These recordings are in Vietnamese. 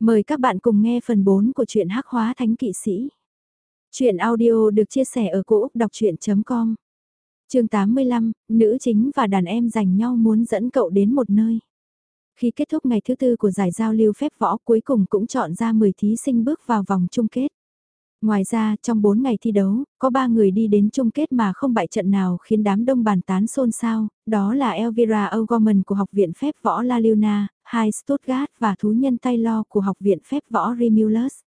Mời các bạn cùng nghe phần 4 của truyện Hắc Hóa Thánh Kỵ Sĩ. Chuyện audio được chia sẻ ở cỗ đọc chuyện.com Trường 85, nữ chính và đàn em giành nhau muốn dẫn cậu đến một nơi. Khi kết thúc ngày thứ tư của giải giao lưu phép võ cuối cùng cũng chọn ra 10 thí sinh bước vào vòng chung kết. Ngoài ra, trong 4 ngày thi đấu, có 3 người đi đến chung kết mà không bại trận nào khiến đám đông bàn tán xôn xao, đó là Elvira O'Gorman của Học viện Phép Võ La Luna, Hai Stuttgart và thú nhân Taylor của Học viện Phép Võ Remulus.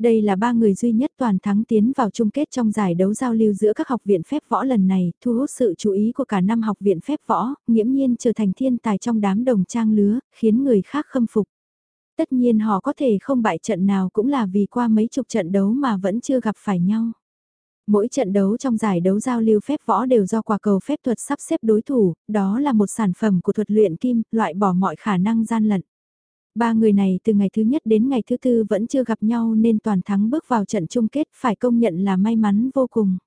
Đây là ba người duy nhất toàn thắng tiến vào chung kết trong giải đấu giao lưu giữa các học viện phép võ lần này, thu hút sự chú ý của cả năm học viện phép võ, nghiễm nhiên trở thành thiên tài trong đám đồng trang lứa, khiến người khác khâm phục. Tất nhiên họ có thể không bại trận nào cũng là vì qua mấy chục trận đấu mà vẫn chưa gặp phải nhau. Mỗi trận đấu trong giải đấu giao lưu phép võ đều do quả cầu phép thuật sắp xếp đối thủ, đó là một sản phẩm của thuật luyện kim, loại bỏ mọi khả năng gian lận. Ba người này từ ngày thứ nhất đến ngày thứ tư vẫn chưa gặp nhau nên toàn thắng bước vào trận chung kết phải công nhận là may mắn vô cùng.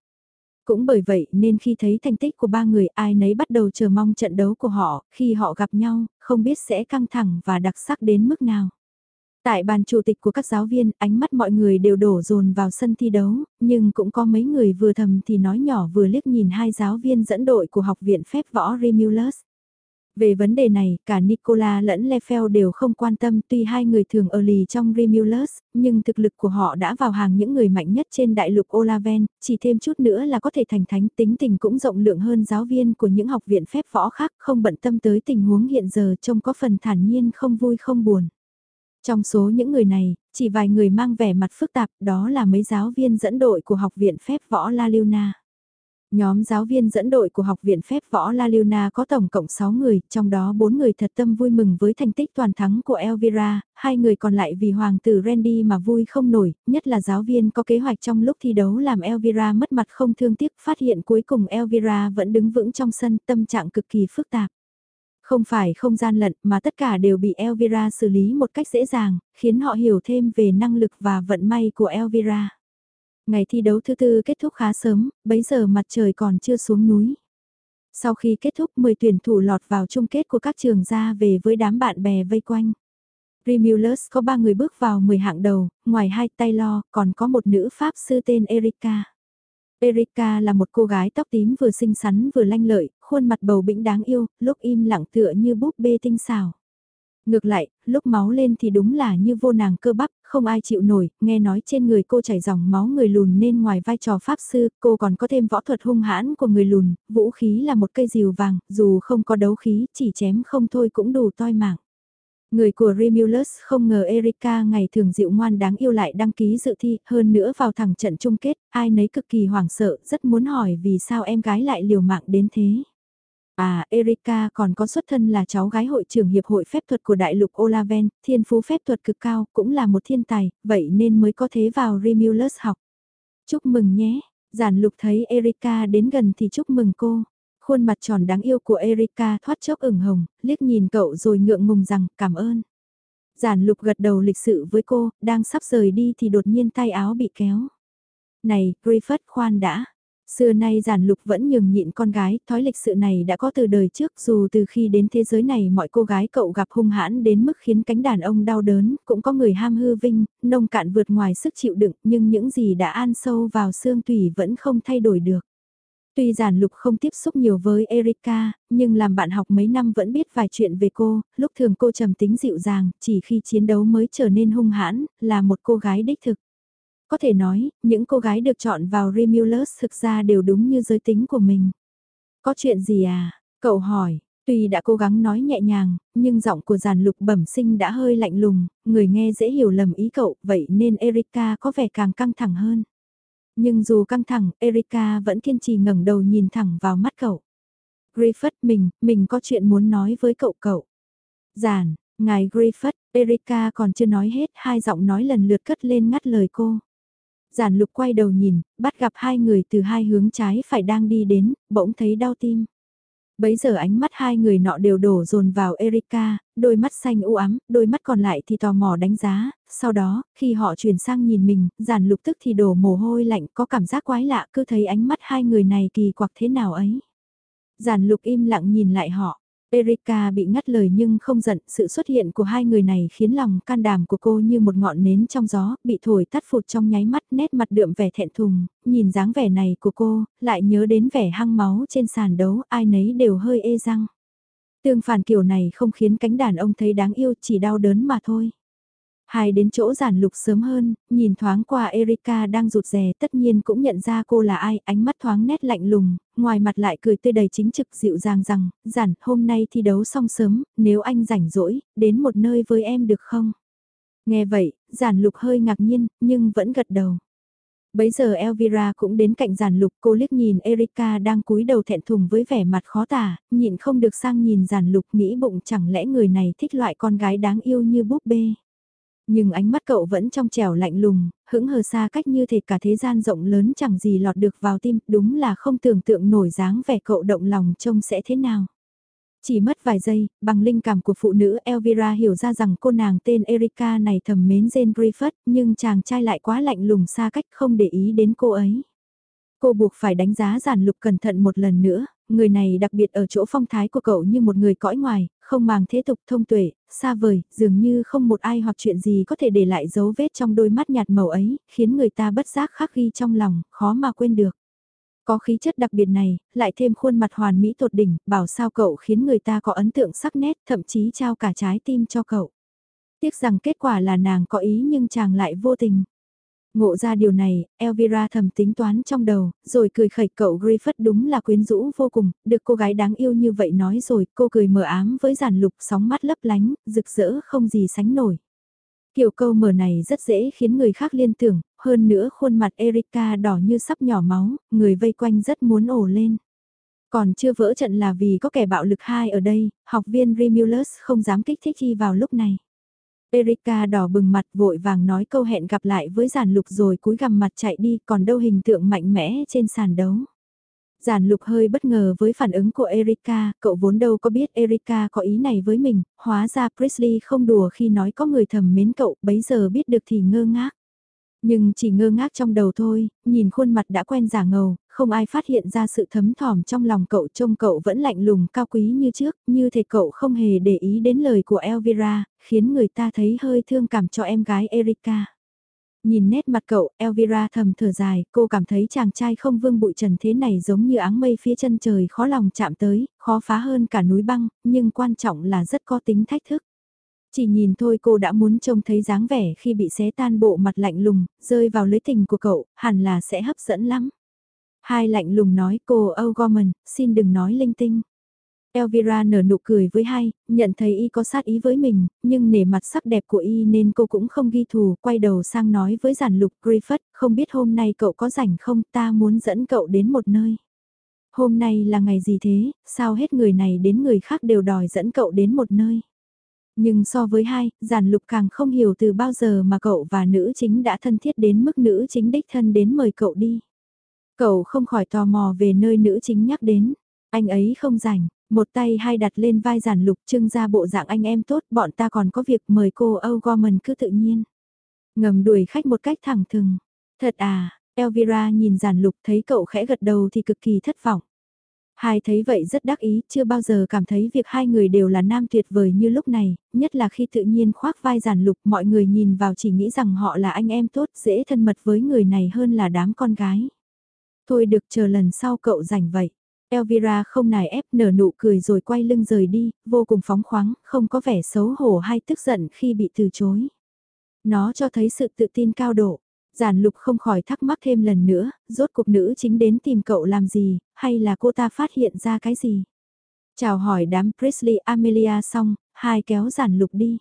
Cũng bởi vậy nên khi thấy thành tích của ba người ai nấy bắt đầu chờ mong trận đấu của họ, khi họ gặp nhau, không biết sẽ căng thẳng và đặc sắc đến mức nào. Tại bàn chủ tịch của các giáo viên, ánh mắt mọi người đều đổ dồn vào sân thi đấu, nhưng cũng có mấy người vừa thầm thì nói nhỏ vừa liếc nhìn hai giáo viên dẫn đội của học viện phép võ Remulus. Về vấn đề này, cả Nicola lẫn Lefel đều không quan tâm tuy hai người thường ở lì trong Remulus, nhưng thực lực của họ đã vào hàng những người mạnh nhất trên đại lục Olaven, chỉ thêm chút nữa là có thể thành thánh tính tình cũng rộng lượng hơn giáo viên của những học viện phép võ khác không bận tâm tới tình huống hiện giờ trông có phần thản nhiên không vui không buồn. Trong số những người này, chỉ vài người mang vẻ mặt phức tạp đó là mấy giáo viên dẫn đội của Học viện Phép Võ La Liuna. Nhóm giáo viên dẫn đội của Học viện Phép Võ La Liuna có tổng cộng 6 người, trong đó 4 người thật tâm vui mừng với thành tích toàn thắng của Elvira, hai người còn lại vì hoàng tử Randy mà vui không nổi, nhất là giáo viên có kế hoạch trong lúc thi đấu làm Elvira mất mặt không thương tiếc, phát hiện cuối cùng Elvira vẫn đứng vững trong sân, tâm trạng cực kỳ phức tạp. Không phải không gian lận mà tất cả đều bị Elvira xử lý một cách dễ dàng, khiến họ hiểu thêm về năng lực và vận may của Elvira. Ngày thi đấu thứ tư kết thúc khá sớm, bấy giờ mặt trời còn chưa xuống núi. Sau khi kết thúc 10 tuyển thủ lọt vào chung kết của các trường ra về với đám bạn bè vây quanh. Remulus có 3 người bước vào 10 hạng đầu, ngoài hai Taylor còn có một nữ pháp sư tên Erika. Erika là một cô gái tóc tím vừa xinh xắn vừa lanh lợi, khuôn mặt bầu bĩnh đáng yêu, lúc im lặng tựa như búp bê tinh xảo. Ngược lại, lúc máu lên thì đúng là như vô nàng cơ bắp, không ai chịu nổi, nghe nói trên người cô chảy dòng máu người lùn nên ngoài vai trò pháp sư, cô còn có thêm võ thuật hung hãn của người lùn, vũ khí là một cây rìu vàng, dù không có đấu khí, chỉ chém không thôi cũng đủ toi mạng. Người của Remulus không ngờ Erika ngày thường dịu ngoan đáng yêu lại đăng ký dự thi, hơn nữa vào thẳng trận chung kết, ai nấy cực kỳ hoảng sợ, rất muốn hỏi vì sao em gái lại liều mạng đến thế. À, Erika còn có xuất thân là cháu gái hội trưởng Hiệp hội Phép thuật của Đại lục Olaven, thiên phú phép thuật cực cao, cũng là một thiên tài, vậy nên mới có thế vào Remulus học. Chúc mừng nhé, giản lục thấy Erika đến gần thì chúc mừng cô. Khuôn mặt tròn đáng yêu của Erika thoát chốc ửng hồng, liếc nhìn cậu rồi ngượng ngùng rằng cảm ơn. Giản lục gật đầu lịch sự với cô, đang sắp rời đi thì đột nhiên tay áo bị kéo. Này, Griffith khoan đã. Xưa nay giản lục vẫn nhường nhịn con gái, thói lịch sự này đã có từ đời trước dù từ khi đến thế giới này mọi cô gái cậu gặp hung hãn đến mức khiến cánh đàn ông đau đớn, cũng có người ham hư vinh, nông cạn vượt ngoài sức chịu đựng nhưng những gì đã an sâu vào xương tủy vẫn không thay đổi được. Tuy giản lục không tiếp xúc nhiều với Erika, nhưng làm bạn học mấy năm vẫn biết vài chuyện về cô, lúc thường cô trầm tính dịu dàng, chỉ khi chiến đấu mới trở nên hung hãn, là một cô gái đích thực. Có thể nói, những cô gái được chọn vào Remulus thực ra đều đúng như giới tính của mình. Có chuyện gì à? Cậu hỏi, tuy đã cố gắng nói nhẹ nhàng, nhưng giọng của giàn lục bẩm sinh đã hơi lạnh lùng, người nghe dễ hiểu lầm ý cậu, vậy nên Erika có vẻ càng căng thẳng hơn. Nhưng dù căng thẳng, Erika vẫn kiên trì ngẩng đầu nhìn thẳng vào mắt cậu. Griffith mình, mình có chuyện muốn nói với cậu cậu. giàn ngài Griffith, Erika còn chưa nói hết, hai giọng nói lần lượt cất lên ngắt lời cô. Giản lục quay đầu nhìn, bắt gặp hai người từ hai hướng trái phải đang đi đến, bỗng thấy đau tim. Bấy giờ ánh mắt hai người nọ đều đổ dồn vào Erika, đôi mắt xanh u ám, đôi mắt còn lại thì tò mò đánh giá, sau đó, khi họ chuyển sang nhìn mình, giản lục tức thì đổ mồ hôi lạnh có cảm giác quái lạ cứ thấy ánh mắt hai người này kỳ quặc thế nào ấy. Giản lục im lặng nhìn lại họ, Erika bị ngắt lời nhưng không giận, sự xuất hiện của hai người này khiến lòng can đảm của cô như một ngọn nến trong gió, bị thổi tắt phụt trong nháy mắt nét mặt đượm vẻ thẹn thùng, nhìn dáng vẻ này của cô, lại nhớ đến vẻ hăng máu trên sàn đấu, ai nấy đều hơi ê răng. Tương phản kiểu này không khiến cánh đàn ông thấy đáng yêu, chỉ đau đớn mà thôi. Hai đến chỗ giản lục sớm hơn, nhìn thoáng qua Erika đang rụt rè tất nhiên cũng nhận ra cô là ai, ánh mắt thoáng nét lạnh lùng, ngoài mặt lại cười tươi đầy chính trực dịu dàng rằng, giản, hôm nay thi đấu xong sớm, nếu anh rảnh rỗi, đến một nơi với em được không? Nghe vậy, giản lục hơi ngạc nhiên, nhưng vẫn gật đầu. Bấy giờ Elvira cũng đến cạnh giản lục cô liếc nhìn Erika đang cúi đầu thẹn thùng với vẻ mặt khó tả, nhịn không được sang nhìn giản lục nghĩ bụng chẳng lẽ người này thích loại con gái đáng yêu như búp bê. Nhưng ánh mắt cậu vẫn trong trẻo lạnh lùng, hững hờ xa cách như thể cả thế gian rộng lớn chẳng gì lọt được vào tim, đúng là không tưởng tượng nổi dáng vẻ cậu động lòng trông sẽ thế nào. Chỉ mất vài giây, bằng linh cảm của phụ nữ Elvira hiểu ra rằng cô nàng tên Erika này thầm mến Jane Griffith, nhưng chàng trai lại quá lạnh lùng xa cách không để ý đến cô ấy. Cô buộc phải đánh giá giản lục cẩn thận một lần nữa, người này đặc biệt ở chỗ phong thái của cậu như một người cõi ngoài, không màng thế tục thông tuệ, xa vời, dường như không một ai hoặc chuyện gì có thể để lại dấu vết trong đôi mắt nhạt màu ấy, khiến người ta bất giác khắc ghi trong lòng, khó mà quên được. Có khí chất đặc biệt này, lại thêm khuôn mặt hoàn mỹ tột đỉnh, bảo sao cậu khiến người ta có ấn tượng sắc nét, thậm chí trao cả trái tim cho cậu. Tiếc rằng kết quả là nàng có ý nhưng chàng lại vô tình. Ngộ ra điều này, Elvira thầm tính toán trong đầu, rồi cười khẩy cậu Griffith đúng là quyến rũ vô cùng, được cô gái đáng yêu như vậy nói rồi, cô cười mờ ám với giản lục sóng mắt lấp lánh, rực rỡ không gì sánh nổi. Kiểu câu mở này rất dễ khiến người khác liên tưởng, hơn nữa khuôn mặt Erika đỏ như sắp nhỏ máu, người vây quanh rất muốn ổ lên. Còn chưa vỡ trận là vì có kẻ bạo lực hai ở đây, học viên Remulus không dám kích thích khi vào lúc này. Erika đỏ bừng mặt vội vàng nói câu hẹn gặp lại với giản lục rồi cúi gằm mặt chạy đi còn đâu hình tượng mạnh mẽ trên sàn đấu. Giản lục hơi bất ngờ với phản ứng của Erika, cậu vốn đâu có biết Erika có ý này với mình, hóa ra Presley không đùa khi nói có người thầm mến cậu, bấy giờ biết được thì ngơ ngác. Nhưng chỉ ngơ ngác trong đầu thôi, nhìn khuôn mặt đã quen giả ngầu, không ai phát hiện ra sự thấm thỏm trong lòng cậu trông cậu vẫn lạnh lùng cao quý như trước, như thể cậu không hề để ý đến lời của Elvira, khiến người ta thấy hơi thương cảm cho em gái Erika. Nhìn nét mặt cậu, Elvira thầm thở dài, cô cảm thấy chàng trai không vương bụi trần thế này giống như áng mây phía chân trời khó lòng chạm tới, khó phá hơn cả núi băng, nhưng quan trọng là rất có tính thách thức. Chỉ nhìn thôi cô đã muốn trông thấy dáng vẻ khi bị xé tan bộ mặt lạnh lùng, rơi vào lưới tình của cậu, hẳn là sẽ hấp dẫn lắm. Hai lạnh lùng nói cô O'Gorman, xin đừng nói linh tinh. Elvira nở nụ cười với hai, nhận thấy y có sát ý với mình, nhưng nể mặt sắc đẹp của y nên cô cũng không ghi thù, quay đầu sang nói với giản lục Griffith, không biết hôm nay cậu có rảnh không, ta muốn dẫn cậu đến một nơi. Hôm nay là ngày gì thế, sao hết người này đến người khác đều đòi dẫn cậu đến một nơi. Nhưng so với hai, giản lục càng không hiểu từ bao giờ mà cậu và nữ chính đã thân thiết đến mức nữ chính đích thân đến mời cậu đi. Cậu không khỏi tò mò về nơi nữ chính nhắc đến. Anh ấy không rảnh, một tay hai đặt lên vai giản lục trưng ra bộ dạng anh em tốt, bọn ta còn có việc mời cô Âu Gorman cứ tự nhiên. Ngầm đuổi khách một cách thẳng thừng. Thật à, Elvira nhìn giản lục thấy cậu khẽ gật đầu thì cực kỳ thất vọng. Hai thấy vậy rất đắc ý, chưa bao giờ cảm thấy việc hai người đều là nam tuyệt vời như lúc này, nhất là khi tự nhiên khoác vai giản lục mọi người nhìn vào chỉ nghĩ rằng họ là anh em tốt dễ thân mật với người này hơn là đám con gái. Thôi được chờ lần sau cậu rảnh vậy. Elvira không nài ép nở nụ cười rồi quay lưng rời đi, vô cùng phóng khoáng, không có vẻ xấu hổ hay tức giận khi bị từ chối. Nó cho thấy sự tự tin cao độ. Giản lục không khỏi thắc mắc thêm lần nữa, rốt cuộc nữ chính đến tìm cậu làm gì, hay là cô ta phát hiện ra cái gì? Chào hỏi đám Presley Amelia xong, hai kéo giản lục đi.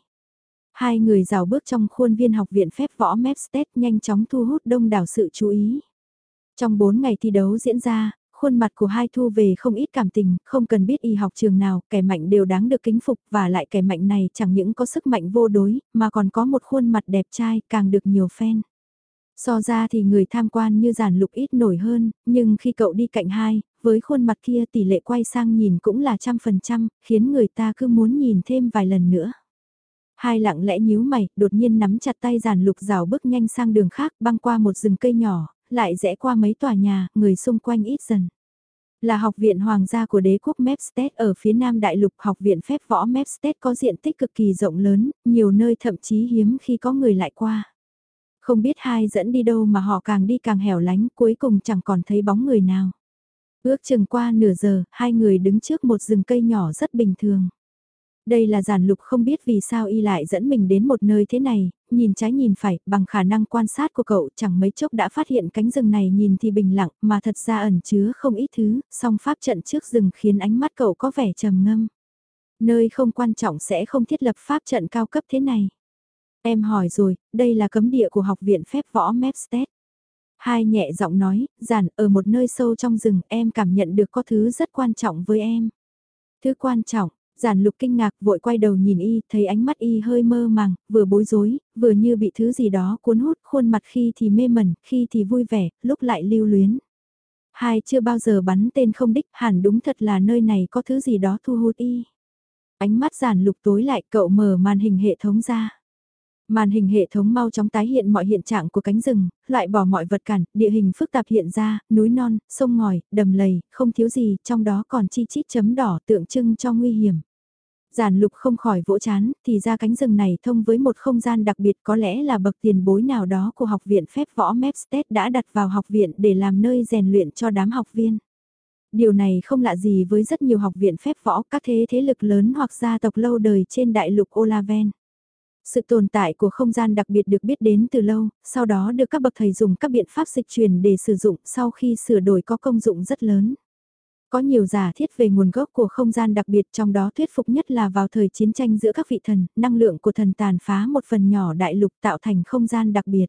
Hai người rào bước trong khuôn viên học viện phép võ Mepstead nhanh chóng thu hút đông đảo sự chú ý. Trong 4 ngày thi đấu diễn ra, khuôn mặt của hai thu về không ít cảm tình, không cần biết y học trường nào, kẻ mạnh đều đáng được kính phục và lại kẻ mạnh này chẳng những có sức mạnh vô đối, mà còn có một khuôn mặt đẹp trai càng được nhiều fan. So ra thì người tham quan như giản lục ít nổi hơn, nhưng khi cậu đi cạnh hai, với khuôn mặt kia tỷ lệ quay sang nhìn cũng là trăm phần trăm, khiến người ta cứ muốn nhìn thêm vài lần nữa. Hai lặng lẽ nhíu mày, đột nhiên nắm chặt tay giản lục rào bước nhanh sang đường khác băng qua một rừng cây nhỏ, lại rẽ qua mấy tòa nhà, người xung quanh ít dần. Là học viện hoàng gia của đế quốc Mepstead ở phía nam đại lục học viện phép võ Mepstead có diện tích cực kỳ rộng lớn, nhiều nơi thậm chí hiếm khi có người lại qua. Không biết hai dẫn đi đâu mà họ càng đi càng hẻo lánh cuối cùng chẳng còn thấy bóng người nào. Ước chừng qua nửa giờ, hai người đứng trước một rừng cây nhỏ rất bình thường. Đây là giản lục không biết vì sao y lại dẫn mình đến một nơi thế này, nhìn trái nhìn phải, bằng khả năng quan sát của cậu chẳng mấy chốc đã phát hiện cánh rừng này nhìn thì bình lặng mà thật ra ẩn chứa không ít thứ, song pháp trận trước rừng khiến ánh mắt cậu có vẻ trầm ngâm. Nơi không quan trọng sẽ không thiết lập pháp trận cao cấp thế này. Em hỏi rồi, đây là cấm địa của học viện phép võ Mepstead. Hai nhẹ giọng nói, giản ở một nơi sâu trong rừng em cảm nhận được có thứ rất quan trọng với em. Thứ quan trọng, Giản lục kinh ngạc vội quay đầu nhìn y, thấy ánh mắt y hơi mơ màng, vừa bối rối, vừa như bị thứ gì đó cuốn hút, khuôn mặt khi thì mê mẩn, khi thì vui vẻ, lúc lại lưu luyến. Hai chưa bao giờ bắn tên không đích, hẳn đúng thật là nơi này có thứ gì đó thu hút y. Ánh mắt giản lục tối lại cậu mở màn hình hệ thống ra. Màn hình hệ thống mau chóng tái hiện mọi hiện trạng của cánh rừng, loại bỏ mọi vật cản, địa hình phức tạp hiện ra, núi non, sông ngòi, đầm lầy, không thiếu gì, trong đó còn chi chít chấm đỏ tượng trưng cho nguy hiểm. Giản lục không khỏi vỗ chán, thì ra cánh rừng này thông với một không gian đặc biệt có lẽ là bậc tiền bối nào đó của học viện phép võ Mepstead đã đặt vào học viện để làm nơi rèn luyện cho đám học viên. Điều này không lạ gì với rất nhiều học viện phép võ các thế thế lực lớn hoặc gia tộc lâu đời trên đại lục Olaven. Sự tồn tại của không gian đặc biệt được biết đến từ lâu, sau đó được các bậc thầy dùng các biện pháp dịch truyền để sử dụng sau khi sửa đổi có công dụng rất lớn. Có nhiều giả thiết về nguồn gốc của không gian đặc biệt trong đó thuyết phục nhất là vào thời chiến tranh giữa các vị thần, năng lượng của thần tàn phá một phần nhỏ đại lục tạo thành không gian đặc biệt.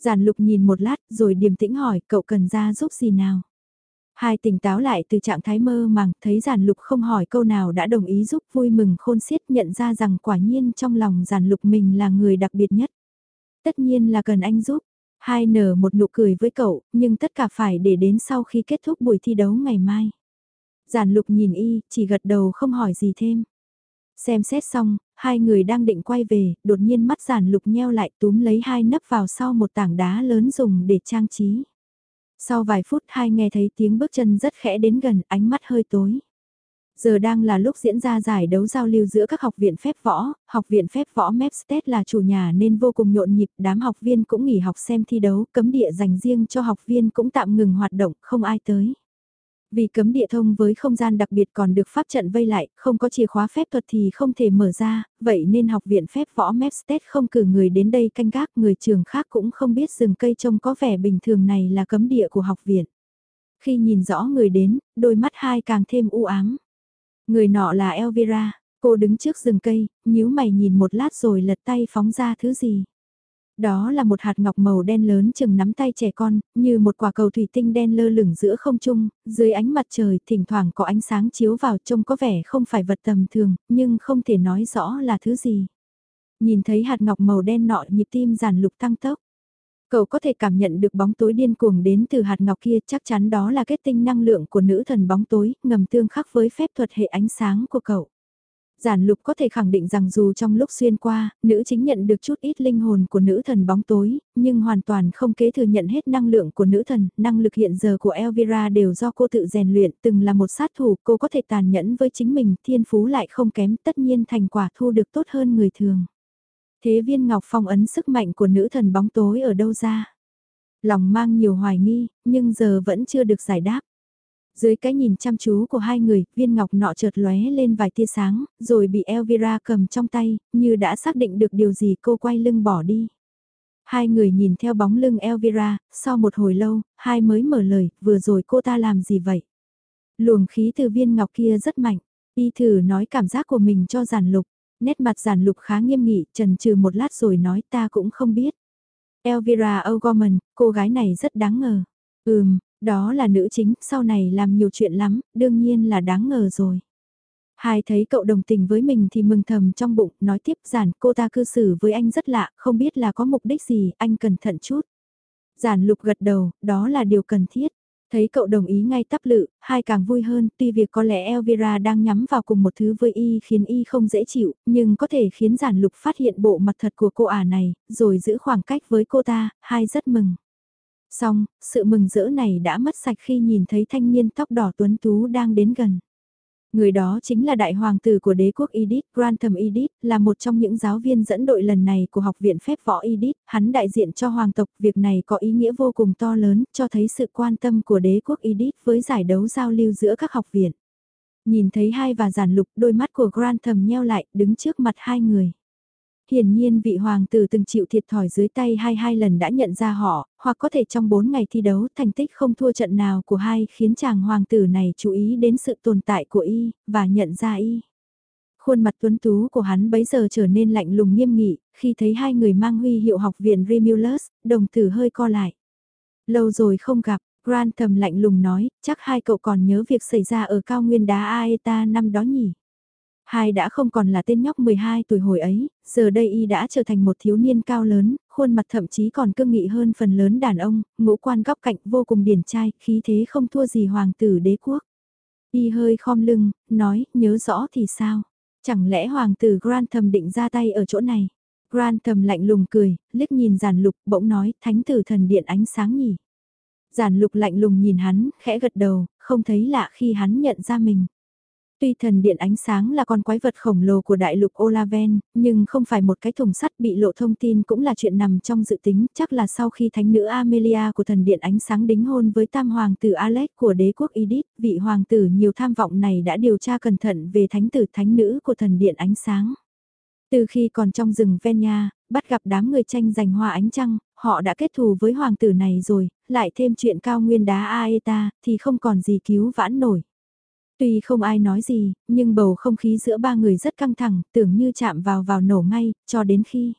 Giản lục nhìn một lát rồi điềm tĩnh hỏi cậu cần ra giúp gì nào. Hai tỉnh táo lại từ trạng thái mơ màng, thấy giản lục không hỏi câu nào đã đồng ý giúp vui mừng khôn xiết nhận ra rằng quả nhiên trong lòng giản lục mình là người đặc biệt nhất. Tất nhiên là cần anh giúp, Hai nở một nụ cười với cậu, nhưng tất cả phải để đến sau khi kết thúc buổi thi đấu ngày mai. Giản lục nhìn y, chỉ gật đầu không hỏi gì thêm. Xem xét xong, hai người đang định quay về, đột nhiên mắt giản lục nheo lại túm lấy hai nấp vào sau một tảng đá lớn dùng để trang trí. Sau vài phút hai nghe thấy tiếng bước chân rất khẽ đến gần, ánh mắt hơi tối. Giờ đang là lúc diễn ra giải đấu giao lưu giữa các học viện phép võ, học viện phép võ Mepstead là chủ nhà nên vô cùng nhộn nhịp, đám học viên cũng nghỉ học xem thi đấu, cấm địa dành riêng cho học viên cũng tạm ngừng hoạt động, không ai tới. Vì cấm địa thông với không gian đặc biệt còn được pháp trận vây lại, không có chìa khóa phép thuật thì không thể mở ra, vậy nên học viện phép võ Mepstead không cử người đến đây canh gác, người trường khác cũng không biết rừng cây trông có vẻ bình thường này là cấm địa của học viện. Khi nhìn rõ người đến, đôi mắt hai càng thêm u ám. Người nọ là Elvira, cô đứng trước rừng cây, nhíu mày nhìn một lát rồi lật tay phóng ra thứ gì. Đó là một hạt ngọc màu đen lớn chừng nắm tay trẻ con, như một quả cầu thủy tinh đen lơ lửng giữa không trung, dưới ánh mặt trời thỉnh thoảng có ánh sáng chiếu vào trông có vẻ không phải vật tầm thường, nhưng không thể nói rõ là thứ gì. Nhìn thấy hạt ngọc màu đen nọ nhịp tim giàn lục tăng tốc. Cậu có thể cảm nhận được bóng tối điên cuồng đến từ hạt ngọc kia chắc chắn đó là kết tinh năng lượng của nữ thần bóng tối, ngầm tương khắc với phép thuật hệ ánh sáng của cậu. Giản lục có thể khẳng định rằng dù trong lúc xuyên qua, nữ chính nhận được chút ít linh hồn của nữ thần bóng tối, nhưng hoàn toàn không kế thừa nhận hết năng lượng của nữ thần, năng lực hiện giờ của Elvira đều do cô tự rèn luyện, từng là một sát thủ, cô có thể tàn nhẫn với chính mình, thiên phú lại không kém, tất nhiên thành quả thu được tốt hơn người thường. Thế viên ngọc phong ấn sức mạnh của nữ thần bóng tối ở đâu ra? Lòng mang nhiều hoài nghi, nhưng giờ vẫn chưa được giải đáp. Dưới cái nhìn chăm chú của hai người, viên ngọc nọ chợt lóe lên vài tia sáng, rồi bị Elvira cầm trong tay, như đã xác định được điều gì cô quay lưng bỏ đi. Hai người nhìn theo bóng lưng Elvira, sau một hồi lâu, hai mới mở lời, vừa rồi cô ta làm gì vậy? Luồng khí từ viên ngọc kia rất mạnh, y thử nói cảm giác của mình cho giản lục. Nét mặt giản lục khá nghiêm nghị, trần trừ một lát rồi nói ta cũng không biết. Elvira O'Gorman, cô gái này rất đáng ngờ. Ừm, đó là nữ chính, sau này làm nhiều chuyện lắm, đương nhiên là đáng ngờ rồi. Hai thấy cậu đồng tình với mình thì mừng thầm trong bụng, nói tiếp giản cô ta cư xử với anh rất lạ, không biết là có mục đích gì, anh cẩn thận chút. Giản lục gật đầu, đó là điều cần thiết. Thấy cậu đồng ý ngay tắp lự, hai càng vui hơn, tuy việc có lẽ Elvira đang nhắm vào cùng một thứ với y khiến y không dễ chịu, nhưng có thể khiến giản lục phát hiện bộ mặt thật của cô ả này, rồi giữ khoảng cách với cô ta, hai rất mừng. Xong, sự mừng rỡ này đã mất sạch khi nhìn thấy thanh niên tóc đỏ tuấn tú đang đến gần. Người đó chính là đại hoàng tử của đế quốc Edith, Grantham Edith, là một trong những giáo viên dẫn đội lần này của Học viện Phép Võ Edith, hắn đại diện cho hoàng tộc, việc này có ý nghĩa vô cùng to lớn, cho thấy sự quan tâm của đế quốc Edith với giải đấu giao lưu giữa các học viện. Nhìn thấy hai và giản lục, đôi mắt của Grantham nheo lại, đứng trước mặt hai người hiển nhiên vị hoàng tử từng chịu thiệt thòi dưới tay hai hai lần đã nhận ra họ, hoặc có thể trong bốn ngày thi đấu thành tích không thua trận nào của hai khiến chàng hoàng tử này chú ý đến sự tồn tại của y, và nhận ra y. Khuôn mặt tuấn tú của hắn bấy giờ trở nên lạnh lùng nghiêm nghị, khi thấy hai người mang huy hiệu học viện Remulus, đồng tử hơi co lại. Lâu rồi không gặp, Grant thầm lạnh lùng nói, chắc hai cậu còn nhớ việc xảy ra ở cao nguyên đá Aeta năm đó nhỉ? Hai đã không còn là tên nhóc 12 tuổi hồi ấy, giờ đây y đã trở thành một thiếu niên cao lớn, khuôn mặt thậm chí còn cương nghị hơn phần lớn đàn ông, ngũ quan góc cạnh vô cùng điển trai, khí thế không thua gì hoàng tử đế quốc. Y hơi khom lưng, nói, nhớ rõ thì sao? Chẳng lẽ hoàng tử Grantham định ra tay ở chỗ này? Grantham lạnh lùng cười, liếc nhìn giản lục, bỗng nói, thánh tử thần điện ánh sáng nhỉ? Giản lục lạnh lùng nhìn hắn, khẽ gật đầu, không thấy lạ khi hắn nhận ra mình. Tuy thần điện ánh sáng là con quái vật khổng lồ của đại lục Olaven, nhưng không phải một cái thùng sắt bị lộ thông tin cũng là chuyện nằm trong dự tính, chắc là sau khi thánh nữ Amelia của thần điện ánh sáng đính hôn với tam hoàng tử Alex của đế quốc Edith, vị hoàng tử nhiều tham vọng này đã điều tra cẩn thận về thánh tử thánh nữ của thần điện ánh sáng. Từ khi còn trong rừng Venya, bắt gặp đám người tranh giành hoa ánh trăng, họ đã kết thù với hoàng tử này rồi, lại thêm chuyện cao nguyên đá Aeta, thì không còn gì cứu vãn nổi. Tuy không ai nói gì, nhưng bầu không khí giữa ba người rất căng thẳng, tưởng như chạm vào vào nổ ngay, cho đến khi.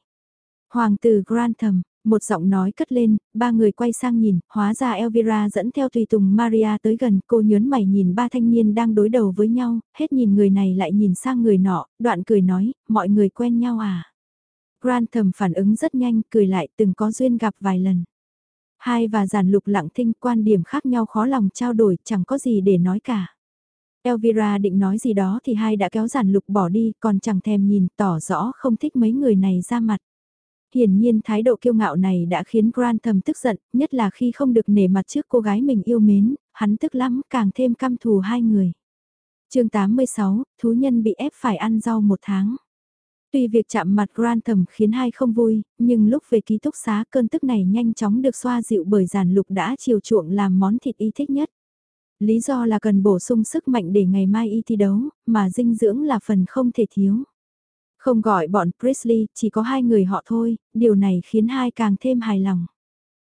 Hoàng tử Grantham, một giọng nói cất lên, ba người quay sang nhìn, hóa ra Elvira dẫn theo tùy tùng Maria tới gần, cô nhớn mày nhìn ba thanh niên đang đối đầu với nhau, hết nhìn người này lại nhìn sang người nọ, đoạn cười nói, mọi người quen nhau à. Grantham phản ứng rất nhanh, cười lại từng có duyên gặp vài lần. Hai và giản lục lặng thinh quan điểm khác nhau khó lòng trao đổi, chẳng có gì để nói cả. Elvira định nói gì đó thì hai đã kéo giản lục bỏ đi, còn chẳng thèm nhìn, tỏ rõ không thích mấy người này ra mặt. Hiển nhiên thái độ kiêu ngạo này đã khiến Grantham tức giận, nhất là khi không được nể mặt trước cô gái mình yêu mến, hắn tức lắm, càng thêm căm thù hai người. chương 86, thú nhân bị ép phải ăn rau một tháng. Tuy việc chạm mặt Grantham khiến hai không vui, nhưng lúc về ký túc xá cơn tức này nhanh chóng được xoa dịu bởi giản lục đã chiều chuộng làm món thịt y thích nhất. Lý do là cần bổ sung sức mạnh để ngày mai y thi đấu, mà dinh dưỡng là phần không thể thiếu. Không gọi bọn Presley, chỉ có hai người họ thôi, điều này khiến hai càng thêm hài lòng.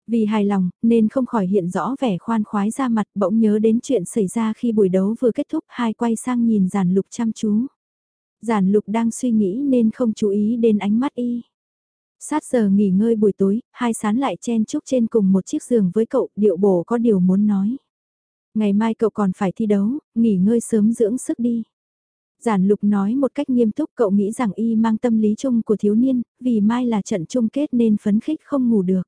Vì hài lòng, nên không khỏi hiện rõ vẻ khoan khoái ra mặt bỗng nhớ đến chuyện xảy ra khi buổi đấu vừa kết thúc hai quay sang nhìn giản lục chăm chú. Giản lục đang suy nghĩ nên không chú ý đến ánh mắt y. Sát giờ nghỉ ngơi buổi tối, hai sán lại chen chúc trên cùng một chiếc giường với cậu, điệu bổ có điều muốn nói. Ngày mai cậu còn phải thi đấu, nghỉ ngơi sớm dưỡng sức đi. Giản lục nói một cách nghiêm túc cậu nghĩ rằng y mang tâm lý chung của thiếu niên, vì mai là trận chung kết nên phấn khích không ngủ được.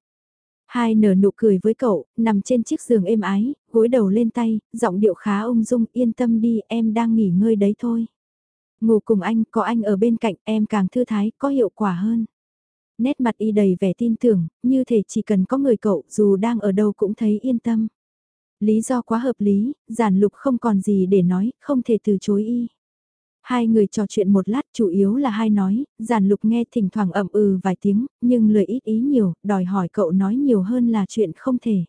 Hai nở nụ cười với cậu, nằm trên chiếc giường êm ái, gối đầu lên tay, giọng điệu khá ung dung, yên tâm đi, em đang nghỉ ngơi đấy thôi. Ngủ cùng anh, có anh ở bên cạnh, em càng thư thái, có hiệu quả hơn. Nét mặt y đầy vẻ tin tưởng, như thể chỉ cần có người cậu, dù đang ở đâu cũng thấy yên tâm. Lý do quá hợp lý, giản lục không còn gì để nói, không thể từ chối y. Hai người trò chuyện một lát chủ yếu là hai nói, giản lục nghe thỉnh thoảng ậm ừ vài tiếng, nhưng lời ít ý nhiều, đòi hỏi cậu nói nhiều hơn là chuyện không thể.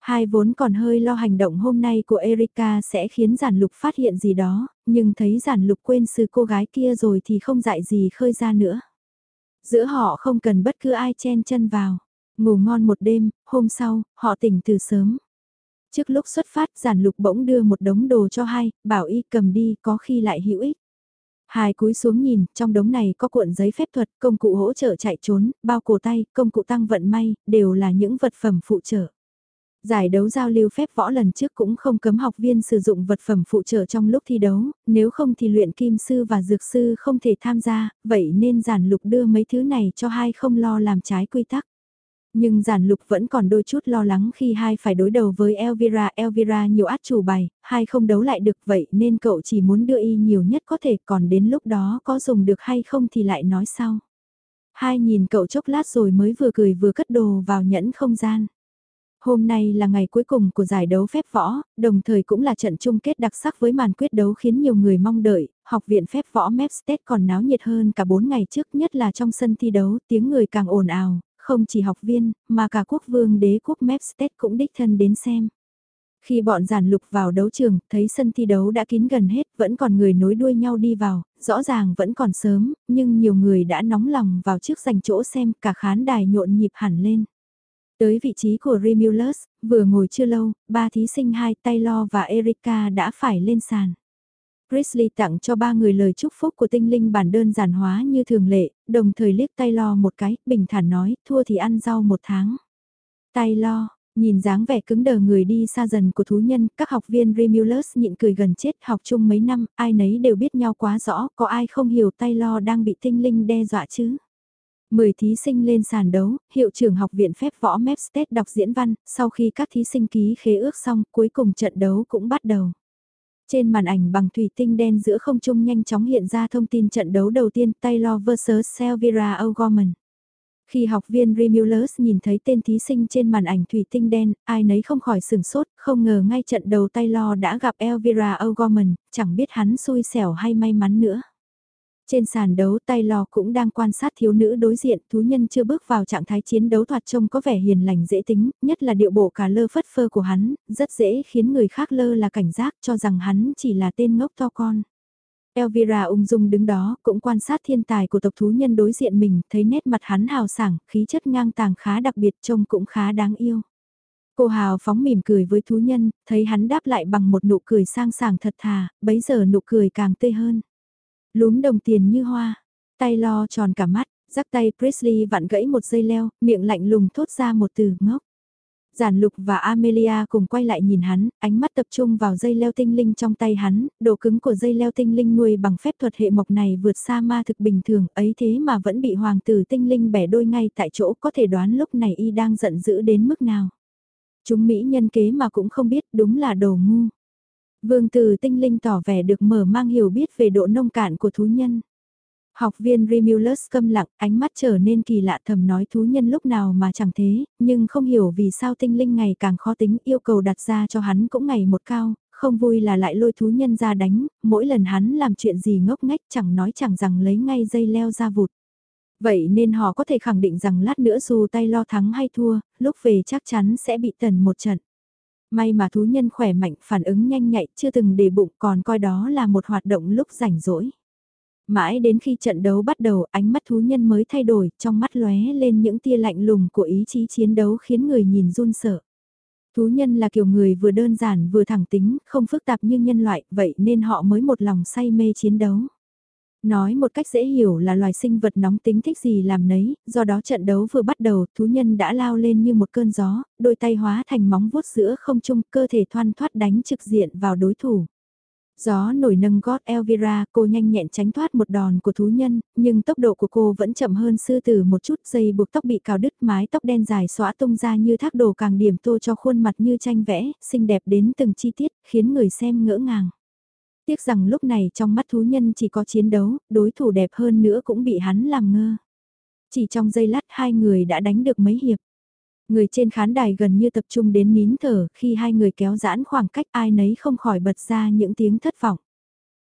Hai vốn còn hơi lo hành động hôm nay của Erika sẽ khiến giản lục phát hiện gì đó, nhưng thấy giản lục quên sư cô gái kia rồi thì không dại gì khơi ra nữa. Giữa họ không cần bất cứ ai chen chân vào. Ngủ ngon một đêm, hôm sau, họ tỉnh từ sớm. Trước lúc xuất phát giản lục bỗng đưa một đống đồ cho hai, bảo y cầm đi có khi lại hữu ích. Hai cúi xuống nhìn, trong đống này có cuộn giấy phép thuật, công cụ hỗ trợ chạy trốn, bao cổ tay, công cụ tăng vận may, đều là những vật phẩm phụ trợ. Giải đấu giao lưu phép võ lần trước cũng không cấm học viên sử dụng vật phẩm phụ trợ trong lúc thi đấu, nếu không thì luyện kim sư và dược sư không thể tham gia, vậy nên giản lục đưa mấy thứ này cho hai không lo làm trái quy tắc. Nhưng giản lục vẫn còn đôi chút lo lắng khi hai phải đối đầu với Elvira. Elvira nhiều át chủ bài, hai không đấu lại được vậy nên cậu chỉ muốn đưa y nhiều nhất có thể còn đến lúc đó có dùng được hay không thì lại nói sau. Hai nhìn cậu chốc lát rồi mới vừa cười vừa cất đồ vào nhẫn không gian. Hôm nay là ngày cuối cùng của giải đấu phép võ, đồng thời cũng là trận chung kết đặc sắc với màn quyết đấu khiến nhiều người mong đợi, học viện phép võ Mepstead còn náo nhiệt hơn cả 4 ngày trước nhất là trong sân thi đấu, tiếng người càng ồn ào, không chỉ học viên, mà cả quốc vương đế quốc Mepstead cũng đích thân đến xem. Khi bọn giản lục vào đấu trường, thấy sân thi đấu đã kín gần hết, vẫn còn người nối đuôi nhau đi vào, rõ ràng vẫn còn sớm, nhưng nhiều người đã nóng lòng vào trước giành chỗ xem, cả khán đài nhộn nhịp hẳn lên. Tới vị trí của Remulus, vừa ngồi chưa lâu, ba thí sinh hai Taylor và Erika đã phải lên sàn. Grizzly tặng cho ba người lời chúc phúc của tinh linh bản đơn giản hóa như thường lệ, đồng thời liếc Taylor một cái, bình thản nói, thua thì ăn rau một tháng. Taylor, nhìn dáng vẻ cứng đờ người đi xa dần của thú nhân, các học viên Remulus nhịn cười gần chết học chung mấy năm, ai nấy đều biết nhau quá rõ, có ai không hiểu Taylor đang bị tinh linh đe dọa chứ. Mười thí sinh lên sàn đấu, hiệu trưởng học viện phép võ Mepstead đọc diễn văn, sau khi các thí sinh ký khế ước xong, cuối cùng trận đấu cũng bắt đầu. Trên màn ảnh bằng thủy tinh đen giữa không trung nhanh chóng hiện ra thông tin trận đấu đầu tiên Taylor vs Selvira O'Gorman. Khi học viên Remulus nhìn thấy tên thí sinh trên màn ảnh thủy tinh đen, ai nấy không khỏi sửng sốt, không ngờ ngay trận đầu Taylor đã gặp Elvira O'Gorman, chẳng biết hắn xui xẻo hay may mắn nữa. Trên sàn đấu tay lò cũng đang quan sát thiếu nữ đối diện, thú nhân chưa bước vào trạng thái chiến đấu thoạt trông có vẻ hiền lành dễ tính, nhất là điệu bộ cả lơ phất phơ của hắn, rất dễ khiến người khác lơ là cảnh giác cho rằng hắn chỉ là tên ngốc to con. Elvira ung dung đứng đó, cũng quan sát thiên tài của tộc thú nhân đối diện mình, thấy nét mặt hắn hào sảng, khí chất ngang tàng khá đặc biệt trông cũng khá đáng yêu. Cô hào phóng mỉm cười với thú nhân, thấy hắn đáp lại bằng một nụ cười sang sảng thật thà, bấy giờ nụ cười càng tươi hơn. Lúm đồng tiền như hoa, tay lo tròn cả mắt, rắc tay Presley vặn gãy một dây leo, miệng lạnh lùng thốt ra một từ ngốc. Giản lục và Amelia cùng quay lại nhìn hắn, ánh mắt tập trung vào dây leo tinh linh trong tay hắn, độ cứng của dây leo tinh linh nuôi bằng phép thuật hệ mộc này vượt xa ma thực bình thường, ấy thế mà vẫn bị hoàng tử tinh linh bẻ đôi ngay tại chỗ có thể đoán lúc này y đang giận dữ đến mức nào. Chúng Mỹ nhân kế mà cũng không biết đúng là đồ ngu. Vương từ Tinh Linh tỏ vẻ được mở mang hiểu biết về độ nông cạn của thú nhân. Học viên Remulus câm lặng, ánh mắt trở nên kỳ lạ thầm nói thú nhân lúc nào mà chẳng thế, nhưng không hiểu vì sao tinh linh ngày càng khó tính yêu cầu đặt ra cho hắn cũng ngày một cao, không vui là lại lôi thú nhân ra đánh, mỗi lần hắn làm chuyện gì ngốc nghếch chẳng nói chẳng rằng lấy ngay dây leo ra vụt. Vậy nên họ có thể khẳng định rằng lát nữa dù tay lo thắng hay thua, lúc về chắc chắn sẽ bị tần một trận. May mà thú nhân khỏe mạnh, phản ứng nhanh nhạy, chưa từng để bụng còn coi đó là một hoạt động lúc rảnh rỗi. Mãi đến khi trận đấu bắt đầu, ánh mắt thú nhân mới thay đổi, trong mắt lóe lên những tia lạnh lùng của ý chí chiến đấu khiến người nhìn run sợ. Thú nhân là kiểu người vừa đơn giản vừa thẳng tính, không phức tạp như nhân loại, vậy nên họ mới một lòng say mê chiến đấu. Nói một cách dễ hiểu là loài sinh vật nóng tính thích gì làm nấy, do đó trận đấu vừa bắt đầu, thú nhân đã lao lên như một cơn gió, đôi tay hóa thành móng vuốt giữa không trung, cơ thể thoăn thoát đánh trực diện vào đối thủ. Gió nổi nâng gót Elvira, cô nhanh nhẹn tránh thoát một đòn của thú nhân, nhưng tốc độ của cô vẫn chậm hơn sư tử một chút, dây buộc tóc bị cào đứt, mái tóc đen dài xóa tung ra như thác đồ càng điểm tô cho khuôn mặt như tranh vẽ, xinh đẹp đến từng chi tiết, khiến người xem ngỡ ngàng. Tiếc rằng lúc này trong mắt thú nhân chỉ có chiến đấu, đối thủ đẹp hơn nữa cũng bị hắn làm ngơ. Chỉ trong giây lát hai người đã đánh được mấy hiệp. Người trên khán đài gần như tập trung đến nín thở khi hai người kéo giãn khoảng cách ai nấy không khỏi bật ra những tiếng thất vọng.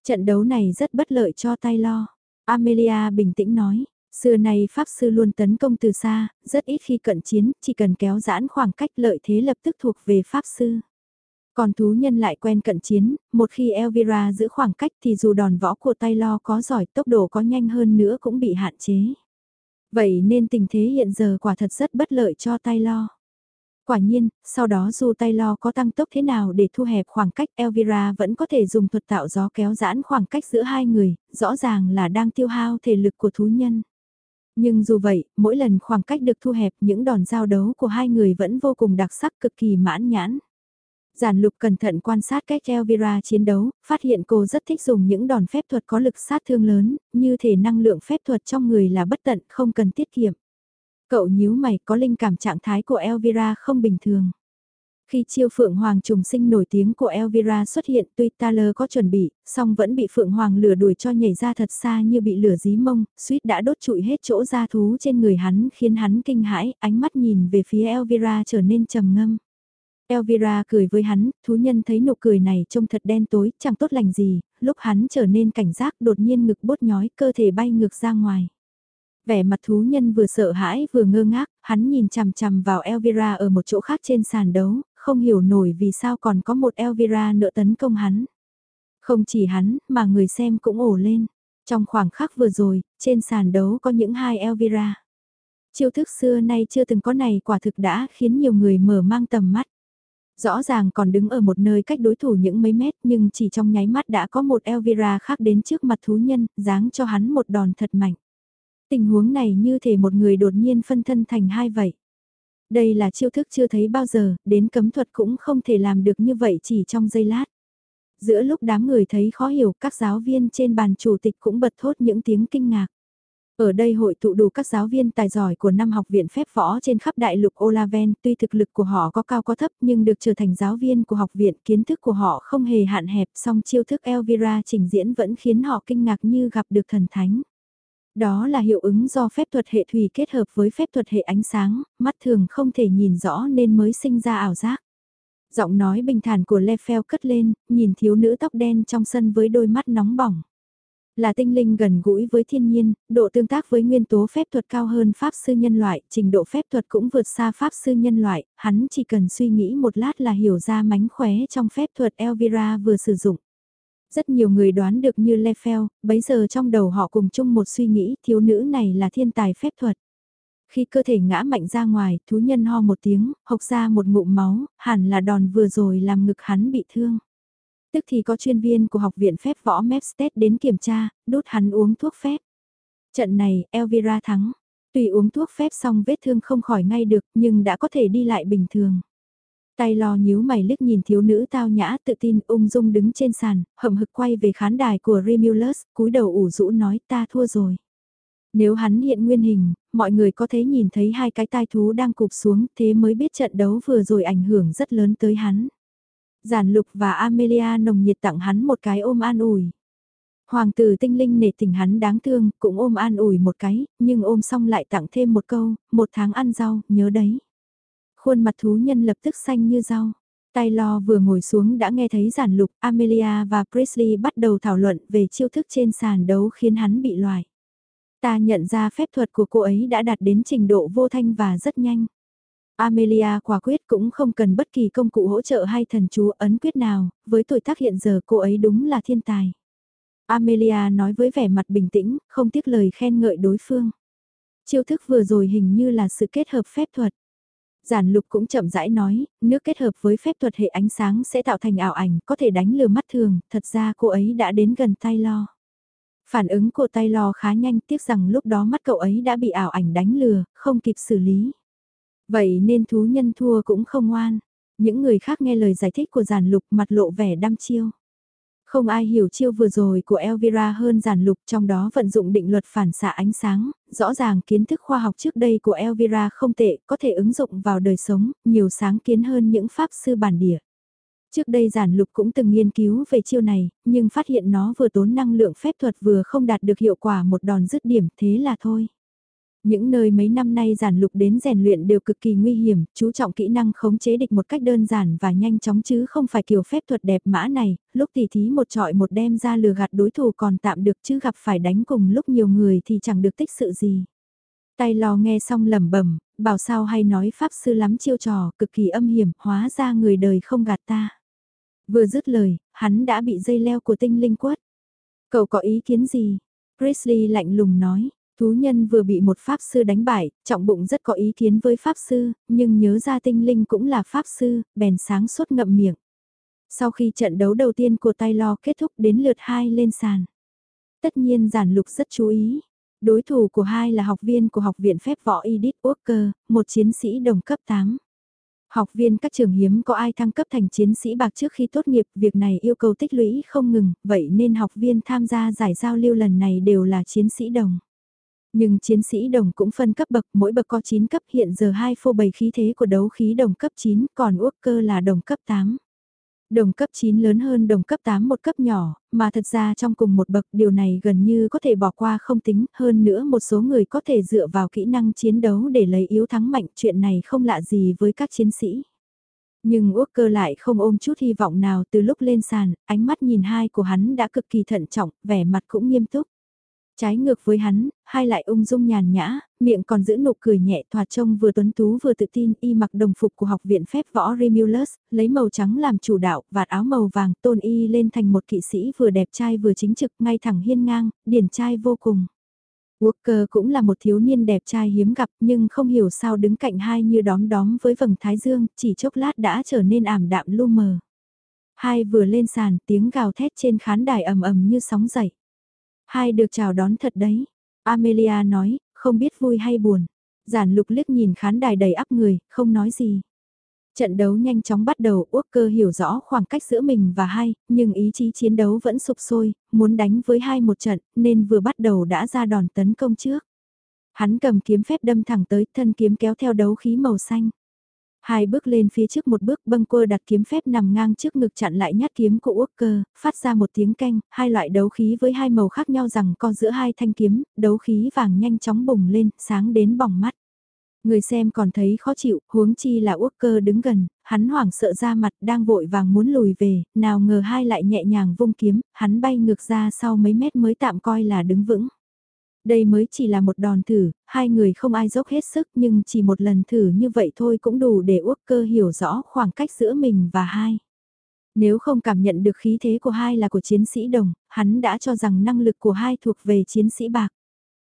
Trận đấu này rất bất lợi cho tay lo. Amelia bình tĩnh nói, xưa nay Pháp Sư luôn tấn công từ xa, rất ít khi cận chiến, chỉ cần kéo giãn khoảng cách lợi thế lập tức thuộc về Pháp Sư. Còn thú nhân lại quen cận chiến, một khi Elvira giữ khoảng cách thì dù đòn võ của Taylor có giỏi tốc độ có nhanh hơn nữa cũng bị hạn chế. Vậy nên tình thế hiện giờ quả thật rất bất lợi cho Taylor. Quả nhiên, sau đó dù Taylor có tăng tốc thế nào để thu hẹp khoảng cách Elvira vẫn có thể dùng thuật tạo gió kéo giãn khoảng cách giữa hai người, rõ ràng là đang tiêu hao thể lực của thú nhân. Nhưng dù vậy, mỗi lần khoảng cách được thu hẹp những đòn giao đấu của hai người vẫn vô cùng đặc sắc cực kỳ mãn nhãn. Giản lục cẩn thận quan sát cách Elvira chiến đấu, phát hiện cô rất thích dùng những đòn phép thuật có lực sát thương lớn, như thể năng lượng phép thuật trong người là bất tận không cần tiết kiệm. Cậu nhíu mày có linh cảm trạng thái của Elvira không bình thường. Khi chiêu Phượng Hoàng trùng sinh nổi tiếng của Elvira xuất hiện tuy Taylor có chuẩn bị, song vẫn bị Phượng Hoàng lửa đuổi cho nhảy ra thật xa như bị lửa dí mông, suýt đã đốt trụi hết chỗ da thú trên người hắn khiến hắn kinh hãi, ánh mắt nhìn về phía Elvira trở nên trầm ngâm. Elvira cười với hắn, thú nhân thấy nụ cười này trông thật đen tối, chẳng tốt lành gì, lúc hắn trở nên cảnh giác đột nhiên ngực bốt nhói cơ thể bay ngược ra ngoài. Vẻ mặt thú nhân vừa sợ hãi vừa ngơ ngác, hắn nhìn chằm chằm vào Elvira ở một chỗ khác trên sàn đấu, không hiểu nổi vì sao còn có một Elvira nợ tấn công hắn. Không chỉ hắn, mà người xem cũng ổ lên. Trong khoảng khắc vừa rồi, trên sàn đấu có những hai Elvira. Chiêu thức xưa nay chưa từng có này quả thực đã khiến nhiều người mở mang tầm mắt. Rõ ràng còn đứng ở một nơi cách đối thủ những mấy mét nhưng chỉ trong nháy mắt đã có một Elvira khác đến trước mặt thú nhân, dáng cho hắn một đòn thật mạnh. Tình huống này như thể một người đột nhiên phân thân thành hai vậy. Đây là chiêu thức chưa thấy bao giờ, đến cấm thuật cũng không thể làm được như vậy chỉ trong giây lát. Giữa lúc đám người thấy khó hiểu các giáo viên trên bàn chủ tịch cũng bật thốt những tiếng kinh ngạc. Ở đây hội tụ đủ các giáo viên tài giỏi của năm học viện phép võ trên khắp đại lục Olaven, tuy thực lực của họ có cao có thấp nhưng được trở thành giáo viên của học viện, kiến thức của họ không hề hạn hẹp, song chiêu thức Elvira trình diễn vẫn khiến họ kinh ngạc như gặp được thần thánh. Đó là hiệu ứng do phép thuật hệ thủy kết hợp với phép thuật hệ ánh sáng, mắt thường không thể nhìn rõ nên mới sinh ra ảo giác. Giọng nói bình thản của Lefel cất lên, nhìn thiếu nữ tóc đen trong sân với đôi mắt nóng bỏng. Là tinh linh gần gũi với thiên nhiên, độ tương tác với nguyên tố phép thuật cao hơn pháp sư nhân loại, trình độ phép thuật cũng vượt xa pháp sư nhân loại, hắn chỉ cần suy nghĩ một lát là hiểu ra mánh khóe trong phép thuật Elvira vừa sử dụng. Rất nhiều người đoán được như Lefel, bấy giờ trong đầu họ cùng chung một suy nghĩ thiếu nữ này là thiên tài phép thuật. Khi cơ thể ngã mạnh ra ngoài, thú nhân ho một tiếng, hộc ra một ngụm máu, hẳn là đòn vừa rồi làm ngực hắn bị thương. Tức thì có chuyên viên của học viện phép võ Mepstead đến kiểm tra, đốt hắn uống thuốc phép. Trận này, Elvira thắng. Tuy uống thuốc phép xong vết thương không khỏi ngay được, nhưng đã có thể đi lại bình thường. Tay lo nhíu mày liếc nhìn thiếu nữ tao nhã tự tin ung dung đứng trên sàn, hậm hực quay về khán đài của Remulus, cúi đầu ủ rũ nói ta thua rồi. Nếu hắn hiện nguyên hình, mọi người có thể nhìn thấy hai cái tai thú đang cụp xuống thế mới biết trận đấu vừa rồi ảnh hưởng rất lớn tới hắn. Giản lục và Amelia nồng nhiệt tặng hắn một cái ôm an ủi. Hoàng tử tinh linh nể tình hắn đáng thương, cũng ôm an ủi một cái, nhưng ôm xong lại tặng thêm một câu, một tháng ăn rau, nhớ đấy. Khuôn mặt thú nhân lập tức xanh như rau. Tay lo vừa ngồi xuống đã nghe thấy giản lục, Amelia và Presley bắt đầu thảo luận về chiêu thức trên sàn đấu khiến hắn bị loại. Ta nhận ra phép thuật của cô ấy đã đạt đến trình độ vô thanh và rất nhanh. Amelia quả quyết cũng không cần bất kỳ công cụ hỗ trợ hay thần chú ấn quyết nào, với tuổi tác hiện giờ cô ấy đúng là thiên tài. Amelia nói với vẻ mặt bình tĩnh, không tiếc lời khen ngợi đối phương. Chiêu thức vừa rồi hình như là sự kết hợp phép thuật. Giản lục cũng chậm rãi nói, nước kết hợp với phép thuật hệ ánh sáng sẽ tạo thành ảo ảnh, có thể đánh lừa mắt thường, thật ra cô ấy đã đến gần tay lo. Phản ứng của tay lo khá nhanh tiếc rằng lúc đó mắt cậu ấy đã bị ảo ảnh đánh lừa, không kịp xử lý. Vậy nên thú nhân thua cũng không ngoan. Những người khác nghe lời giải thích của giản lục mặt lộ vẻ đăm chiêu. Không ai hiểu chiêu vừa rồi của Elvira hơn giản lục trong đó vận dụng định luật phản xạ ánh sáng, rõ ràng kiến thức khoa học trước đây của Elvira không tệ, có thể ứng dụng vào đời sống, nhiều sáng kiến hơn những pháp sư bản địa. Trước đây giản lục cũng từng nghiên cứu về chiêu này, nhưng phát hiện nó vừa tốn năng lượng phép thuật vừa không đạt được hiệu quả một đòn dứt điểm thế là thôi. Những nơi mấy năm nay giản lục đến rèn luyện đều cực kỳ nguy hiểm, chú trọng kỹ năng khống chế địch một cách đơn giản và nhanh chóng chứ không phải kiểu phép thuật đẹp mã này, lúc tỉ thí một trọi một đem ra lừa gạt đối thủ còn tạm được chứ gặp phải đánh cùng lúc nhiều người thì chẳng được tích sự gì. Tay lò nghe xong lẩm bẩm, bảo sao hay nói pháp sư lắm chiêu trò, cực kỳ âm hiểm, hóa ra người đời không gạt ta. Vừa dứt lời, hắn đã bị dây leo của tinh linh quất. Cậu có ý kiến gì? Priestley lạnh lùng nói, Thú nhân vừa bị một pháp sư đánh bại, trọng bụng rất có ý kiến với pháp sư, nhưng nhớ ra tinh linh cũng là pháp sư, bèn sáng suốt ngậm miệng. Sau khi trận đấu đầu tiên của tay lo kết thúc đến lượt hai lên sàn. Tất nhiên giản lục rất chú ý. Đối thủ của hai là học viên của Học viện Phép Võ Edith Walker, một chiến sĩ đồng cấp 8. Học viên các trường hiếm có ai thăng cấp thành chiến sĩ bạc trước khi tốt nghiệp, việc này yêu cầu tích lũy không ngừng, vậy nên học viên tham gia giải giao lưu lần này đều là chiến sĩ đồng. Nhưng chiến sĩ đồng cũng phân cấp bậc, mỗi bậc có 9 cấp hiện giờ hai phô bày khí thế của đấu khí đồng cấp 9, còn uốc cơ là đồng cấp 8. Đồng cấp 9 lớn hơn đồng cấp 8 một cấp nhỏ, mà thật ra trong cùng một bậc điều này gần như có thể bỏ qua không tính, hơn nữa một số người có thể dựa vào kỹ năng chiến đấu để lấy yếu thắng mạnh, chuyện này không lạ gì với các chiến sĩ. Nhưng Walker lại không ôm chút hy vọng nào từ lúc lên sàn, ánh mắt nhìn hai của hắn đã cực kỳ thận trọng, vẻ mặt cũng nghiêm túc. Trái ngược với hắn, hai lại ung dung nhàn nhã, miệng còn giữ nụ cười nhẹ thoạt trông vừa tuấn tú vừa tự tin y mặc đồng phục của học viện phép võ Remulus, lấy màu trắng làm chủ đạo, vạt áo màu vàng tôn y lên thành một kỵ sĩ vừa đẹp trai vừa chính trực ngay thẳng hiên ngang, điển trai vô cùng. Walker cũng là một thiếu niên đẹp trai hiếm gặp nhưng không hiểu sao đứng cạnh hai như đóm đóm với vầng thái dương, chỉ chốc lát đã trở nên ảm đạm lu mờ. Hai vừa lên sàn tiếng gào thét trên khán đài ầm ầm như sóng dậy. Hai được chào đón thật đấy. Amelia nói, không biết vui hay buồn. Giản lục liếc nhìn khán đài đầy ắp người, không nói gì. Trận đấu nhanh chóng bắt đầu, Walker hiểu rõ khoảng cách giữa mình và hai, nhưng ý chí chiến đấu vẫn sụp sôi, muốn đánh với hai một trận, nên vừa bắt đầu đã ra đòn tấn công trước. Hắn cầm kiếm phép đâm thẳng tới, thân kiếm kéo theo đấu khí màu xanh. Hai bước lên phía trước một bước bâng quơ đặt kiếm phép nằm ngang trước ngực chặn lại nhát kiếm của Walker, phát ra một tiếng canh, hai loại đấu khí với hai màu khác nhau rằng co giữa hai thanh kiếm, đấu khí vàng nhanh chóng bùng lên, sáng đến bỏng mắt. Người xem còn thấy khó chịu, huống chi là Walker đứng gần, hắn hoảng sợ ra mặt đang vội vàng muốn lùi về, nào ngờ hai lại nhẹ nhàng vung kiếm, hắn bay ngược ra sau mấy mét mới tạm coi là đứng vững. Đây mới chỉ là một đòn thử, hai người không ai dốc hết sức nhưng chỉ một lần thử như vậy thôi cũng đủ để Walker hiểu rõ khoảng cách giữa mình và hai. Nếu không cảm nhận được khí thế của hai là của chiến sĩ đồng, hắn đã cho rằng năng lực của hai thuộc về chiến sĩ bạc.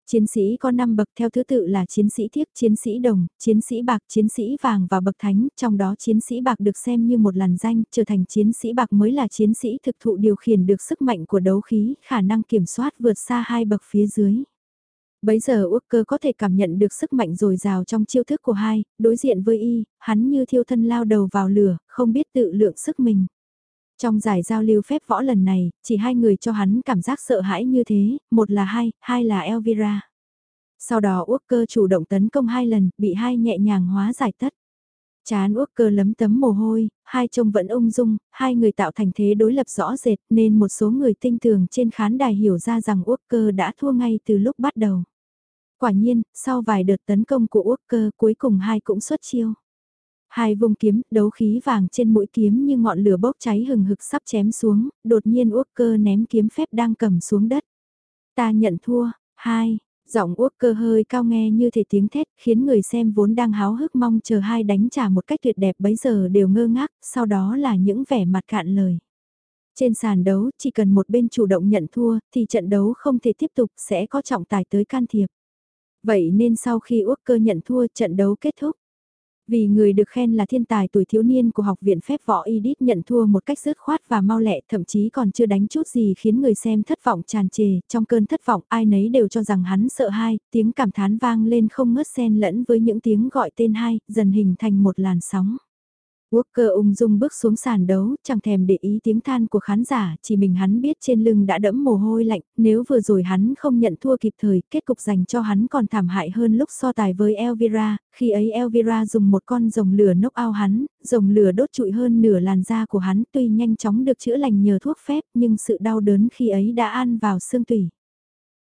Chiến sĩ có 5 bậc theo thứ tự là chiến sĩ thiếc, chiến sĩ đồng, chiến sĩ bạc, chiến sĩ vàng và bậc thánh, trong đó chiến sĩ bạc được xem như một làn danh, trở thành chiến sĩ bạc mới là chiến sĩ thực thụ điều khiển được sức mạnh của đấu khí, khả năng kiểm soát vượt xa hai bậc phía dưới. Bấy giờ Walker có thể cảm nhận được sức mạnh dồi dào trong chiêu thức của hai, đối diện với y, hắn như thiêu thân lao đầu vào lửa, không biết tự lượng sức mình. Trong giải giao lưu phép võ lần này, chỉ hai người cho hắn cảm giác sợ hãi như thế, một là hai, hai là Elvira. Sau đó Walker chủ động tấn công hai lần, bị hai nhẹ nhàng hóa giải tất. Chán Walker lấm tấm mồ hôi, hai trông vẫn ung dung, hai người tạo thành thế đối lập rõ rệt nên một số người tinh tường trên khán đài hiểu ra rằng Walker đã thua ngay từ lúc bắt đầu. Quả nhiên, sau vài đợt tấn công của Walker cuối cùng hai cũng xuất chiêu. Hai vùng kiếm, đấu khí vàng trên mũi kiếm như ngọn lửa bốc cháy hừng hực sắp chém xuống, đột nhiên Walker ném kiếm phép đang cầm xuống đất. Ta nhận thua, hai, giọng cơ hơi cao nghe như thể tiếng thét khiến người xem vốn đang háo hức mong chờ hai đánh trả một cách tuyệt đẹp bấy giờ đều ngơ ngác, sau đó là những vẻ mặt cạn lời. Trên sàn đấu, chỉ cần một bên chủ động nhận thua, thì trận đấu không thể tiếp tục sẽ có trọng tài tới can thiệp. Vậy nên sau khi Walker nhận thua trận đấu kết thúc, vì người được khen là thiên tài tuổi thiếu niên của học viện phép võ Edith nhận thua một cách dứt khoát và mau lẹ thậm chí còn chưa đánh chút gì khiến người xem thất vọng tràn trề, trong cơn thất vọng ai nấy đều cho rằng hắn sợ hai, tiếng cảm thán vang lên không ngớt xen lẫn với những tiếng gọi tên hai, dần hình thành một làn sóng. Walker ung dung bước xuống sàn đấu, chẳng thèm để ý tiếng than của khán giả, chỉ mình hắn biết trên lưng đã đẫm mồ hôi lạnh, nếu vừa rồi hắn không nhận thua kịp thời, kết cục dành cho hắn còn thảm hại hơn lúc so tài với Elvira, khi ấy Elvira dùng một con rồng lửa nốc ao hắn, rồng lửa đốt trụi hơn nửa làn da của hắn tuy nhanh chóng được chữa lành nhờ thuốc phép nhưng sự đau đớn khi ấy đã ăn vào xương tủy.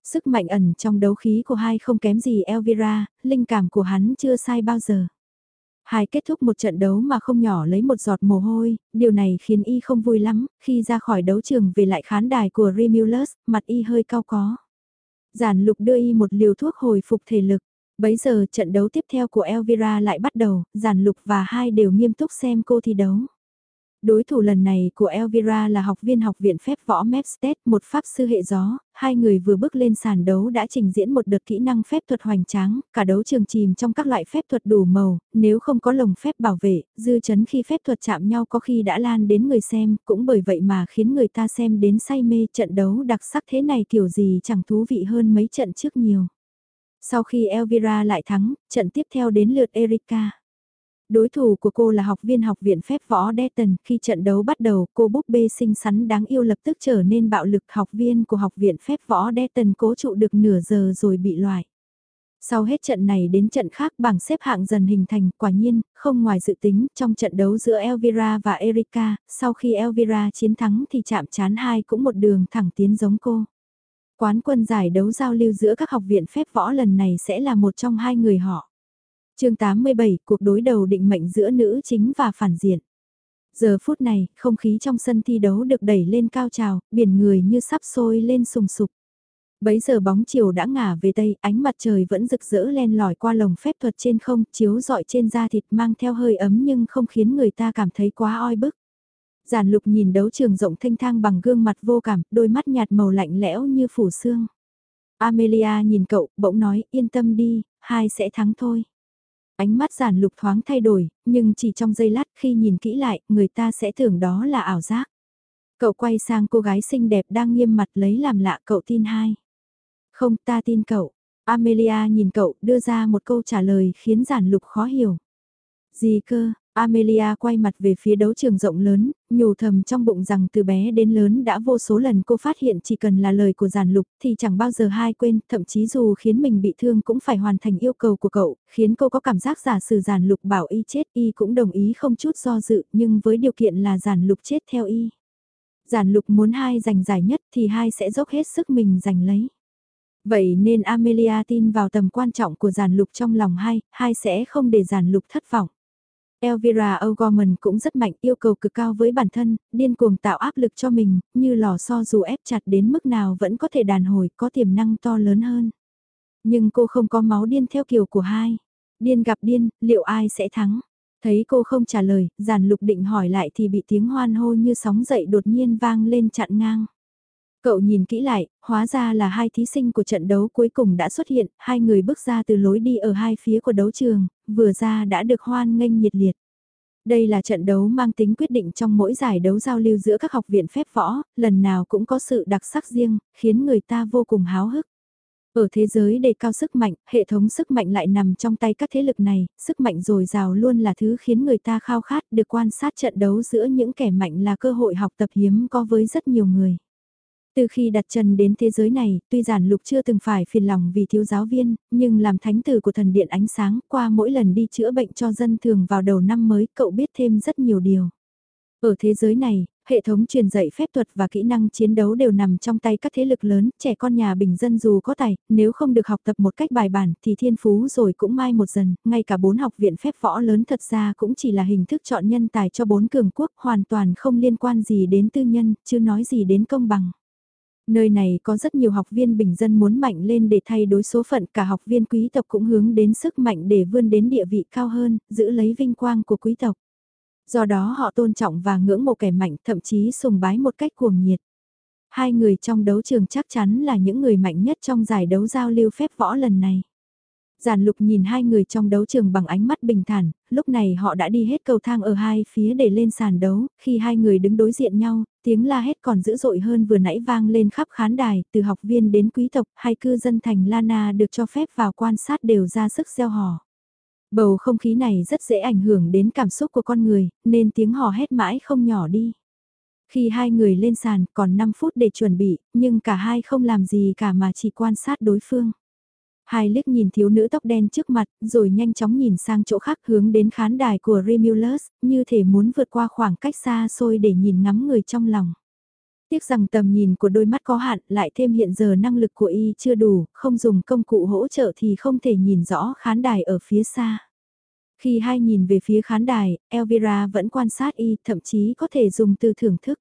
Sức mạnh ẩn trong đấu khí của hai không kém gì Elvira, linh cảm của hắn chưa sai bao giờ. Hai kết thúc một trận đấu mà không nhỏ lấy một giọt mồ hôi, điều này khiến y không vui lắm, khi ra khỏi đấu trường về lại khán đài của Remulus, mặt y hơi cao có. Giản lục đưa y một liều thuốc hồi phục thể lực. Bấy giờ trận đấu tiếp theo của Elvira lại bắt đầu, giản lục và hai đều nghiêm túc xem cô thi đấu. Đối thủ lần này của Elvira là học viên học viện phép võ Mepstead, một pháp sư hệ gió, hai người vừa bước lên sàn đấu đã trình diễn một đợt kỹ năng phép thuật hoành tráng, cả đấu trường chìm trong các loại phép thuật đủ màu, nếu không có lồng phép bảo vệ, dư chấn khi phép thuật chạm nhau có khi đã lan đến người xem, cũng bởi vậy mà khiến người ta xem đến say mê trận đấu đặc sắc thế này kiểu gì chẳng thú vị hơn mấy trận trước nhiều. Sau khi Elvira lại thắng, trận tiếp theo đến lượt Erika. Đối thủ của cô là học viên học viện phép võ Detton, khi trận đấu bắt đầu cô búp bê xinh xắn đáng yêu lập tức trở nên bạo lực học viên của học viện phép võ Detton cố trụ được nửa giờ rồi bị loại. Sau hết trận này đến trận khác bảng xếp hạng dần hình thành, quả nhiên, không ngoài dự tính, trong trận đấu giữa Elvira và Erika, sau khi Elvira chiến thắng thì chạm chán hai cũng một đường thẳng tiến giống cô. Quán quân giải đấu giao lưu giữa các học viện phép võ lần này sẽ là một trong hai người họ chương 87 cuộc đối đầu định mệnh giữa nữ chính và phản diện. Giờ phút này, không khí trong sân thi đấu được đẩy lên cao trào, biển người như sắp sôi lên sùng sục. Bấy giờ bóng chiều đã ngả về tây, ánh mặt trời vẫn rực rỡ len lỏi qua lồng phép thuật trên không, chiếu dọi trên da thịt mang theo hơi ấm nhưng không khiến người ta cảm thấy quá oi bức. Giản lục nhìn đấu trường rộng thanh thang bằng gương mặt vô cảm, đôi mắt nhạt màu lạnh lẽo như phủ xương. Amelia nhìn cậu, bỗng nói, yên tâm đi, hai sẽ thắng thôi. Ánh mắt giản lục thoáng thay đổi, nhưng chỉ trong giây lát khi nhìn kỹ lại, người ta sẽ tưởng đó là ảo giác. Cậu quay sang cô gái xinh đẹp đang nghiêm mặt lấy làm lạ cậu tin hai. Không ta tin cậu. Amelia nhìn cậu đưa ra một câu trả lời khiến giản lục khó hiểu. Gì cơ, Amelia quay mặt về phía đấu trường rộng lớn, nhủ thầm trong bụng rằng từ bé đến lớn đã vô số lần cô phát hiện chỉ cần là lời của giản lục thì chẳng bao giờ hai quên, thậm chí dù khiến mình bị thương cũng phải hoàn thành yêu cầu của cậu, khiến cô có cảm giác giả sử giản lục bảo y chết y cũng đồng ý không chút do dự nhưng với điều kiện là giản lục chết theo y. Giản lục muốn hai giành giải nhất thì hai sẽ dốc hết sức mình giành lấy. Vậy nên Amelia tin vào tầm quan trọng của giản lục trong lòng hai, hai sẽ không để giản lục thất vọng. Elvira O'Gorman cũng rất mạnh yêu cầu cực cao với bản thân, điên cuồng tạo áp lực cho mình, như lò xo dù ép chặt đến mức nào vẫn có thể đàn hồi, có tiềm năng to lớn hơn. Nhưng cô không có máu điên theo kiểu của hai. Điên gặp điên, liệu ai sẽ thắng? Thấy cô không trả lời, giản lục định hỏi lại thì bị tiếng hoan hô như sóng dậy đột nhiên vang lên chặn ngang. Cậu nhìn kỹ lại, hóa ra là hai thí sinh của trận đấu cuối cùng đã xuất hiện, hai người bước ra từ lối đi ở hai phía của đấu trường, vừa ra đã được hoan nghênh nhiệt liệt. Đây là trận đấu mang tính quyết định trong mỗi giải đấu giao lưu giữa các học viện phép võ, lần nào cũng có sự đặc sắc riêng, khiến người ta vô cùng háo hức. Ở thế giới đề cao sức mạnh, hệ thống sức mạnh lại nằm trong tay các thế lực này, sức mạnh dồi dào luôn là thứ khiến người ta khao khát được quan sát trận đấu giữa những kẻ mạnh là cơ hội học tập hiếm có với rất nhiều người. Từ khi đặt chân đến thế giới này, tuy giản lục chưa từng phải phiền lòng vì thiếu giáo viên, nhưng làm thánh tử của thần điện ánh sáng qua mỗi lần đi chữa bệnh cho dân thường vào đầu năm mới cậu biết thêm rất nhiều điều. Ở thế giới này, hệ thống truyền dạy phép thuật và kỹ năng chiến đấu đều nằm trong tay các thế lực lớn, trẻ con nhà bình dân dù có tài, nếu không được học tập một cách bài bản thì thiên phú rồi cũng mai một dần, ngay cả bốn học viện phép võ lớn thật ra cũng chỉ là hình thức chọn nhân tài cho bốn cường quốc hoàn toàn không liên quan gì đến tư nhân, chứ nói gì đến công bằng. Nơi này có rất nhiều học viên bình dân muốn mạnh lên để thay đối số phận cả học viên quý tộc cũng hướng đến sức mạnh để vươn đến địa vị cao hơn, giữ lấy vinh quang của quý tộc. Do đó họ tôn trọng và ngưỡng mộ kẻ mạnh thậm chí sùng bái một cách cuồng nhiệt. Hai người trong đấu trường chắc chắn là những người mạnh nhất trong giải đấu giao lưu phép võ lần này. Giản lục nhìn hai người trong đấu trường bằng ánh mắt bình thản, lúc này họ đã đi hết cầu thang ở hai phía để lên sàn đấu, khi hai người đứng đối diện nhau, tiếng la hét còn dữ dội hơn vừa nãy vang lên khắp khán đài, từ học viên đến quý tộc hay cư dân thành Lana được cho phép vào quan sát đều ra sức gieo hò. Bầu không khí này rất dễ ảnh hưởng đến cảm xúc của con người, nên tiếng hò hét mãi không nhỏ đi. Khi hai người lên sàn còn 5 phút để chuẩn bị, nhưng cả hai không làm gì cả mà chỉ quan sát đối phương. Hai liếc nhìn thiếu nữ tóc đen trước mặt, rồi nhanh chóng nhìn sang chỗ khác hướng đến khán đài của Remulus, như thể muốn vượt qua khoảng cách xa xôi để nhìn ngắm người trong lòng. Tiếc rằng tầm nhìn của đôi mắt có hạn, lại thêm hiện giờ năng lực của y chưa đủ, không dùng công cụ hỗ trợ thì không thể nhìn rõ khán đài ở phía xa. Khi hai nhìn về phía khán đài, Elvira vẫn quan sát y, thậm chí có thể dùng từ thưởng thức.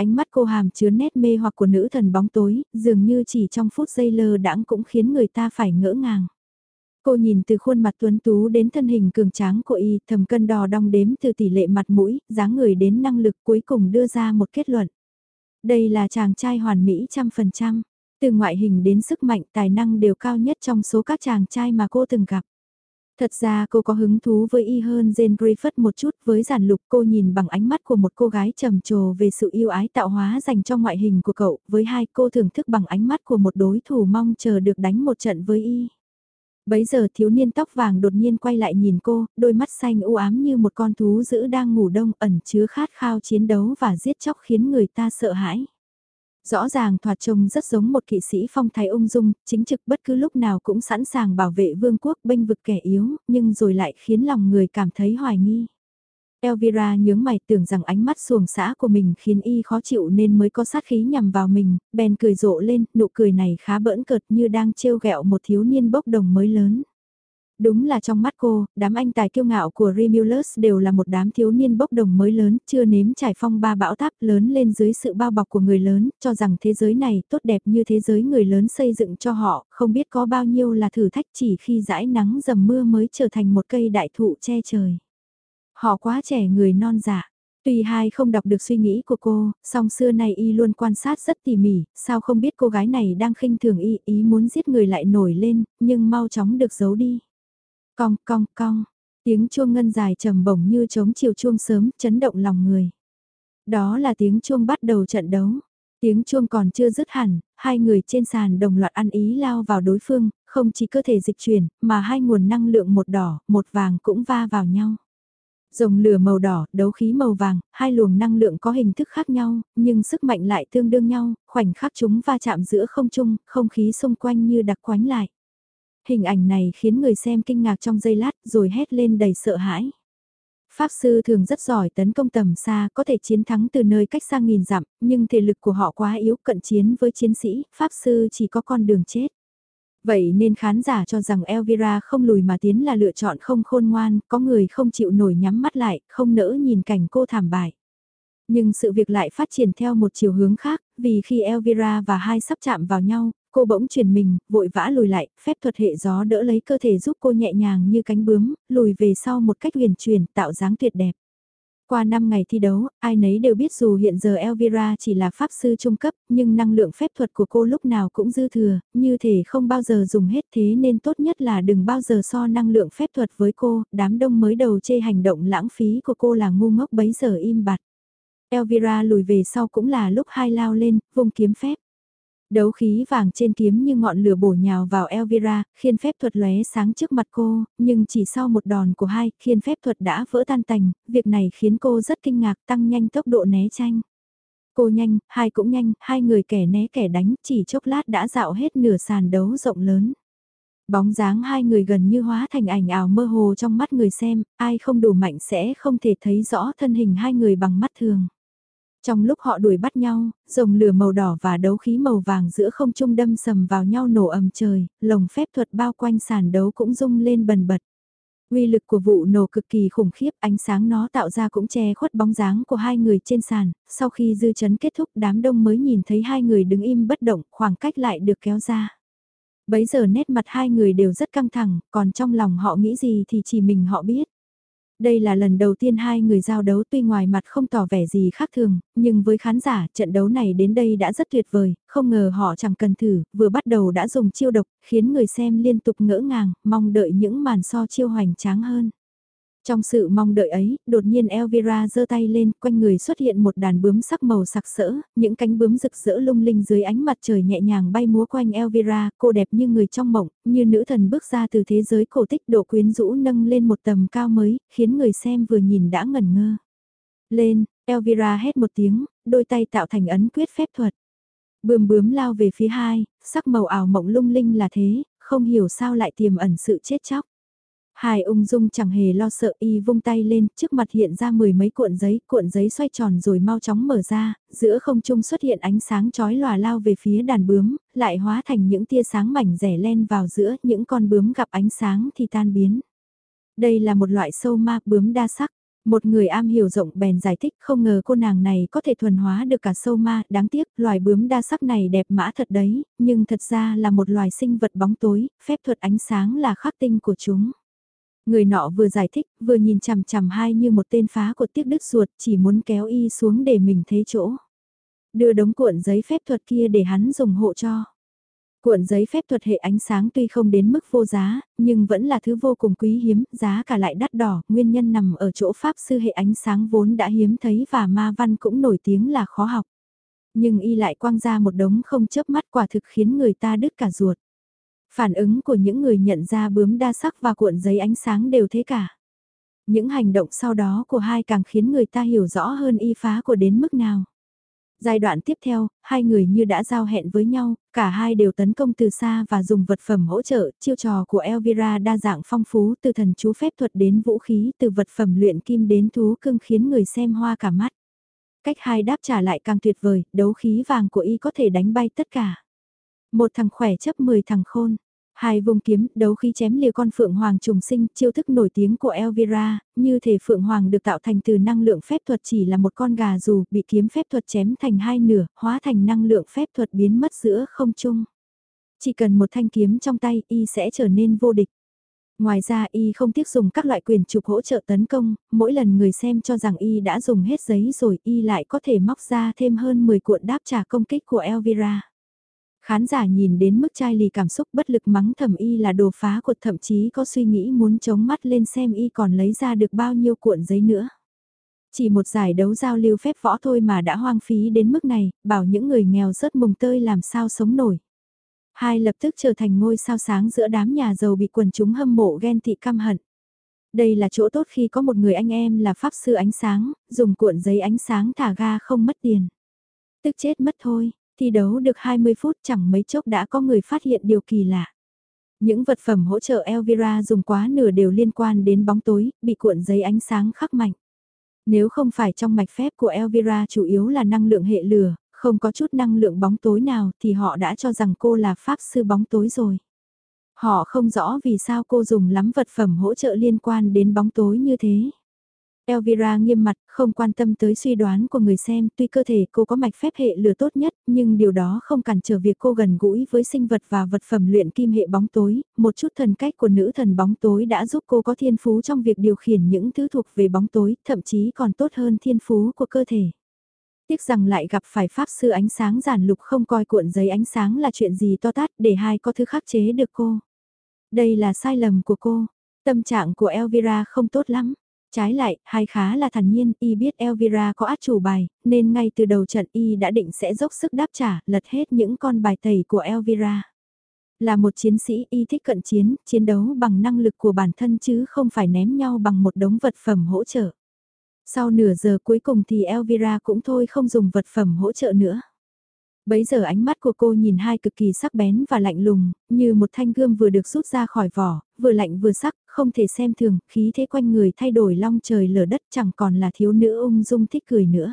Ánh mắt cô hàm chứa nét mê hoặc của nữ thần bóng tối, dường như chỉ trong phút giây lơ đãng cũng khiến người ta phải ngỡ ngàng. Cô nhìn từ khuôn mặt tuấn tú đến thân hình cường tráng của y, thầm cân đo đong đếm từ tỷ lệ mặt mũi, dáng người đến năng lực cuối cùng đưa ra một kết luận. Đây là chàng trai hoàn mỹ trăm phần trăm, từ ngoại hình đến sức mạnh tài năng đều cao nhất trong số các chàng trai mà cô từng gặp. Thật ra cô có hứng thú với y hơn Jane Griffith một chút với giản lục cô nhìn bằng ánh mắt của một cô gái trầm trồ về sự yêu ái tạo hóa dành cho ngoại hình của cậu, với hai cô thưởng thức bằng ánh mắt của một đối thủ mong chờ được đánh một trận với y. Bấy giờ thiếu niên tóc vàng đột nhiên quay lại nhìn cô, đôi mắt xanh u ám như một con thú dữ đang ngủ đông ẩn chứa khát khao chiến đấu và giết chóc khiến người ta sợ hãi. Rõ ràng thoạt trông rất giống một kỵ sĩ phong thái ung dung, chính trực bất cứ lúc nào cũng sẵn sàng bảo vệ vương quốc bênh vực kẻ yếu, nhưng rồi lại khiến lòng người cảm thấy hoài nghi. Elvira nhướng mày tưởng rằng ánh mắt xuồng xã của mình khiến y khó chịu nên mới có sát khí nhằm vào mình, bèn cười rộ lên, nụ cười này khá bỡn cợt như đang trêu ghẹo một thiếu niên bốc đồng mới lớn. Đúng là trong mắt cô, đám anh tài kiêu ngạo của Remulus đều là một đám thiếu niên bốc đồng mới lớn, chưa nếm trải phong ba bão táp lớn lên dưới sự bao bọc của người lớn, cho rằng thế giới này tốt đẹp như thế giới người lớn xây dựng cho họ, không biết có bao nhiêu là thử thách chỉ khi dãi nắng dầm mưa mới trở thành một cây đại thụ che trời. Họ quá trẻ người non dạ. Tuy hai không đọc được suy nghĩ của cô, song xưa nay y luôn quan sát rất tỉ mỉ, sao không biết cô gái này đang khinh thường y, ý muốn giết người lại nổi lên, nhưng mau chóng được giấu đi. Cong cong cong, tiếng chuông ngân dài trầm bổng như trống chiều chuông sớm, chấn động lòng người. Đó là tiếng chuông bắt đầu trận đấu. Tiếng chuông còn chưa dứt hẳn, hai người trên sàn đồng loạt ăn ý lao vào đối phương, không chỉ cơ thể dịch chuyển, mà hai nguồn năng lượng một đỏ, một vàng cũng va vào nhau. Dòng lửa màu đỏ, đấu khí màu vàng, hai luồng năng lượng có hình thức khác nhau, nhưng sức mạnh lại tương đương nhau, khoảnh khắc chúng va chạm giữa không trung, không khí xung quanh như đặc quánh lại. Hình ảnh này khiến người xem kinh ngạc trong giây lát rồi hét lên đầy sợ hãi. Pháp sư thường rất giỏi tấn công tầm xa, có thể chiến thắng từ nơi cách xa nghìn dặm, nhưng thể lực của họ quá yếu cận chiến với chiến sĩ, Pháp sư chỉ có con đường chết. Vậy nên khán giả cho rằng Elvira không lùi mà tiến là lựa chọn không khôn ngoan, có người không chịu nổi nhắm mắt lại, không nỡ nhìn cảnh cô thảm bại. Nhưng sự việc lại phát triển theo một chiều hướng khác, vì khi Elvira và hai sắp chạm vào nhau, cô bỗng chuyển mình, vội vã lùi lại, phép thuật hệ gió đỡ lấy cơ thể giúp cô nhẹ nhàng như cánh bướm, lùi về sau một cách huyền chuyển, tạo dáng tuyệt đẹp. Qua 5 ngày thi đấu, ai nấy đều biết dù hiện giờ Elvira chỉ là pháp sư trung cấp, nhưng năng lượng phép thuật của cô lúc nào cũng dư thừa, như thể không bao giờ dùng hết thế nên tốt nhất là đừng bao giờ so năng lượng phép thuật với cô, đám đông mới đầu chê hành động lãng phí của cô là ngu ngốc bấy giờ im bặt. Elvira lùi về sau cũng là lúc hai lao lên, vùng kiếm phép. Đấu khí vàng trên kiếm như ngọn lửa bổ nhào vào Elvira, khiên phép thuật lóe sáng trước mặt cô, nhưng chỉ sau một đòn của hai, khiên phép thuật đã vỡ tan tành, việc này khiến cô rất kinh ngạc tăng nhanh tốc độ né tranh. Cô nhanh, hai cũng nhanh, hai người kẻ né kẻ đánh, chỉ chốc lát đã dạo hết nửa sàn đấu rộng lớn. Bóng dáng hai người gần như hóa thành ảnh ảo mơ hồ trong mắt người xem, ai không đủ mạnh sẽ không thể thấy rõ thân hình hai người bằng mắt thường. Trong lúc họ đuổi bắt nhau, rồng lửa màu đỏ và đấu khí màu vàng giữa không trung đâm sầm vào nhau nổ ầm trời, lồng phép thuật bao quanh sàn đấu cũng rung lên bần bật. Uy lực của vụ nổ cực kỳ khủng khiếp, ánh sáng nó tạo ra cũng che khuất bóng dáng của hai người trên sàn, sau khi dư chấn kết thúc đám đông mới nhìn thấy hai người đứng im bất động, khoảng cách lại được kéo ra. Bấy giờ nét mặt hai người đều rất căng thẳng, còn trong lòng họ nghĩ gì thì chỉ mình họ biết. Đây là lần đầu tiên hai người giao đấu tuy ngoài mặt không tỏ vẻ gì khác thường, nhưng với khán giả trận đấu này đến đây đã rất tuyệt vời, không ngờ họ chẳng cần thử, vừa bắt đầu đã dùng chiêu độc, khiến người xem liên tục ngỡ ngàng, mong đợi những màn so chiêu hoành tráng hơn. Trong sự mong đợi ấy, đột nhiên Elvira giơ tay lên, quanh người xuất hiện một đàn bướm sắc màu sặc sỡ, những cánh bướm rực rỡ lung linh dưới ánh mặt trời nhẹ nhàng bay múa quanh Elvira, cô đẹp như người trong mộng, như nữ thần bước ra từ thế giới cổ tích độ quyến rũ nâng lên một tầm cao mới, khiến người xem vừa nhìn đã ngẩn ngơ. Lên, Elvira hét một tiếng, đôi tay tạo thành ấn quyết phép thuật. Bướm bướm lao về phía hai, sắc màu ảo mộng lung linh là thế, không hiểu sao lại tiềm ẩn sự chết chóc. Hải ung dung chẳng hề lo sợ y vung tay lên, trước mặt hiện ra mười mấy cuộn giấy, cuộn giấy xoay tròn rồi mau chóng mở ra, giữa không trung xuất hiện ánh sáng chói lòa lao về phía đàn bướm, lại hóa thành những tia sáng mảnh rẻ len vào giữa, những con bướm gặp ánh sáng thì tan biến. Đây là một loại sâu ma bướm đa sắc. Một người am hiểu rộng bèn giải thích không ngờ cô nàng này có thể thuần hóa được cả sâu ma, đáng tiếc loài bướm đa sắc này đẹp mã thật đấy, nhưng thật ra là một loài sinh vật bóng tối, phép thuật ánh sáng là khắc tinh của chúng. Người nọ vừa giải thích, vừa nhìn chằm chằm hai như một tên phá của tiếc đứt ruột, chỉ muốn kéo y xuống để mình thấy chỗ. Đưa đống cuộn giấy phép thuật kia để hắn dùng hộ cho. Cuộn giấy phép thuật hệ ánh sáng tuy không đến mức vô giá, nhưng vẫn là thứ vô cùng quý hiếm, giá cả lại đắt đỏ, nguyên nhân nằm ở chỗ pháp sư hệ ánh sáng vốn đã hiếm thấy và ma văn cũng nổi tiếng là khó học. Nhưng y lại quang ra một đống không chớp mắt quả thực khiến người ta đứt cả ruột. Phản ứng của những người nhận ra bướm đa sắc và cuộn giấy ánh sáng đều thế cả. Những hành động sau đó của hai càng khiến người ta hiểu rõ hơn y phá của đến mức nào. Giai đoạn tiếp theo, hai người như đã giao hẹn với nhau, cả hai đều tấn công từ xa và dùng vật phẩm hỗ trợ, chiêu trò của Elvira đa dạng phong phú từ thần chú phép thuật đến vũ khí, từ vật phẩm luyện kim đến thú cưng khiến người xem hoa cả mắt. Cách hai đáp trả lại càng tuyệt vời, đấu khí vàng của y có thể đánh bay tất cả. Một thằng khỏe chấp 10 thằng khôn, Hai vùng kiếm, đấu khí chém lìa con Phượng Hoàng trùng sinh, chiêu thức nổi tiếng của Elvira, như thể Phượng Hoàng được tạo thành từ năng lượng phép thuật chỉ là một con gà dù bị kiếm phép thuật chém thành hai nửa, hóa thành năng lượng phép thuật biến mất giữa không trung. Chỉ cần một thanh kiếm trong tay, y sẽ trở nên vô địch. Ngoài ra y không tiếc dùng các loại quyền trục hỗ trợ tấn công, mỗi lần người xem cho rằng y đã dùng hết giấy rồi y lại có thể móc ra thêm hơn 10 cuộn đáp trả công kích của Elvira. Khán giả nhìn đến mức chai lì cảm xúc bất lực mắng thầm y là đồ phá của thậm chí có suy nghĩ muốn chống mắt lên xem y còn lấy ra được bao nhiêu cuộn giấy nữa. Chỉ một giải đấu giao lưu phép võ thôi mà đã hoang phí đến mức này, bảo những người nghèo rớt mùng tơi làm sao sống nổi. Hai lập tức trở thành ngôi sao sáng giữa đám nhà giàu bị quần chúng hâm mộ ghen tị căm hận. Đây là chỗ tốt khi có một người anh em là pháp sư ánh sáng, dùng cuộn giấy ánh sáng thả ga không mất tiền. Tức chết mất thôi, thi đấu được 20 phút chẳng mấy chốc đã có người phát hiện điều kỳ lạ. Những vật phẩm hỗ trợ Elvira dùng quá nửa đều liên quan đến bóng tối, bị cuộn giấy ánh sáng khắc mạnh. Nếu không phải trong mạch phép của Elvira chủ yếu là năng lượng hệ lửa, không có chút năng lượng bóng tối nào thì họ đã cho rằng cô là pháp sư bóng tối rồi. Họ không rõ vì sao cô dùng lắm vật phẩm hỗ trợ liên quan đến bóng tối như thế. Elvira nghiêm mặt, không quan tâm tới suy đoán của người xem, tuy cơ thể cô có mạch phép hệ lửa tốt nhất, nhưng điều đó không cản trở việc cô gần gũi với sinh vật và vật phẩm luyện kim hệ bóng tối, một chút thần cách của nữ thần bóng tối đã giúp cô có thiên phú trong việc điều khiển những thứ thuộc về bóng tối, thậm chí còn tốt hơn thiên phú của cơ thể. Tiếc rằng lại gặp phải pháp sư ánh sáng giản lục không coi cuộn giấy ánh sáng là chuyện gì to tát để hai có thứ khắc chế được cô. Đây là sai lầm của cô. Tâm trạng của Elvira không tốt lắm. Trái lại, hai khá là thản nhiên, y biết Elvira có át chủ bài, nên ngay từ đầu trận y đã định sẽ dốc sức đáp trả, lật hết những con bài tẩy của Elvira. Là một chiến sĩ y thích cận chiến, chiến đấu bằng năng lực của bản thân chứ không phải ném nhau bằng một đống vật phẩm hỗ trợ. Sau nửa giờ cuối cùng thì Elvira cũng thôi không dùng vật phẩm hỗ trợ nữa. Bấy giờ ánh mắt của cô nhìn hai cực kỳ sắc bén và lạnh lùng, như một thanh gươm vừa được rút ra khỏi vỏ, vừa lạnh vừa sắc, không thể xem thường, khí thế quanh người thay đổi long trời lở đất chẳng còn là thiếu nữ ung dung thích cười nữa.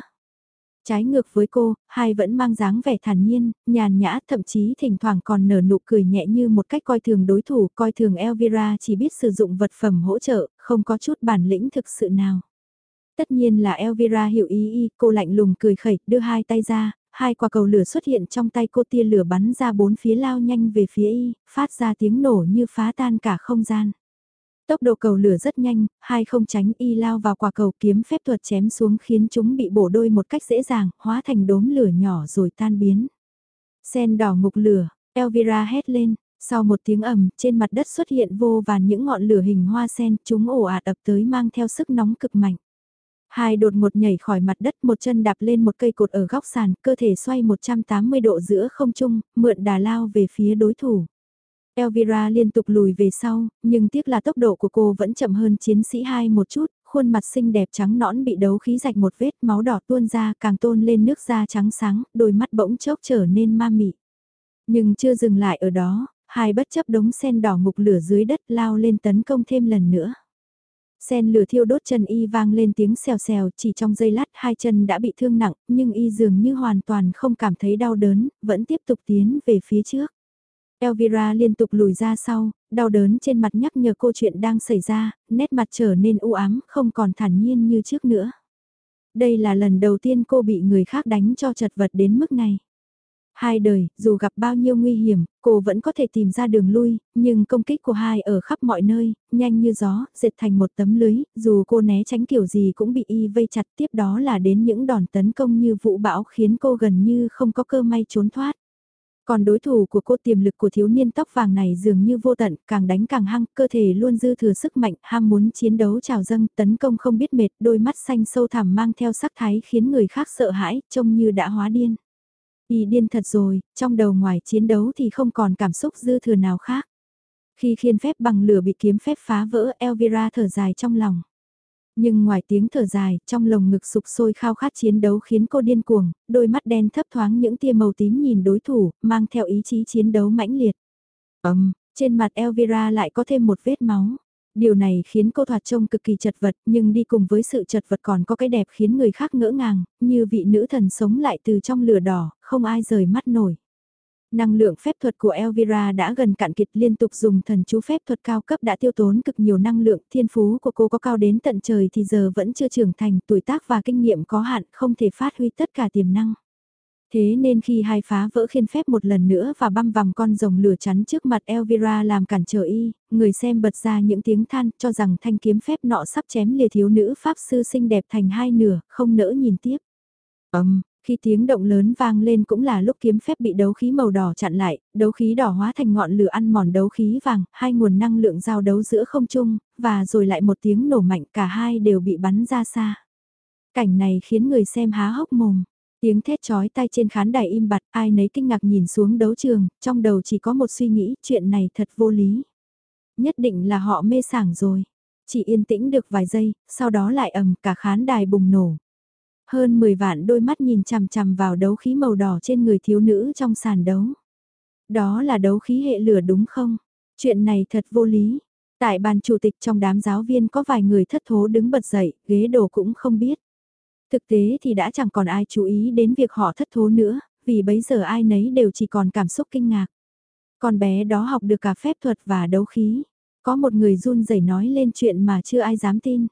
Trái ngược với cô, hai vẫn mang dáng vẻ thản nhiên, nhàn nhã, thậm chí thỉnh thoảng còn nở nụ cười nhẹ như một cách coi thường đối thủ, coi thường Elvira chỉ biết sử dụng vật phẩm hỗ trợ, không có chút bản lĩnh thực sự nào. Tất nhiên là Elvira hiểu ý y, cô lạnh lùng cười khẩy, đưa hai tay ra, hai quả cầu lửa xuất hiện trong tay cô tia lửa bắn ra bốn phía lao nhanh về phía y, phát ra tiếng nổ như phá tan cả không gian. Tốc độ cầu lửa rất nhanh, hai không tránh y lao vào quả cầu kiếm phép thuật chém xuống khiến chúng bị bổ đôi một cách dễ dàng, hóa thành đốm lửa nhỏ rồi tan biến. Sen đỏ ngục lửa, Elvira hét lên, sau một tiếng ầm, trên mặt đất xuất hiện vô vàn những ngọn lửa hình hoa sen, chúng ồ ạt ập tới mang theo sức nóng cực mạnh. Hai đột một nhảy khỏi mặt đất một chân đạp lên một cây cột ở góc sàn, cơ thể xoay 180 độ giữa không trung, mượn đà lao về phía đối thủ. Elvira liên tục lùi về sau, nhưng tiếc là tốc độ của cô vẫn chậm hơn chiến sĩ hai một chút, khuôn mặt xinh đẹp trắng nõn bị đấu khí rạch một vết máu đỏ tuôn ra càng tôn lên nước da trắng sáng, đôi mắt bỗng chốc trở nên ma mị. Nhưng chưa dừng lại ở đó, hai bất chấp đống sen đỏ ngục lửa dưới đất lao lên tấn công thêm lần nữa. Sen lửa thiêu đốt chân y vang lên tiếng xèo xèo chỉ trong giây lát hai chân đã bị thương nặng nhưng y dường như hoàn toàn không cảm thấy đau đớn, vẫn tiếp tục tiến về phía trước. Elvira liên tục lùi ra sau, đau đớn trên mặt nhắc nhở cô chuyện đang xảy ra, nét mặt trở nên u ám, không còn thản nhiên như trước nữa. Đây là lần đầu tiên cô bị người khác đánh cho chật vật đến mức này. Hai đời, dù gặp bao nhiêu nguy hiểm, cô vẫn có thể tìm ra đường lui, nhưng công kích của hai ở khắp mọi nơi, nhanh như gió, dệt thành một tấm lưới, dù cô né tránh kiểu gì cũng bị y vây chặt tiếp đó là đến những đòn tấn công như vũ bão khiến cô gần như không có cơ may trốn thoát. Còn đối thủ của cô tiềm lực của thiếu niên tóc vàng này dường như vô tận, càng đánh càng hăng, cơ thể luôn dư thừa sức mạnh, ham muốn chiến đấu trào dâng, tấn công không biết mệt, đôi mắt xanh sâu thẳm mang theo sắc thái khiến người khác sợ hãi, trông như đã hóa điên. Y điên thật rồi, trong đầu ngoài chiến đấu thì không còn cảm xúc dư thừa nào khác. Khi khiên phép bằng lửa bị kiếm phép phá vỡ Elvira thở dài trong lòng. Nhưng ngoài tiếng thở dài, trong lồng ngực sụp sôi khao khát chiến đấu khiến cô điên cuồng, đôi mắt đen thấp thoáng những tia màu tím nhìn đối thủ, mang theo ý chí chiến đấu mãnh liệt. Ấm, trên mặt Elvira lại có thêm một vết máu. Điều này khiến cô thoạt trông cực kỳ chật vật, nhưng đi cùng với sự chật vật còn có cái đẹp khiến người khác ngỡ ngàng, như vị nữ thần sống lại từ trong lửa đỏ, không ai rời mắt nổi. Năng lượng phép thuật của Elvira đã gần cạn kiệt liên tục dùng thần chú phép thuật cao cấp đã tiêu tốn cực nhiều năng lượng, thiên phú của cô có cao đến tận trời thì giờ vẫn chưa trưởng thành, tuổi tác và kinh nghiệm có hạn, không thể phát huy tất cả tiềm năng. Thế nên khi hai phá vỡ khiên phép một lần nữa và băm vằm con rồng lửa chắn trước mặt Elvira làm cản trở y, người xem bật ra những tiếng than cho rằng thanh kiếm phép nọ sắp chém lìa thiếu nữ pháp sư xinh đẹp thành hai nửa, không nỡ nhìn tiếp. Ấm, khi tiếng động lớn vang lên cũng là lúc kiếm phép bị đấu khí màu đỏ chặn lại, đấu khí đỏ hóa thành ngọn lửa ăn mòn đấu khí vàng, hai nguồn năng lượng giao đấu giữa không trung, và rồi lại một tiếng nổ mạnh cả hai đều bị bắn ra xa. Cảnh này khiến người xem há hốc mồm. Tiếng thét chói tai trên khán đài im bặt, ai nấy kinh ngạc nhìn xuống đấu trường, trong đầu chỉ có một suy nghĩ, chuyện này thật vô lý. Nhất định là họ mê sảng rồi. Chỉ yên tĩnh được vài giây, sau đó lại ầm cả khán đài bùng nổ. Hơn 10 vạn đôi mắt nhìn chằm chằm vào đấu khí màu đỏ trên người thiếu nữ trong sàn đấu. Đó là đấu khí hệ lửa đúng không? Chuyện này thật vô lý. Tại bàn chủ tịch trong đám giáo viên có vài người thất thố đứng bật dậy, ghế đồ cũng không biết. Thực tế thì đã chẳng còn ai chú ý đến việc họ thất thố nữa, vì bấy giờ ai nấy đều chỉ còn cảm xúc kinh ngạc. Con bé đó học được cả phép thuật và đấu khí. Có một người run rẩy nói lên chuyện mà chưa ai dám tin.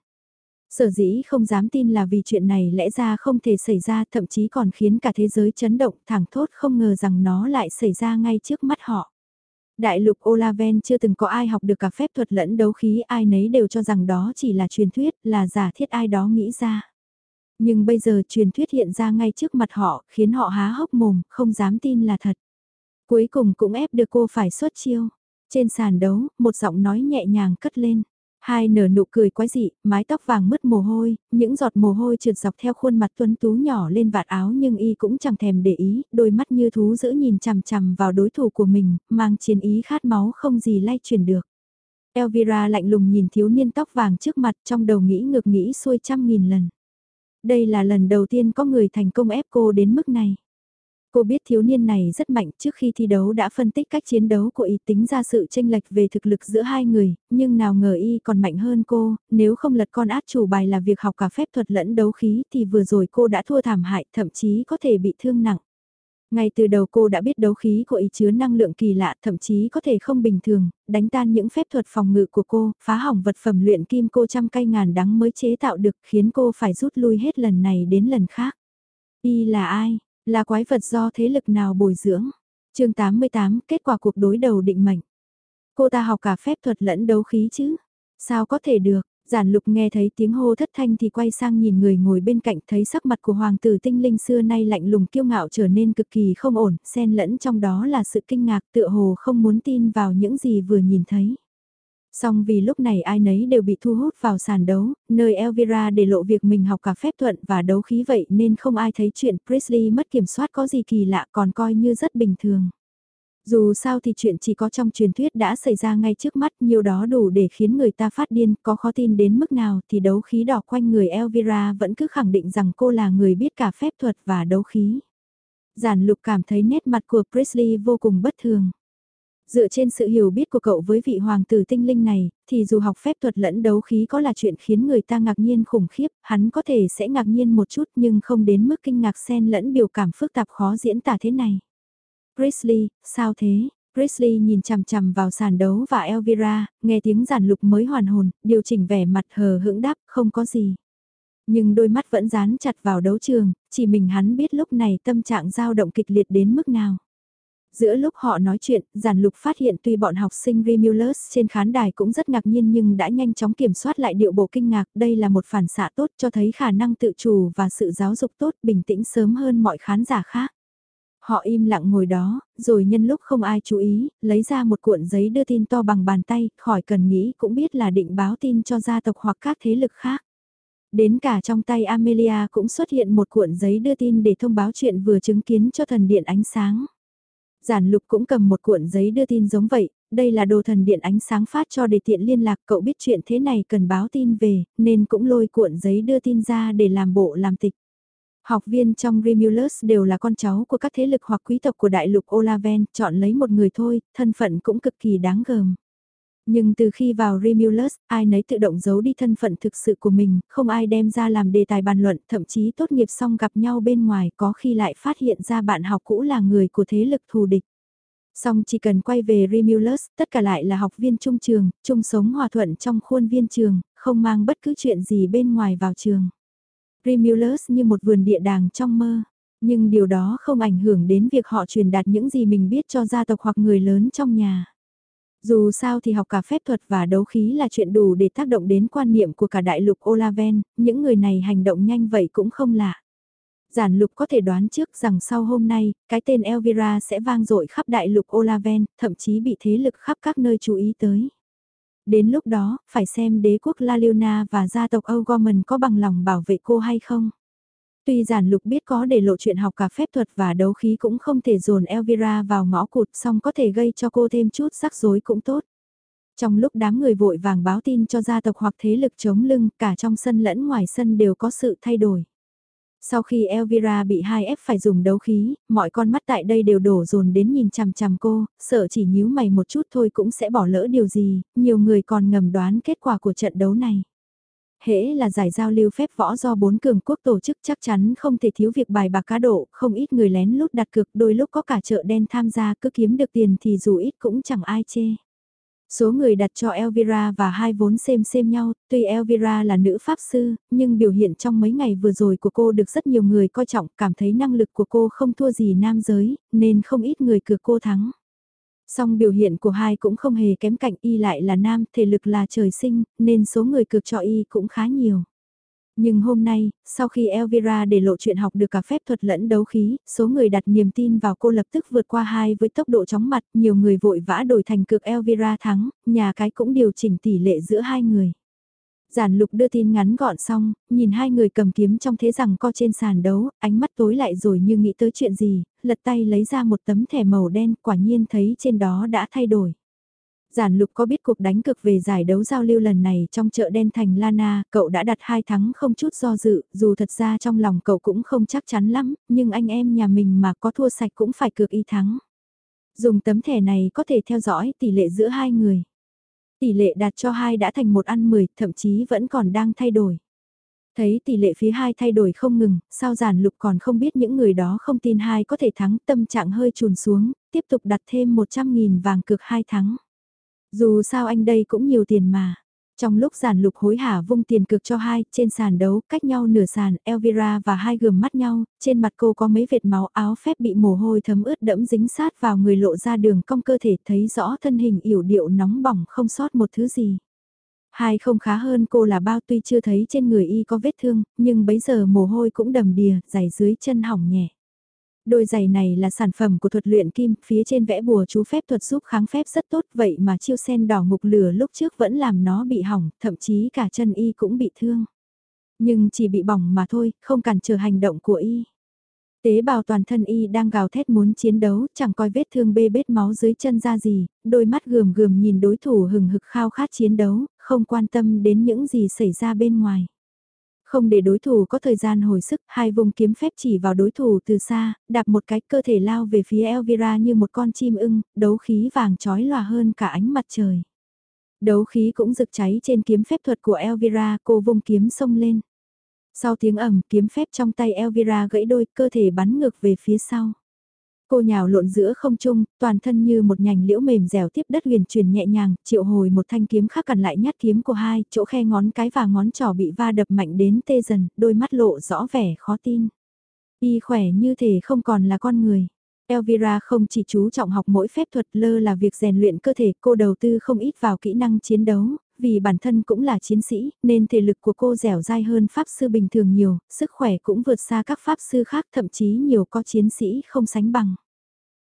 Sở dĩ không dám tin là vì chuyện này lẽ ra không thể xảy ra thậm chí còn khiến cả thế giới chấn động thẳng thốt không ngờ rằng nó lại xảy ra ngay trước mắt họ. Đại lục Olaven chưa từng có ai học được cả phép thuật lẫn đấu khí ai nấy đều cho rằng đó chỉ là truyền thuyết là giả thiết ai đó nghĩ ra. Nhưng bây giờ truyền thuyết hiện ra ngay trước mặt họ khiến họ há hốc mồm không dám tin là thật. Cuối cùng cũng ép được cô phải xuất chiêu. Trên sàn đấu, một giọng nói nhẹ nhàng cất lên. Hai nở nụ cười quái dị, mái tóc vàng mứt mồ hôi, những giọt mồ hôi trượt dọc theo khuôn mặt tuấn tú nhỏ lên vạt áo nhưng y cũng chẳng thèm để ý, đôi mắt như thú giữ nhìn chằm chằm vào đối thủ của mình, mang chiến ý khát máu không gì lay chuyển được. Elvira lạnh lùng nhìn thiếu niên tóc vàng trước mặt trong đầu nghĩ ngược nghĩ xuôi trăm nghìn lần. Đây là lần đầu tiên có người thành công ép cô đến mức này. Cô biết thiếu niên này rất mạnh trước khi thi đấu đã phân tích cách chiến đấu của y tính ra sự tranh lệch về thực lực giữa hai người, nhưng nào ngờ y còn mạnh hơn cô, nếu không lật con át chủ bài là việc học cả phép thuật lẫn đấu khí thì vừa rồi cô đã thua thảm hại thậm chí có thể bị thương nặng. Ngay từ đầu cô đã biết đấu khí của ý chứa năng lượng kỳ lạ thậm chí có thể không bình thường, đánh tan những phép thuật phòng ngự của cô, phá hỏng vật phẩm luyện kim cô trăm cây ngàn đắng mới chế tạo được khiến cô phải rút lui hết lần này đến lần khác. Y là ai? Là quái vật do thế lực nào bồi dưỡng? chương 88, kết quả cuộc đối đầu định mệnh. Cô ta học cả phép thuật lẫn đấu khí chứ? Sao có thể được? Giản lục nghe thấy tiếng hô thất thanh thì quay sang nhìn người ngồi bên cạnh thấy sắc mặt của hoàng tử tinh linh xưa nay lạnh lùng kiêu ngạo trở nên cực kỳ không ổn, xen lẫn trong đó là sự kinh ngạc tựa hồ không muốn tin vào những gì vừa nhìn thấy. Song vì lúc này ai nấy đều bị thu hút vào sàn đấu, nơi Elvira để lộ việc mình học cả phép thuận và đấu khí vậy nên không ai thấy chuyện Presley mất kiểm soát có gì kỳ lạ còn coi như rất bình thường. Dù sao thì chuyện chỉ có trong truyền thuyết đã xảy ra ngay trước mắt nhiều đó đủ để khiến người ta phát điên có khó tin đến mức nào thì đấu khí đỏ quanh người Elvira vẫn cứ khẳng định rằng cô là người biết cả phép thuật và đấu khí. Giản lục cảm thấy nét mặt của Presley vô cùng bất thường. Dựa trên sự hiểu biết của cậu với vị hoàng tử tinh linh này, thì dù học phép thuật lẫn đấu khí có là chuyện khiến người ta ngạc nhiên khủng khiếp, hắn có thể sẽ ngạc nhiên một chút nhưng không đến mức kinh ngạc xen lẫn biểu cảm phức tạp khó diễn tả thế này. Presley, sao thế? Presley nhìn chằm chằm vào sàn đấu và Elvira, nghe tiếng giản lục mới hoàn hồn, điều chỉnh vẻ mặt hờ hững đáp, không có gì. Nhưng đôi mắt vẫn dán chặt vào đấu trường, chỉ mình hắn biết lúc này tâm trạng dao động kịch liệt đến mức nào. Giữa lúc họ nói chuyện, giản lục phát hiện tuy bọn học sinh Remulus trên khán đài cũng rất ngạc nhiên nhưng đã nhanh chóng kiểm soát lại điệu bộ kinh ngạc. Đây là một phản xạ tốt cho thấy khả năng tự chủ và sự giáo dục tốt bình tĩnh sớm hơn mọi khán giả khác. Họ im lặng ngồi đó, rồi nhân lúc không ai chú ý, lấy ra một cuộn giấy đưa tin to bằng bàn tay, khỏi cần nghĩ cũng biết là định báo tin cho gia tộc hoặc các thế lực khác. Đến cả trong tay Amelia cũng xuất hiện một cuộn giấy đưa tin để thông báo chuyện vừa chứng kiến cho thần điện ánh sáng. Giản lục cũng cầm một cuộn giấy đưa tin giống vậy, đây là đồ thần điện ánh sáng phát cho để tiện liên lạc cậu biết chuyện thế này cần báo tin về, nên cũng lôi cuộn giấy đưa tin ra để làm bộ làm tịch. Học viên trong Remulus đều là con cháu của các thế lực hoặc quý tộc của đại lục Olaven, chọn lấy một người thôi, thân phận cũng cực kỳ đáng gờm. Nhưng từ khi vào Remulus, ai nấy tự động giấu đi thân phận thực sự của mình, không ai đem ra làm đề tài bàn luận, thậm chí tốt nghiệp xong gặp nhau bên ngoài có khi lại phát hiện ra bạn học cũ là người của thế lực thù địch. Xong chỉ cần quay về Remulus, tất cả lại là học viên trung trường, chung sống hòa thuận trong khuôn viên trường, không mang bất cứ chuyện gì bên ngoài vào trường. Remulus như một vườn địa đàng trong mơ, nhưng điều đó không ảnh hưởng đến việc họ truyền đạt những gì mình biết cho gia tộc hoặc người lớn trong nhà. Dù sao thì học cả phép thuật và đấu khí là chuyện đủ để tác động đến quan niệm của cả đại lục Olaven, những người này hành động nhanh vậy cũng không lạ. Giản lục có thể đoán trước rằng sau hôm nay, cái tên Elvira sẽ vang dội khắp đại lục Olaven, thậm chí bị thế lực khắp các nơi chú ý tới. Đến lúc đó, phải xem đế quốc La Liona và gia tộc O'Gorman có bằng lòng bảo vệ cô hay không. Tuy giản lục biết có để lộ chuyện học cả phép thuật và đấu khí cũng không thể dồn Elvira vào ngõ cụt xong có thể gây cho cô thêm chút rắc rối cũng tốt. Trong lúc đám người vội vàng báo tin cho gia tộc hoặc thế lực chống lưng, cả trong sân lẫn ngoài sân đều có sự thay đổi. Sau khi Elvira bị hai ép phải dùng đấu khí, mọi con mắt tại đây đều đổ dồn đến nhìn chằm chằm cô, sợ chỉ nhíu mày một chút thôi cũng sẽ bỏ lỡ điều gì, nhiều người còn ngầm đoán kết quả của trận đấu này. Hễ là giải giao lưu phép võ do bốn cường quốc tổ chức chắc chắn không thể thiếu việc bài bạc cá độ, không ít người lén lút đặt cược đôi lúc có cả chợ đen tham gia cứ kiếm được tiền thì dù ít cũng chẳng ai chê. Số người đặt cho Elvira và hai vốn xem xem nhau, tuy Elvira là nữ pháp sư, nhưng biểu hiện trong mấy ngày vừa rồi của cô được rất nhiều người coi trọng, cảm thấy năng lực của cô không thua gì nam giới, nên không ít người cược cô thắng. Song biểu hiện của hai cũng không hề kém cạnh y lại là nam, thể lực là trời sinh, nên số người cược cho y cũng khá nhiều. Nhưng hôm nay, sau khi Elvira để lộ chuyện học được cả phép thuật lẫn đấu khí, số người đặt niềm tin vào cô lập tức vượt qua hai với tốc độ chóng mặt, nhiều người vội vã đổi thành cực Elvira thắng, nhà cái cũng điều chỉnh tỷ lệ giữa hai người. Giản lục đưa tin ngắn gọn xong, nhìn hai người cầm kiếm trong thế rằng co trên sàn đấu, ánh mắt tối lại rồi như nghĩ tới chuyện gì, lật tay lấy ra một tấm thẻ màu đen quả nhiên thấy trên đó đã thay đổi. Giản lục có biết cuộc đánh cực về giải đấu giao lưu lần này trong chợ đen thành Lana, cậu đã đặt hai thắng không chút do dự, dù thật ra trong lòng cậu cũng không chắc chắn lắm, nhưng anh em nhà mình mà có thua sạch cũng phải cược y thắng. Dùng tấm thẻ này có thể theo dõi tỷ lệ giữa hai người. Tỷ lệ đặt cho hai đã thành một ăn 10, thậm chí vẫn còn đang thay đổi. Thấy tỷ lệ phía hai thay đổi không ngừng, sao giản lục còn không biết những người đó không tin hai có thể thắng tâm trạng hơi trùn xuống, tiếp tục đặt thêm 100.000 vàng cực hai thắng. Dù sao anh đây cũng nhiều tiền mà. Trong lúc giản lục hối hả vung tiền cực cho hai, trên sàn đấu, cách nhau nửa sàn, Elvira và hai gườm mắt nhau, trên mặt cô có mấy vệt máu áo phép bị mồ hôi thấm ướt đẫm dính sát vào người lộ ra đường cong cơ thể thấy rõ thân hình yểu điệu nóng bỏng không sót một thứ gì. Hai không khá hơn cô là bao tuy chưa thấy trên người y có vết thương, nhưng bấy giờ mồ hôi cũng đầm đìa, giày dưới chân hỏng nhẹ. Đôi giày này là sản phẩm của thuật luyện kim, phía trên vẽ bùa chú phép thuật giúp kháng phép rất tốt vậy mà chiêu sen đỏ ngục lửa lúc trước vẫn làm nó bị hỏng, thậm chí cả chân y cũng bị thương. Nhưng chỉ bị bỏng mà thôi, không cản trở hành động của y. Tế bào toàn thân y đang gào thét muốn chiến đấu, chẳng coi vết thương bê bết máu dưới chân ra gì, đôi mắt gườm gườm nhìn đối thủ hừng hực khao khát chiến đấu, không quan tâm đến những gì xảy ra bên ngoài. Không để đối thủ có thời gian hồi sức, hai vùng kiếm phép chỉ vào đối thủ từ xa, đạp một cái cơ thể lao về phía Elvira như một con chim ưng, đấu khí vàng trói lòa hơn cả ánh mặt trời. Đấu khí cũng rực cháy trên kiếm phép thuật của Elvira, cô vùng kiếm xông lên. Sau tiếng ẩm, kiếm phép trong tay Elvira gãy đôi, cơ thể bắn ngược về phía sau. Cô nhào lộn giữa không trung, toàn thân như một nhành liễu mềm dẻo tiếp đất huyền truyền nhẹ nhàng, triệu hồi một thanh kiếm khác cản lại nhát kiếm của hai, chỗ khe ngón cái và ngón trỏ bị va đập mạnh đến tê dần, đôi mắt lộ rõ vẻ khó tin. Y khỏe như thể không còn là con người. Elvira không chỉ chú trọng học mỗi phép thuật lơ là việc rèn luyện cơ thể, cô đầu tư không ít vào kỹ năng chiến đấu, vì bản thân cũng là chiến sĩ, nên thể lực của cô dẻo dai hơn pháp sư bình thường nhiều, sức khỏe cũng vượt xa các pháp sư khác thậm chí nhiều có chiến sĩ không sánh bằng.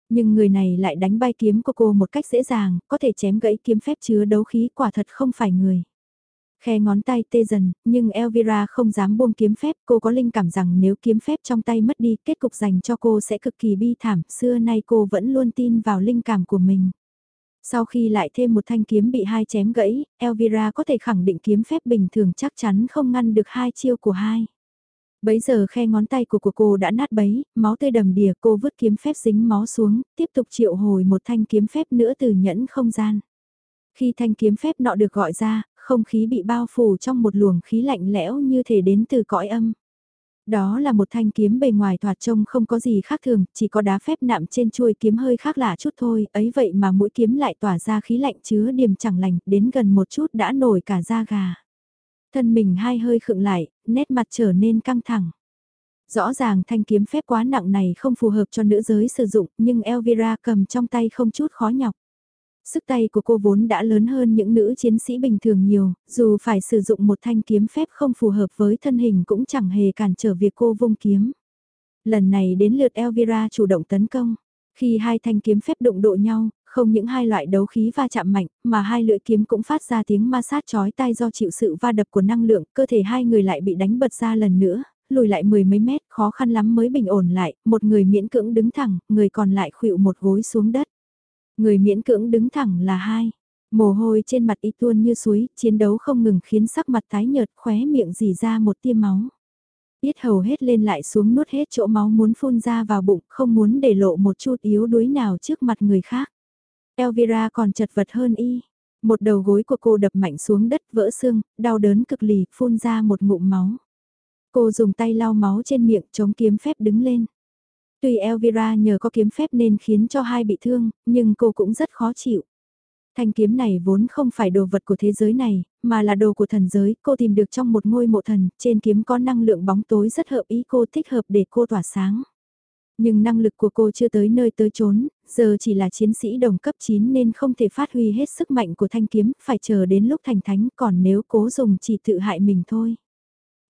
Nhưng người này lại đánh bay kiếm của cô một cách dễ dàng, có thể chém gãy kiếm phép chứa đấu khí quả thật không phải người. Khe ngón tay tê dần, nhưng Elvira không dám buông kiếm phép, cô có linh cảm rằng nếu kiếm phép trong tay mất đi, kết cục dành cho cô sẽ cực kỳ bi thảm, xưa nay cô vẫn luôn tin vào linh cảm của mình. Sau khi lại thêm một thanh kiếm bị hai chém gãy, Elvira có thể khẳng định kiếm phép bình thường chắc chắn không ngăn được hai chiêu của hai. Bấy giờ khe ngón tay của của cô đã nát bấy, máu tươi đầm đìa cô vứt kiếm phép dính máu xuống, tiếp tục triệu hồi một thanh kiếm phép nữa từ nhẫn không gian. Khi thanh kiếm phép nọ được gọi ra, không khí bị bao phủ trong một luồng khí lạnh lẽo như thể đến từ cõi âm. Đó là một thanh kiếm bề ngoài thoạt trông không có gì khác thường, chỉ có đá phép nạm trên chuôi kiếm hơi khác lạ chút thôi, ấy vậy mà mũi kiếm lại tỏa ra khí lạnh chứa điềm chẳng lành, đến gần một chút đã nổi cả da gà. Thân mình hai hơi khựng lại, nét mặt trở nên căng thẳng. Rõ ràng thanh kiếm phép quá nặng này không phù hợp cho nữ giới sử dụng, nhưng Elvira cầm trong tay không chút khó nhọc. Sức tay của cô vốn đã lớn hơn những nữ chiến sĩ bình thường nhiều, dù phải sử dụng một thanh kiếm phép không phù hợp với thân hình cũng chẳng hề cản trở việc cô vung kiếm. Lần này đến lượt Elvira chủ động tấn công. Khi hai thanh kiếm phép đụng độ nhau, không những hai loại đấu khí va chạm mạnh, mà hai lưỡi kiếm cũng phát ra tiếng ma sát chói tai do chịu sự va đập của năng lượng, cơ thể hai người lại bị đánh bật ra lần nữa, lùi lại mười mấy mét, khó khăn lắm mới bình ổn lại, một người miễn cưỡng đứng thẳng, người còn lại khuỵu một gối xuống đất. Người miễn cưỡng đứng thẳng là hai. Mồ hôi trên mặt y tuôn như suối, chiến đấu không ngừng khiến sắc mặt tái nhợt khóe miệng dì ra một tia máu. Biết hầu hết lên lại xuống nuốt hết chỗ máu muốn phun ra vào bụng, không muốn để lộ một chút yếu đuối nào trước mặt người khác. Elvira còn chật vật hơn y. Một đầu gối của cô đập mạnh xuống đất vỡ xương, đau đớn cực lì, phun ra một ngụm máu. Cô dùng tay lau máu trên miệng chống kiếm phép đứng lên. Tuy Elvira nhờ có kiếm phép nên khiến cho hai bị thương, nhưng cô cũng rất khó chịu. Thanh kiếm này vốn không phải đồ vật của thế giới này, mà là đồ của thần giới, cô tìm được trong một ngôi mộ thần, trên kiếm có năng lượng bóng tối rất hợp ý cô thích hợp để cô tỏa sáng. Nhưng năng lực của cô chưa tới nơi tới chốn, giờ chỉ là chiến sĩ đồng cấp 9 nên không thể phát huy hết sức mạnh của thanh kiếm, phải chờ đến lúc thành thánh còn nếu cố dùng chỉ tự hại mình thôi.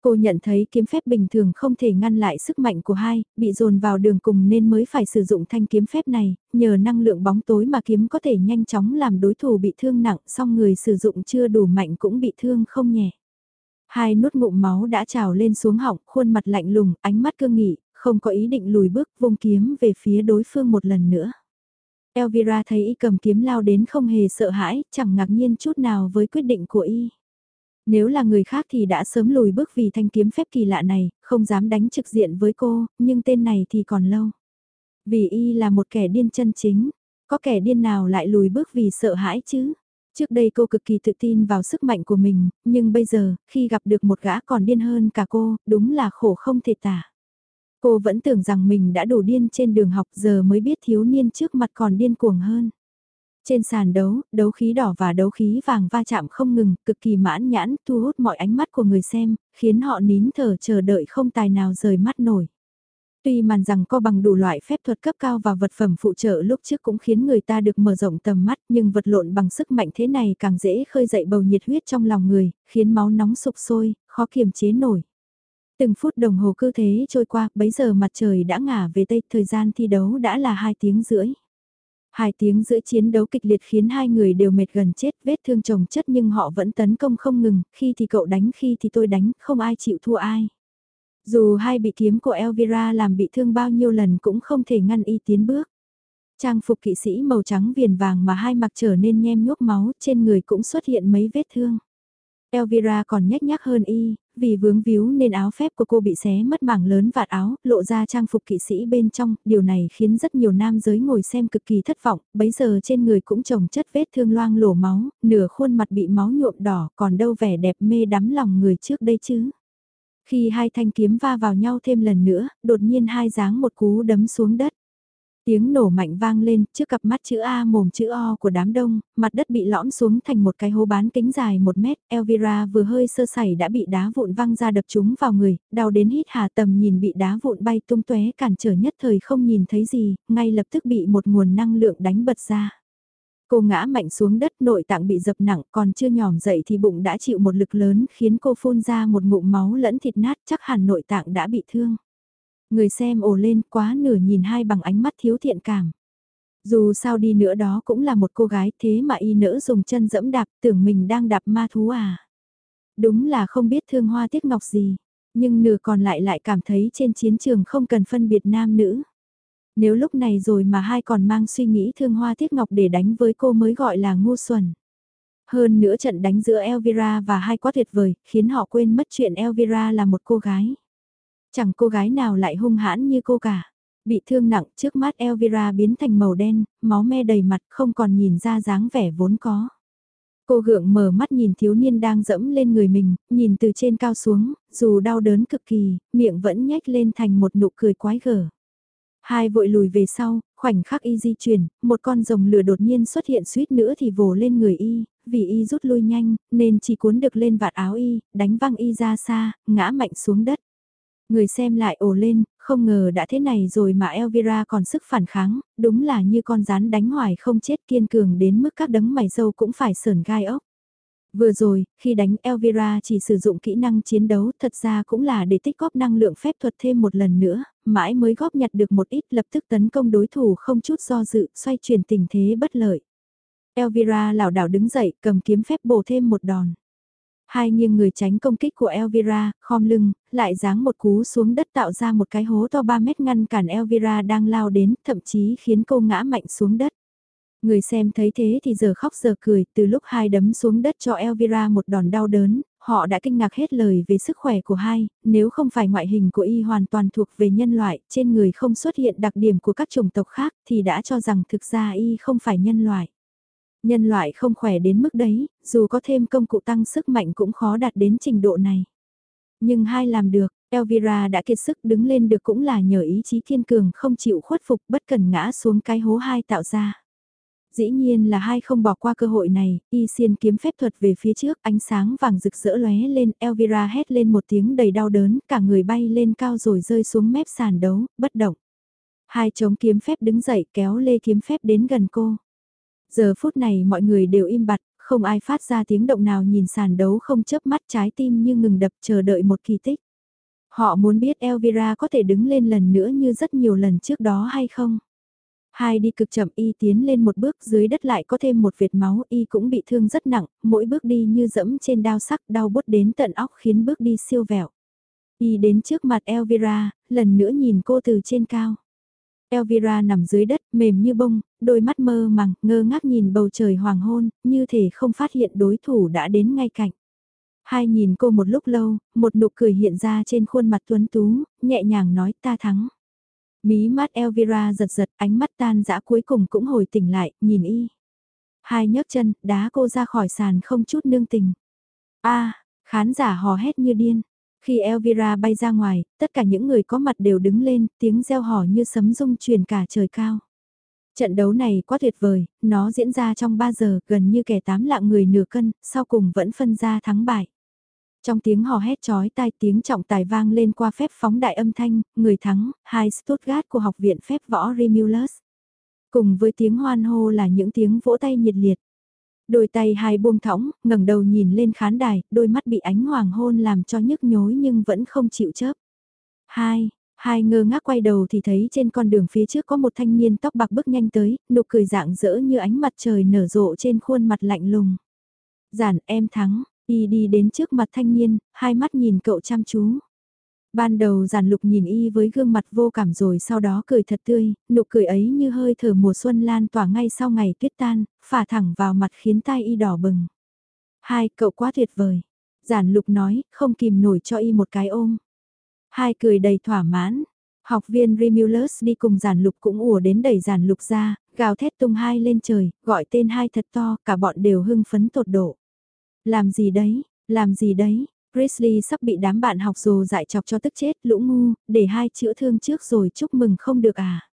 Cô nhận thấy kiếm phép bình thường không thể ngăn lại sức mạnh của hai, bị dồn vào đường cùng nên mới phải sử dụng thanh kiếm phép này, nhờ năng lượng bóng tối mà kiếm có thể nhanh chóng làm đối thủ bị thương nặng, song người sử dụng chưa đủ mạnh cũng bị thương không nhẹ. Hai nốt ngụm máu đã trào lên xuống họng, khuôn mặt lạnh lùng, ánh mắt cương nghị, không có ý định lùi bước, vung kiếm về phía đối phương một lần nữa. Elvira thấy y cầm kiếm lao đến không hề sợ hãi, chẳng ngạc nhiên chút nào với quyết định của y. Nếu là người khác thì đã sớm lùi bước vì thanh kiếm phép kỳ lạ này, không dám đánh trực diện với cô, nhưng tên này thì còn lâu. Vì y là một kẻ điên chân chính, có kẻ điên nào lại lùi bước vì sợ hãi chứ? Trước đây cô cực kỳ tự tin vào sức mạnh của mình, nhưng bây giờ, khi gặp được một gã còn điên hơn cả cô, đúng là khổ không thể tả. Cô vẫn tưởng rằng mình đã đủ điên trên đường học giờ mới biết thiếu niên trước mặt còn điên cuồng hơn. Trên sàn đấu, đấu khí đỏ và đấu khí vàng va chạm không ngừng, cực kỳ mãn nhãn, thu hút mọi ánh mắt của người xem, khiến họ nín thở chờ đợi không tài nào rời mắt nổi. Tuy màn rằng co bằng đủ loại phép thuật cấp cao và vật phẩm phụ trợ lúc trước cũng khiến người ta được mở rộng tầm mắt nhưng vật lộn bằng sức mạnh thế này càng dễ khơi dậy bầu nhiệt huyết trong lòng người, khiến máu nóng sục sôi, khó kiềm chế nổi. Từng phút đồng hồ cứ thế trôi qua, bấy giờ mặt trời đã ngả về tây, thời gian thi đấu đã là hai tiếng rưỡi. Hai tiếng giữa chiến đấu kịch liệt khiến hai người đều mệt gần chết, vết thương chồng chất nhưng họ vẫn tấn công không ngừng, khi thì cậu đánh khi thì tôi đánh, không ai chịu thua ai. Dù hai bị kiếm của Elvira làm bị thương bao nhiêu lần cũng không thể ngăn y tiến bước. Trang phục kỵ sĩ màu trắng viền vàng mà hai mặc trở nên nhem nhuốc máu, trên người cũng xuất hiện mấy vết thương. Elvira còn nhếch nhác hơn y, vì vướng víu nên áo phép của cô bị xé mất mảng lớn vạt áo, lộ ra trang phục kỵ sĩ bên trong, điều này khiến rất nhiều nam giới ngồi xem cực kỳ thất vọng, bấy giờ trên người cũng trồng chất vết thương loang lổ máu, nửa khuôn mặt bị máu nhuộm đỏ, còn đâu vẻ đẹp mê đắm lòng người trước đây chứ. Khi hai thanh kiếm va vào nhau thêm lần nữa, đột nhiên hai dáng một cú đấm xuống đất. Tiếng nổ mạnh vang lên, trước cặp mắt chữ A mồm chữ O của đám đông, mặt đất bị lõm xuống thành một cái hố bán kính dài một mét, Elvira vừa hơi sơ sẩy đã bị đá vụn văng ra đập chúng vào người, đau đến hít hà tầm nhìn bị đá vụn bay tung tóe cản trở nhất thời không nhìn thấy gì, ngay lập tức bị một nguồn năng lượng đánh bật ra. Cô ngã mạnh xuống đất nội tạng bị dập nặng còn chưa nhòm dậy thì bụng đã chịu một lực lớn khiến cô phun ra một ngụm máu lẫn thịt nát chắc hẳn nội tạng đã bị thương. Người xem ồ lên quá nửa nhìn hai bằng ánh mắt thiếu thiện cảm. Dù sao đi nữa đó cũng là một cô gái thế mà y nỡ dùng chân dẫm đạp tưởng mình đang đạp ma thú à. Đúng là không biết thương hoa tiếc ngọc gì, nhưng nửa còn lại lại cảm thấy trên chiến trường không cần phân biệt nam nữ. Nếu lúc này rồi mà hai còn mang suy nghĩ thương hoa tiếc ngọc để đánh với cô mới gọi là ngu xuẩn. Hơn nữa trận đánh giữa Elvira và hai quá tuyệt vời, khiến họ quên mất chuyện Elvira là một cô gái. Chẳng cô gái nào lại hung hãn như cô cả. Bị thương nặng trước mắt Elvira biến thành màu đen, máu me đầy mặt không còn nhìn ra dáng vẻ vốn có. Cô gượng mở mắt nhìn thiếu niên đang dẫm lên người mình, nhìn từ trên cao xuống, dù đau đớn cực kỳ, miệng vẫn nhếch lên thành một nụ cười quái gở. Hai vội lùi về sau, khoảnh khắc y di chuyển, một con rồng lửa đột nhiên xuất hiện suýt nữa thì vồ lên người y, vì y rút lui nhanh, nên chỉ cuốn được lên vạt áo y, đánh văng y ra xa, ngã mạnh xuống đất. Người xem lại ồ lên, không ngờ đã thế này rồi mà Elvira còn sức phản kháng, đúng là như con rắn đánh hoài không chết kiên cường đến mức các đấng mày dâu cũng phải sờn gai ốc. Vừa rồi, khi đánh Elvira chỉ sử dụng kỹ năng chiến đấu thật ra cũng là để tích góp năng lượng phép thuật thêm một lần nữa, mãi mới góp nhặt được một ít lập tức tấn công đối thủ không chút do dự, xoay chuyển tình thế bất lợi. Elvira lảo đảo đứng dậy, cầm kiếm phép bổ thêm một đòn. Hai nghiêng người tránh công kích của Elvira, khom lưng, lại giáng một cú xuống đất tạo ra một cái hố to 3 mét ngăn cản Elvira đang lao đến, thậm chí khiến cô ngã mạnh xuống đất. Người xem thấy thế thì giờ khóc giờ cười, từ lúc hai đấm xuống đất cho Elvira một đòn đau đớn, họ đã kinh ngạc hết lời về sức khỏe của hai, nếu không phải ngoại hình của y hoàn toàn thuộc về nhân loại, trên người không xuất hiện đặc điểm của các chủng tộc khác thì đã cho rằng thực ra y không phải nhân loại. Nhân loại không khỏe đến mức đấy, dù có thêm công cụ tăng sức mạnh cũng khó đạt đến trình độ này. Nhưng hai làm được, Elvira đã kiệt sức đứng lên được cũng là nhờ ý chí kiên cường không chịu khuất phục bất cần ngã xuống cái hố hai tạo ra. Dĩ nhiên là hai không bỏ qua cơ hội này, y xiên kiếm phép thuật về phía trước, ánh sáng vàng rực rỡ lóe lên, Elvira hét lên một tiếng đầy đau đớn, cả người bay lên cao rồi rơi xuống mép sàn đấu, bất động. Hai chống kiếm phép đứng dậy kéo lê kiếm phép đến gần cô. Giờ phút này mọi người đều im bặt, không ai phát ra tiếng động nào nhìn sàn đấu không chớp mắt trái tim như ngừng đập chờ đợi một kỳ tích. Họ muốn biết Elvira có thể đứng lên lần nữa như rất nhiều lần trước đó hay không. Hai đi cực chậm y tiến lên một bước dưới đất lại có thêm một vệt máu y cũng bị thương rất nặng, mỗi bước đi như dẫm trên đao sắc đau bút đến tận óc khiến bước đi siêu vẹo. Y đến trước mặt Elvira, lần nữa nhìn cô từ trên cao. Elvira nằm dưới đất, mềm như bông, đôi mắt mơ màng, ngơ ngác nhìn bầu trời hoàng hôn, như thể không phát hiện đối thủ đã đến ngay cạnh. Hai nhìn cô một lúc lâu, một nụ cười hiện ra trên khuôn mặt tuấn tú, nhẹ nhàng nói ta thắng. Mí mắt Elvira giật giật, ánh mắt tan dã cuối cùng cũng hồi tỉnh lại, nhìn y. Hai nhấc chân, đá cô ra khỏi sàn không chút nương tình. a khán giả hò hét như điên. Khi Elvira bay ra ngoài, tất cả những người có mặt đều đứng lên, tiếng reo hò như sấm rung truyền cả trời cao. Trận đấu này quá tuyệt vời, nó diễn ra trong 3 giờ, gần như kẻ tám lạng người nửa cân, sau cùng vẫn phân ra thắng bại. Trong tiếng hò hét chói tai tiếng trọng tài vang lên qua phép phóng đại âm thanh, người thắng, hai Stuttgart của Học viện phép võ Remulus. Cùng với tiếng hoan hô là những tiếng vỗ tay nhiệt liệt. Đôi tay hai buông thõng, ngẩng đầu nhìn lên khán đài, đôi mắt bị ánh hoàng hôn làm cho nhức nhối nhưng vẫn không chịu chớp. Hai, hai ngơ ngác quay đầu thì thấy trên con đường phía trước có một thanh niên tóc bạc bước nhanh tới, nụ cười dạng dỡ như ánh mặt trời nở rộ trên khuôn mặt lạnh lùng. Giản em thắng, y đi đến trước mặt thanh niên, hai mắt nhìn cậu chăm chú. Ban đầu giản lục nhìn y với gương mặt vô cảm rồi sau đó cười thật tươi, nụ cười ấy như hơi thở mùa xuân lan tỏa ngay sau ngày tuyết tan, phả thẳng vào mặt khiến tai y đỏ bừng. Hai, cậu quá tuyệt vời. Giản lục nói, không kìm nổi cho y một cái ôm. Hai cười đầy thỏa mãn. Học viên Remulus đi cùng giản lục cũng ùa đến đẩy giản lục ra, gào thét tung hai lên trời, gọi tên hai thật to, cả bọn đều hưng phấn tột độ. Làm gì đấy, làm gì đấy, Grizzly sắp bị đám bạn học dù dại chọc cho tức chết lũ ngu, để hai chữa thương trước rồi chúc mừng không được à.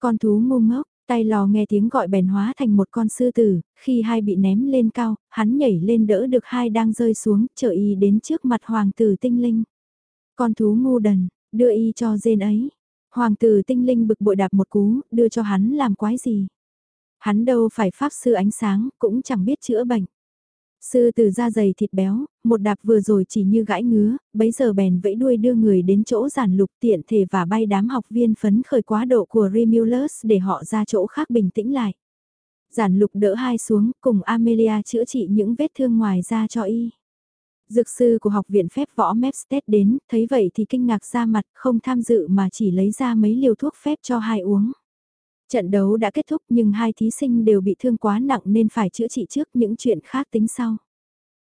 Con thú ngu ngốc, tay lò nghe tiếng gọi bèn hóa thành một con sư tử, khi hai bị ném lên cao, hắn nhảy lên đỡ được hai đang rơi xuống, chờ y đến trước mặt hoàng tử tinh linh. Con thú ngu đần, đưa y cho dên ấy. Hoàng tử tinh linh bực bội đạp một cú, đưa cho hắn làm quái gì. Hắn đâu phải pháp sư ánh sáng, cũng chẳng biết chữa bệnh. Sư từ da dày thịt béo, một đạp vừa rồi chỉ như gãi ngứa, bấy giờ bèn vẫy đuôi đưa người đến chỗ giản lục tiện thể và bay đám học viên phấn khởi quá độ của Remulus để họ ra chỗ khác bình tĩnh lại. Giản lục đỡ hai xuống cùng Amelia chữa trị những vết thương ngoài da cho y. Dược sư của học viện phép võ Mepstead đến, thấy vậy thì kinh ngạc ra mặt không tham dự mà chỉ lấy ra mấy liều thuốc phép cho hai uống. Trận đấu đã kết thúc nhưng hai thí sinh đều bị thương quá nặng nên phải chữa trị trước những chuyện khác tính sau.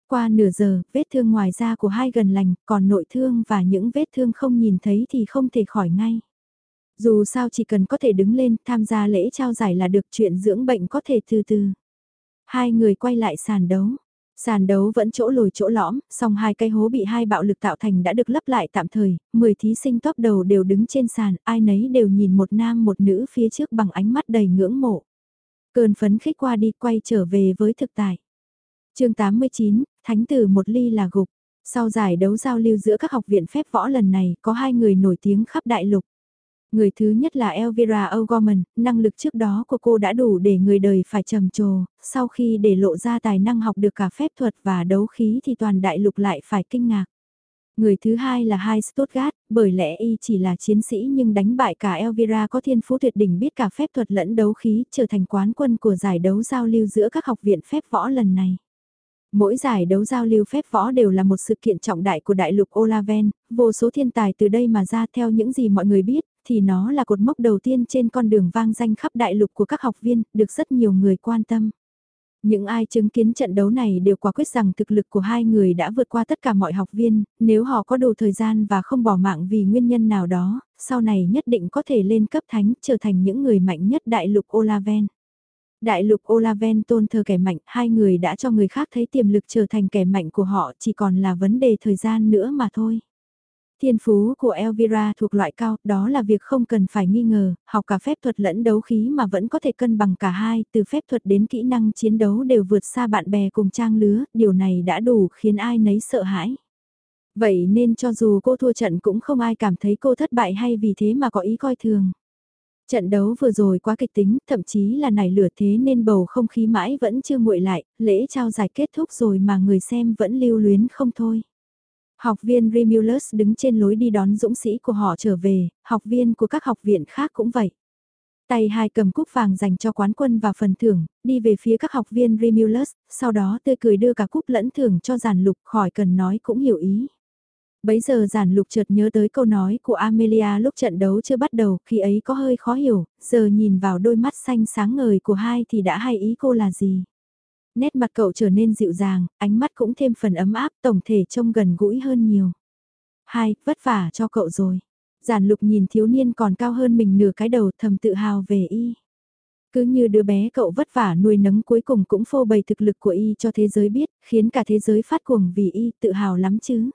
Qua nửa giờ, vết thương ngoài da của hai gần lành, còn nội thương và những vết thương không nhìn thấy thì không thể khỏi ngay. Dù sao chỉ cần có thể đứng lên tham gia lễ trao giải là được chuyện dưỡng bệnh có thể từ từ. Hai người quay lại sàn đấu. Sàn đấu vẫn chỗ lồi chỗ lõm, song hai cây hố bị hai bạo lực tạo thành đã được lấp lại tạm thời, 10 thí sinh top đầu đều đứng trên sàn, ai nấy đều nhìn một nam một nữ phía trước bằng ánh mắt đầy ngưỡng mộ. Cơn phấn khích qua đi quay trở về với thực tại. chương 89, Thánh tử một ly là gục. Sau giải đấu giao lưu giữa các học viện phép võ lần này, có hai người nổi tiếng khắp đại lục. Người thứ nhất là Elvira O'Gorman, năng lực trước đó của cô đã đủ để người đời phải trầm trồ, sau khi để lộ ra tài năng học được cả phép thuật và đấu khí thì toàn đại lục lại phải kinh ngạc. Người thứ hai là Hai Stuttgart, bởi lẽ y chỉ là chiến sĩ nhưng đánh bại cả Elvira có thiên phú tuyệt đỉnh biết cả phép thuật lẫn đấu khí trở thành quán quân của giải đấu giao lưu giữa các học viện phép võ lần này. Mỗi giải đấu giao lưu phép võ đều là một sự kiện trọng đại của đại lục Olaven, vô số thiên tài từ đây mà ra theo những gì mọi người biết, thì nó là cột mốc đầu tiên trên con đường vang danh khắp đại lục của các học viên, được rất nhiều người quan tâm. Những ai chứng kiến trận đấu này đều quả quyết rằng thực lực của hai người đã vượt qua tất cả mọi học viên, nếu họ có đủ thời gian và không bỏ mạng vì nguyên nhân nào đó, sau này nhất định có thể lên cấp thánh trở thành những người mạnh nhất đại lục Olaven. Đại lục Olaven tôn thờ kẻ mạnh, hai người đã cho người khác thấy tiềm lực trở thành kẻ mạnh của họ chỉ còn là vấn đề thời gian nữa mà thôi. Thiên phú của Elvira thuộc loại cao, đó là việc không cần phải nghi ngờ, học cả phép thuật lẫn đấu khí mà vẫn có thể cân bằng cả hai, từ phép thuật đến kỹ năng chiến đấu đều vượt xa bạn bè cùng trang lứa, điều này đã đủ khiến ai nấy sợ hãi. Vậy nên cho dù cô thua trận cũng không ai cảm thấy cô thất bại hay vì thế mà có ý coi thường. Trận đấu vừa rồi quá kịch tính, thậm chí là nảy lửa thế nên bầu không khí mãi vẫn chưa nguội lại, lễ trao giải kết thúc rồi mà người xem vẫn lưu luyến không thôi. Học viên Remulus đứng trên lối đi đón dũng sĩ của họ trở về, học viên của các học viện khác cũng vậy. Tay hai cầm cúp vàng dành cho quán quân và phần thưởng, đi về phía các học viên Remulus, sau đó tươi cười đưa cả cúp lẫn thưởng cho giản lục khỏi cần nói cũng hiểu ý. Bấy giờ giản lục chợt nhớ tới câu nói của Amelia lúc trận đấu chưa bắt đầu, khi ấy có hơi khó hiểu, giờ nhìn vào đôi mắt xanh sáng ngời của hai thì đã hay ý cô là gì. Nét mặt cậu trở nên dịu dàng, ánh mắt cũng thêm phần ấm áp, tổng thể trông gần gũi hơn nhiều. Hai, vất vả cho cậu rồi. Giản lục nhìn thiếu niên còn cao hơn mình nửa cái đầu thầm tự hào về y. Cứ như đứa bé cậu vất vả nuôi nấng cuối cùng cũng phô bày thực lực của y cho thế giới biết, khiến cả thế giới phát cuồng vì y tự hào lắm chứ.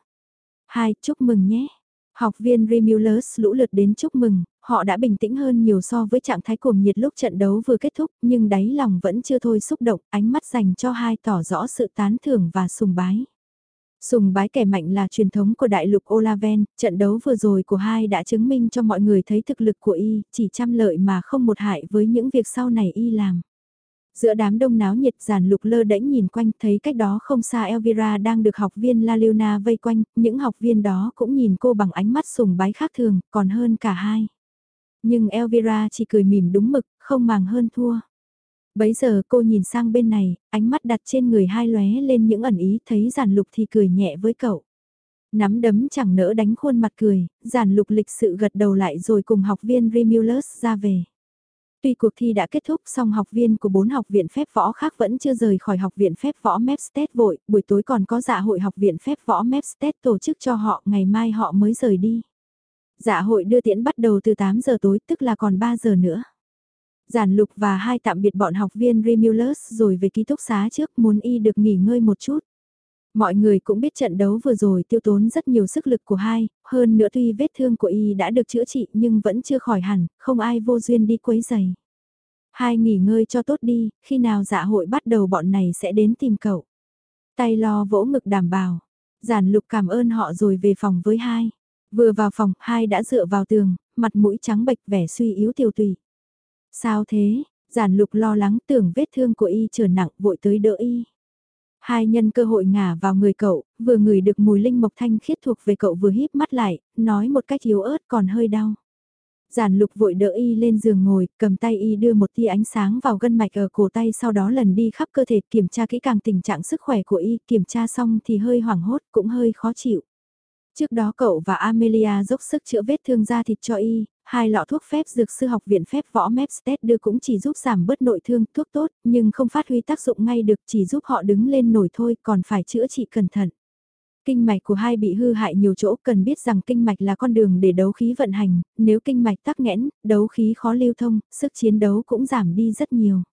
Hai, chúc mừng nhé. Học viên Remulus lũ lượt đến chúc mừng, họ đã bình tĩnh hơn nhiều so với trạng thái cuồng nhiệt lúc trận đấu vừa kết thúc, nhưng đáy lòng vẫn chưa thôi xúc động, ánh mắt dành cho hai tỏ rõ sự tán thưởng và sùng bái. Sùng bái kẻ mạnh là truyền thống của đại lục Olaven, trận đấu vừa rồi của hai đã chứng minh cho mọi người thấy thực lực của y, chỉ trăm lợi mà không một hại với những việc sau này y làm. Giữa đám đông náo nhiệt giản lục lơ đễnh nhìn quanh thấy cách đó không xa Elvira đang được học viên La Leona vây quanh, những học viên đó cũng nhìn cô bằng ánh mắt sùng bái khác thường, còn hơn cả hai. Nhưng Elvira chỉ cười mỉm đúng mực, không màng hơn thua. Bấy giờ cô nhìn sang bên này, ánh mắt đặt trên người hai lóe lên những ẩn ý thấy giản lục thì cười nhẹ với cậu. Nắm đấm chẳng nỡ đánh khuôn mặt cười, giản lục lịch sự gật đầu lại rồi cùng học viên Remulus ra về. Tuy cuộc thi đã kết thúc song học viên của bốn học viện phép võ khác vẫn chưa rời khỏi học viện phép võ Mepstead vội, buổi tối còn có dạ hội học viện phép võ Mepstead tổ chức cho họ, ngày mai họ mới rời đi. Dạ hội đưa tiễn bắt đầu từ 8 giờ tối tức là còn 3 giờ nữa. Giản lục và hai tạm biệt bọn học viên Remulus rồi về ký túc xá trước muốn y được nghỉ ngơi một chút. Mọi người cũng biết trận đấu vừa rồi tiêu tốn rất nhiều sức lực của hai, hơn nữa tuy vết thương của y đã được chữa trị nhưng vẫn chưa khỏi hẳn, không ai vô duyên đi quấy giày. Hai nghỉ ngơi cho tốt đi, khi nào dạ hội bắt đầu bọn này sẽ đến tìm cậu. Tay lo vỗ ngực đảm bảo. Giản lục cảm ơn họ rồi về phòng với hai. Vừa vào phòng, hai đã dựa vào tường, mặt mũi trắng bệch vẻ suy yếu tiêu tùy. Sao thế? Giản lục lo lắng tưởng vết thương của y trở nặng vội tới đỡ y. Hai nhân cơ hội ngả vào người cậu, vừa ngửi được mùi linh mộc thanh khiết thuộc về cậu vừa híp mắt lại, nói một cách yếu ớt còn hơi đau. Giản lục vội đỡ y lên giường ngồi, cầm tay y đưa một tia ánh sáng vào gân mạch ở cổ tay sau đó lần đi khắp cơ thể kiểm tra kỹ càng tình trạng sức khỏe của y, kiểm tra xong thì hơi hoảng hốt cũng hơi khó chịu. Trước đó cậu và Amelia dốc sức chữa vết thương da thịt cho y, hai lọ thuốc phép dược sư học viện phép võ Mepstead đưa cũng chỉ giúp giảm bớt nội thương thuốc tốt, nhưng không phát huy tác dụng ngay được chỉ giúp họ đứng lên nổi thôi còn phải chữa trị cẩn thận. Kinh mạch của hai bị hư hại nhiều chỗ cần biết rằng kinh mạch là con đường để đấu khí vận hành, nếu kinh mạch tắc nghẽn, đấu khí khó lưu thông, sức chiến đấu cũng giảm đi rất nhiều.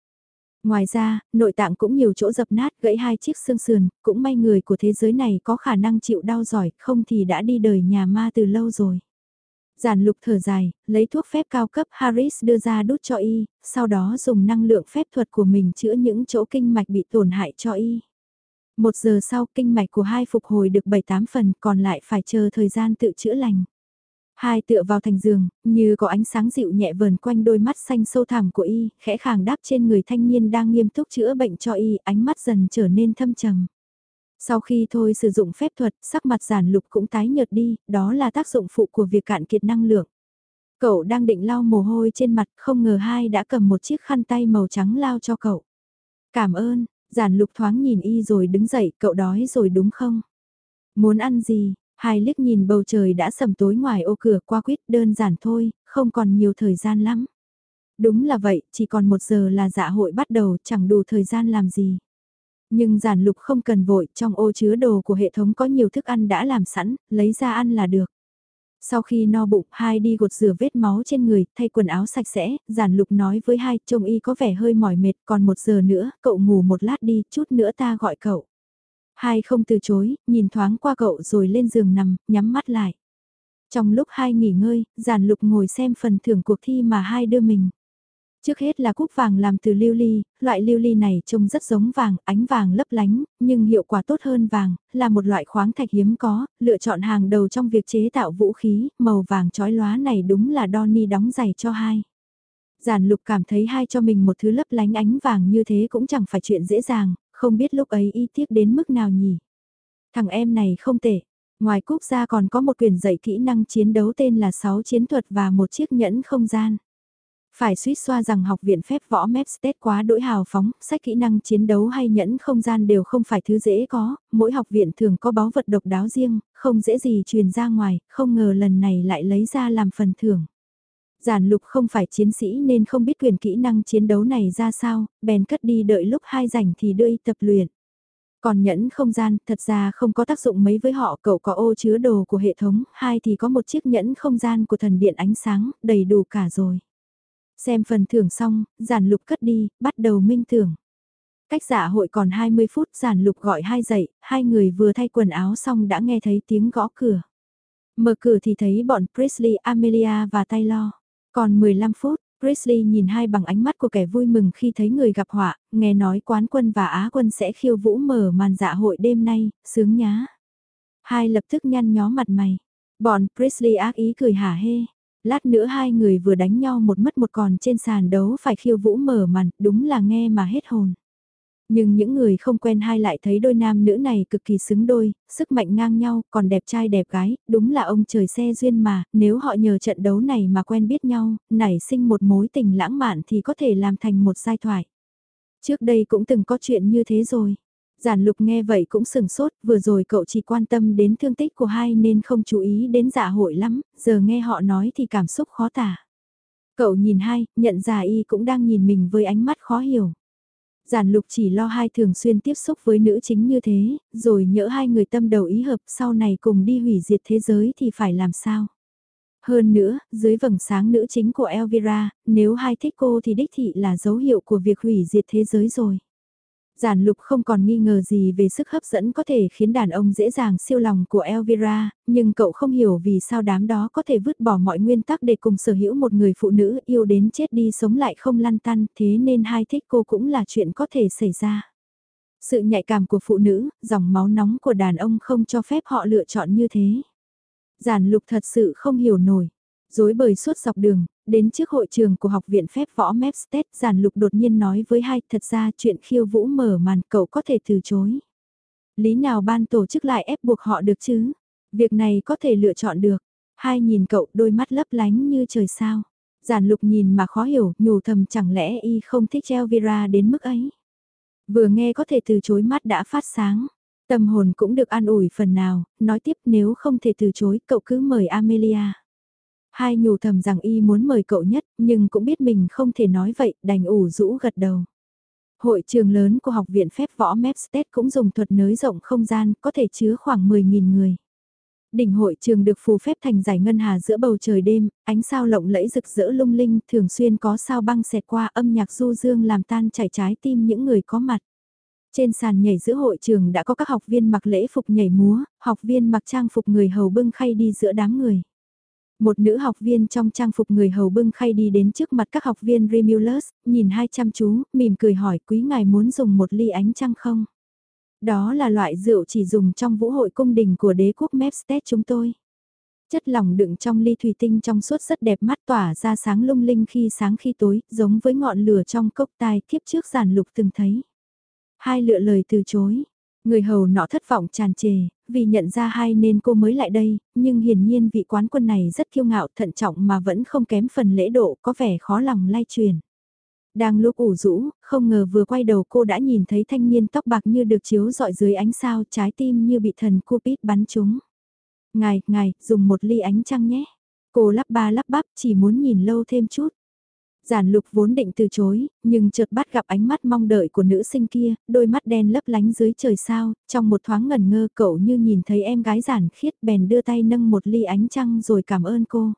Ngoài ra, nội tạng cũng nhiều chỗ dập nát gãy hai chiếc xương sườn, cũng may người của thế giới này có khả năng chịu đau giỏi, không thì đã đi đời nhà ma từ lâu rồi. Giản lục thở dài, lấy thuốc phép cao cấp Harris đưa ra đút cho y, sau đó dùng năng lượng phép thuật của mình chữa những chỗ kinh mạch bị tổn hại cho y. Một giờ sau kinh mạch của hai phục hồi được 7-8 phần còn lại phải chờ thời gian tự chữa lành. Hai tựa vào thành giường, như có ánh sáng dịu nhẹ vờn quanh đôi mắt xanh sâu thẳm của y, khẽ khàng đáp trên người thanh niên đang nghiêm túc chữa bệnh cho y, ánh mắt dần trở nên thâm trầm. Sau khi thôi sử dụng phép thuật, sắc mặt giản lục cũng tái nhợt đi, đó là tác dụng phụ của việc cạn kiệt năng lượng. Cậu đang định lau mồ hôi trên mặt, không ngờ hai đã cầm một chiếc khăn tay màu trắng lao cho cậu. Cảm ơn, giản lục thoáng nhìn y rồi đứng dậy, cậu đói rồi đúng không? Muốn ăn gì? Hai liếc nhìn bầu trời đã sầm tối ngoài ô cửa qua quýt đơn giản thôi, không còn nhiều thời gian lắm. Đúng là vậy, chỉ còn một giờ là dạ hội bắt đầu, chẳng đủ thời gian làm gì. Nhưng giản lục không cần vội, trong ô chứa đồ của hệ thống có nhiều thức ăn đã làm sẵn, lấy ra ăn là được. Sau khi no bụng, hai đi gột rửa vết máu trên người, thay quần áo sạch sẽ, giản lục nói với hai, trông y có vẻ hơi mỏi mệt, còn một giờ nữa, cậu ngủ một lát đi, chút nữa ta gọi cậu. Hai không từ chối, nhìn thoáng qua cậu rồi lên giường nằm, nhắm mắt lại. Trong lúc hai nghỉ ngơi, giản lục ngồi xem phần thưởng cuộc thi mà hai đưa mình. Trước hết là cúp vàng làm từ lưu ly, loại lưu ly này trông rất giống vàng, ánh vàng lấp lánh, nhưng hiệu quả tốt hơn vàng, là một loại khoáng thạch hiếm có, lựa chọn hàng đầu trong việc chế tạo vũ khí, màu vàng chói lóa này đúng là Donny đóng giày cho hai. Giản lục cảm thấy hai cho mình một thứ lấp lánh ánh vàng như thế cũng chẳng phải chuyện dễ dàng, không biết lúc ấy y tiếc đến mức nào nhỉ. Thằng em này không tệ, ngoài cúc ra còn có một quyền dạy kỹ năng chiến đấu tên là 6 chiến thuật và một chiếc nhẫn không gian. Phải suýt xoa rằng học viện phép võ Mepstead quá đỗi hào phóng, sách kỹ năng chiến đấu hay nhẫn không gian đều không phải thứ dễ có, mỗi học viện thường có báu vật độc đáo riêng, không dễ gì truyền ra ngoài, không ngờ lần này lại lấy ra làm phần thưởng. Giản lục không phải chiến sĩ nên không biết quyền kỹ năng chiến đấu này ra sao, bèn cất đi đợi lúc hai rảnh thì đưa y tập luyện. Còn nhẫn không gian, thật ra không có tác dụng mấy với họ, cậu có ô chứa đồ của hệ thống, hai thì có một chiếc nhẫn không gian của thần điện ánh sáng, đầy đủ cả rồi. Xem phần thưởng xong, giản lục cất đi, bắt đầu minh thưởng. Cách dạ hội còn 20 phút giản lục gọi hai dậy, hai người vừa thay quần áo xong đã nghe thấy tiếng gõ cửa. Mở cửa thì thấy bọn Presley, Amelia và Taylor. Còn 15 phút, Grizzly nhìn hai bằng ánh mắt của kẻ vui mừng khi thấy người gặp họa, nghe nói quán quân và á quân sẽ khiêu vũ mở màn dạ hội đêm nay, sướng nhá. Hai lập tức nhăn nhó mặt mày. Bọn Grizzly ác ý cười hả hê. Lát nữa hai người vừa đánh nhau một mất một còn trên sàn đấu phải khiêu vũ mở màn, đúng là nghe mà hết hồn. Nhưng những người không quen hai lại thấy đôi nam nữ này cực kỳ xứng đôi, sức mạnh ngang nhau, còn đẹp trai đẹp gái, đúng là ông trời xe duyên mà, nếu họ nhờ trận đấu này mà quen biết nhau, nảy sinh một mối tình lãng mạn thì có thể làm thành một giai thoại. Trước đây cũng từng có chuyện như thế rồi. Giản lục nghe vậy cũng sừng sốt, vừa rồi cậu chỉ quan tâm đến thương tích của hai nên không chú ý đến dạ hội lắm, giờ nghe họ nói thì cảm xúc khó tả. Cậu nhìn hai, nhận ra y cũng đang nhìn mình với ánh mắt khó hiểu. Giản lục chỉ lo hai thường xuyên tiếp xúc với nữ chính như thế, rồi nhỡ hai người tâm đầu ý hợp sau này cùng đi hủy diệt thế giới thì phải làm sao? Hơn nữa, dưới vầng sáng nữ chính của Elvira, nếu hai thích cô thì đích thị là dấu hiệu của việc hủy diệt thế giới rồi. Giản lục không còn nghi ngờ gì về sức hấp dẫn có thể khiến đàn ông dễ dàng siêu lòng của Elvira, nhưng cậu không hiểu vì sao đám đó có thể vứt bỏ mọi nguyên tắc để cùng sở hữu một người phụ nữ yêu đến chết đi sống lại không lăn tăn, thế nên hai thích cô cũng là chuyện có thể xảy ra. Sự nhạy cảm của phụ nữ, dòng máu nóng của đàn ông không cho phép họ lựa chọn như thế. Giản lục thật sự không hiểu nổi. Dối bời suốt dọc đường, đến trước hội trường của học viện phép võ Mepsted, giản lục đột nhiên nói với hai, thật ra chuyện khiêu vũ mở màn cậu có thể từ chối. Lý nào ban tổ chức lại ép buộc họ được chứ? Việc này có thể lựa chọn được. Hai nhìn cậu đôi mắt lấp lánh như trời sao. Giản lục nhìn mà khó hiểu, nhủ thầm chẳng lẽ y không thích Elvira đến mức ấy. Vừa nghe có thể từ chối mắt đã phát sáng. Tâm hồn cũng được an ủi phần nào, nói tiếp nếu không thể từ chối cậu cứ mời Amelia. Hai nhủ thầm rằng y muốn mời cậu nhất, nhưng cũng biết mình không thể nói vậy, đành ủ rũ gật đầu. Hội trường lớn của Học viện Phép Võ Mepsted cũng dùng thuật nới rộng không gian, có thể chứa khoảng 10.000 người. Đỉnh hội trường được phù phép thành giải ngân hà giữa bầu trời đêm, ánh sao lộng lẫy rực rỡ lung linh, thường xuyên có sao băng xẹt qua âm nhạc du dương làm tan chảy trái tim những người có mặt. Trên sàn nhảy giữa hội trường đã có các học viên mặc lễ phục nhảy múa, học viên mặc trang phục người hầu bưng khay đi giữa đám người. Một nữ học viên trong trang phục người hầu bưng khay đi đến trước mặt các học viên Remulus, nhìn hai chăm chú, mỉm cười hỏi quý ngài muốn dùng một ly ánh trăng không? Đó là loại rượu chỉ dùng trong vũ hội cung đình của đế quốc Mepstead chúng tôi. Chất lỏng đựng trong ly thủy tinh trong suốt rất đẹp mắt tỏa ra sáng lung linh khi sáng khi tối, giống với ngọn lửa trong cốc tai kiếp trước giản lục từng thấy. Hai lựa lời từ chối. Người hầu nọ thất vọng tràn trề, vì nhận ra hai nên cô mới lại đây, nhưng hiển nhiên vị quán quân này rất kiêu ngạo thận trọng mà vẫn không kém phần lễ độ có vẻ khó lòng lay truyền. Đang lúc ủ rũ, không ngờ vừa quay đầu cô đã nhìn thấy thanh niên tóc bạc như được chiếu dọi dưới ánh sao trái tim như bị thần Cupid bắn trúng. Ngài, ngài, dùng một ly ánh trăng nhé. Cô lắp ba lắp bắp chỉ muốn nhìn lâu thêm chút. Giản lục vốn định từ chối, nhưng chợt bắt gặp ánh mắt mong đợi của nữ sinh kia, đôi mắt đen lấp lánh dưới trời sao, trong một thoáng ngẩn ngơ cậu như nhìn thấy em gái giản khiết bèn đưa tay nâng một ly ánh trăng rồi cảm ơn cô.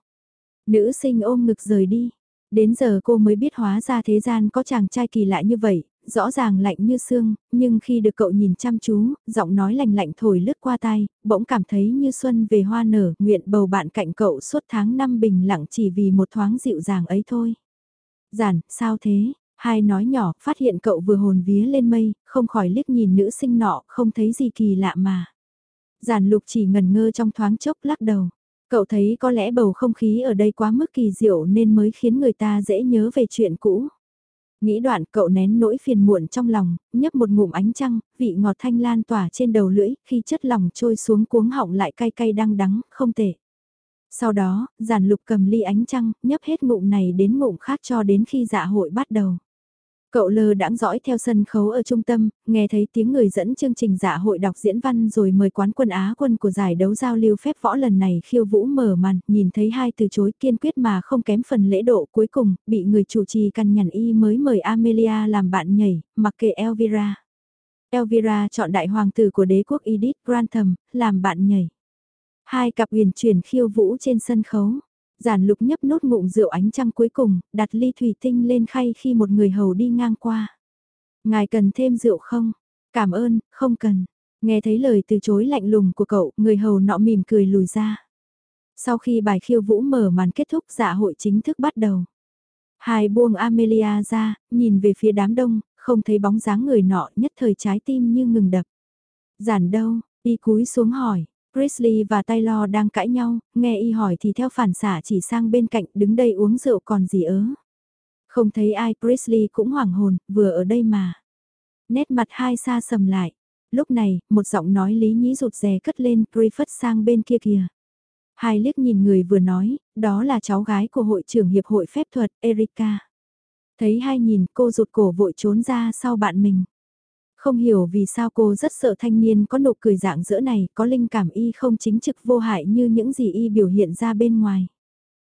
Nữ sinh ôm ngực rời đi. Đến giờ cô mới biết hóa ra thế gian có chàng trai kỳ lạ như vậy, rõ ràng lạnh như xương, nhưng khi được cậu nhìn chăm chú, giọng nói lành lạnh thổi lướt qua tai, bỗng cảm thấy như xuân về hoa nở, nguyện bầu bạn cạnh cậu suốt tháng năm bình lặng chỉ vì một thoáng dịu dàng ấy thôi. Giản, sao thế? Hai nói nhỏ, phát hiện cậu vừa hồn vía lên mây, không khỏi liếc nhìn nữ sinh nọ, không thấy gì kỳ lạ mà. Giản lục chỉ ngần ngơ trong thoáng chốc lắc đầu. Cậu thấy có lẽ bầu không khí ở đây quá mức kỳ diệu nên mới khiến người ta dễ nhớ về chuyện cũ. Nghĩ đoạn cậu nén nỗi phiền muộn trong lòng, nhấp một ngụm ánh trăng, vị ngọt thanh lan tỏa trên đầu lưỡi, khi chất lòng trôi xuống cuống họng lại cay cay đăng đắng, không tệ. Sau đó, giản lục cầm ly ánh trăng, nhấp hết ngụm này đến ngụm khác cho đến khi dạ hội bắt đầu. Cậu lơ đãng dõi theo sân khấu ở trung tâm, nghe thấy tiếng người dẫn chương trình dạ hội đọc diễn văn rồi mời quán quân Á quân của giải đấu giao lưu phép võ lần này khiêu vũ mở màn, nhìn thấy hai từ chối kiên quyết mà không kém phần lễ độ cuối cùng, bị người chủ trì căn nhằn y mới mời Amelia làm bạn nhảy, mặc kệ Elvira. Elvira chọn đại hoàng tử của đế quốc Edith Grantham, làm bạn nhảy. Hai cặp huyền chuyển khiêu vũ trên sân khấu. Giản lục nhấp nốt ngụm rượu ánh trăng cuối cùng, đặt ly thủy tinh lên khay khi một người hầu đi ngang qua. Ngài cần thêm rượu không? Cảm ơn, không cần. Nghe thấy lời từ chối lạnh lùng của cậu, người hầu nọ mỉm cười lùi ra. Sau khi bài khiêu vũ mở màn kết thúc dạ hội chính thức bắt đầu. Hai buông Amelia ra, nhìn về phía đám đông, không thấy bóng dáng người nọ nhất thời trái tim như ngừng đập. Giản đâu, đi cúi xuống hỏi, Grizzly và Taylor đang cãi nhau, nghe y hỏi thì theo phản xả chỉ sang bên cạnh đứng đây uống rượu còn gì ớ. Không thấy ai Grizzly cũng hoảng hồn, vừa ở đây mà. Nét mặt hai xa sầm lại. Lúc này, một giọng nói lý nhĩ rụt rè cất lên Griffith sang bên kia kìa. Hai liếc nhìn người vừa nói, đó là cháu gái của hội trưởng hiệp hội phép thuật, Erika. Thấy hai nhìn cô rụt cổ vội trốn ra sau bạn mình. Không hiểu vì sao cô rất sợ thanh niên có nụ cười dạng giữa này, có linh cảm y không chính trực vô hại như những gì y biểu hiện ra bên ngoài.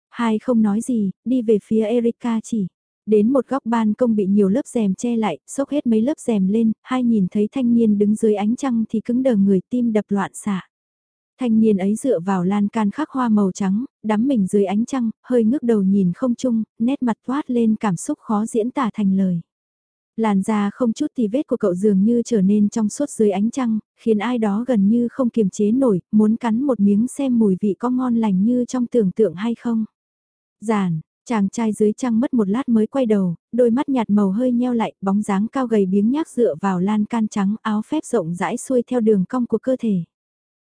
Hai không nói gì, đi về phía Erika chỉ. Đến một góc ban công bị nhiều lớp rèm che lại, xốc hết mấy lớp rèm lên, hai nhìn thấy thanh niên đứng dưới ánh trăng thì cứng đờ người tim đập loạn xạ. Thanh niên ấy dựa vào lan can khắc hoa màu trắng, đắm mình dưới ánh trăng, hơi ngước đầu nhìn không chung, nét mặt toát lên cảm xúc khó diễn tả thành lời. Làn da không chút thì vết của cậu dường như trở nên trong suốt dưới ánh trăng, khiến ai đó gần như không kiềm chế nổi, muốn cắn một miếng xem mùi vị có ngon lành như trong tưởng tượng hay không. Giản, chàng trai dưới trăng mất một lát mới quay đầu, đôi mắt nhạt màu hơi nheo lại, bóng dáng cao gầy biếng nhác dựa vào lan can trắng áo phép rộng rãi xuôi theo đường cong của cơ thể.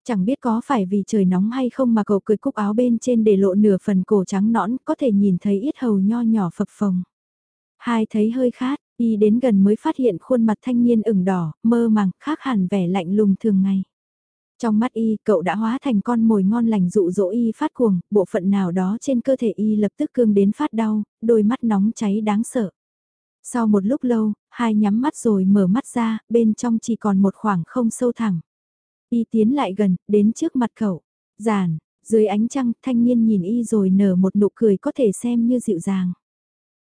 Chẳng biết có phải vì trời nóng hay không mà cậu cười cúc áo bên trên để lộ nửa phần cổ trắng nõn có thể nhìn thấy ít hầu nho nhỏ phập phồng. Hai thấy hơi khát, Y đến gần mới phát hiện khuôn mặt thanh niên ửng đỏ, mơ màng, khác hẳn vẻ lạnh lùng thường ngày. Trong mắt y, cậu đã hóa thành con mồi ngon lành dụ dỗ y phát cuồng, bộ phận nào đó trên cơ thể y lập tức cương đến phát đau, đôi mắt nóng cháy đáng sợ. Sau một lúc lâu, hai nhắm mắt rồi mở mắt ra, bên trong chỉ còn một khoảng không sâu thẳng. Y tiến lại gần, đến trước mặt cậu. Giản, dưới ánh trăng, thanh niên nhìn y rồi nở một nụ cười có thể xem như dịu dàng.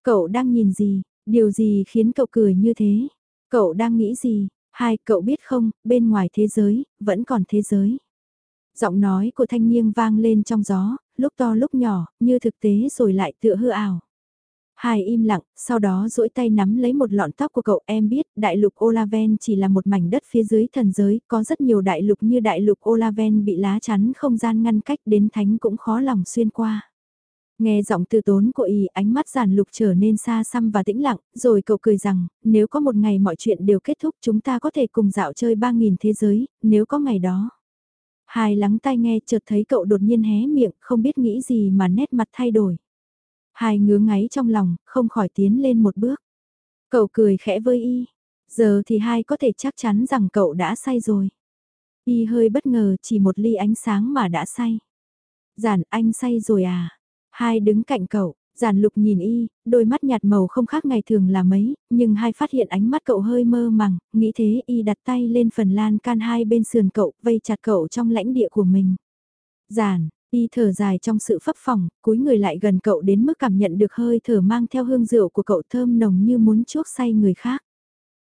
Cậu đang nhìn gì? Điều gì khiến cậu cười như thế? Cậu đang nghĩ gì? Hai, cậu biết không, bên ngoài thế giới, vẫn còn thế giới. Giọng nói của thanh niên vang lên trong gió, lúc to lúc nhỏ, như thực tế rồi lại tựa hư ảo. Hai im lặng, sau đó duỗi tay nắm lấy một lọn tóc của cậu em biết đại lục Olaven chỉ là một mảnh đất phía dưới thần giới, có rất nhiều đại lục như đại lục Olaven bị lá chắn không gian ngăn cách đến thánh cũng khó lòng xuyên qua. Nghe giọng từ tốn của y ánh mắt giản lục trở nên xa xăm và tĩnh lặng, rồi cậu cười rằng, nếu có một ngày mọi chuyện đều kết thúc chúng ta có thể cùng dạo chơi 3.000 thế giới, nếu có ngày đó. Hai lắng tai nghe chợt thấy cậu đột nhiên hé miệng, không biết nghĩ gì mà nét mặt thay đổi. Hai ngứa ngáy trong lòng, không khỏi tiến lên một bước. Cậu cười khẽ với y. Giờ thì hai có thể chắc chắn rằng cậu đã say rồi. Y hơi bất ngờ chỉ một ly ánh sáng mà đã say. Giản anh say rồi à? Hai đứng cạnh cậu, giản lục nhìn y, đôi mắt nhạt màu không khác ngày thường là mấy, nhưng hai phát hiện ánh mắt cậu hơi mơ màng, nghĩ thế y đặt tay lên phần lan can hai bên sườn cậu, vây chặt cậu trong lãnh địa của mình. Giản, y thở dài trong sự phấp phỏng, cúi người lại gần cậu đến mức cảm nhận được hơi thở mang theo hương rượu của cậu thơm nồng như muốn chuốc say người khác.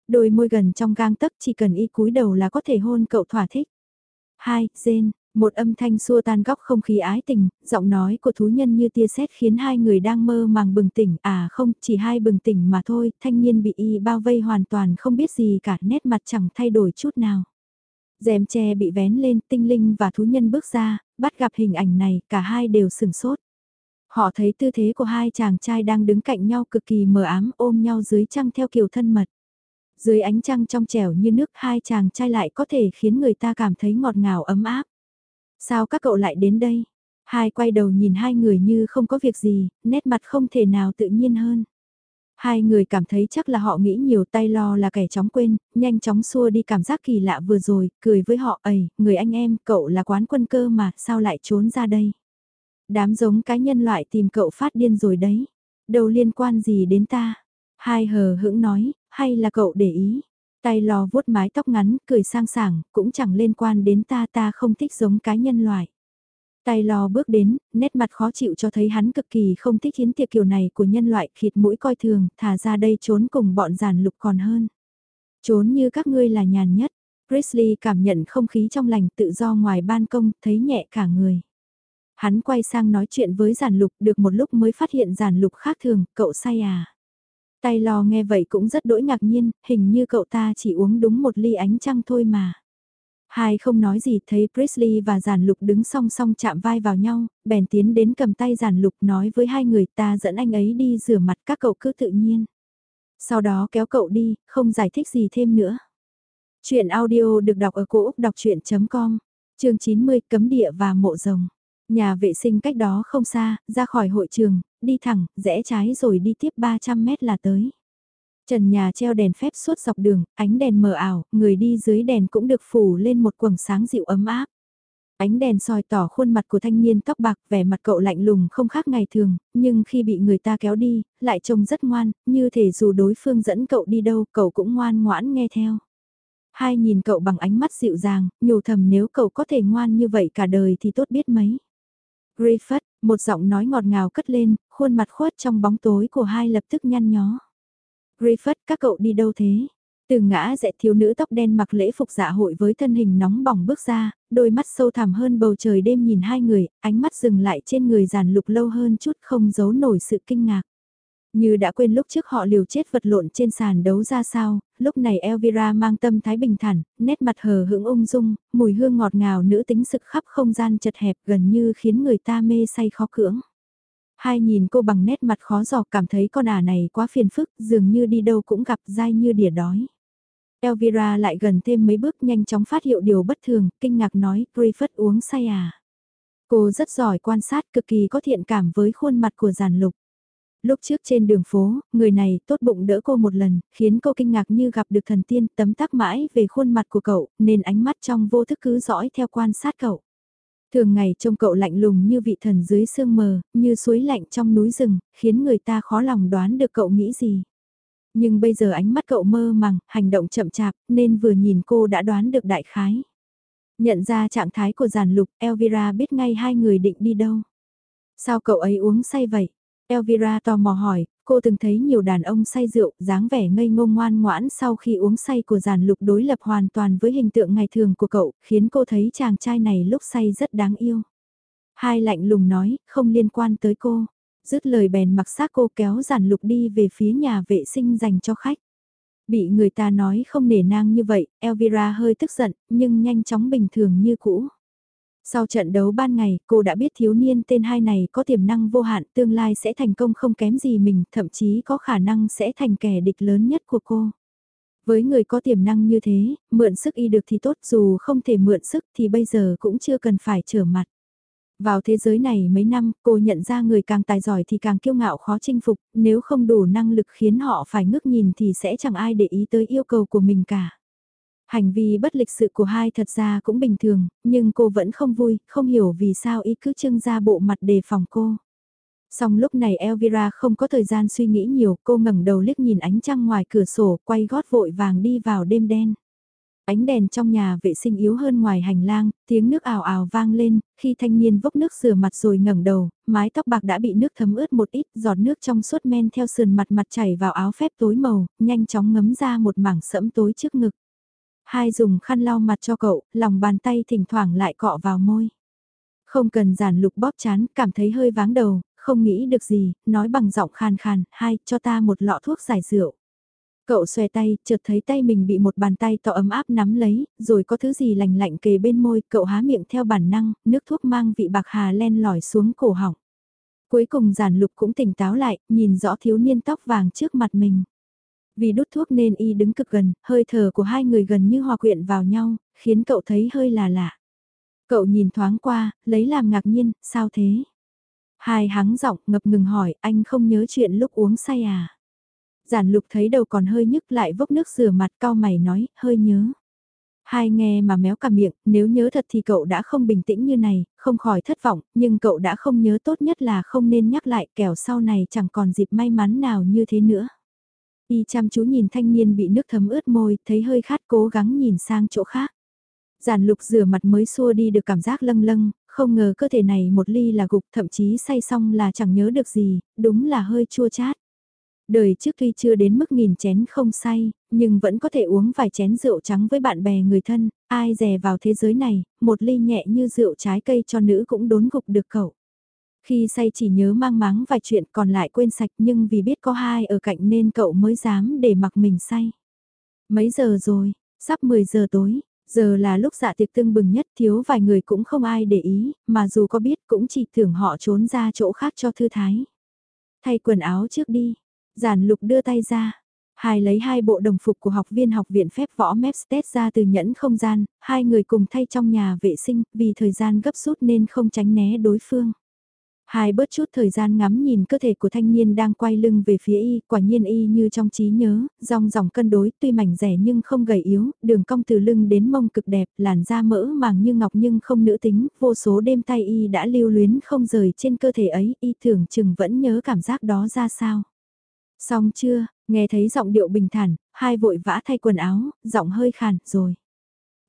Đôi môi gần trong gang tấc chỉ cần y cúi đầu là có thể hôn cậu thỏa thích. Hai, Jane, một âm thanh xua tan góc không khí ái tình, giọng nói của thú nhân như tia sét khiến hai người đang mơ màng bừng tỉnh, à không, chỉ hai bừng tỉnh mà thôi, thanh niên bị y bao vây hoàn toàn không biết gì cả, nét mặt chẳng thay đổi chút nào. rèm che bị vén lên, tinh linh và thú nhân bước ra, bắt gặp hình ảnh này, cả hai đều sừng sốt. Họ thấy tư thế của hai chàng trai đang đứng cạnh nhau cực kỳ mờ ám ôm nhau dưới trăng theo kiểu thân mật. Dưới ánh trăng trong trẻo như nước hai chàng trai lại có thể khiến người ta cảm thấy ngọt ngào ấm áp. Sao các cậu lại đến đây? Hai quay đầu nhìn hai người như không có việc gì, nét mặt không thể nào tự nhiên hơn. Hai người cảm thấy chắc là họ nghĩ nhiều tay lo là kẻ chóng quên, nhanh chóng xua đi cảm giác kỳ lạ vừa rồi, cười với họ ầy, người anh em, cậu là quán quân cơ mà, sao lại trốn ra đây? Đám giống cái nhân loại tìm cậu phát điên rồi đấy, đâu liên quan gì đến ta? Hai hờ hững nói, hay là cậu để ý? Tay lò vuốt mái tóc ngắn, cười sang sảng, cũng chẳng liên quan đến ta ta không thích giống cái nhân loại. Tay lò bước đến, nét mặt khó chịu cho thấy hắn cực kỳ không thích hiến tiệc kiểu này của nhân loại khịt mũi coi thường, thả ra đây trốn cùng bọn giàn lục còn hơn. Trốn như các ngươi là nhàn nhất, Grizzly cảm nhận không khí trong lành tự do ngoài ban công, thấy nhẹ cả người. Hắn quay sang nói chuyện với giàn lục được một lúc mới phát hiện giàn lục khác thường, cậu say à. Tay lò nghe vậy cũng rất đỗi ngạc nhiên, hình như cậu ta chỉ uống đúng một ly ánh trăng thôi mà. Hai không nói gì thấy Presley và giản lục đứng song song chạm vai vào nhau, bèn tiến đến cầm tay giản lục nói với hai người ta dẫn anh ấy đi rửa mặt các cậu cứ tự nhiên. Sau đó kéo cậu đi, không giải thích gì thêm nữa. Chuyện audio được đọc ở cổ Úc đọc chuyện.com, chương 90 cấm địa và mộ rồng. Nhà vệ sinh cách đó không xa, ra khỏi hội trường, đi thẳng, rẽ trái rồi đi tiếp 300 mét là tới. Trần nhà treo đèn phép suốt dọc đường, ánh đèn mờ ảo, người đi dưới đèn cũng được phủ lên một quầng sáng dịu ấm áp. Ánh đèn soi tỏ khuôn mặt của thanh niên tóc bạc, vẻ mặt cậu lạnh lùng không khác ngày thường, nhưng khi bị người ta kéo đi, lại trông rất ngoan, như thể dù đối phương dẫn cậu đi đâu, cậu cũng ngoan ngoãn nghe theo. Hai nhìn cậu bằng ánh mắt dịu dàng, nhủ thầm nếu cậu có thể ngoan như vậy cả đời thì tốt biết mấy. Griffith, một giọng nói ngọt ngào cất lên, khuôn mặt khuất trong bóng tối của hai lập tức nhăn nhó. Griffith, các cậu đi đâu thế? Từ ngã dẹ thiếu nữ tóc đen mặc lễ phục dạ hội với thân hình nóng bỏng bước ra, đôi mắt sâu thẳm hơn bầu trời đêm nhìn hai người, ánh mắt dừng lại trên người giàn lục lâu hơn chút không giấu nổi sự kinh ngạc. Như đã quên lúc trước họ liều chết vật lộn trên sàn đấu ra sao, lúc này Elvira mang tâm thái bình thản, nét mặt hờ hững ung dung, mùi hương ngọt ngào nữ tính sực khắp không gian chật hẹp gần như khiến người ta mê say khó cưỡng. Hai nhìn cô bằng nét mặt khó giò cảm thấy con ả này quá phiền phức, dường như đi đâu cũng gặp dai như đỉa đói. Elvira lại gần thêm mấy bước nhanh chóng phát hiện điều bất thường, kinh ngạc nói, Griffith uống say à. Cô rất giỏi quan sát cực kỳ có thiện cảm với khuôn mặt của giàn lục. Lúc trước trên đường phố, người này tốt bụng đỡ cô một lần, khiến cô kinh ngạc như gặp được thần tiên tấm tắc mãi về khuôn mặt của cậu, nên ánh mắt trong vô thức cứ dõi theo quan sát cậu. Thường ngày trông cậu lạnh lùng như vị thần dưới sương mờ, như suối lạnh trong núi rừng, khiến người ta khó lòng đoán được cậu nghĩ gì. Nhưng bây giờ ánh mắt cậu mơ màng, hành động chậm chạp, nên vừa nhìn cô đã đoán được đại khái. Nhận ra trạng thái của giàn lục, Elvira biết ngay hai người định đi đâu. Sao cậu ấy uống say vậy? Elvira tò mò hỏi, Cô từng thấy nhiều đàn ông say rượu, dáng vẻ ngây ngô ngoan ngoãn sau khi uống say của giàn lục đối lập hoàn toàn với hình tượng ngày thường của cậu, khiến cô thấy chàng trai này lúc say rất đáng yêu. Hai lạnh lùng nói, không liên quan tới cô. Dứt lời bèn mặc xác cô kéo giàn lục đi về phía nhà vệ sinh dành cho khách. Bị người ta nói không nể nang như vậy, Elvira hơi tức giận, nhưng nhanh chóng bình thường như cũ. Sau trận đấu ban ngày, cô đã biết thiếu niên tên hai này có tiềm năng vô hạn, tương lai sẽ thành công không kém gì mình, thậm chí có khả năng sẽ thành kẻ địch lớn nhất của cô. Với người có tiềm năng như thế, mượn sức y được thì tốt dù không thể mượn sức thì bây giờ cũng chưa cần phải trở mặt. Vào thế giới này mấy năm, cô nhận ra người càng tài giỏi thì càng kiêu ngạo khó chinh phục, nếu không đủ năng lực khiến họ phải ngước nhìn thì sẽ chẳng ai để ý tới yêu cầu của mình cả. Hành vi bất lịch sự của hai thật ra cũng bình thường, nhưng cô vẫn không vui, không hiểu vì sao ý cứ trưng ra bộ mặt đề phòng cô. Song lúc này Elvira không có thời gian suy nghĩ nhiều, cô ngẩng đầu liếc nhìn ánh trăng ngoài cửa sổ, quay gót vội vàng đi vào đêm đen. Ánh đèn trong nhà vệ sinh yếu hơn ngoài hành lang, tiếng nước ào ào vang lên, khi thanh niên vốc nước rửa mặt rồi ngẩng đầu, mái tóc bạc đã bị nước thấm ướt một ít, giọt nước trong suốt men theo sườn mặt mặt chảy vào áo phép tối màu, nhanh chóng ngấm ra một mảng sẫm tối trước ngực. Hai dùng khăn lau mặt cho cậu, lòng bàn tay thỉnh thoảng lại cọ vào môi. Không cần giản lục bóp chán, cảm thấy hơi váng đầu, không nghĩ được gì, nói bằng giọng khàn khàn, hai, cho ta một lọ thuốc giải rượu. Cậu xòe tay, chợt thấy tay mình bị một bàn tay to ấm áp nắm lấy, rồi có thứ gì lành lạnh kề bên môi, cậu há miệng theo bản năng, nước thuốc mang vị bạc hà len lỏi xuống cổ họng. Cuối cùng giản lục cũng tỉnh táo lại, nhìn rõ thiếu niên tóc vàng trước mặt mình. Vì đút thuốc nên y đứng cực gần, hơi thở của hai người gần như hòa quyện vào nhau, khiến cậu thấy hơi là lạ. Cậu nhìn thoáng qua, lấy làm ngạc nhiên, sao thế? Hai hắng giọng ngập ngừng hỏi, anh không nhớ chuyện lúc uống say à? Giản lục thấy đầu còn hơi nhức lại vốc nước rửa mặt cao mày nói, hơi nhớ. Hai nghe mà méo cả miệng, nếu nhớ thật thì cậu đã không bình tĩnh như này, không khỏi thất vọng, nhưng cậu đã không nhớ tốt nhất là không nên nhắc lại kẻo sau này chẳng còn dịp may mắn nào như thế nữa. Y chăm chú nhìn thanh niên bị nước thấm ướt môi, thấy hơi khát cố gắng nhìn sang chỗ khác. Giản lục rửa mặt mới xua đi được cảm giác lâng lâng, không ngờ cơ thể này một ly là gục thậm chí say xong là chẳng nhớ được gì, đúng là hơi chua chát. Đời trước tuy chưa đến mức nghìn chén không say, nhưng vẫn có thể uống vài chén rượu trắng với bạn bè người thân, ai dè vào thế giới này, một ly nhẹ như rượu trái cây cho nữ cũng đốn gục được cậu. Khi say chỉ nhớ mang máng vài chuyện còn lại quên sạch nhưng vì biết có hai ở cạnh nên cậu mới dám để mặc mình say. Mấy giờ rồi, sắp 10 giờ tối, giờ là lúc dạ tiệc tưng bừng nhất thiếu vài người cũng không ai để ý, mà dù có biết cũng chỉ tưởng họ trốn ra chỗ khác cho thư thái. Thay quần áo trước đi, giản lục đưa tay ra, Hai lấy hai bộ đồng phục của học viên học viện phép võ mepstead ra từ nhẫn không gian, hai người cùng thay trong nhà vệ sinh, vì thời gian gấp rút nên không tránh né đối phương. Hai bớt chút thời gian ngắm nhìn cơ thể của thanh niên đang quay lưng về phía y, quả nhiên y như trong trí nhớ, dòng dòng cân đối tuy mảnh rẻ nhưng không gầy yếu, đường cong từ lưng đến mông cực đẹp, làn da mỡ màng như ngọc nhưng không nữ tính, vô số đêm tay y đã lưu luyến không rời trên cơ thể ấy, y tưởng chừng vẫn nhớ cảm giác đó ra sao. Xong chưa, nghe thấy giọng điệu bình thản, hai vội vã thay quần áo, giọng hơi khàn, rồi.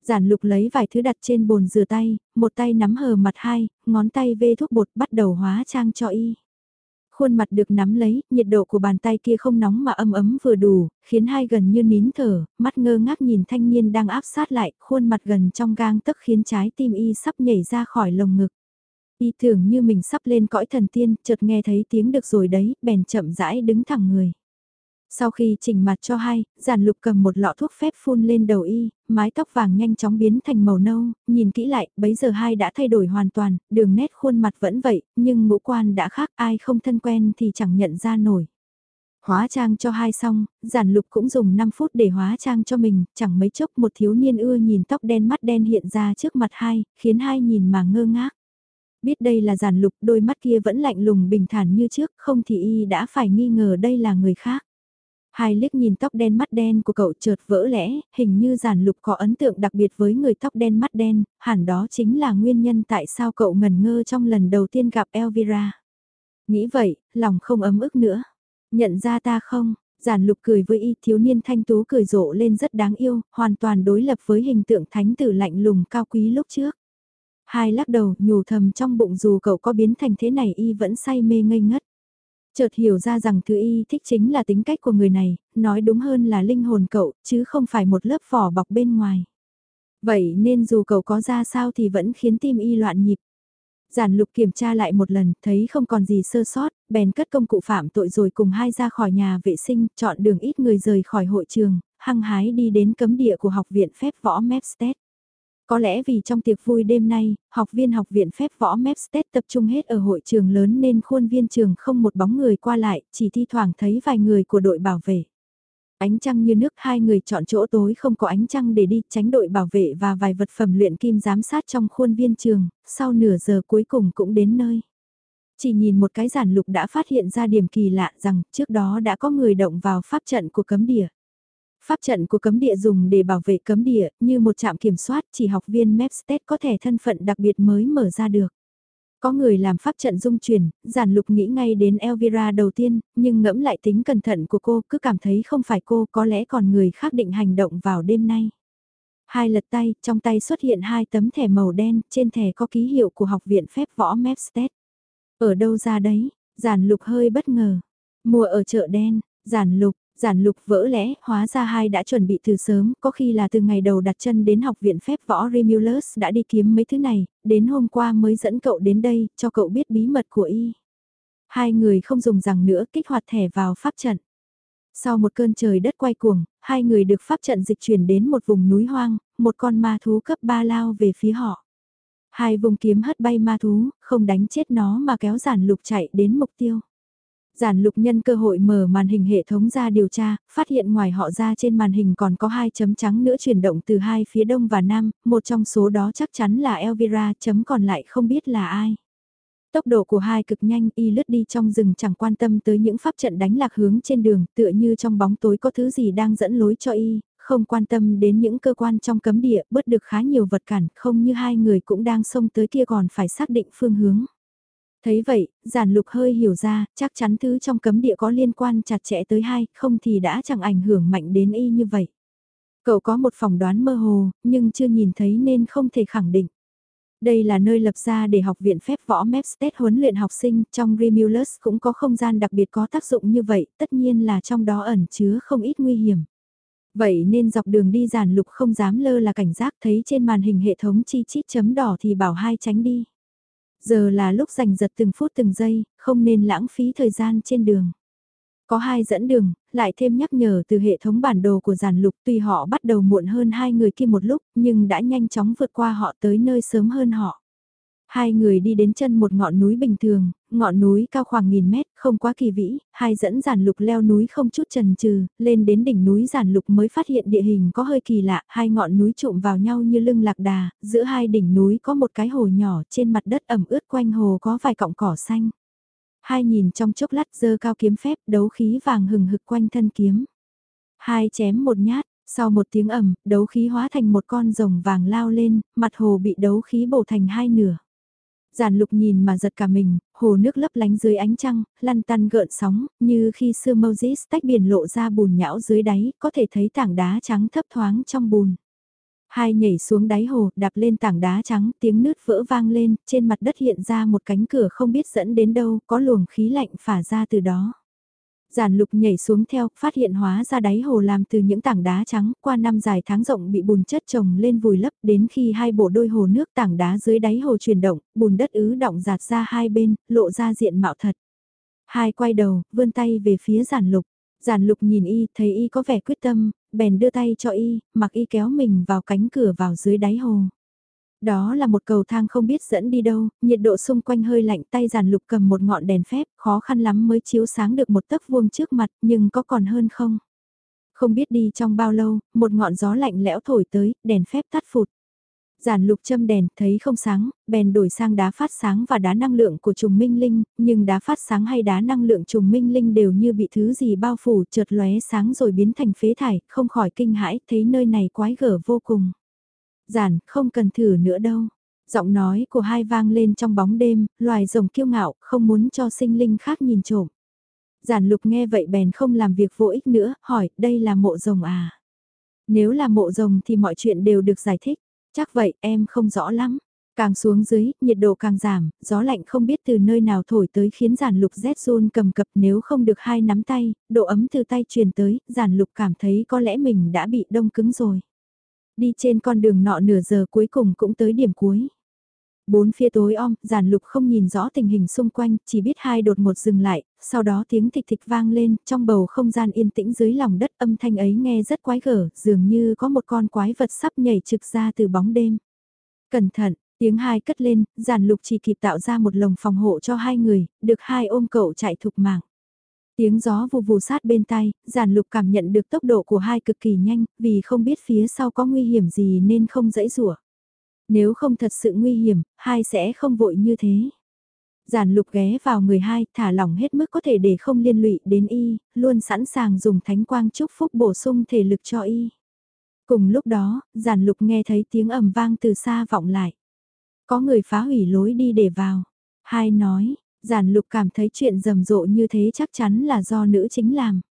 Giản lục lấy vài thứ đặt trên bồn rửa tay, một tay nắm hờ mặt hai, ngón tay vê thuốc bột bắt đầu hóa trang cho y. Khuôn mặt được nắm lấy, nhiệt độ của bàn tay kia không nóng mà âm ấm vừa đủ, khiến hai gần như nín thở, mắt ngơ ngác nhìn thanh niên đang áp sát lại, khuôn mặt gần trong gang tức khiến trái tim y sắp nhảy ra khỏi lồng ngực. Y tưởng như mình sắp lên cõi thần tiên, chợt nghe thấy tiếng được rồi đấy, bèn chậm rãi đứng thẳng người. Sau khi chỉnh mặt cho hai, giản lục cầm một lọ thuốc phép phun lên đầu y, mái tóc vàng nhanh chóng biến thành màu nâu, nhìn kỹ lại, bấy giờ hai đã thay đổi hoàn toàn, đường nét khuôn mặt vẫn vậy, nhưng ngũ quan đã khác ai không thân quen thì chẳng nhận ra nổi. Hóa trang cho hai xong, giản lục cũng dùng 5 phút để hóa trang cho mình, chẳng mấy chốc một thiếu niên ưa nhìn tóc đen mắt đen hiện ra trước mặt hai, khiến hai nhìn mà ngơ ngác. Biết đây là giản lục, đôi mắt kia vẫn lạnh lùng bình thản như trước, không thì y đã phải nghi ngờ đây là người khác. Hai liếc nhìn tóc đen mắt đen của cậu chợt vỡ lẽ, hình như giản lục có ấn tượng đặc biệt với người tóc đen mắt đen, hẳn đó chính là nguyên nhân tại sao cậu ngần ngơ trong lần đầu tiên gặp Elvira. Nghĩ vậy, lòng không ấm ức nữa. Nhận ra ta không, giản lục cười với y thiếu niên thanh tú cười rộ lên rất đáng yêu, hoàn toàn đối lập với hình tượng thánh tử lạnh lùng cao quý lúc trước. Hai lắc đầu nhủ thầm trong bụng dù cậu có biến thành thế này y vẫn say mê ngây ngất. Chợt hiểu ra rằng thứ y thích chính là tính cách của người này, nói đúng hơn là linh hồn cậu, chứ không phải một lớp vỏ bọc bên ngoài. Vậy nên dù cậu có ra sao thì vẫn khiến tim y loạn nhịp. Giản lục kiểm tra lại một lần, thấy không còn gì sơ sót, bèn cất công cụ phạm tội rồi cùng hai ra khỏi nhà vệ sinh, chọn đường ít người rời khỏi hội trường, hăng hái đi đến cấm địa của học viện phép võ Mepstead. Có lẽ vì trong tiệc vui đêm nay, học viên học viện phép võ Mepstead tập trung hết ở hội trường lớn nên khuôn viên trường không một bóng người qua lại, chỉ thi thoảng thấy vài người của đội bảo vệ. Ánh trăng như nước hai người chọn chỗ tối không có ánh trăng để đi tránh đội bảo vệ và vài vật phẩm luyện kim giám sát trong khuôn viên trường, sau nửa giờ cuối cùng cũng đến nơi. Chỉ nhìn một cái giản lục đã phát hiện ra điểm kỳ lạ rằng trước đó đã có người động vào pháp trận của cấm địa. Pháp trận của cấm địa dùng để bảo vệ cấm địa như một trạm kiểm soát chỉ học viên Mepstead có thể thân phận đặc biệt mới mở ra được. Có người làm pháp trận dung chuyển, giản lục nghĩ ngay đến Elvira đầu tiên, nhưng ngẫm lại tính cẩn thận của cô cứ cảm thấy không phải cô có lẽ còn người khác định hành động vào đêm nay. Hai lật tay, trong tay xuất hiện hai tấm thẻ màu đen, trên thẻ có ký hiệu của học viện phép võ Mepstead. Ở đâu ra đấy, giản lục hơi bất ngờ. Mua ở chợ đen, giản lục, giản lục vỡ lẽ, hóa ra hai đã chuẩn bị từ sớm, có khi là từ ngày đầu đặt chân đến học viện phép võ Remulus đã đi kiếm mấy thứ này, đến hôm qua mới dẫn cậu đến đây, cho cậu biết bí mật của y. Hai người không dùng rằng nữa kích hoạt thẻ vào pháp trận. Sau một cơn trời đất quay cuồng, hai người được pháp trận dịch chuyển đến một vùng núi hoang, một con ma thú cấp ba lao về phía họ. Hai vùng kiếm hất bay ma thú, không đánh chết nó mà kéo giản lục chạy đến mục tiêu. Giản lục nhân cơ hội mở màn hình hệ thống ra điều tra, phát hiện ngoài họ ra trên màn hình còn có hai chấm trắng nữa chuyển động từ hai phía đông và nam, một trong số đó chắc chắn là Elvira, chấm còn lại không biết là ai. Tốc độ của hai cực nhanh y lướt đi trong rừng chẳng quan tâm tới những pháp trận đánh lạc hướng trên đường tựa như trong bóng tối có thứ gì đang dẫn lối cho y, không quan tâm đến những cơ quan trong cấm địa bớt được khá nhiều vật cản không như hai người cũng đang xông tới kia còn phải xác định phương hướng. Thấy vậy, giản lục hơi hiểu ra, chắc chắn thứ trong cấm địa có liên quan chặt chẽ tới hai, không thì đã chẳng ảnh hưởng mạnh đến y như vậy. Cậu có một phỏng đoán mơ hồ, nhưng chưa nhìn thấy nên không thể khẳng định. Đây là nơi lập ra để học viện phép võ Mepstead huấn luyện học sinh, trong Remulus cũng có không gian đặc biệt có tác dụng như vậy, tất nhiên là trong đó ẩn chứa không ít nguy hiểm. Vậy nên dọc đường đi giản lục không dám lơ là cảnh giác thấy trên màn hình hệ thống chi chít chấm đỏ thì bảo hai tránh đi. Giờ là lúc giành giật từng phút từng giây, không nên lãng phí thời gian trên đường. Có hai dẫn đường, lại thêm nhắc nhở từ hệ thống bản đồ của giàn lục tuy họ bắt đầu muộn hơn hai người kia một lúc nhưng đã nhanh chóng vượt qua họ tới nơi sớm hơn họ. Hai người đi đến chân một ngọn núi bình thường, ngọn núi cao khoảng nghìn mét, không quá kỳ vĩ, hai dẫn giản lục leo núi không chút trần trừ, lên đến đỉnh núi giản lục mới phát hiện địa hình có hơi kỳ lạ, hai ngọn núi trụm vào nhau như lưng lạc đà, giữa hai đỉnh núi có một cái hồ nhỏ, trên mặt đất ẩm ướt quanh hồ có vài cọng cỏ xanh. Hai nhìn trong chốc lát dơ cao kiếm phép đấu khí vàng hừng hực quanh thân kiếm. Hai chém một nhát, sau một tiếng ầm, đấu khí hóa thành một con rồng vàng lao lên, mặt hồ bị đấu khí bổ thành hai nửa. Giản lục nhìn mà giật cả mình, hồ nước lấp lánh dưới ánh trăng, lăn tăn gợn sóng, như khi xưa Moses tách biển lộ ra bùn nhão dưới đáy, có thể thấy tảng đá trắng thấp thoáng trong bùn. Hai nhảy xuống đáy hồ, đạp lên tảng đá trắng, tiếng nước vỡ vang lên, trên mặt đất hiện ra một cánh cửa không biết dẫn đến đâu, có luồng khí lạnh phả ra từ đó. Giản lục nhảy xuống theo, phát hiện hóa ra đáy hồ làm từ những tảng đá trắng, qua năm dài tháng rộng bị bùn chất trồng lên vùi lấp, đến khi hai bộ đôi hồ nước tảng đá dưới đáy hồ chuyển động, bùn đất ứ động giạt ra hai bên, lộ ra diện mạo thật. Hai quay đầu, vươn tay về phía giản lục. Giản lục nhìn y, thấy y có vẻ quyết tâm, bèn đưa tay cho y, mặc y kéo mình vào cánh cửa vào dưới đáy hồ. Đó là một cầu thang không biết dẫn đi đâu, nhiệt độ xung quanh hơi lạnh tay giàn lục cầm một ngọn đèn phép, khó khăn lắm mới chiếu sáng được một tấc vuông trước mặt, nhưng có còn hơn không? Không biết đi trong bao lâu, một ngọn gió lạnh lẽo thổi tới, đèn phép tắt phụt. Giản lục châm đèn, thấy không sáng, bèn đổi sang đá phát sáng và đá năng lượng của trùng minh linh, nhưng đá phát sáng hay đá năng lượng trùng minh linh đều như bị thứ gì bao phủ chợt lóe sáng rồi biến thành phế thải, không khỏi kinh hãi, thấy nơi này quái gở vô cùng. Giản, không cần thử nữa đâu. Giọng nói của hai vang lên trong bóng đêm, loài rồng kiêu ngạo, không muốn cho sinh linh khác nhìn trộm. Giản lục nghe vậy bèn không làm việc vô ích nữa, hỏi, đây là mộ rồng à? Nếu là mộ rồng thì mọi chuyện đều được giải thích. Chắc vậy, em không rõ lắm. Càng xuống dưới, nhiệt độ càng giảm, gió lạnh không biết từ nơi nào thổi tới khiến giản lục rét run cầm cập nếu không được hai nắm tay, độ ấm từ tay truyền tới, giản lục cảm thấy có lẽ mình đã bị đông cứng rồi. Đi trên con đường nọ nửa giờ cuối cùng cũng tới điểm cuối. Bốn phía tối om, giản lục không nhìn rõ tình hình xung quanh, chỉ biết hai đột một dừng lại, sau đó tiếng thịch thịch vang lên, trong bầu không gian yên tĩnh dưới lòng đất âm thanh ấy nghe rất quái gở, dường như có một con quái vật sắp nhảy trực ra từ bóng đêm. Cẩn thận, tiếng hai cất lên, giản lục chỉ kịp tạo ra một lồng phòng hộ cho hai người, được hai ôm cậu chạy thục mạng. Tiếng gió vù vù sát bên tay, giản lục cảm nhận được tốc độ của hai cực kỳ nhanh, vì không biết phía sau có nguy hiểm gì nên không dãy rủa nếu không thật sự nguy hiểm, hai sẽ không vội như thế. Giản lục ghé vào người hai, thả lỏng hết mức có thể để không liên lụy đến y, luôn sẵn sàng dùng thánh quang chúc phúc bổ sung thể lực cho y. Cùng lúc đó, giản lục nghe thấy tiếng ầm vang từ xa vọng lại. Có người phá hủy lối đi để vào. Hai nói, giản lục cảm thấy chuyện rầm rộ như thế chắc chắn là do nữ chính làm.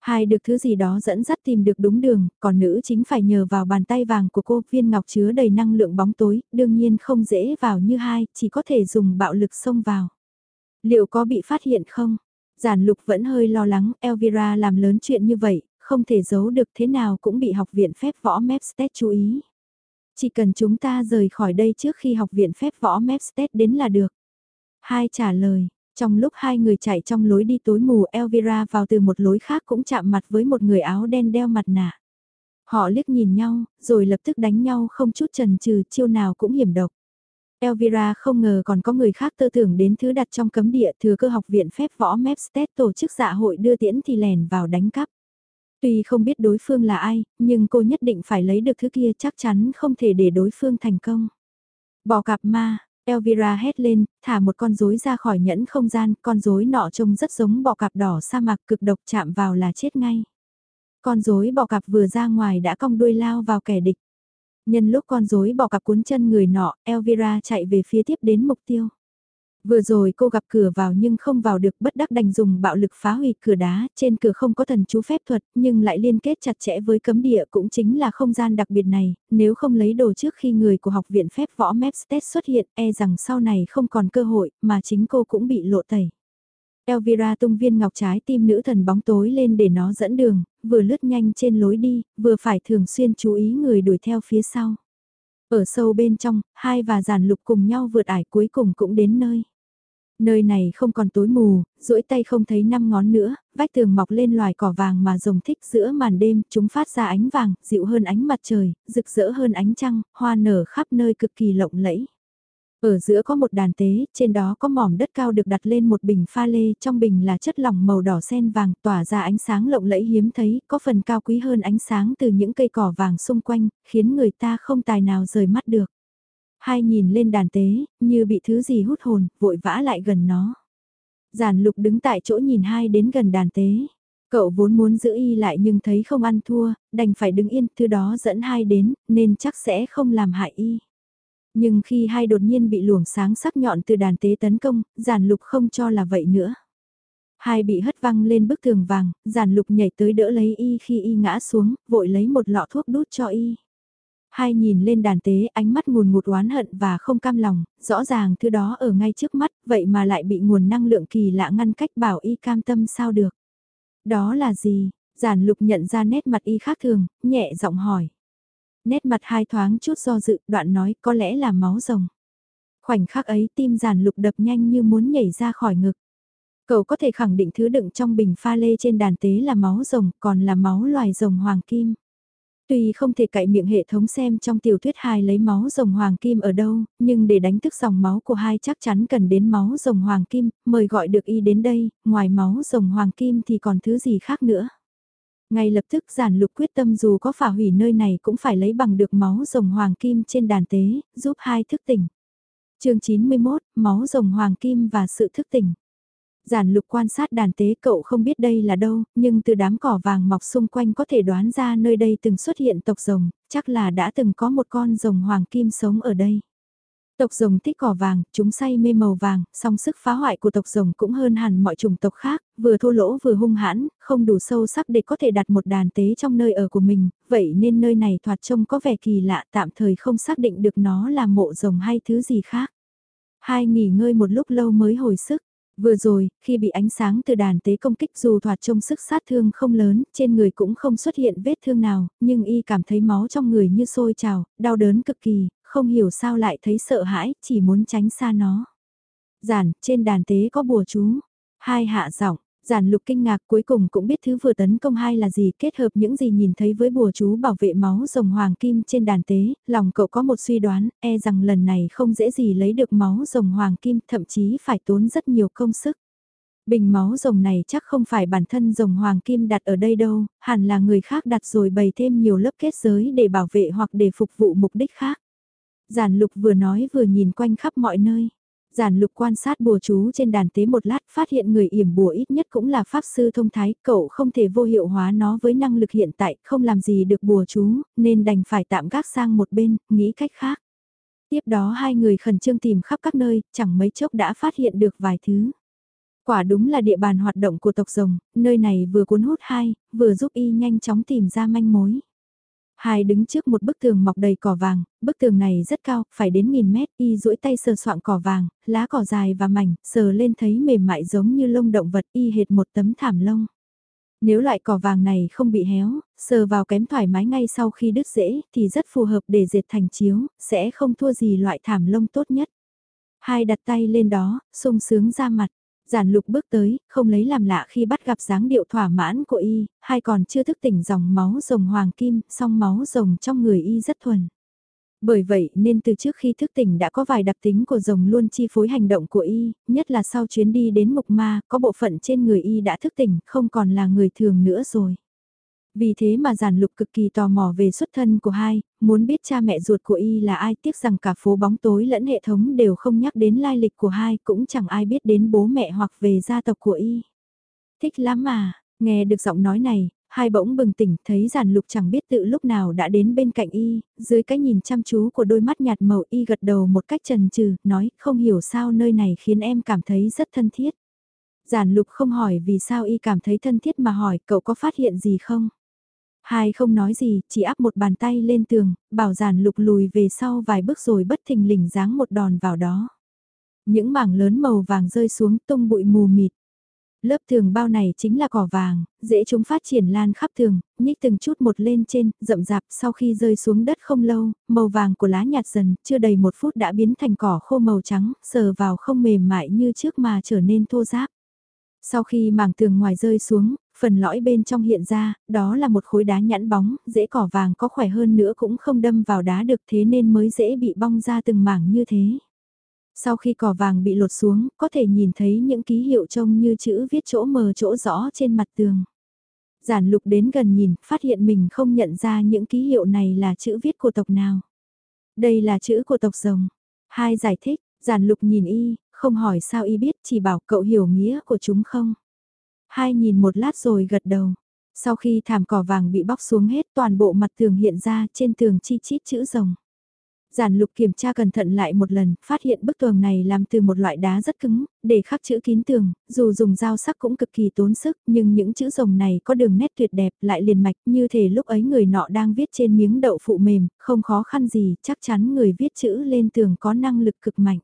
Hai được thứ gì đó dẫn dắt tìm được đúng đường, còn nữ chính phải nhờ vào bàn tay vàng của cô, viên ngọc chứa đầy năng lượng bóng tối, đương nhiên không dễ vào như hai, chỉ có thể dùng bạo lực xông vào. Liệu có bị phát hiện không? Giản lục vẫn hơi lo lắng, Elvira làm lớn chuyện như vậy, không thể giấu được thế nào cũng bị học viện phép võ Mepstead chú ý. Chỉ cần chúng ta rời khỏi đây trước khi học viện phép võ Mepstead đến là được. Hai trả lời, trong lúc hai người chạy trong lối đi tối mù Elvira vào từ một lối khác cũng chạm mặt với một người áo đen đeo mặt nạ. Họ liếc nhìn nhau, rồi lập tức đánh nhau không chút chần chừ chiêu nào cũng hiểm độc. Elvira không ngờ còn có người khác tư tưởng đến thứ đặt trong cấm địa thừa cơ học viện phép võ Mepstead tổ chức dạ hội đưa tiễn thì lèn vào đánh cắp. Tuy không biết đối phương là ai, nhưng cô nhất định phải lấy được thứ kia chắc chắn không thể để đối phương thành công. Bỏ cặp ma, Elvira hét lên, thả một con rối ra khỏi nhẫn không gian, con rối nọ trông rất giống bọ cạp đỏ sa mạc cực độc chạm vào là chết ngay. Con rối bọ cạp vừa ra ngoài đã cong đuôi lao vào kẻ địch. Nhân lúc con rối bọ cạp cuốn chân người nọ, Elvira chạy về phía tiếp đến mục tiêu. Vừa rồi cô gặp cửa vào nhưng không vào được bất đắc đành dùng bạo lực phá hủy cửa đá, trên cửa không có thần chú phép thuật nhưng lại liên kết chặt chẽ với cấm địa cũng chính là không gian đặc biệt này, nếu không lấy đồ trước khi người của học viện phép võ Mepstead xuất hiện e rằng sau này không còn cơ hội mà chính cô cũng bị lộ tẩy. Elvira tung viên ngọc trái tim nữ thần bóng tối lên để nó dẫn đường, vừa lướt nhanh trên lối đi, vừa phải thường xuyên chú ý người đuổi theo phía sau. Ở sâu bên trong, hai và giản lục cùng nhau vượt ải cuối cùng cũng đến nơi. Nơi này không còn tối mù, duỗi tay không thấy năm ngón nữa, vách tường mọc lên loài cỏ vàng mà rồng thích giữa màn đêm, chúng phát ra ánh vàng, dịu hơn ánh mặt trời, rực rỡ hơn ánh trăng, hoa nở khắp nơi cực kỳ lộng lẫy. Ở giữa có một đàn tế, trên đó có mỏm đất cao được đặt lên một bình pha lê, trong bình là chất lỏng màu đỏ sen vàng tỏa ra ánh sáng lộng lẫy hiếm thấy, có phần cao quý hơn ánh sáng từ những cây cỏ vàng xung quanh, khiến người ta không tài nào rời mắt được. Hai nhìn lên đàn tế, như bị thứ gì hút hồn, vội vã lại gần nó. Giản lục đứng tại chỗ nhìn hai đến gần đàn tế. Cậu vốn muốn giữ y lại nhưng thấy không ăn thua, đành phải đứng yên, thứ đó dẫn hai đến, nên chắc sẽ không làm hại y. Nhưng khi hai đột nhiên bị luồng sáng sắc nhọn từ đàn tế tấn công, giản lục không cho là vậy nữa. Hai bị hất văng lên bức tường vàng, giản lục nhảy tới đỡ lấy y khi y ngã xuống, vội lấy một lọ thuốc đút cho y. Hai nhìn lên đàn tế ánh mắt nguồn ngụt oán hận và không cam lòng, rõ ràng thứ đó ở ngay trước mắt, vậy mà lại bị nguồn năng lượng kỳ lạ ngăn cách bảo y cam tâm sao được. Đó là gì? Giản lục nhận ra nét mặt y khác thường, nhẹ giọng hỏi. Nét mặt hai thoáng chút do dự, đoạn nói có lẽ là máu rồng. Khoảnh khắc ấy tim giản lục đập nhanh như muốn nhảy ra khỏi ngực. Cậu có thể khẳng định thứ đựng trong bình pha lê trên đàn tế là máu rồng, còn là máu loài rồng hoàng kim. Tuy không thể cậy miệng hệ thống xem trong tiểu thuyết hai lấy máu rồng hoàng kim ở đâu, nhưng để đánh thức dòng máu của hai chắc chắn cần đến máu rồng hoàng kim, mời gọi được y đến đây, ngoài máu rồng hoàng kim thì còn thứ gì khác nữa. Ngay lập tức giản lục quyết tâm dù có phả hủy nơi này cũng phải lấy bằng được máu rồng hoàng kim trên đàn tế, giúp hai thức tỉnh. chương 91, máu rồng hoàng kim và sự thức tỉnh. Giản lục quan sát đàn tế cậu không biết đây là đâu, nhưng từ đám cỏ vàng mọc xung quanh có thể đoán ra nơi đây từng xuất hiện tộc rồng, chắc là đã từng có một con rồng hoàng kim sống ở đây. Tộc rồng thích cỏ vàng, chúng say mê màu vàng, song sức phá hoại của tộc rồng cũng hơn hẳn mọi chủng tộc khác, vừa thô lỗ vừa hung hãn, không đủ sâu sắc để có thể đặt một đàn tế trong nơi ở của mình, vậy nên nơi này thoạt trông có vẻ kỳ lạ tạm thời không xác định được nó là mộ rồng hay thứ gì khác. Hai nghỉ ngơi một lúc lâu mới hồi sức. Vừa rồi, khi bị ánh sáng từ đàn tế công kích dù thoạt trông sức sát thương không lớn, trên người cũng không xuất hiện vết thương nào, nhưng y cảm thấy máu trong người như sôi trào, đau đớn cực kỳ, không hiểu sao lại thấy sợ hãi, chỉ muốn tránh xa nó. Giản, trên đàn tế có bùa chú. Hai hạ giọng, giản lục kinh ngạc cuối cùng cũng biết thứ vừa tấn công hai là gì kết hợp những gì nhìn thấy với bùa chú bảo vệ máu rồng hoàng kim trên đàn tế, lòng cậu có một suy đoán, e rằng lần này không dễ gì lấy được máu rồng hoàng kim, thậm chí phải tốn rất nhiều công sức. Bình máu rồng này chắc không phải bản thân rồng hoàng kim đặt ở đây đâu, hẳn là người khác đặt rồi bày thêm nhiều lớp kết giới để bảo vệ hoặc để phục vụ mục đích khác. Giản lục vừa nói vừa nhìn quanh khắp mọi nơi. Giản lục quan sát bùa chú trên đàn tế một lát phát hiện người yểm bùa ít nhất cũng là pháp sư thông thái, cậu không thể vô hiệu hóa nó với năng lực hiện tại, không làm gì được bùa chú, nên đành phải tạm gác sang một bên, nghĩ cách khác. Tiếp đó hai người khẩn trương tìm khắp các nơi, chẳng mấy chốc đã phát hiện được vài thứ. Quả đúng là địa bàn hoạt động của tộc rồng, nơi này vừa cuốn hút hai, vừa giúp y nhanh chóng tìm ra manh mối. Hai đứng trước một bức tường mọc đầy cỏ vàng, bức tường này rất cao, phải đến nghìn mét, y duỗi tay sờ soạn cỏ vàng, lá cỏ dài và mảnh, sờ lên thấy mềm mại giống như lông động vật y hệt một tấm thảm lông. Nếu loại cỏ vàng này không bị héo, sờ vào kém thoải mái ngay sau khi đứt rễ, thì rất phù hợp để dệt thành chiếu, sẽ không thua gì loại thảm lông tốt nhất. Hai đặt tay lên đó, sung sướng ra mặt. Giản lục bước tới, không lấy làm lạ khi bắt gặp dáng điệu thỏa mãn của y, hay còn chưa thức tỉnh dòng máu rồng hoàng kim, song máu rồng trong người y rất thuần. Bởi vậy nên từ trước khi thức tỉnh đã có vài đặc tính của rồng luôn chi phối hành động của y, nhất là sau chuyến đi đến mục ma, có bộ phận trên người y đã thức tỉnh, không còn là người thường nữa rồi. Vì thế mà giản lục cực kỳ tò mò về xuất thân của hai, muốn biết cha mẹ ruột của y là ai tiếc rằng cả phố bóng tối lẫn hệ thống đều không nhắc đến lai lịch của hai cũng chẳng ai biết đến bố mẹ hoặc về gia tộc của y. Thích lắm mà, nghe được giọng nói này, hai bỗng bừng tỉnh thấy giản lục chẳng biết tự lúc nào đã đến bên cạnh y, dưới cái nhìn chăm chú của đôi mắt nhạt màu y gật đầu một cách trần trừ, nói không hiểu sao nơi này khiến em cảm thấy rất thân thiết. Giản lục không hỏi vì sao y cảm thấy thân thiết mà hỏi cậu có phát hiện gì không? Hai không nói gì, chỉ áp một bàn tay lên tường, bảo giản lục lùi về sau vài bước rồi bất thình lình giáng một đòn vào đó. Những mảng lớn màu vàng rơi xuống tung bụi mù mịt. Lớp tường bao này chính là cỏ vàng, dễ chúng phát triển lan khắp tường, nhích từng chút một lên trên, rậm rạp sau khi rơi xuống đất không lâu, màu vàng của lá nhạt dần, chưa đầy một phút đã biến thành cỏ khô màu trắng, sờ vào không mềm mại như trước mà trở nên thô ráp. Sau khi mảng tường ngoài rơi xuống, phần lõi bên trong hiện ra, đó là một khối đá nhẵn bóng, dễ cỏ vàng có khỏe hơn nữa cũng không đâm vào đá được thế nên mới dễ bị bong ra từng mảng như thế. Sau khi cỏ vàng bị lột xuống, có thể nhìn thấy những ký hiệu trông như chữ viết chỗ mờ chỗ rõ trên mặt tường. Giản lục đến gần nhìn, phát hiện mình không nhận ra những ký hiệu này là chữ viết của tộc nào. Đây là chữ của tộc rồng. Hai giải thích, giản lục nhìn y, không hỏi sao y biết, chỉ bảo cậu hiểu nghĩa của chúng không. Hai nhìn một lát rồi gật đầu. Sau khi thảm cỏ vàng bị bóc xuống hết toàn bộ mặt tường hiện ra trên tường chi chít chữ rồng. Giản lục kiểm tra cẩn thận lại một lần, phát hiện bức tường này làm từ một loại đá rất cứng, để khắc chữ kín tường, dù dùng dao sắc cũng cực kỳ tốn sức, nhưng những chữ rồng này có đường nét tuyệt đẹp, lại liền mạch, như thể lúc ấy người nọ đang viết trên miếng đậu phụ mềm, không khó khăn gì, chắc chắn người viết chữ lên tường có năng lực cực mạnh.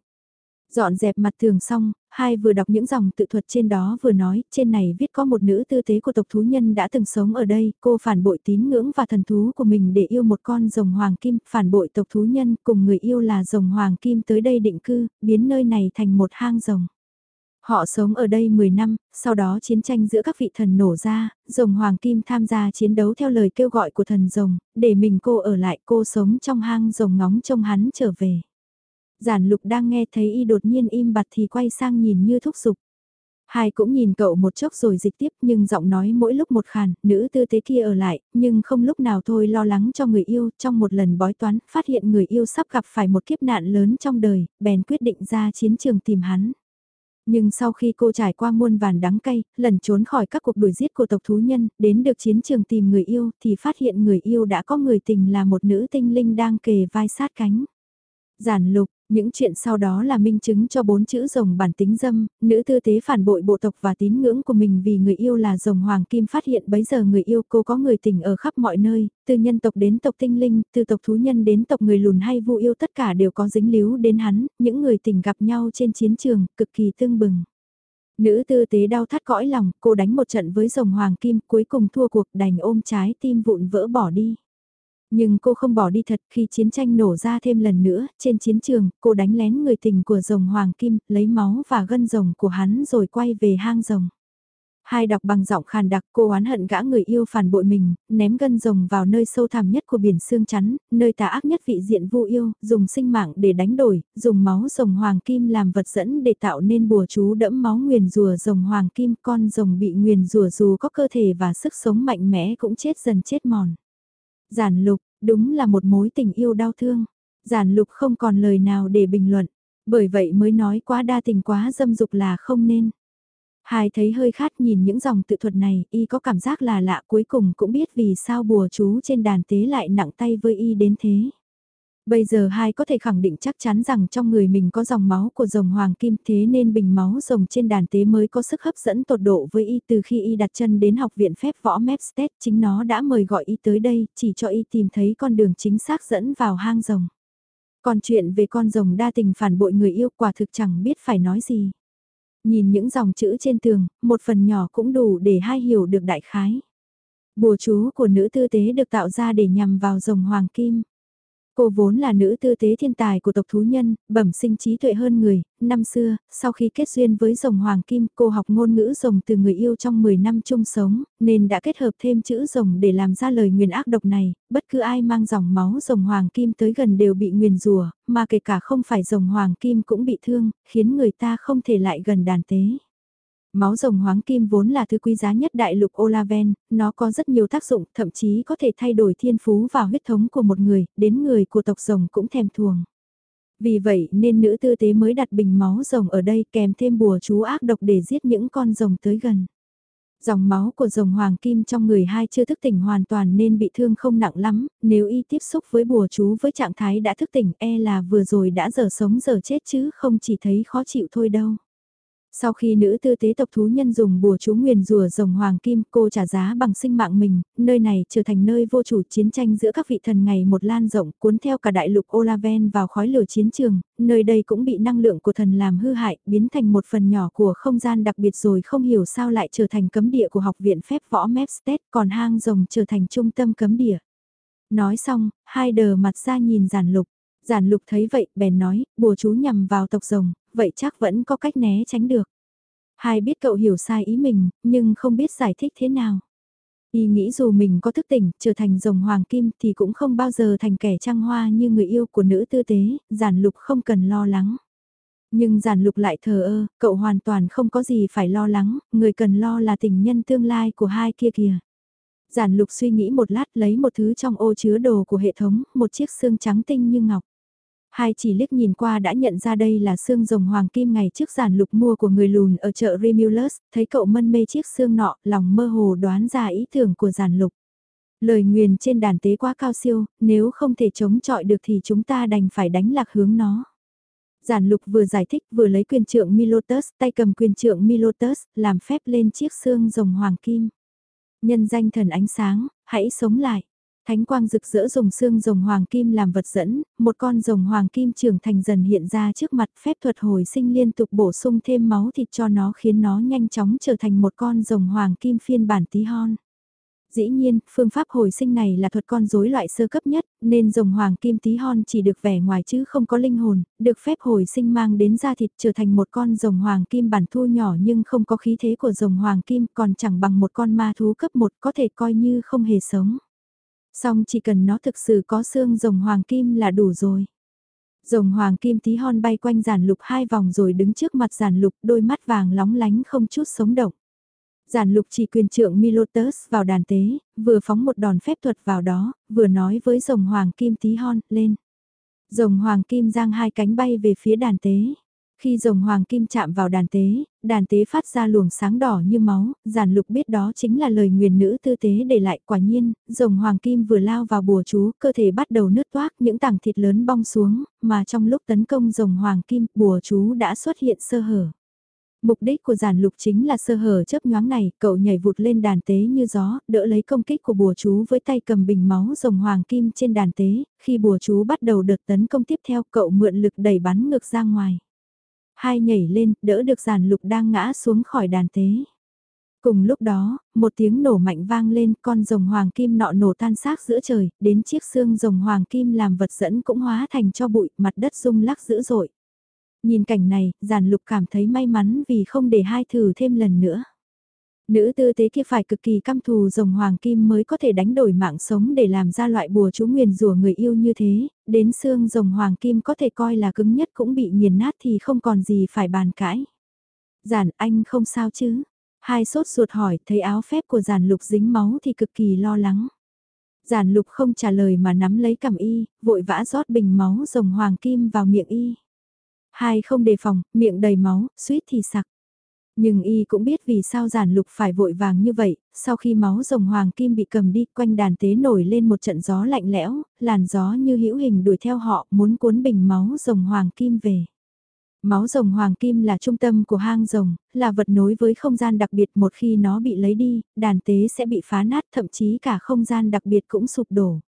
Dọn dẹp mặt tường xong, hai vừa đọc những dòng tự thuật trên đó vừa nói, trên này viết có một nữ tư tế của tộc thú nhân đã từng sống ở đây, cô phản bội tín ngưỡng và thần thú của mình để yêu một con rồng hoàng kim, phản bội tộc thú nhân cùng người yêu là rồng hoàng kim tới đây định cư, biến nơi này thành một hang rồng. Họ sống ở đây 10 năm, sau đó chiến tranh giữa các vị thần nổ ra, rồng hoàng kim tham gia chiến đấu theo lời kêu gọi của thần rồng, để mình cô ở lại cô sống trong hang rồng ngóng trông hắn trở về giản lục đang nghe thấy y đột nhiên im bặt thì quay sang nhìn như thúc giục. Hai cũng nhìn cậu một chốc rồi dịch tiếp nhưng giọng nói mỗi lúc một khàn, nữ tư tế kia ở lại, nhưng không lúc nào thôi lo lắng cho người yêu, trong một lần bói toán, phát hiện người yêu sắp gặp phải một kiếp nạn lớn trong đời, bèn quyết định ra chiến trường tìm hắn. Nhưng sau khi cô trải qua muôn vàn đắng cay, lần trốn khỏi các cuộc đuổi giết của tộc thú nhân, đến được chiến trường tìm người yêu, thì phát hiện người yêu đã có người tình là một nữ tinh linh đang kề vai sát cánh. Giản lục, những chuyện sau đó là minh chứng cho bốn chữ rồng bản tính dâm, nữ tư tế phản bội bộ tộc và tín ngưỡng của mình vì người yêu là rồng hoàng kim phát hiện bấy giờ người yêu cô có người tình ở khắp mọi nơi, từ nhân tộc đến tộc tinh linh, từ tộc thú nhân đến tộc người lùn hay vu yêu tất cả đều có dính líu đến hắn, những người tình gặp nhau trên chiến trường, cực kỳ tương bừng. Nữ tư tế đau thắt cõi lòng, cô đánh một trận với rồng hoàng kim, cuối cùng thua cuộc đành ôm trái tim vụn vỡ bỏ đi. Nhưng cô không bỏ đi thật khi chiến tranh nổ ra thêm lần nữa, trên chiến trường, cô đánh lén người tình của rồng Hoàng Kim, lấy máu và gân rồng của hắn rồi quay về hang rồng. Hai đọc bằng giọng khàn đặc cô oán hận gã người yêu phản bội mình, ném gân rồng vào nơi sâu thẳm nhất của biển xương chắn, nơi tà ác nhất vị diện vu yêu, dùng sinh mạng để đánh đổi, dùng máu rồng hoàng kim làm vật dẫn để tạo nên bùa chú đẫm máu nguyền rùa rồng hoàng kim, con rồng bị nguyền rùa dù có cơ thể và sức sống mạnh mẽ cũng chết dần chết mòn. Giản lục, đúng là một mối tình yêu đau thương. Giản lục không còn lời nào để bình luận, bởi vậy mới nói quá đa tình quá dâm dục là không nên. Hai thấy hơi khát nhìn những dòng tự thuật này, y có cảm giác là lạ cuối cùng cũng biết vì sao bùa chú trên đàn tế lại nặng tay với y đến thế. Bây giờ hai có thể khẳng định chắc chắn rằng trong người mình có dòng máu của rồng hoàng kim thế nên bình máu rồng trên đàn tế mới có sức hấp dẫn tột độ với y từ khi y đặt chân đến học viện phép võ Mepstead chính nó đã mời gọi y tới đây chỉ cho y tìm thấy con đường chính xác dẫn vào hang rồng. Còn chuyện về con rồng đa tình phản bội người yêu quả thực chẳng biết phải nói gì. Nhìn những dòng chữ trên tường, một phần nhỏ cũng đủ để hai hiểu được đại khái. Bùa chú của nữ tư tế được tạo ra để nhằm vào rồng hoàng kim. Cô vốn là nữ tư tế thiên tài của tộc thú nhân, bẩm sinh trí tuệ hơn người, năm xưa, sau khi kết duyên với rồng hoàng kim, cô học ngôn ngữ rồng từ người yêu trong 10 năm chung sống, nên đã kết hợp thêm chữ rồng để làm ra lời nguyền ác độc này, bất cứ ai mang dòng máu rồng hoàng kim tới gần đều bị nguyền rùa, mà kể cả không phải rồng hoàng kim cũng bị thương, khiến người ta không thể lại gần đàn tế. Máu rồng hoáng kim vốn là thứ quý giá nhất đại lục Olaven, nó có rất nhiều tác dụng, thậm chí có thể thay đổi thiên phú và huyết thống của một người, đến người của tộc rồng cũng thèm thuồng. Vì vậy nên nữ tư tế mới đặt bình máu rồng ở đây kèm thêm bùa chú ác độc để giết những con rồng tới gần. Dòng máu của rồng hoàng kim trong người hai chưa thức tỉnh hoàn toàn nên bị thương không nặng lắm, nếu y tiếp xúc với bùa chú với trạng thái đã thức tỉnh e là vừa rồi đã giờ sống giờ chết chứ không chỉ thấy khó chịu thôi đâu. Sau khi nữ tư tế tộc thú nhân dùng bùa chú nguyền rùa rồng hoàng kim cô trả giá bằng sinh mạng mình, nơi này trở thành nơi vô chủ chiến tranh giữa các vị thần ngày một lan rộng cuốn theo cả đại lục Olaven vào khói lửa chiến trường, nơi đây cũng bị năng lượng của thần làm hư hại, biến thành một phần nhỏ của không gian đặc biệt rồi không hiểu sao lại trở thành cấm địa của học viện phép võ Mepstead còn hang rồng trở thành trung tâm cấm địa. Nói xong, hai đờ mặt ra nhìn giản lục. Giản lục thấy vậy, bèn nói, bùa chú nhằm vào tộc rồng, vậy chắc vẫn có cách né tránh được. Hai biết cậu hiểu sai ý mình, nhưng không biết giải thích thế nào. Y nghĩ dù mình có thức tỉnh, trở thành rồng hoàng kim thì cũng không bao giờ thành kẻ trăng hoa như người yêu của nữ tư tế, giản lục không cần lo lắng. Nhưng giản lục lại thờ ơ, cậu hoàn toàn không có gì phải lo lắng, người cần lo là tình nhân tương lai của hai kia kìa. Giản lục suy nghĩ một lát lấy một thứ trong ô chứa đồ của hệ thống, một chiếc xương trắng tinh như ngọc. Hai chỉ liếc nhìn qua đã nhận ra đây là xương rồng hoàng kim ngày trước giản lục mua của người lùn ở chợ Remulus, thấy cậu mân mê chiếc xương nọ, lòng mơ hồ đoán ra ý tưởng của giản lục. Lời nguyền trên đàn tế quá cao siêu, nếu không thể chống chọi được thì chúng ta đành phải đánh lạc hướng nó. Giản lục vừa giải thích vừa lấy quyền trượng Milotus, tay cầm quyền trượng Milotus, làm phép lên chiếc xương rồng hoàng kim. Nhân danh thần ánh sáng, hãy sống lại. Thánh quang rực rỡ dùng xương rồng hoàng kim làm vật dẫn, một con rồng hoàng kim trưởng thành dần hiện ra trước mặt phép thuật hồi sinh liên tục bổ sung thêm máu thịt cho nó khiến nó nhanh chóng trở thành một con rồng hoàng kim phiên bản tí hon. Dĩ nhiên, phương pháp hồi sinh này là thuật con rối loại sơ cấp nhất, nên rồng hoàng kim tí hon chỉ được vẻ ngoài chứ không có linh hồn, được phép hồi sinh mang đến da thịt trở thành một con rồng hoàng kim bản thu nhỏ nhưng không có khí thế của rồng hoàng kim còn chẳng bằng một con ma thú cấp 1 có thể coi như không hề sống. Xong chỉ cần nó thực sự có xương rồng hoàng kim là đủ rồi. Rồng hoàng kim tí hon bay quanh giản lục hai vòng rồi đứng trước mặt giản lục đôi mắt vàng lóng lánh không chút sống động. Giản lục chỉ quyền trượng Milotus vào đàn tế, vừa phóng một đòn phép thuật vào đó, vừa nói với rồng hoàng kim tí hon, lên. Rồng hoàng kim giang hai cánh bay về phía đàn tế. Khi rồng hoàng kim chạm vào đàn tế, đàn tế phát ra luồng sáng đỏ như máu, giản lục biết đó chính là lời nguyền nữ tư tế để lại quả nhiên, rồng hoàng kim vừa lao vào bùa chú, cơ thể bắt đầu nứt toác, những tảng thịt lớn bong xuống, mà trong lúc tấn công rồng hoàng kim, bùa chú đã xuất hiện sơ hở. Mục đích của giản lục chính là sơ hở chớp nhoáng này, cậu nhảy vụt lên đàn tế như gió, đỡ lấy công kích của bùa chú với tay cầm bình máu rồng hoàng kim trên đàn tế, khi bùa chú bắt đầu đợt tấn công tiếp theo cậu mượn lực đẩy bắn ngược ra ngoài. Hai nhảy lên, đỡ được giản lục đang ngã xuống khỏi đàn tế. Cùng lúc đó, một tiếng nổ mạnh vang lên, con rồng hoàng kim nọ nổ tan xác giữa trời, đến chiếc xương rồng hoàng kim làm vật dẫn cũng hóa thành cho bụi, mặt đất rung lắc dữ dội. Nhìn cảnh này, giản lục cảm thấy may mắn vì không để hai thử thêm lần nữa. Nữ tư tế kia phải cực kỳ căm thù rồng hoàng kim mới có thể đánh đổi mạng sống để làm ra loại bùa chú nguyền rủa người yêu như thế, đến xương rồng hoàng kim có thể coi là cứng nhất cũng bị nghiền nát thì không còn gì phải bàn cãi. Giản anh không sao chứ? Hai sốt ruột hỏi thấy áo phép của giản lục dính máu thì cực kỳ lo lắng. Giản lục không trả lời mà nắm lấy cầm y, vội vã rót bình máu rồng hoàng kim vào miệng y. Hai không đề phòng, miệng đầy máu, suýt thì sặc. Nhưng y cũng biết vì sao giản lục phải vội vàng như vậy, sau khi máu rồng hoàng kim bị cầm đi quanh đàn tế nổi lên một trận gió lạnh lẽo, làn gió như hữu hình đuổi theo họ muốn cuốn bình máu rồng hoàng kim về. Máu rồng hoàng kim là trung tâm của hang rồng, là vật nối với không gian đặc biệt một khi nó bị lấy đi, đàn tế sẽ bị phá nát thậm chí cả không gian đặc biệt cũng sụp đổ.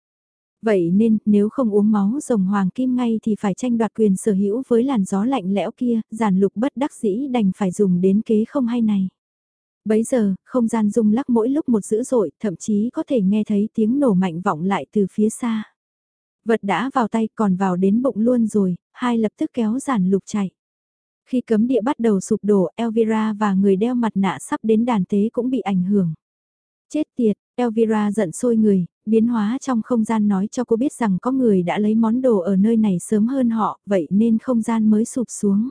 Vậy nên, nếu không uống máu rồng hoàng kim ngay thì phải tranh đoạt quyền sở hữu với làn gió lạnh lẽo kia, giản lục bất đắc dĩ đành phải dùng đến kế không hay này. Bấy giờ, không gian rung lắc mỗi lúc một dữ dội, thậm chí có thể nghe thấy tiếng nổ mạnh vọng lại từ phía xa. Vật đã vào tay còn vào đến bụng luôn rồi, hai lập tức kéo giản lục chạy. Khi cấm địa bắt đầu sụp đổ, Elvira và người đeo mặt nạ sắp đến đàn tế cũng bị ảnh hưởng. Chết tiệt, Elvira giận sôi người, biến hóa trong không gian nói cho cô biết rằng có người đã lấy món đồ ở nơi này sớm hơn họ, vậy nên không gian mới sụp xuống.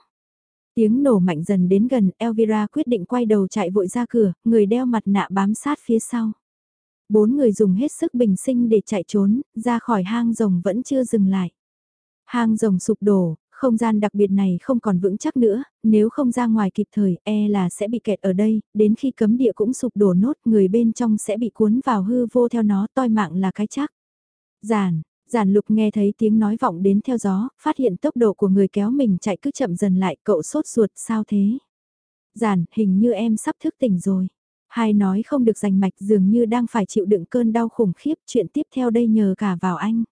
Tiếng nổ mạnh dần đến gần, Elvira quyết định quay đầu chạy vội ra cửa, người đeo mặt nạ bám sát phía sau. Bốn người dùng hết sức bình sinh để chạy trốn, ra khỏi hang rồng vẫn chưa dừng lại. Hang rồng sụp đổ, không gian đặc biệt này không còn vững chắc nữa, nếu không ra ngoài kịp thời e là sẽ bị kẹt ở đây, đến khi cấm địa cũng sụp đổ nốt người bên trong sẽ bị cuốn vào hư vô theo nó toi mạng là cái chắc. Giản, giản lục nghe thấy tiếng nói vọng đến theo gió, phát hiện tốc độ của người kéo mình chạy cứ chậm dần lại cậu sốt ruột sao thế. Giản, hình như em sắp thức tỉnh rồi. Hai nói không được giành mạch dường như đang phải chịu đựng cơn đau khủng khiếp chuyện tiếp theo đây nhờ cả vào anh.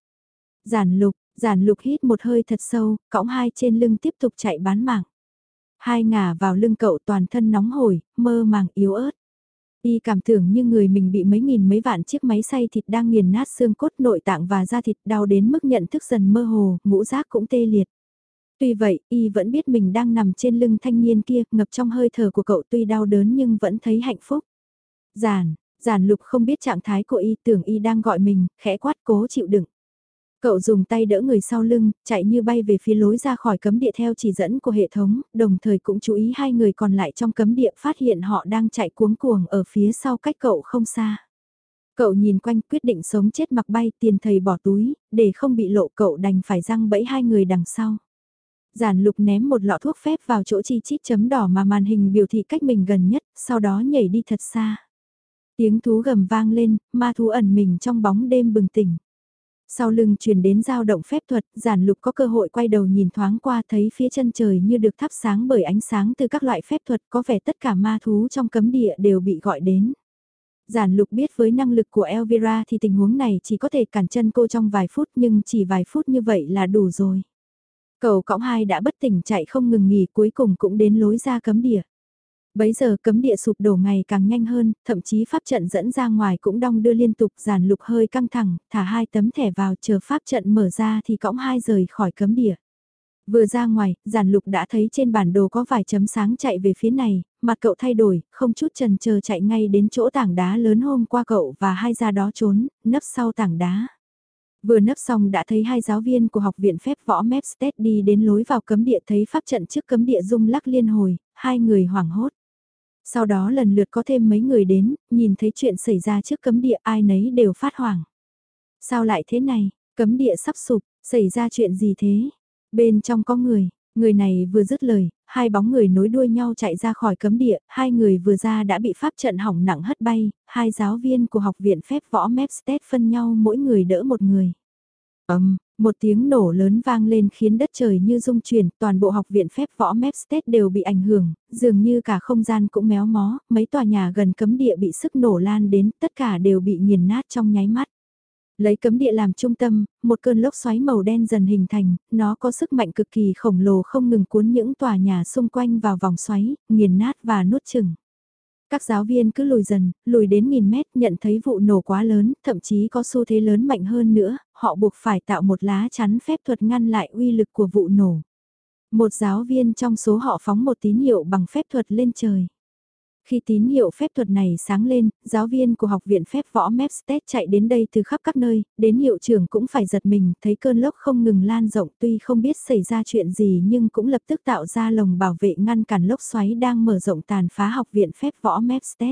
Giản lục, Giản lục hít một hơi thật sâu, cõng hai trên lưng tiếp tục chạy bán mạng. Hai ngả vào lưng cậu toàn thân nóng hổi, mơ màng yếu ớt. Y cảm tưởng như người mình bị mấy nghìn mấy vạn chiếc máy xay thịt đang nghiền nát xương cốt nội tạng và da thịt đau đến mức nhận thức dần mơ hồ, ngũ giác cũng tê liệt. Tuy vậy, Y vẫn biết mình đang nằm trên lưng thanh niên kia, ngập trong hơi thở của cậu tuy đau đớn nhưng vẫn thấy hạnh phúc. Giản, giản lục không biết trạng thái của Y tưởng Y đang gọi mình, khẽ quát cố chịu đựng. Cậu dùng tay đỡ người sau lưng, chạy như bay về phía lối ra khỏi cấm địa theo chỉ dẫn của hệ thống, đồng thời cũng chú ý hai người còn lại trong cấm địa phát hiện họ đang chạy cuống cuồng ở phía sau cách cậu không xa. Cậu nhìn quanh quyết định sống chết mặc bay tiền thầy bỏ túi, để không bị lộ cậu đành phải răng bẫy hai người đằng sau. Giản lục ném một lọ thuốc phép vào chỗ chi chít chấm đỏ mà màn hình biểu thị cách mình gần nhất, sau đó nhảy đi thật xa. Tiếng thú gầm vang lên, ma thú ẩn mình trong bóng đêm bừng tỉnh. Sau lưng truyền đến dao động phép thuật, giản lục có cơ hội quay đầu nhìn thoáng qua thấy phía chân trời như được thắp sáng bởi ánh sáng từ các loại phép thuật có vẻ tất cả ma thú trong cấm địa đều bị gọi đến. Giản lục biết với năng lực của Elvira thì tình huống này chỉ có thể cản chân cô trong vài phút nhưng chỉ vài phút như vậy là đủ rồi. Cầu cõng hai đã bất tỉnh chạy không ngừng nghỉ cuối cùng cũng đến lối ra cấm địa. Bấy giờ cấm địa sụp đổ ngày càng nhanh hơn, thậm chí pháp trận dẫn ra ngoài cũng đong đưa liên tục giàn lục hơi căng thẳng, thả hai tấm thẻ vào chờ pháp trận mở ra thì cõng hai rời khỏi cấm địa. Vừa ra ngoài, giàn lục đã thấy trên bản đồ có vài chấm sáng chạy về phía này, mặt cậu thay đổi, không chút chần chờ chạy ngay đến chỗ tảng đá lớn hôm qua cậu và hai ra đó trốn, nấp sau tảng đá. Vừa nấp xong đã thấy hai giáo viên của học viện phép võ Mepstead đi đến lối vào cấm địa thấy pháp trận trước cấm địa rung lắc liên hồi, hai người hoảng hốt. Sau đó lần lượt có thêm mấy người đến, nhìn thấy chuyện xảy ra trước cấm địa ai nấy đều phát hoảng. Sao lại thế này, cấm địa sắp sụp, xảy ra chuyện gì thế? Bên trong có người, Người này vừa dứt lời, hai bóng người nối đuôi nhau chạy ra khỏi cấm địa, hai người vừa ra đã bị pháp trận hỏng nặng hất bay, hai giáo viên của học viện phép võ Mepstead phân nhau mỗi người đỡ một người. Ấm, một tiếng nổ lớn vang lên khiến đất trời như rung chuyển, toàn bộ học viện phép võ Mepstead đều bị ảnh hưởng, dường như cả không gian cũng méo mó, mấy tòa nhà gần cấm địa bị sức nổ lan đến, tất cả đều bị nghiền nát trong nháy mắt. Lấy cấm địa làm trung tâm, một cơn lốc xoáy màu đen dần hình thành, nó có sức mạnh cực kỳ khổng lồ không ngừng cuốn những tòa nhà xung quanh vào vòng xoáy, nghiền nát và nuốt chừng. Các giáo viên cứ lùi dần, lùi đến nghìn mét nhận thấy vụ nổ quá lớn, thậm chí có xu thế lớn mạnh hơn nữa, họ buộc phải tạo một lá chắn phép thuật ngăn lại uy lực của vụ nổ. Một giáo viên trong số họ phóng một tín hiệu bằng phép thuật lên trời. Khi tín hiệu phép thuật này sáng lên, giáo viên của học viện phép võ Mepstead chạy đến đây từ khắp các nơi, đến hiệu trưởng cũng phải giật mình, thấy cơn lốc không ngừng lan rộng tuy không biết xảy ra chuyện gì nhưng cũng lập tức tạo ra lồng bảo vệ ngăn cản lốc xoáy đang mở rộng tàn phá học viện phép võ Mepstead.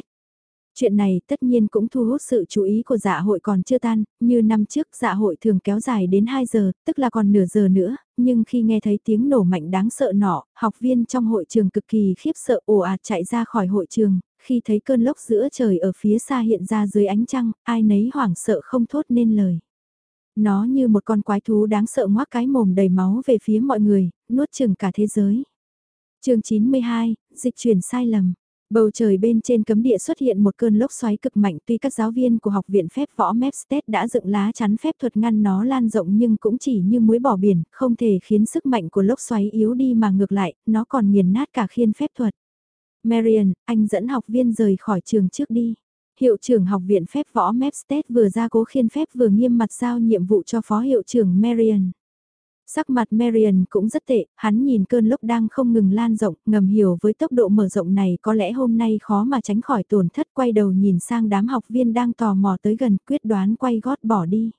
Chuyện này tất nhiên cũng thu hút sự chú ý của dạ hội còn chưa tan, như năm trước dạ hội thường kéo dài đến 2 giờ, tức là còn nửa giờ nữa, nhưng khi nghe thấy tiếng nổ mạnh đáng sợ nọ, học viên trong hội trường cực kỳ khiếp sợ ồ ạt chạy ra khỏi hội trường, khi thấy cơn lốc giữa trời ở phía xa hiện ra dưới ánh trăng, ai nấy hoảng sợ không thốt nên lời. Nó như một con quái thú đáng sợ ngoác cái mồm đầy máu về phía mọi người, nuốt chừng cả thế giới. chương 92, dịch chuyển sai lầm. Bầu trời bên trên cấm địa xuất hiện một cơn lốc xoáy cực mạnh tuy các giáo viên của học viện phép võ Mepstead đã dựng lá chắn phép thuật ngăn nó lan rộng nhưng cũng chỉ như muối bỏ biển, không thể khiến sức mạnh của lốc xoáy yếu đi mà ngược lại, nó còn nghiền nát cả khiên phép thuật. Marian, anh dẫn học viên rời khỏi trường trước đi. Hiệu trưởng học viện phép võ Mepstead vừa ra cố khiên phép vừa nghiêm mặt giao nhiệm vụ cho phó hiệu trưởng Marian. Sắc mặt Marion cũng rất tệ, hắn nhìn cơn lốc đang không ngừng lan rộng, ngầm hiểu với tốc độ mở rộng này có lẽ hôm nay khó mà tránh khỏi tổn thất quay đầu nhìn sang đám học viên đang tò mò tới gần quyết đoán quay gót bỏ đi.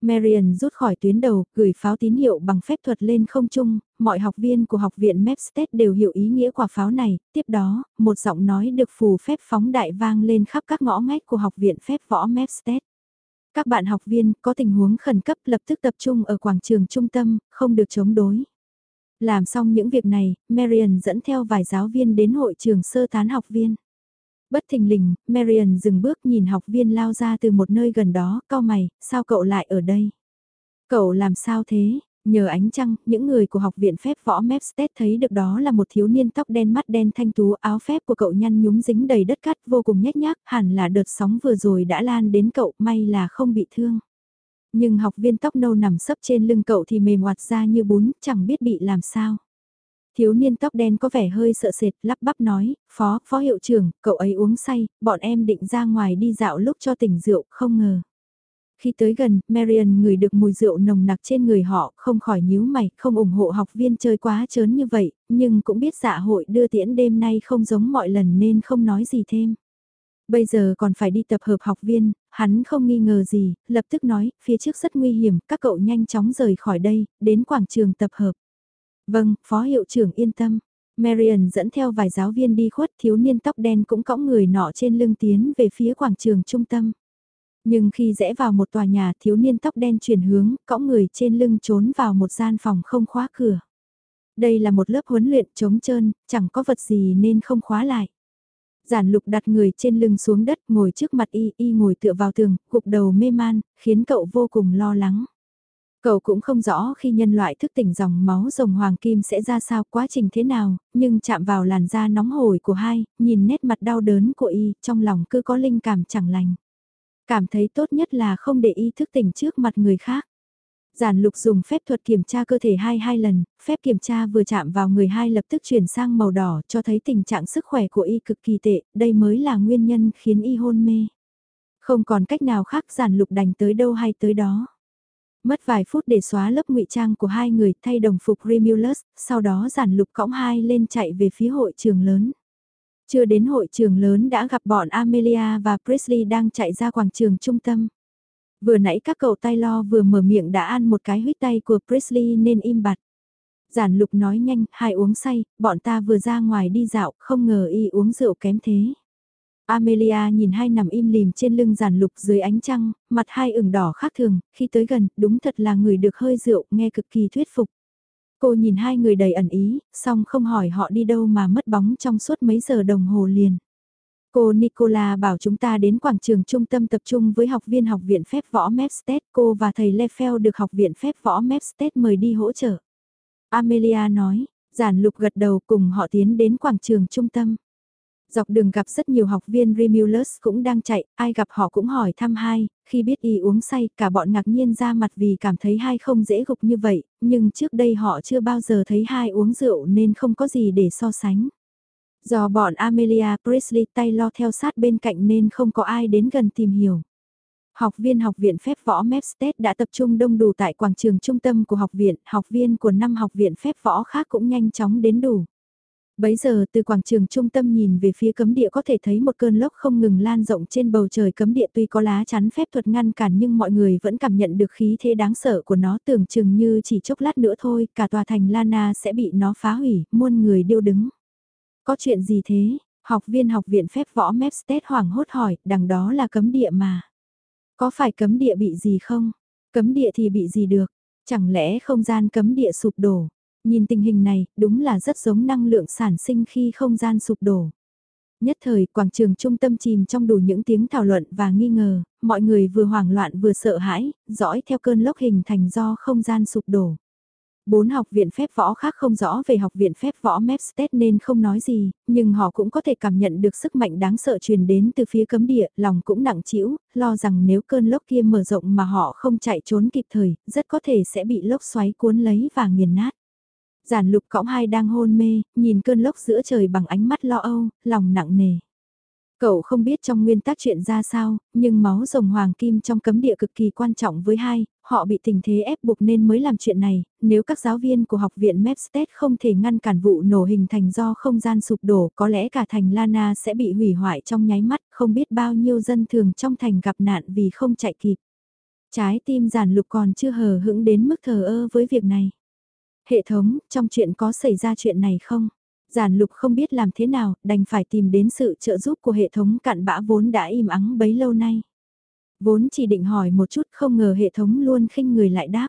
Marion rút khỏi tuyến đầu, gửi pháo tín hiệu bằng phép thuật lên không trung, mọi học viên của học viện Mepstead đều hiểu ý nghĩa quả pháo này, tiếp đó, một giọng nói được phù phép phóng đại vang lên khắp các ngõ ngách của học viện phép võ Mepstead. Các bạn học viên có tình huống khẩn cấp lập tức tập trung ở quảng trường trung tâm, không được chống đối. Làm xong những việc này, Marian dẫn theo vài giáo viên đến hội trường sơ tán học viên. Bất thình lình, Marian dừng bước nhìn học viên lao ra từ một nơi gần đó, cao mày, sao cậu lại ở đây? Cậu làm sao thế? Nhờ ánh trăng, những người của học viện phép võ Mepstead thấy được đó là một thiếu niên tóc đen mắt đen thanh tú áo phép của cậu nhăn nhúm dính đầy đất cát vô cùng nhếch nhác, hẳn là đợt sóng vừa rồi đã lan đến cậu, may là không bị thương. Nhưng học viên tóc nâu nằm sấp trên lưng cậu thì mềm hoạt ra như bún, chẳng biết bị làm sao. Thiếu niên tóc đen có vẻ hơi sợ sệt, lắp bắp nói, phó, phó hiệu trưởng, cậu ấy uống say, bọn em định ra ngoài đi dạo lúc cho tỉnh rượu, không ngờ. Khi tới gần, Marian ngửi được mùi rượu nồng nặc trên người họ, không khỏi nhíu mày, không ủng hộ học viên chơi quá chớn như vậy, nhưng cũng biết dạ hội đưa tiễn đêm nay không giống mọi lần nên không nói gì thêm. Bây giờ còn phải đi tập hợp học viên, hắn không nghi ngờ gì, lập tức nói, phía trước rất nguy hiểm, các cậu nhanh chóng rời khỏi đây, đến quảng trường tập hợp. Vâng, phó hiệu trưởng yên tâm. Marian dẫn theo vài giáo viên đi khuất thiếu niên tóc đen cũng cõng người nọ trên lưng tiến về phía quảng trường trung tâm. Nhưng khi rẽ vào một tòa nhà thiếu niên tóc đen chuyển hướng, cõng người trên lưng trốn vào một gian phòng không khóa cửa. Đây là một lớp huấn luyện trống trơn, chẳng có vật gì nên không khóa lại. Giản lục đặt người trên lưng xuống đất ngồi trước mặt y, y ngồi tựa vào tường, gục đầu mê man, khiến cậu vô cùng lo lắng. Cậu cũng không rõ khi nhân loại thức tỉnh dòng máu rồng hoàng kim sẽ ra sao quá trình thế nào, nhưng chạm vào làn da nóng hổi của hai, nhìn nét mặt đau đớn của y, trong lòng cứ có linh cảm chẳng lành. Cảm thấy tốt nhất là không để ý thức tỉnh trước mặt người khác. Giản lục dùng phép thuật kiểm tra cơ thể hai hai lần, phép kiểm tra vừa chạm vào người hai lập tức chuyển sang màu đỏ cho thấy tình trạng sức khỏe của y cực kỳ tệ, đây mới là nguyên nhân khiến y hôn mê. Không còn cách nào khác giản lục đành tới đâu hay tới đó. Mất vài phút để xóa lớp ngụy trang của hai người thay đồng phục Remulus, sau đó giản lục cõng hai lên chạy về phía hội trường lớn. Chưa đến hội trường lớn đã gặp bọn Amelia và Presley đang chạy ra quảng trường trung tâm. Vừa nãy các cậu tay lo vừa mở miệng đã ăn một cái huyết tay của Presley nên im bặt. Giản lục nói nhanh, hai uống say, bọn ta vừa ra ngoài đi dạo, không ngờ y uống rượu kém thế. Amelia nhìn hai nằm im lìm trên lưng giản lục dưới ánh trăng, mặt hai ửng đỏ khác thường, khi tới gần, đúng thật là người được hơi rượu, nghe cực kỳ thuyết phục. Cô nhìn hai người đầy ẩn ý, xong không hỏi họ đi đâu mà mất bóng trong suốt mấy giờ đồng hồ liền. Cô Nicola bảo chúng ta đến quảng trường trung tâm tập trung với học viên học viện phép võ Mepstead. Cô và thầy Lefel được học viện phép võ Mepstead mời đi hỗ trợ. Amelia nói, giản lục gật đầu cùng họ tiến đến quảng trường trung tâm. Dọc đường gặp rất nhiều học viên Remulus cũng đang chạy, ai gặp họ cũng hỏi thăm hai, khi biết y uống say cả bọn ngạc nhiên ra mặt vì cảm thấy hai không dễ gục như vậy, nhưng trước đây họ chưa bao giờ thấy hai uống rượu nên không có gì để so sánh. Do bọn Amelia Presley tay lo theo sát bên cạnh nên không có ai đến gần tìm hiểu. Học viên học viện phép võ Mepstead đã tập trung đông đủ tại quảng trường trung tâm của học viện, học viên của năm học viện phép võ khác cũng nhanh chóng đến đủ. Bấy giờ từ quảng trường trung tâm nhìn về phía cấm địa có thể thấy một cơn lốc không ngừng lan rộng trên bầu trời cấm địa tuy có lá chắn phép thuật ngăn cản nhưng mọi người vẫn cảm nhận được khí thế đáng sợ của nó tưởng chừng như chỉ chốc lát nữa thôi cả tòa thành Lana sẽ bị nó phá hủy, muôn người điêu đứng. Có chuyện gì thế? Học viên học viện phép võ Mepstead hoảng hốt hỏi, đằng đó là cấm địa mà. Có phải cấm địa bị gì không? Cấm địa thì bị gì được? Chẳng lẽ không gian cấm địa sụp đổ? Nhìn tình hình này, đúng là rất giống năng lượng sản sinh khi không gian sụp đổ. Nhất thời, quảng trường trung tâm chìm trong đủ những tiếng thảo luận và nghi ngờ, mọi người vừa hoảng loạn vừa sợ hãi, dõi theo cơn lốc hình thành do không gian sụp đổ. Bốn học viện phép võ khác không rõ về học viện phép võ Mepstead nên không nói gì, nhưng họ cũng có thể cảm nhận được sức mạnh đáng sợ truyền đến từ phía cấm địa, lòng cũng nặng trĩu, lo rằng nếu cơn lốc kia mở rộng mà họ không chạy trốn kịp thời, rất có thể sẽ bị lốc xoáy cuốn lấy và nghiền nát. Giản lục cõng hai đang hôn mê, nhìn cơn lốc giữa trời bằng ánh mắt lo âu, lòng nặng nề. Cậu không biết trong nguyên tắc chuyện ra sao, nhưng máu rồng hoàng kim trong cấm địa cực kỳ quan trọng với hai, họ bị tình thế ép buộc nên mới làm chuyện này, nếu các giáo viên của học viện Mepstead không thể ngăn cản vụ nổ hình thành do không gian sụp đổ có lẽ cả thành Lana sẽ bị hủy hoại trong nháy mắt, không biết bao nhiêu dân thường trong thành gặp nạn vì không chạy kịp. Trái tim giản lục còn chưa hờ hững đến mức thờ ơ với việc này. Hệ thống, trong chuyện có xảy ra chuyện này không? Giản lục không biết làm thế nào, đành phải tìm đến sự trợ giúp của hệ thống cạn bã vốn đã im ắng bấy lâu nay. Vốn chỉ định hỏi một chút không ngờ hệ thống luôn khinh người lại đáp.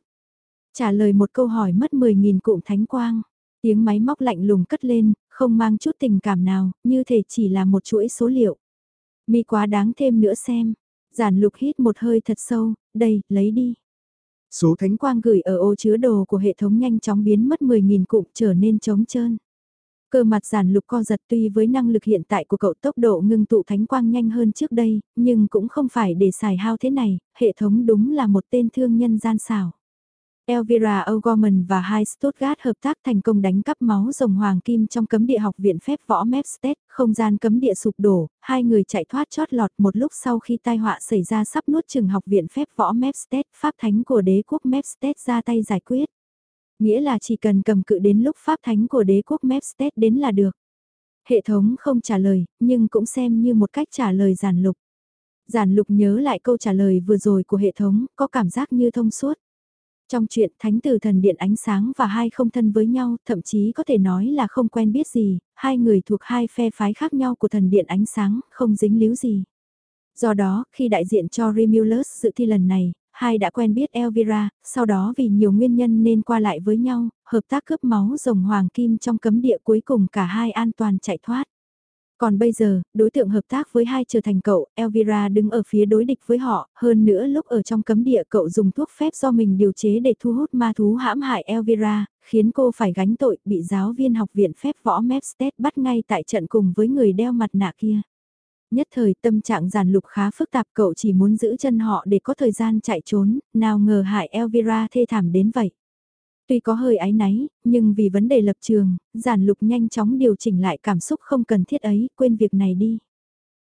Trả lời một câu hỏi mất 10.000 cụm thánh quang. Tiếng máy móc lạnh lùng cất lên, không mang chút tình cảm nào, như thể chỉ là một chuỗi số liệu. Mi quá đáng thêm nữa xem. Giản lục hít một hơi thật sâu, đây, lấy đi. Số thánh quang gửi ở ô chứa đồ của hệ thống nhanh chóng biến mất 10.000 cụm trở nên trống trơn. Cơ mặt giản lục co giật tuy với năng lực hiện tại của cậu tốc độ ngưng tụ thánh quang nhanh hơn trước đây, nhưng cũng không phải để xài hao thế này, hệ thống đúng là một tên thương nhân gian xảo. Elvira O'Gorman và hai Stuttgart hợp tác thành công đánh cắp máu rồng hoàng kim trong cấm địa học viện phép võ Mepstead, không gian cấm địa sụp đổ, hai người chạy thoát chót lọt một lúc sau khi tai họa xảy ra sắp nuốt chừng học viện phép võ Mepstead, pháp thánh của đế quốc Mepstead ra tay giải quyết. Nghĩa là chỉ cần cầm cự đến lúc pháp thánh của đế quốc Mepstead đến là được. Hệ thống không trả lời, nhưng cũng xem như một cách trả lời giản lục. Giản lục nhớ lại câu trả lời vừa rồi của hệ thống, có cảm giác như thông suốt. Trong chuyện thánh tử thần điện ánh sáng và hai không thân với nhau, thậm chí có thể nói là không quen biết gì, hai người thuộc hai phe phái khác nhau của thần điện ánh sáng, không dính líu gì. Do đó, khi đại diện cho Remulus dự thi lần này, hai đã quen biết Elvira, sau đó vì nhiều nguyên nhân nên qua lại với nhau, hợp tác cướp máu rồng hoàng kim trong cấm địa cuối cùng cả hai an toàn chạy thoát. Còn bây giờ, đối tượng hợp tác với hai trở thành cậu, Elvira đứng ở phía đối địch với họ, hơn nữa lúc ở trong cấm địa cậu dùng thuốc phép do mình điều chế để thu hút ma thú hãm hại Elvira, khiến cô phải gánh tội bị giáo viên học viện phép võ Mepstead bắt ngay tại trận cùng với người đeo mặt nạ kia. Nhất thời tâm trạng giàn lục khá phức tạp cậu chỉ muốn giữ chân họ để có thời gian chạy trốn, nào ngờ hại Elvira thê thảm đến vậy. Tuy có hơi áy náy, nhưng vì vấn đề lập trường, giản lục nhanh chóng điều chỉnh lại cảm xúc không cần thiết ấy, quên việc này đi.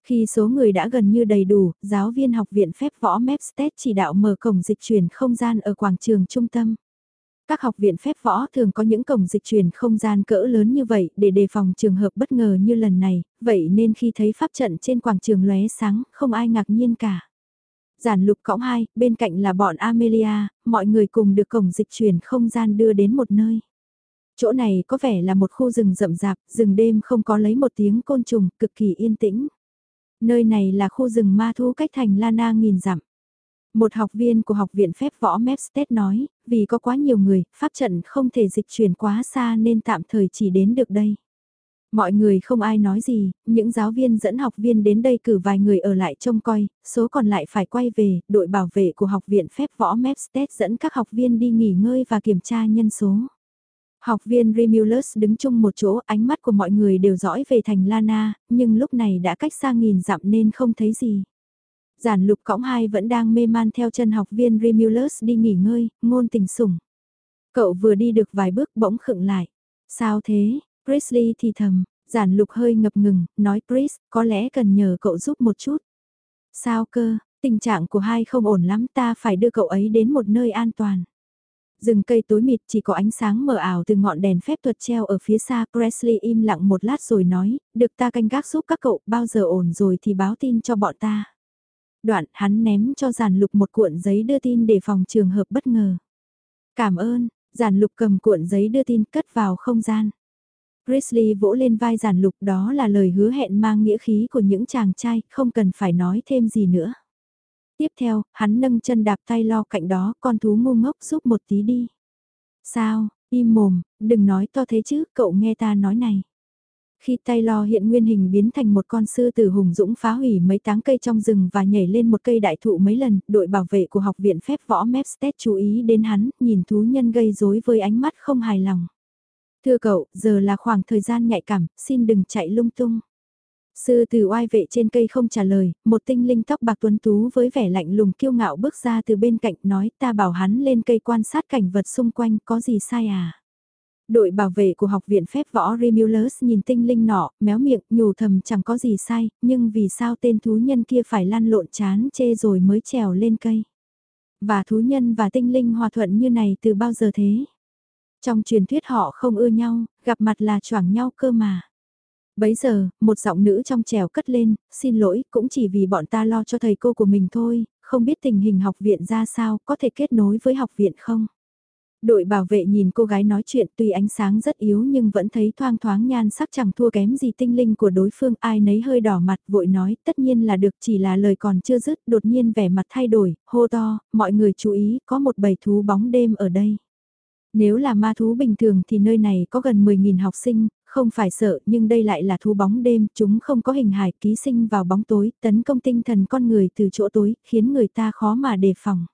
Khi số người đã gần như đầy đủ, giáo viên học viện phép võ Mepstead chỉ đạo mở cổng dịch chuyển không gian ở quảng trường trung tâm. Các học viện phép võ thường có những cổng dịch chuyển không gian cỡ lớn như vậy để đề phòng trường hợp bất ngờ như lần này, vậy nên khi thấy pháp trận trên quảng trường lóe sáng, không ai ngạc nhiên cả. Giản lục cõng hai, bên cạnh là bọn Amelia, mọi người cùng được cổng dịch chuyển không gian đưa đến một nơi. Chỗ này có vẻ là một khu rừng rậm rạp, rừng đêm không có lấy một tiếng côn trùng, cực kỳ yên tĩnh. Nơi này là khu rừng ma thú cách thành Lana nghìn dặm. Một học viên của học viện phép võ Mepstead nói, vì có quá nhiều người, pháp trận không thể dịch chuyển quá xa nên tạm thời chỉ đến được đây. Mọi người không ai nói gì, những giáo viên dẫn học viên đến đây cử vài người ở lại trông coi, số còn lại phải quay về, đội bảo vệ của học viện phép võ Mepstead dẫn các học viên đi nghỉ ngơi và kiểm tra nhân số. Học viên Remulus đứng chung một chỗ, ánh mắt của mọi người đều dõi về thành Lana, nhưng lúc này đã cách xa nghìn dặm nên không thấy gì. Giản lục cõng hai vẫn đang mê man theo chân học viên Remulus đi nghỉ ngơi, ngôn tình sủng. Cậu vừa đi được vài bước bỗng khựng lại. Sao thế? Presley thì thầm, giản lục hơi ngập ngừng, nói Priest, có lẽ cần nhờ cậu giúp một chút. Sao cơ, tình trạng của hai không ổn lắm ta phải đưa cậu ấy đến một nơi an toàn. Rừng cây tối mịt chỉ có ánh sáng mờ ảo từ ngọn đèn phép thuật treo ở phía xa. Presley im lặng một lát rồi nói, được ta canh gác giúp các cậu, bao giờ ổn rồi thì báo tin cho bọn ta. Đoạn hắn ném cho giản lục một cuộn giấy đưa tin để phòng trường hợp bất ngờ. Cảm ơn, giản lục cầm cuộn giấy đưa tin cất vào không gian. Grizzly vỗ lên vai giản lục đó là lời hứa hẹn mang nghĩa khí của những chàng trai, không cần phải nói thêm gì nữa. Tiếp theo, hắn nâng chân đạp tay lo cạnh đó, con thú ngu ngốc giúp một tí đi. Sao, im mồm, đừng nói to thế chứ, cậu nghe ta nói này. Khi tay lo hiện nguyên hình biến thành một con sư tử hùng dũng phá hủy mấy táng cây trong rừng và nhảy lên một cây đại thụ mấy lần, đội bảo vệ của học viện phép võ Mepstead chú ý đến hắn, nhìn thú nhân gây rối với ánh mắt không hài lòng. Thưa cậu, giờ là khoảng thời gian nhạy cảm, xin đừng chạy lung tung. Sư tử oai vệ trên cây không trả lời, một tinh linh tóc bạc tuấn tú với vẻ lạnh lùng kiêu ngạo bước ra từ bên cạnh nói ta bảo hắn lên cây quan sát cảnh vật xung quanh có gì sai à. Đội bảo vệ của học viện phép võ Remulus nhìn tinh linh nọ, méo miệng, nhủ thầm chẳng có gì sai, nhưng vì sao tên thú nhân kia phải lăn lộn chán chê rồi mới trèo lên cây. Và thú nhân và tinh linh hòa thuận như này từ bao giờ thế? Trong truyền thuyết họ không ưa nhau, gặp mặt là choảng nhau cơ mà. Bấy giờ, một giọng nữ trong trèo cất lên, xin lỗi, cũng chỉ vì bọn ta lo cho thầy cô của mình thôi, không biết tình hình học viện ra sao, có thể kết nối với học viện không? Đội bảo vệ nhìn cô gái nói chuyện tuy ánh sáng rất yếu nhưng vẫn thấy thoang thoáng nhan sắc chẳng thua kém gì tinh linh của đối phương ai nấy hơi đỏ mặt vội nói tất nhiên là được chỉ là lời còn chưa dứt đột nhiên vẻ mặt thay đổi, hô to, mọi người chú ý có một bầy thú bóng đêm ở đây. Nếu là ma thú bình thường thì nơi này có gần 10.000 học sinh, không phải sợ nhưng đây lại là thú bóng đêm, chúng không có hình hài ký sinh vào bóng tối, tấn công tinh thần con người từ chỗ tối, khiến người ta khó mà đề phòng.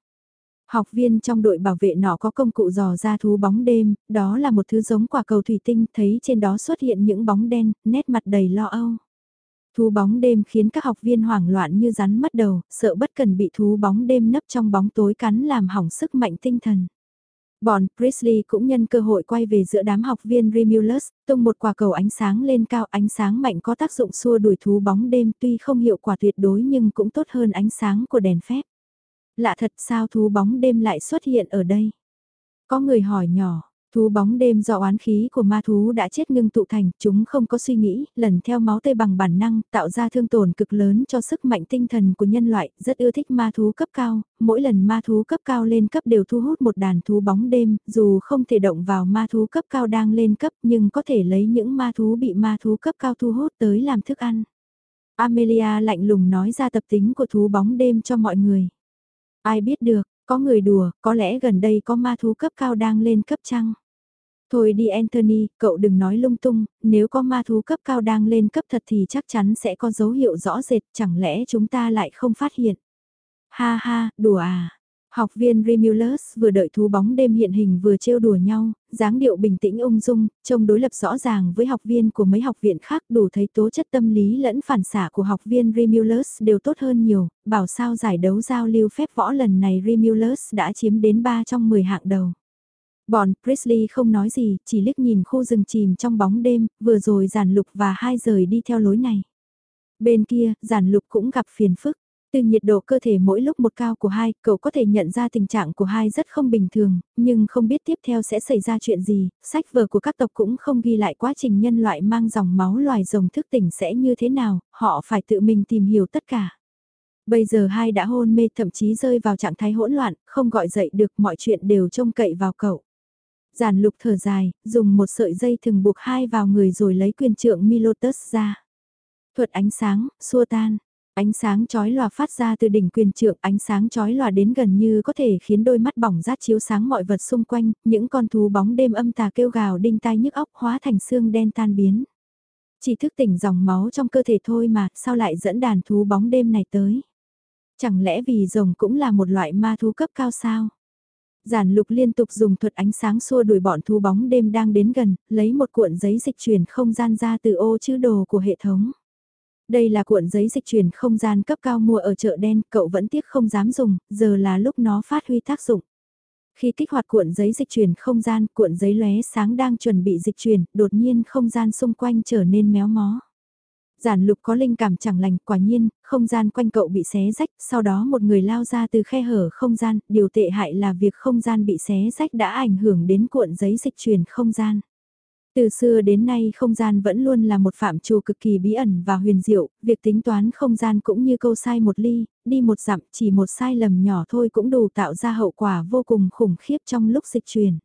Học viên trong đội bảo vệ nọ có công cụ dò ra thú bóng đêm, đó là một thứ giống quả cầu thủy tinh, thấy trên đó xuất hiện những bóng đen, nét mặt đầy lo âu. Thú bóng đêm khiến các học viên hoảng loạn như rắn mất đầu, sợ bất cần bị thú bóng đêm nấp trong bóng tối cắn làm hỏng sức mạnh tinh thần. Bọn Priestley cũng nhân cơ hội quay về giữa đám học viên Remulus, tung một quả cầu ánh sáng lên cao ánh sáng mạnh có tác dụng xua đuổi thú bóng đêm tuy không hiệu quả tuyệt đối nhưng cũng tốt hơn ánh sáng của đèn phép. Lạ thật sao thú bóng đêm lại xuất hiện ở đây? Có người hỏi nhỏ, Thú bóng đêm do oán khí của ma thú đã chết ngưng tụ thành, chúng không có suy nghĩ, lần theo máu tê bằng bản năng, tạo ra thương tổn cực lớn cho sức mạnh tinh thần của nhân loại, rất ưa thích ma thú cấp cao, mỗi lần ma thú cấp cao lên cấp đều thu hút một đàn thú bóng đêm, dù không thể động vào ma thú cấp cao đang lên cấp nhưng có thể lấy những ma thú bị ma thú cấp cao thu hút tới làm thức ăn. Amelia lạnh lùng nói ra tập tính của thú bóng đêm cho mọi người. Ai biết được, có người đùa, có lẽ gần đây có ma thú cấp cao đang lên cấp trăng. Thôi đi Anthony, cậu đừng nói lung tung, nếu có ma thú cấp cao đang lên cấp thật thì chắc chắn sẽ có dấu hiệu rõ rệt, chẳng lẽ chúng ta lại không phát hiện. Ha ha, đùa à. Học viên Remulus vừa đợi thú bóng đêm hiện hình vừa trêu đùa nhau, dáng điệu bình tĩnh ung dung, trông đối lập rõ ràng với học viên của mấy học viện khác đủ thấy tố chất tâm lý lẫn phản xạ của học viên Remulus đều tốt hơn nhiều, bảo sao giải đấu giao lưu phép võ lần này Remulus đã chiếm đến 3 trong 10 hạng đầu. Bọn Presley không nói gì, chỉ liếc nhìn khu rừng chìm trong bóng đêm, vừa rồi giản lục và hai rời đi theo lối này. Bên kia, giản lục cũng gặp phiền phức. Từ nhiệt độ cơ thể mỗi lúc một cao của hai, cậu có thể nhận ra tình trạng của hai rất không bình thường, nhưng không biết tiếp theo sẽ xảy ra chuyện gì, sách vở của các tộc cũng không ghi lại quá trình nhân loại mang dòng máu loài rồng thức tỉnh sẽ như thế nào, họ phải tự mình tìm hiểu tất cả. Bây giờ hai đã hôn mê thậm chí rơi vào trạng thái hỗn loạn, không gọi dậy được mọi chuyện đều trông cậy vào cậu. Giản lục thở dài, dùng một sợi dây thừng buộc hai vào người rồi lấy quyền trượng Milotus ra. Thuật ánh sáng, xua tan, Ánh sáng chói lòa phát ra từ đỉnh quyền trượng, ánh sáng chói lòa đến gần như có thể khiến đôi mắt bỏng rát chiếu sáng mọi vật xung quanh, những con thú bóng đêm âm tà kêu gào đinh tai nhức óc hóa thành xương đen tan biến. Chỉ thức tỉnh dòng máu trong cơ thể thôi mà, sao lại dẫn đàn thú bóng đêm này tới? Chẳng lẽ vì rồng cũng là một loại ma thú cấp cao sao? Giản lục liên tục dùng thuật ánh sáng xua đuổi bọn thú bóng đêm đang đến gần, lấy một cuộn giấy dịch chuyển không gian ra từ ô chữ đồ của hệ thống. Đây là cuộn giấy dịch chuyển không gian cấp cao mua ở chợ đen, cậu vẫn tiếc không dám dùng, giờ là lúc nó phát huy tác dụng. Khi kích hoạt cuộn giấy dịch chuyển không gian, cuộn giấy lóe sáng đang chuẩn bị dịch chuyển, đột nhiên không gian xung quanh trở nên méo mó. Giản lục có linh cảm chẳng lành, quả nhiên, không gian quanh cậu bị xé rách, sau đó một người lao ra từ khe hở không gian, điều tệ hại là việc không gian bị xé rách đã ảnh hưởng đến cuộn giấy dịch chuyển không gian. Từ xưa đến nay không gian vẫn luôn là một phạm trù cực kỳ bí ẩn và huyền diệu, việc tính toán không gian cũng như câu sai một ly, đi một dặm chỉ một sai lầm nhỏ thôi cũng đủ tạo ra hậu quả vô cùng khủng khiếp trong lúc dịch chuyển.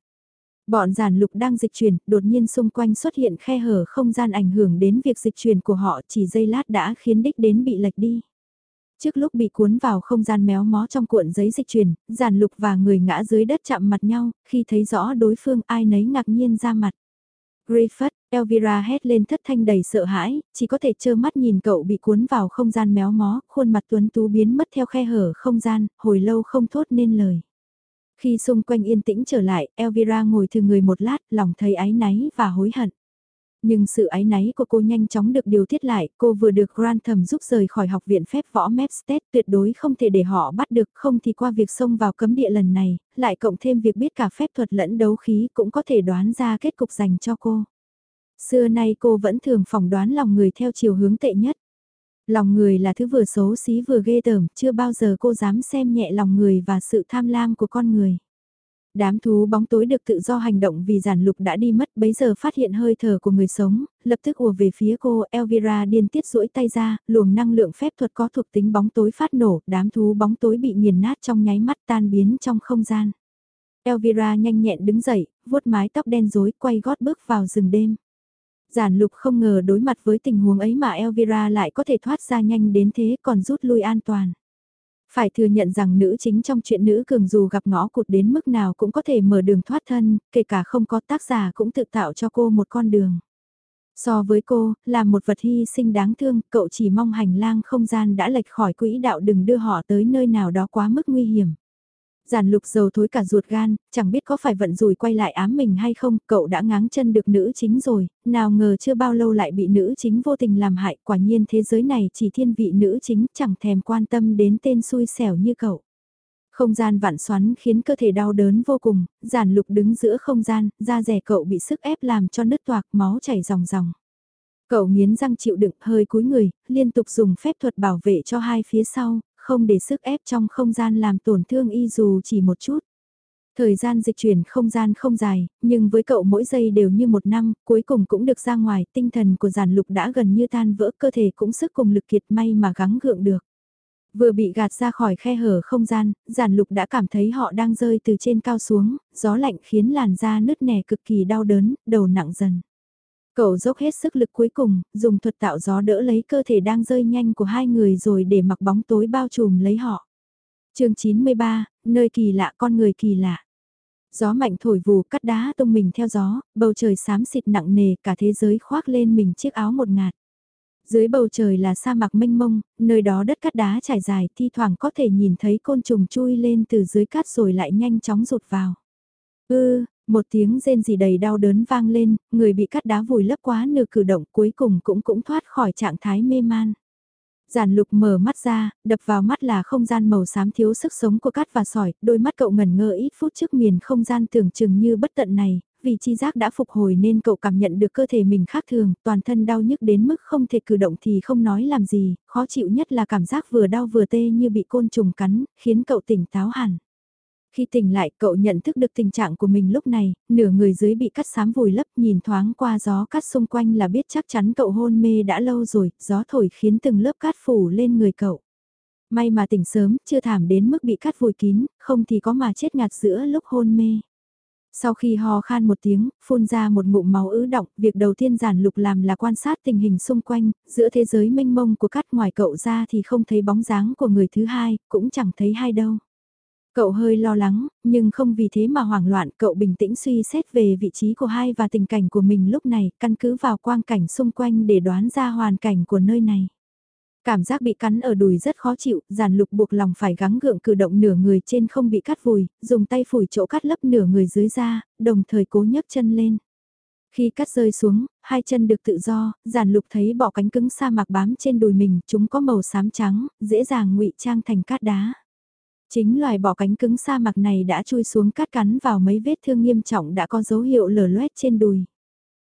Bọn giản lục đang dịch chuyển, đột nhiên xung quanh xuất hiện khe hở không gian ảnh hưởng đến việc dịch chuyển của họ chỉ giây lát đã khiến đích đến bị lệch đi. Trước lúc bị cuốn vào không gian méo mó trong cuộn giấy dịch chuyển, giản lục và người ngã dưới đất chạm mặt nhau, khi thấy rõ đối phương ai nấy ngạc nhiên ra mặt. Griffith, Elvira hét lên thất thanh đầy sợ hãi, chỉ có thể trơ mắt nhìn cậu bị cuốn vào không gian méo mó, khuôn mặt tuấn tú biến mất theo khe hở không gian, hồi lâu không thốt nên lời. Khi xung quanh yên tĩnh trở lại, Elvira ngồi thư người một lát, lòng thấy áy náy và hối hận. Nhưng sự ái náy của cô nhanh chóng được điều tiết lại, cô vừa được Grantham giúp rời khỏi học viện phép võ Mepstead tuyệt đối không thể để họ bắt được không thì qua việc xông vào cấm địa lần này, lại cộng thêm việc biết cả phép thuật lẫn đấu khí cũng có thể đoán ra kết cục dành cho cô. Xưa nay cô vẫn thường phỏng đoán lòng người theo chiều hướng tệ nhất. Lòng người là thứ vừa xấu xí vừa ghê tởm, chưa bao giờ cô dám xem nhẹ lòng người và sự tham lam của con người. Đám thú bóng tối được tự do hành động vì giản lục đã đi mất bấy giờ phát hiện hơi thở của người sống, lập tức ùa về phía cô, Elvira điên tiết duỗi tay ra, luồng năng lượng phép thuật có thuộc tính bóng tối phát nổ, đám thú bóng tối bị nghiền nát trong nháy mắt tan biến trong không gian. Elvira nhanh nhẹn đứng dậy, vuốt mái tóc đen rối quay gót bước vào rừng đêm. Giản lục không ngờ đối mặt với tình huống ấy mà Elvira lại có thể thoát ra nhanh đến thế còn rút lui an toàn. Phải thừa nhận rằng nữ chính trong chuyện nữ cường dù gặp ngõ cụt đến mức nào cũng có thể mở đường thoát thân, kể cả không có tác giả cũng tự tạo cho cô một con đường. So với cô, là một vật hy sinh đáng thương, cậu chỉ mong hành lang không gian đã lệch khỏi quỹ đạo đừng đưa họ tới nơi nào đó quá mức nguy hiểm. Giản lục dầu thối cả ruột gan, chẳng biết có phải vận rủi quay lại ám mình hay không, cậu đã ngáng chân được nữ chính rồi, nào ngờ chưa bao lâu lại bị nữ chính vô tình làm hại, quả nhiên thế giới này chỉ thiên vị nữ chính chẳng thèm quan tâm đến tên xui xẻo như cậu. Không gian vạn xoắn khiến cơ thể đau đớn vô cùng, giản lục đứng giữa không gian, da rẻ cậu bị sức ép làm cho nứt toạc máu chảy ròng ròng. Cậu nghiến răng chịu đựng hơi cúi người, liên tục dùng phép thuật bảo vệ cho hai phía sau, không để sức ép trong không gian làm tổn thương y dù chỉ một chút. Thời gian dịch chuyển không gian không dài, nhưng với cậu mỗi giây đều như một năm, cuối cùng cũng được ra ngoài, tinh thần của giản lục đã gần như tan vỡ, cơ thể cũng sức cùng lực kiệt may mà gắng gượng được. Vừa bị gạt ra khỏi khe hở không gian, giản lục đã cảm thấy họ đang rơi từ trên cao xuống, gió lạnh khiến làn da nứt nẻ cực kỳ đau đớn, đầu nặng dần. Cậu dốc hết sức lực cuối cùng, dùng thuật tạo gió đỡ lấy cơ thể đang rơi nhanh của hai người rồi để mặc bóng tối bao trùm lấy họ. chương 93, nơi kỳ lạ con người kỳ lạ. Gió mạnh thổi vù cắt đá tung mình theo gió, bầu trời xám xịt nặng nề cả thế giới khoác lên mình chiếc áo một ngạt. Dưới bầu trời là sa mạc mênh mông, nơi đó đất cắt đá trải dài thi thoảng có thể nhìn thấy côn trùng chui lên từ dưới cát rồi lại nhanh chóng rụt vào. Ư, một tiếng rên gì đầy đau đớn vang lên, người bị cắt đá vùi lấp quá nửa cử động cuối cùng cũng cũng thoát khỏi trạng thái mê man. Giản lục mở mắt ra, đập vào mắt là không gian màu xám thiếu sức sống của cát và sỏi, đôi mắt cậu ngẩn ngơ ít phút trước miền không gian tưởng chừng như bất tận này, vì chi giác đã phục hồi nên cậu cảm nhận được cơ thể mình khác thường, toàn thân đau nhức đến mức không thể cử động thì không nói làm gì, khó chịu nhất là cảm giác vừa đau vừa tê như bị côn trùng cắn, khiến cậu tỉnh táo hẳn. Khi tỉnh lại cậu nhận thức được tình trạng của mình lúc này, nửa người dưới bị cắt xám vùi lấp nhìn thoáng qua gió cắt xung quanh là biết chắc chắn cậu hôn mê đã lâu rồi, gió thổi khiến từng lớp cát phủ lên người cậu. May mà tỉnh sớm, chưa thảm đến mức bị cắt vùi kín, không thì có mà chết ngạt giữa lúc hôn mê. Sau khi ho khan một tiếng, phun ra một ngụm máu ứ động, việc đầu tiên giản lục làm là quan sát tình hình xung quanh, giữa thế giới mênh mông của cắt ngoài cậu ra thì không thấy bóng dáng của người thứ hai, cũng chẳng thấy hai đâu. Cậu hơi lo lắng, nhưng không vì thế mà hoảng loạn, cậu bình tĩnh suy xét về vị trí của hai và tình cảnh của mình lúc này, căn cứ vào quang cảnh xung quanh để đoán ra hoàn cảnh của nơi này. Cảm giác bị cắn ở đùi rất khó chịu, giàn lục buộc lòng phải gắng gượng cử động nửa người trên không bị cắt vùi, dùng tay phủi chỗ cắt lấp nửa người dưới ra, đồng thời cố nhấc chân lên. Khi cắt rơi xuống, hai chân được tự do, giàn lục thấy bỏ cánh cứng sa mạc bám trên đùi mình, chúng có màu xám trắng, dễ dàng ngụy trang thành cát đá. Chính loài bỏ cánh cứng sa mạc này đã chui xuống cắt cắn vào mấy vết thương nghiêm trọng đã có dấu hiệu lở loét trên đùi.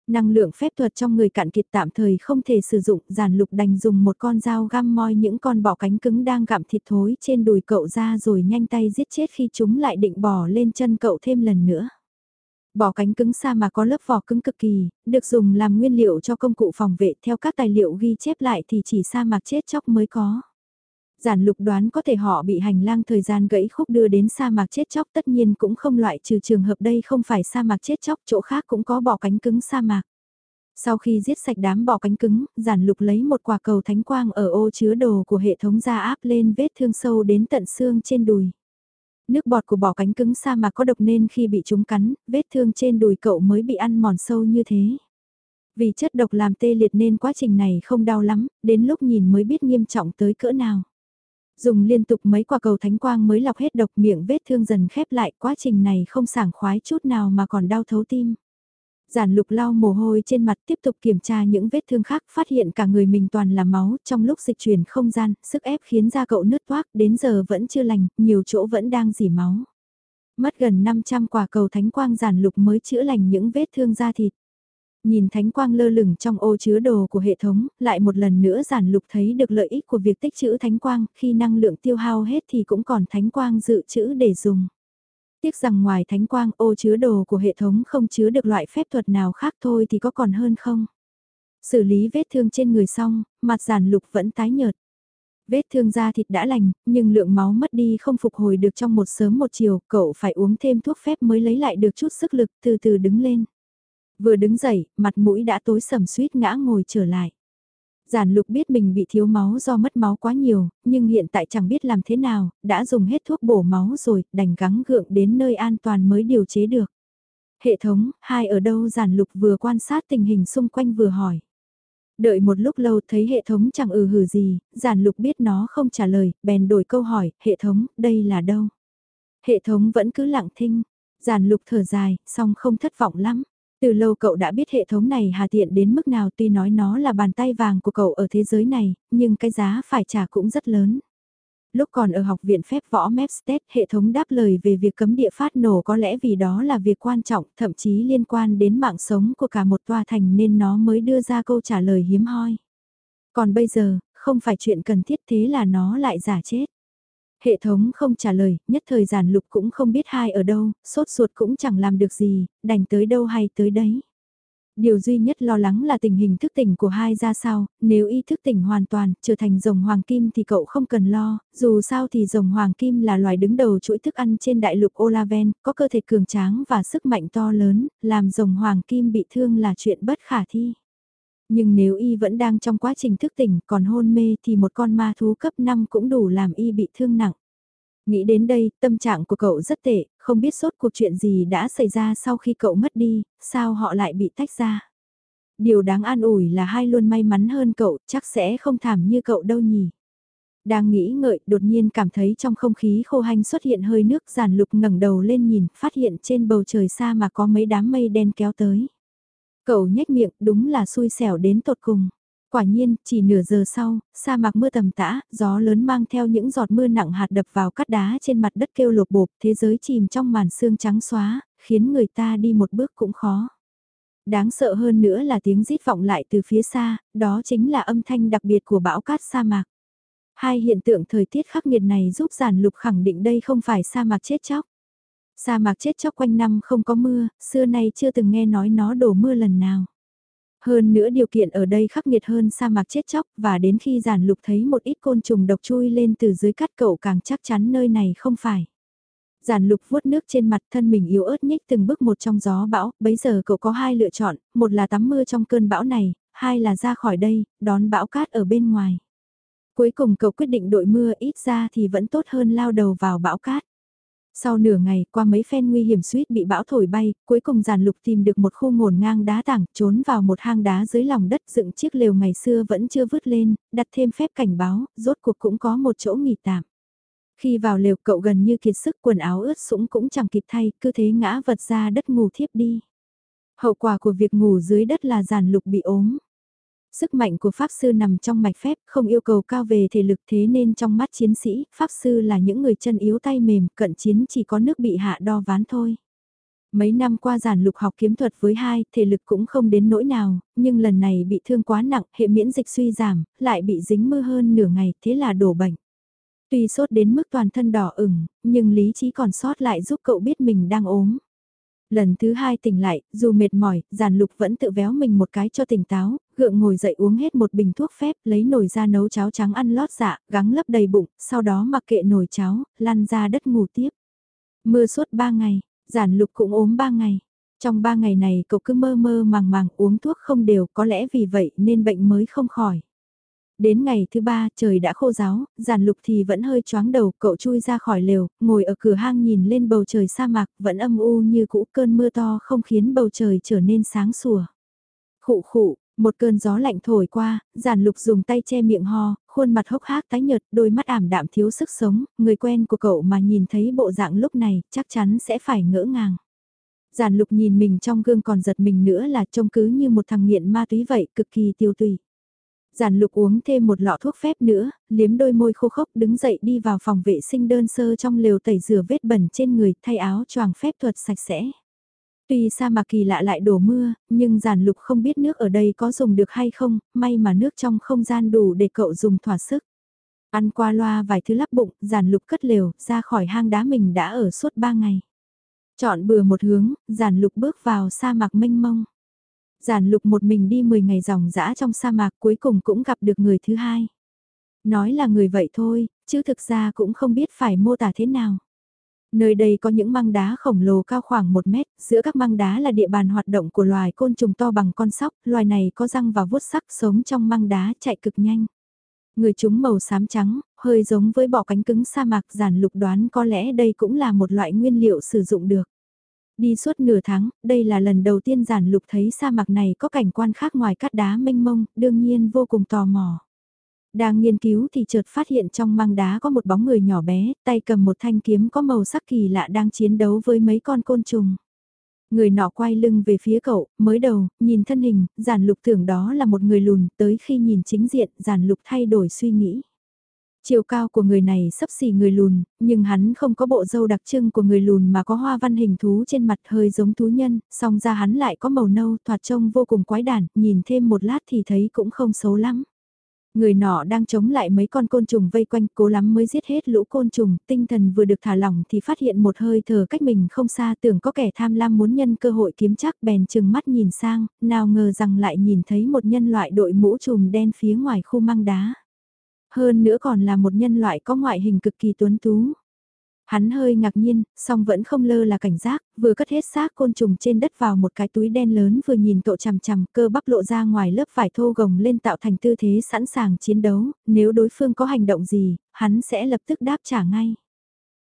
Năng lượng phép thuật trong người cạn kiệt tạm thời không thể sử dụng, giản lục đành dùng một con dao găm moi những con bọ cánh cứng đang gặm thịt thối trên đùi cậu ra rồi nhanh tay giết chết khi chúng lại định bỏ lên chân cậu thêm lần nữa. Bỏ cánh cứng sa mà có lớp vỏ cứng cực kỳ, được dùng làm nguyên liệu cho công cụ phòng vệ theo các tài liệu ghi chép lại thì chỉ sa mạc chết chóc mới có. Giản lục đoán có thể họ bị hành lang thời gian gãy khúc đưa đến sa mạc chết chóc tất nhiên cũng không loại trừ trường hợp đây không phải sa mạc chết chóc chỗ khác cũng có bọ cánh cứng sa mạc. Sau khi giết sạch đám bọ cánh cứng, giản lục lấy một quả cầu thánh quang ở ô chứa đồ của hệ thống ra áp lên vết thương sâu đến tận xương trên đùi. Nước bọt của bọ cánh cứng sa mạc có độc nên khi bị chúng cắn, vết thương trên đùi cậu mới bị ăn mòn sâu như thế. Vì chất độc làm tê liệt nên quá trình này không đau lắm, đến lúc nhìn mới biết nghiêm trọng tới cỡ nào. Dùng liên tục mấy quả cầu thánh quang mới lọc hết độc miệng vết thương dần khép lại quá trình này không sảng khoái chút nào mà còn đau thấu tim. Giản lục lau mồ hôi trên mặt tiếp tục kiểm tra những vết thương khác phát hiện cả người mình toàn là máu trong lúc dịch chuyển không gian, sức ép khiến da cậu nứt toác đến giờ vẫn chưa lành, nhiều chỗ vẫn đang dỉ máu. Mất gần 500 quả cầu thánh quang giản lục mới chữa lành những vết thương da thịt. Nhìn thánh quang lơ lửng trong ô chứa đồ của hệ thống, lại một lần nữa giản lục thấy được lợi ích của việc tích trữ thánh quang, khi năng lượng tiêu hao hết thì cũng còn thánh quang dự trữ để dùng. Tiếc rằng ngoài thánh quang ô chứa đồ của hệ thống không chứa được loại phép thuật nào khác thôi thì có còn hơn không? Xử lý vết thương trên người xong, mặt giản lục vẫn tái nhợt. Vết thương da thịt đã lành, nhưng lượng máu mất đi không phục hồi được trong một sớm một chiều, cậu phải uống thêm thuốc phép mới lấy lại được chút sức lực từ từ đứng lên. Vừa đứng dậy, mặt mũi đã tối sầm suýt ngã ngồi trở lại. Giản lục biết mình bị thiếu máu do mất máu quá nhiều, nhưng hiện tại chẳng biết làm thế nào, đã dùng hết thuốc bổ máu rồi, đành gắng gượng đến nơi an toàn mới điều chế được. Hệ thống, hai ở đâu giản lục vừa quan sát tình hình xung quanh vừa hỏi. Đợi một lúc lâu thấy hệ thống chẳng ừ hử gì, giản lục biết nó không trả lời, bèn đổi câu hỏi, hệ thống, đây là đâu? Hệ thống vẫn cứ lặng thinh, giản lục thở dài, song không thất vọng lắm. Từ lâu cậu đã biết hệ thống này hà tiện đến mức nào tuy nói nó là bàn tay vàng của cậu ở thế giới này, nhưng cái giá phải trả cũng rất lớn. Lúc còn ở học viện phép võ Mepstead, hệ thống đáp lời về việc cấm địa phát nổ có lẽ vì đó là việc quan trọng, thậm chí liên quan đến mạng sống của cả một tòa thành nên nó mới đưa ra câu trả lời hiếm hoi. Còn bây giờ, không phải chuyện cần thiết thế là nó lại giả chết. Hệ thống không trả lời, nhất thời giản lục cũng không biết hai ở đâu, sốt ruột cũng chẳng làm được gì, đành tới đâu hay tới đấy. Điều duy nhất lo lắng là tình hình thức tỉnh của hai ra sao, nếu y thức tỉnh hoàn toàn, trở thành rồng hoàng kim thì cậu không cần lo, dù sao thì rồng hoàng kim là loài đứng đầu chuỗi thức ăn trên đại lục Olaven, có cơ thể cường tráng và sức mạnh to lớn, làm rồng hoàng kim bị thương là chuyện bất khả thi. Nhưng nếu y vẫn đang trong quá trình thức tỉnh còn hôn mê thì một con ma thú cấp 5 cũng đủ làm y bị thương nặng. Nghĩ đến đây, tâm trạng của cậu rất tệ, không biết sốt cuộc chuyện gì đã xảy ra sau khi cậu mất đi, sao họ lại bị tách ra. Điều đáng an ủi là hai luôn may mắn hơn cậu, chắc sẽ không thảm như cậu đâu nhỉ. Đang nghĩ ngợi, đột nhiên cảm thấy trong không khí khô hanh xuất hiện hơi nước giàn lục ngẩng đầu lên nhìn, phát hiện trên bầu trời xa mà có mấy đám mây đen kéo tới. Cậu nhếch miệng, đúng là xui xẻo đến tột cùng. Quả nhiên, chỉ nửa giờ sau, sa mạc mưa tầm tã, gió lớn mang theo những giọt mưa nặng hạt đập vào cát đá trên mặt đất kêu lột bột, thế giới chìm trong màn sương trắng xóa, khiến người ta đi một bước cũng khó. Đáng sợ hơn nữa là tiếng rít vọng lại từ phía xa, đó chính là âm thanh đặc biệt của bão cát sa mạc. Hai hiện tượng thời tiết khắc nghiệt này giúp giản lục khẳng định đây không phải sa mạc chết chóc. Sa mạc chết chóc quanh năm không có mưa, xưa nay chưa từng nghe nói nó đổ mưa lần nào. Hơn nữa điều kiện ở đây khắc nghiệt hơn sa mạc chết chóc và đến khi giản lục thấy một ít côn trùng độc chui lên từ dưới cát cậu càng chắc chắn nơi này không phải. Giản lục vuốt nước trên mặt thân mình yếu ớt nhích từng bước một trong gió bão, bấy giờ cậu có hai lựa chọn, một là tắm mưa trong cơn bão này, hai là ra khỏi đây, đón bão cát ở bên ngoài. Cuối cùng cậu quyết định đội mưa ít ra thì vẫn tốt hơn lao đầu vào bão cát. Sau nửa ngày, qua mấy phen nguy hiểm suýt bị bão thổi bay, cuối cùng giàn lục tìm được một khu ngổn ngang đá tảng, trốn vào một hang đá dưới lòng đất dựng chiếc lều ngày xưa vẫn chưa vứt lên, đặt thêm phép cảnh báo, rốt cuộc cũng có một chỗ nghỉ tạm. Khi vào lều cậu gần như kiệt sức quần áo ướt sũng cũng chẳng kịp thay, cứ thế ngã vật ra đất ngủ thiếp đi. Hậu quả của việc ngủ dưới đất là giàn lục bị ốm. Sức mạnh của Pháp Sư nằm trong mạch phép, không yêu cầu cao về thể lực thế nên trong mắt chiến sĩ, Pháp Sư là những người chân yếu tay mềm, cận chiến chỉ có nước bị hạ đo ván thôi. Mấy năm qua giản lục học kiếm thuật với hai, thể lực cũng không đến nỗi nào, nhưng lần này bị thương quá nặng, hệ miễn dịch suy giảm, lại bị dính mưa hơn nửa ngày, thế là đổ bệnh. Tuy sốt đến mức toàn thân đỏ ửng, nhưng lý trí còn sót lại giúp cậu biết mình đang ốm. Lần thứ hai tỉnh lại, dù mệt mỏi, giàn lục vẫn tự véo mình một cái cho tỉnh táo, gượng ngồi dậy uống hết một bình thuốc phép, lấy nồi ra nấu cháo trắng ăn lót dạ, gắng lấp đầy bụng, sau đó mặc kệ nồi cháo, lăn ra đất ngủ tiếp. Mưa suốt ba ngày, giản lục cũng ốm ba ngày. Trong ba ngày này cậu cứ mơ mơ màng màng uống thuốc không đều, có lẽ vì vậy nên bệnh mới không khỏi. Đến ngày thứ ba trời đã khô ráo giản lục thì vẫn hơi choáng đầu, cậu chui ra khỏi lều, ngồi ở cửa hang nhìn lên bầu trời sa mạc, vẫn âm u như cũ cơn mưa to không khiến bầu trời trở nên sáng sủa. Khụ khụ, một cơn gió lạnh thổi qua, giàn lục dùng tay che miệng ho, khuôn mặt hốc hác tái nhợt, đôi mắt ảm đạm thiếu sức sống, người quen của cậu mà nhìn thấy bộ dạng lúc này, chắc chắn sẽ phải ngỡ ngàng. Giản lục nhìn mình trong gương còn giật mình nữa là trông cứ như một thằng nghiện ma túy vậy, cực kỳ tiêu tùy. Giản lục uống thêm một lọ thuốc phép nữa, liếm đôi môi khô khốc đứng dậy đi vào phòng vệ sinh đơn sơ trong lều tẩy rửa vết bẩn trên người thay áo choàng phép thuật sạch sẽ. Tuy sa mạc kỳ lạ lại đổ mưa, nhưng giản lục không biết nước ở đây có dùng được hay không, may mà nước trong không gian đủ để cậu dùng thỏa sức. Ăn qua loa vài thứ lắp bụng, giản lục cất lều, ra khỏi hang đá mình đã ở suốt ba ngày. Chọn bừa một hướng, giản lục bước vào sa mạc mênh mông. Giản lục một mình đi 10 ngày dòng dã trong sa mạc cuối cùng cũng gặp được người thứ hai. Nói là người vậy thôi, chứ thực ra cũng không biết phải mô tả thế nào. Nơi đây có những măng đá khổng lồ cao khoảng 1 mét, giữa các măng đá là địa bàn hoạt động của loài côn trùng to bằng con sóc, loài này có răng và vuốt sắc sống trong măng đá chạy cực nhanh. Người chúng màu xám trắng, hơi giống với bọ cánh cứng sa mạc giản lục đoán có lẽ đây cũng là một loại nguyên liệu sử dụng được. Đi suốt nửa tháng, đây là lần đầu tiên giản lục thấy sa mạc này có cảnh quan khác ngoài cát đá mênh mông, đương nhiên vô cùng tò mò. Đang nghiên cứu thì chợt phát hiện trong măng đá có một bóng người nhỏ bé, tay cầm một thanh kiếm có màu sắc kỳ lạ đang chiến đấu với mấy con côn trùng. Người nọ quay lưng về phía cậu, mới đầu, nhìn thân hình, giản lục tưởng đó là một người lùn, tới khi nhìn chính diện, giản lục thay đổi suy nghĩ. Chiều cao của người này sấp xỉ người lùn, nhưng hắn không có bộ râu đặc trưng của người lùn mà có hoa văn hình thú trên mặt hơi giống thú nhân, song ra hắn lại có màu nâu thoạt trông vô cùng quái đản, nhìn thêm một lát thì thấy cũng không xấu lắm. Người nọ đang chống lại mấy con côn trùng vây quanh cố lắm mới giết hết lũ côn trùng, tinh thần vừa được thả lỏng thì phát hiện một hơi thở cách mình không xa tưởng có kẻ tham lam muốn nhân cơ hội kiếm chắc bèn chừng mắt nhìn sang, nào ngờ rằng lại nhìn thấy một nhân loại đội mũ trùm đen phía ngoài khu măng đá. Hơn nữa còn là một nhân loại có ngoại hình cực kỳ tuấn tú. Hắn hơi ngạc nhiên, song vẫn không lơ là cảnh giác, vừa cất hết xác côn trùng trên đất vào một cái túi đen lớn vừa nhìn cậu chằm chằm cơ bắp lộ ra ngoài lớp vải thô gồng lên tạo thành tư thế sẵn sàng chiến đấu, nếu đối phương có hành động gì, hắn sẽ lập tức đáp trả ngay.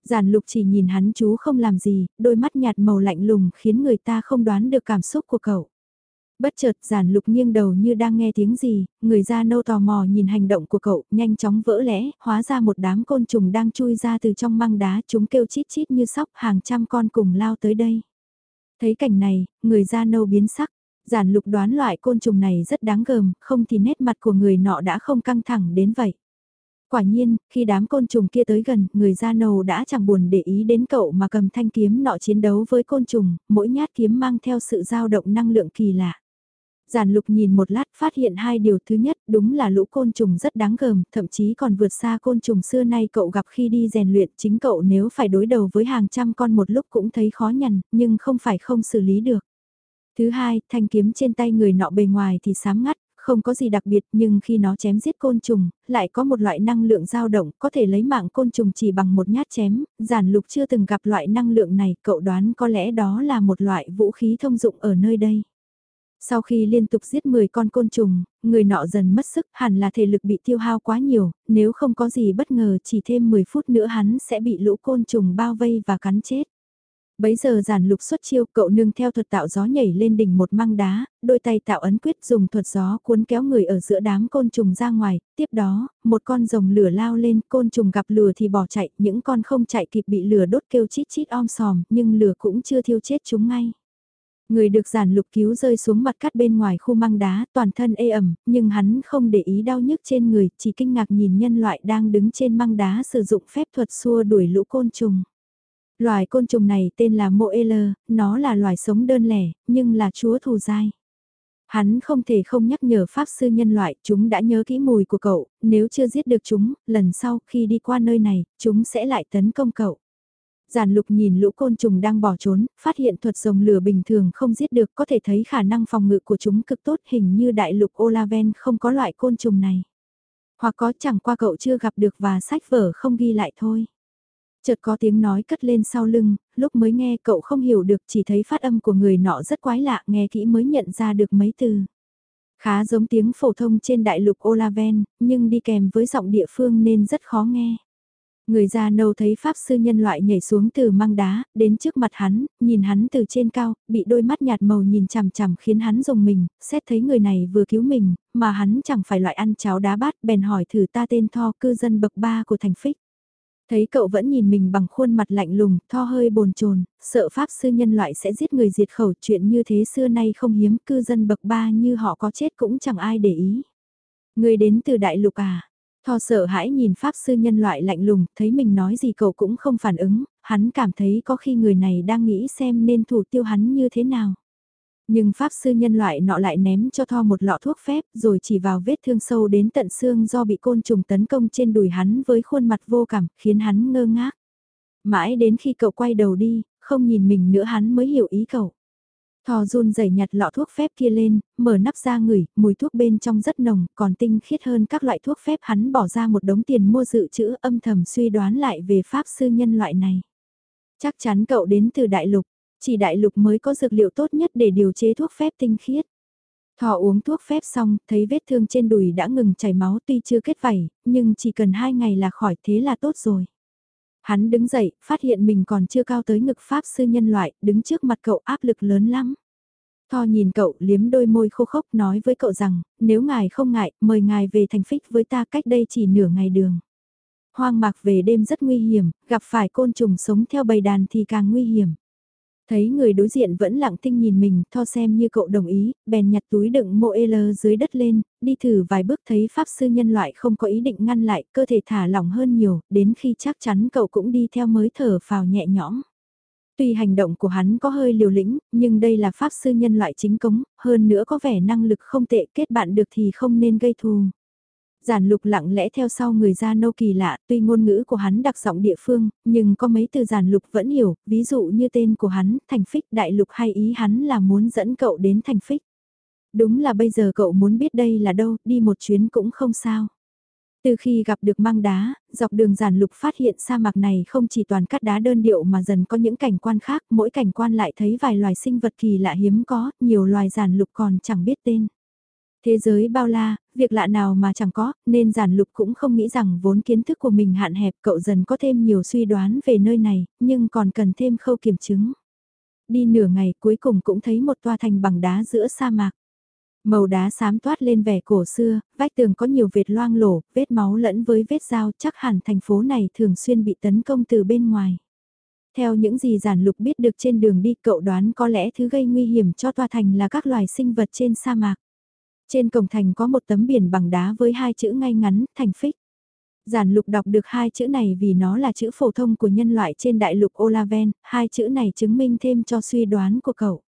Giản lục chỉ nhìn hắn chú không làm gì, đôi mắt nhạt màu lạnh lùng khiến người ta không đoán được cảm xúc của cậu. Bất chợt giản lục nghiêng đầu như đang nghe tiếng gì, người da nâu tò mò nhìn hành động của cậu, nhanh chóng vỡ lẽ, hóa ra một đám côn trùng đang chui ra từ trong măng đá, chúng kêu chít chít như sóc, hàng trăm con cùng lao tới đây. Thấy cảnh này, người da nâu biến sắc, giản lục đoán loại côn trùng này rất đáng gờm, không thì nét mặt của người nọ đã không căng thẳng đến vậy. Quả nhiên, khi đám côn trùng kia tới gần, người da nâu đã chẳng buồn để ý đến cậu mà cầm thanh kiếm nọ chiến đấu với côn trùng, mỗi nhát kiếm mang theo sự dao động năng lượng kỳ lạ. Giản lục nhìn một lát phát hiện hai điều thứ nhất đúng là lũ côn trùng rất đáng gờm, thậm chí còn vượt xa côn trùng xưa nay cậu gặp khi đi rèn luyện chính cậu nếu phải đối đầu với hàng trăm con một lúc cũng thấy khó nhằn, nhưng không phải không xử lý được. Thứ hai, thanh kiếm trên tay người nọ bề ngoài thì sám ngắt, không có gì đặc biệt nhưng khi nó chém giết côn trùng, lại có một loại năng lượng dao động có thể lấy mạng côn trùng chỉ bằng một nhát chém, giản lục chưa từng gặp loại năng lượng này, cậu đoán có lẽ đó là một loại vũ khí thông dụng ở nơi đây. Sau khi liên tục giết 10 con côn trùng, người nọ dần mất sức, hẳn là thể lực bị tiêu hao quá nhiều, nếu không có gì bất ngờ chỉ thêm 10 phút nữa hắn sẽ bị lũ côn trùng bao vây và cắn chết. Bấy giờ giản lục xuất chiêu cậu nương theo thuật tạo gió nhảy lên đỉnh một măng đá, đôi tay tạo ấn quyết dùng thuật gió cuốn kéo người ở giữa đám côn trùng ra ngoài, tiếp đó, một con rồng lửa lao lên, côn trùng gặp lửa thì bỏ chạy, những con không chạy kịp bị lửa đốt kêu chít chít om sòm, nhưng lửa cũng chưa thiêu chết chúng ngay. Người được giản lục cứu rơi xuống mặt cắt bên ngoài khu măng đá, toàn thân ê ẩm, nhưng hắn không để ý đau nhức trên người, chỉ kinh ngạc nhìn nhân loại đang đứng trên măng đá sử dụng phép thuật xua đuổi lũ côn trùng. Loài côn trùng này tên là Moeller, nó là loài sống đơn lẻ, nhưng là chúa thù dai. Hắn không thể không nhắc nhở pháp sư nhân loại, chúng đã nhớ kỹ mùi của cậu, nếu chưa giết được chúng, lần sau khi đi qua nơi này, chúng sẽ lại tấn công cậu. Giản lục nhìn lũ côn trùng đang bỏ trốn, phát hiện thuật rồng lửa bình thường không giết được có thể thấy khả năng phòng ngự của chúng cực tốt hình như đại lục Olaven không có loại côn trùng này. Hoặc có chẳng qua cậu chưa gặp được và sách vở không ghi lại thôi. Chợt có tiếng nói cất lên sau lưng, lúc mới nghe cậu không hiểu được chỉ thấy phát âm của người nọ rất quái lạ nghe kỹ mới nhận ra được mấy từ. Khá giống tiếng phổ thông trên đại lục Olaven, nhưng đi kèm với giọng địa phương nên rất khó nghe. Người da nâu thấy pháp sư nhân loại nhảy xuống từ măng đá, đến trước mặt hắn, nhìn hắn từ trên cao, bị đôi mắt nhạt màu nhìn chằm chằm khiến hắn dùng mình, xét thấy người này vừa cứu mình, mà hắn chẳng phải loại ăn cháo đá bát, bèn hỏi thử ta tên Tho cư dân bậc ba của thành phích. Thấy cậu vẫn nhìn mình bằng khuôn mặt lạnh lùng, Tho hơi bồn chồn, sợ pháp sư nhân loại sẽ giết người diệt khẩu chuyện như thế xưa nay không hiếm cư dân bậc ba như họ có chết cũng chẳng ai để ý. Người đến từ đại lục à? Tho sợ hãi nhìn Pháp sư nhân loại lạnh lùng, thấy mình nói gì cậu cũng không phản ứng, hắn cảm thấy có khi người này đang nghĩ xem nên thủ tiêu hắn như thế nào. Nhưng Pháp sư nhân loại nọ lại ném cho Tho một lọ thuốc phép rồi chỉ vào vết thương sâu đến tận xương do bị côn trùng tấn công trên đùi hắn với khuôn mặt vô cảm, khiến hắn ngơ ngác. Mãi đến khi cậu quay đầu đi, không nhìn mình nữa hắn mới hiểu ý cậu. Thò run rẩy nhặt lọ thuốc phép kia lên, mở nắp ra ngửi, mùi thuốc bên trong rất nồng, còn tinh khiết hơn các loại thuốc phép hắn bỏ ra một đống tiền mua dự trữ âm thầm suy đoán lại về pháp sư nhân loại này. Chắc chắn cậu đến từ đại lục, chỉ đại lục mới có dược liệu tốt nhất để điều chế thuốc phép tinh khiết. Thọ uống thuốc phép xong, thấy vết thương trên đùi đã ngừng chảy máu tuy chưa kết vảy, nhưng chỉ cần hai ngày là khỏi thế là tốt rồi. Hắn đứng dậy, phát hiện mình còn chưa cao tới ngực pháp sư nhân loại, đứng trước mặt cậu áp lực lớn lắm. Tho nhìn cậu liếm đôi môi khô khốc nói với cậu rằng, nếu ngài không ngại, mời ngài về thành phích với ta cách đây chỉ nửa ngày đường. Hoang mạc về đêm rất nguy hiểm, gặp phải côn trùng sống theo bầy đàn thì càng nguy hiểm. Thấy người đối diện vẫn lặng tinh nhìn mình, tho xem như cậu đồng ý, bèn nhặt túi đựng mộ L dưới đất lên, đi thử vài bước thấy pháp sư nhân loại không có ý định ngăn lại, cơ thể thả lỏng hơn nhiều, đến khi chắc chắn cậu cũng đi theo mới thở phào nhẹ nhõm. Tuy hành động của hắn có hơi liều lĩnh, nhưng đây là pháp sư nhân loại chính cống, hơn nữa có vẻ năng lực không tệ kết bạn được thì không nên gây thù. Giản lục lặng lẽ theo sau người ra nâu kỳ lạ, tuy ngôn ngữ của hắn đặc giọng địa phương, nhưng có mấy từ giản lục vẫn hiểu, ví dụ như tên của hắn, thành phích đại lục hay ý hắn là muốn dẫn cậu đến thành phích. Đúng là bây giờ cậu muốn biết đây là đâu, đi một chuyến cũng không sao. Từ khi gặp được mang đá, dọc đường giản lục phát hiện sa mạc này không chỉ toàn cắt đá đơn điệu mà dần có những cảnh quan khác, mỗi cảnh quan lại thấy vài loài sinh vật kỳ lạ hiếm có, nhiều loài giản lục còn chẳng biết tên. Thế giới bao la, việc lạ nào mà chẳng có, nên giản lục cũng không nghĩ rằng vốn kiến thức của mình hạn hẹp cậu dần có thêm nhiều suy đoán về nơi này, nhưng còn cần thêm khâu kiểm chứng. Đi nửa ngày cuối cùng cũng thấy một toa thành bằng đá giữa sa mạc. Màu đá xám toát lên vẻ cổ xưa, vách tường có nhiều vệt loang lổ, vết máu lẫn với vết dao chắc hẳn thành phố này thường xuyên bị tấn công từ bên ngoài. Theo những gì giản lục biết được trên đường đi cậu đoán có lẽ thứ gây nguy hiểm cho toa thành là các loài sinh vật trên sa mạc. Trên cổng thành có một tấm biển bằng đá với hai chữ ngay ngắn, thành phích. Giản lục đọc được hai chữ này vì nó là chữ phổ thông của nhân loại trên đại lục Olaven, hai chữ này chứng minh thêm cho suy đoán của cậu.